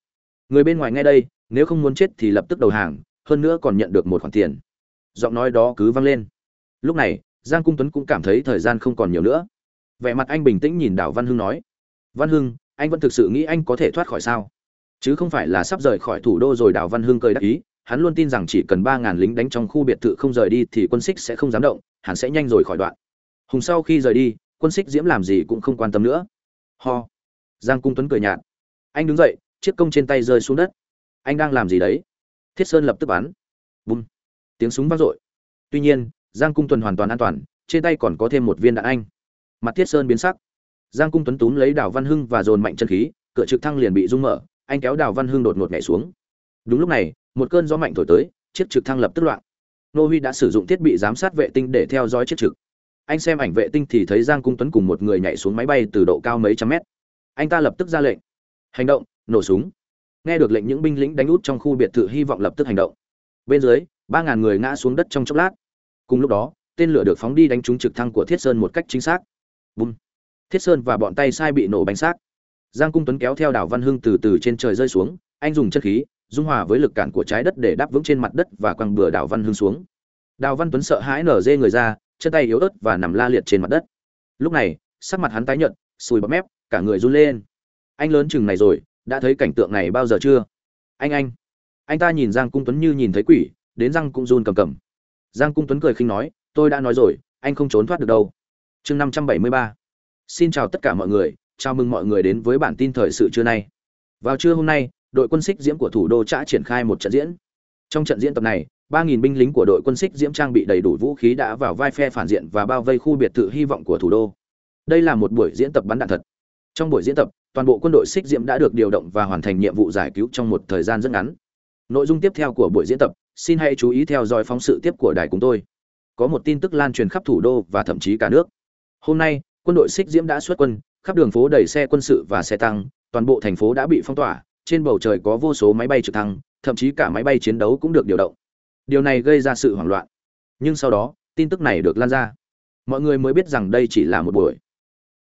Người bên ngoài nghe đây, nếu không muốn chết thì lập tức đầu hàng, hơn nữa còn nhận được một khoản tiền. Giọng nói đó cứ vang lên. Lúc này, giang cung tuấn cũng cảm thấy thời gian không còn nhiều nữa. Vẻ mặt anh bình tĩnh nhìn đào văn hưng nói, văn hưng anh vẫn thực sự nghĩ anh có thể thoát khỏi sao? Chứ không phải là sắp rời khỏi thủ đô rồi đào văn hưng cười đắc ý, hắn luôn tin rằng chỉ cần ba ngàn lính đánh trong khu biệt thự không rời đi thì quân xích sẽ không dám động, hắn sẽ nhanh rồi khỏi đoạn. Hùng sau khi rời đi, quân xích diễm làm gì cũng không quan tâm nữa. Ho. Giang cung tuấn cười nhạt. Anh đứng dậy, chiếc công trên tay rơi xuống đất. Anh đang làm gì đấy? Thiết sơn lập tức bắn. Bùm. Tiếng súng vang dội. Tuy nhiên, giang cung tuấn hoàn toàn an toàn, trên tay còn có thêm một viên đạn anh. Mặt thiết sơn biến sắc giang cung tuấn túm lấy đào văn hưng và dồn mạnh chân khí, cửa trực thăng liền bị rung mở, anh kéo đào văn hưng đột ngột nhảy xuống. Đúng lúc này, một cơn gió mạnh thổi tới, chiếc trực thăng lập tức loạn. Nô huy đã sử dụng thiết bị giám sát vệ tinh để theo dõi chiếc trực. Anh xem ảnh vệ tinh thì thấy giang cung tuấn cùng một người nhảy xuống máy bay từ độ cao mấy trăm mét. Anh ta lập tức ra lệnh. Hành động, nổ súng. Nghe được lệnh những binh lính đánh út trong khu biệt thự hy vọng lập tức hành động. Bên dưới, ba ngàn người ngã xuống đất trong chốc lát. Cùng lúc đó, tên lửa được phóng đi đánh trúng trực thăng của thiết sơn một cách chính xác. Bùm thiết sơn và bọn tay sai bị nổ bánh xác. Giang cung tuấn kéo theo đảo văn hưng từ từ trên trời rơi xuống, anh dùng chân khí, dung hòa với lực cản của trái đất để đáp vững trên mặt đất và quăng bừa đảo văn hưng xuống. Đào văn tuấn sợ hãi nở dê người ra, chân tay yếu ớt và nằm la liệt trên mặt đất. Lúc này, sắc mặt hắn tái nhợt, sùi bọt mép, cả người run lên. Anh lớn chừng này rồi, đã thấy cảnh tượng này bao giờ chưa? Anh anh anh ta nhìn giang cung tuấn như nhìn thấy quỷ, đến răng cũng run cầm cầm. Giang cung tuấn cười khinh nói, tôi đã nói rồi, anh không trốn thoát được đâu. Chương năm trăm bảy mươi ba xin chào tất cả mọi người, chào mừng mọi người đến với bản tin thời sự trưa nay. Vào trưa hôm nay, đội quân xích diễm của thủ đô đã triển khai một trận diễn. Trong trận diễn tập này 3.000 binh lính của đội quân xích diễm trang bị đầy đủ vũ khí đã vào vai phe phản diện và bao vây khu biệt thự hy vọng của thủ đô. Đây là một buổi diễn tập bắn đạn thật. Trong buổi diễn tập, toàn bộ quân đội xích diễm đã được điều động và hoàn thành nhiệm vụ giải cứu trong một thời gian rất ngắn. Nội dung tiếp theo của buổi diễn tập, xin hãy chú ý theo dõi phóng sự tiếp của đài chúng tôi. Có một tin tức lan truyền khắp thủ đô và thậm chí cả nước. Hôm nay quân đội xích diễm đã xuất quân, khắp đường phố đầy xe quân sự và xe tăng, toàn bộ thành phố đã bị phong tỏa, trên bầu trời có vô số máy bay trực thăng, thậm chí cả máy bay chiến đấu cũng được điều động. Điều này gây ra sự hoảng loạn. Nhưng sau đó, tin tức này được lan ra. Mọi người mới biết rằng đây chỉ là một buổi.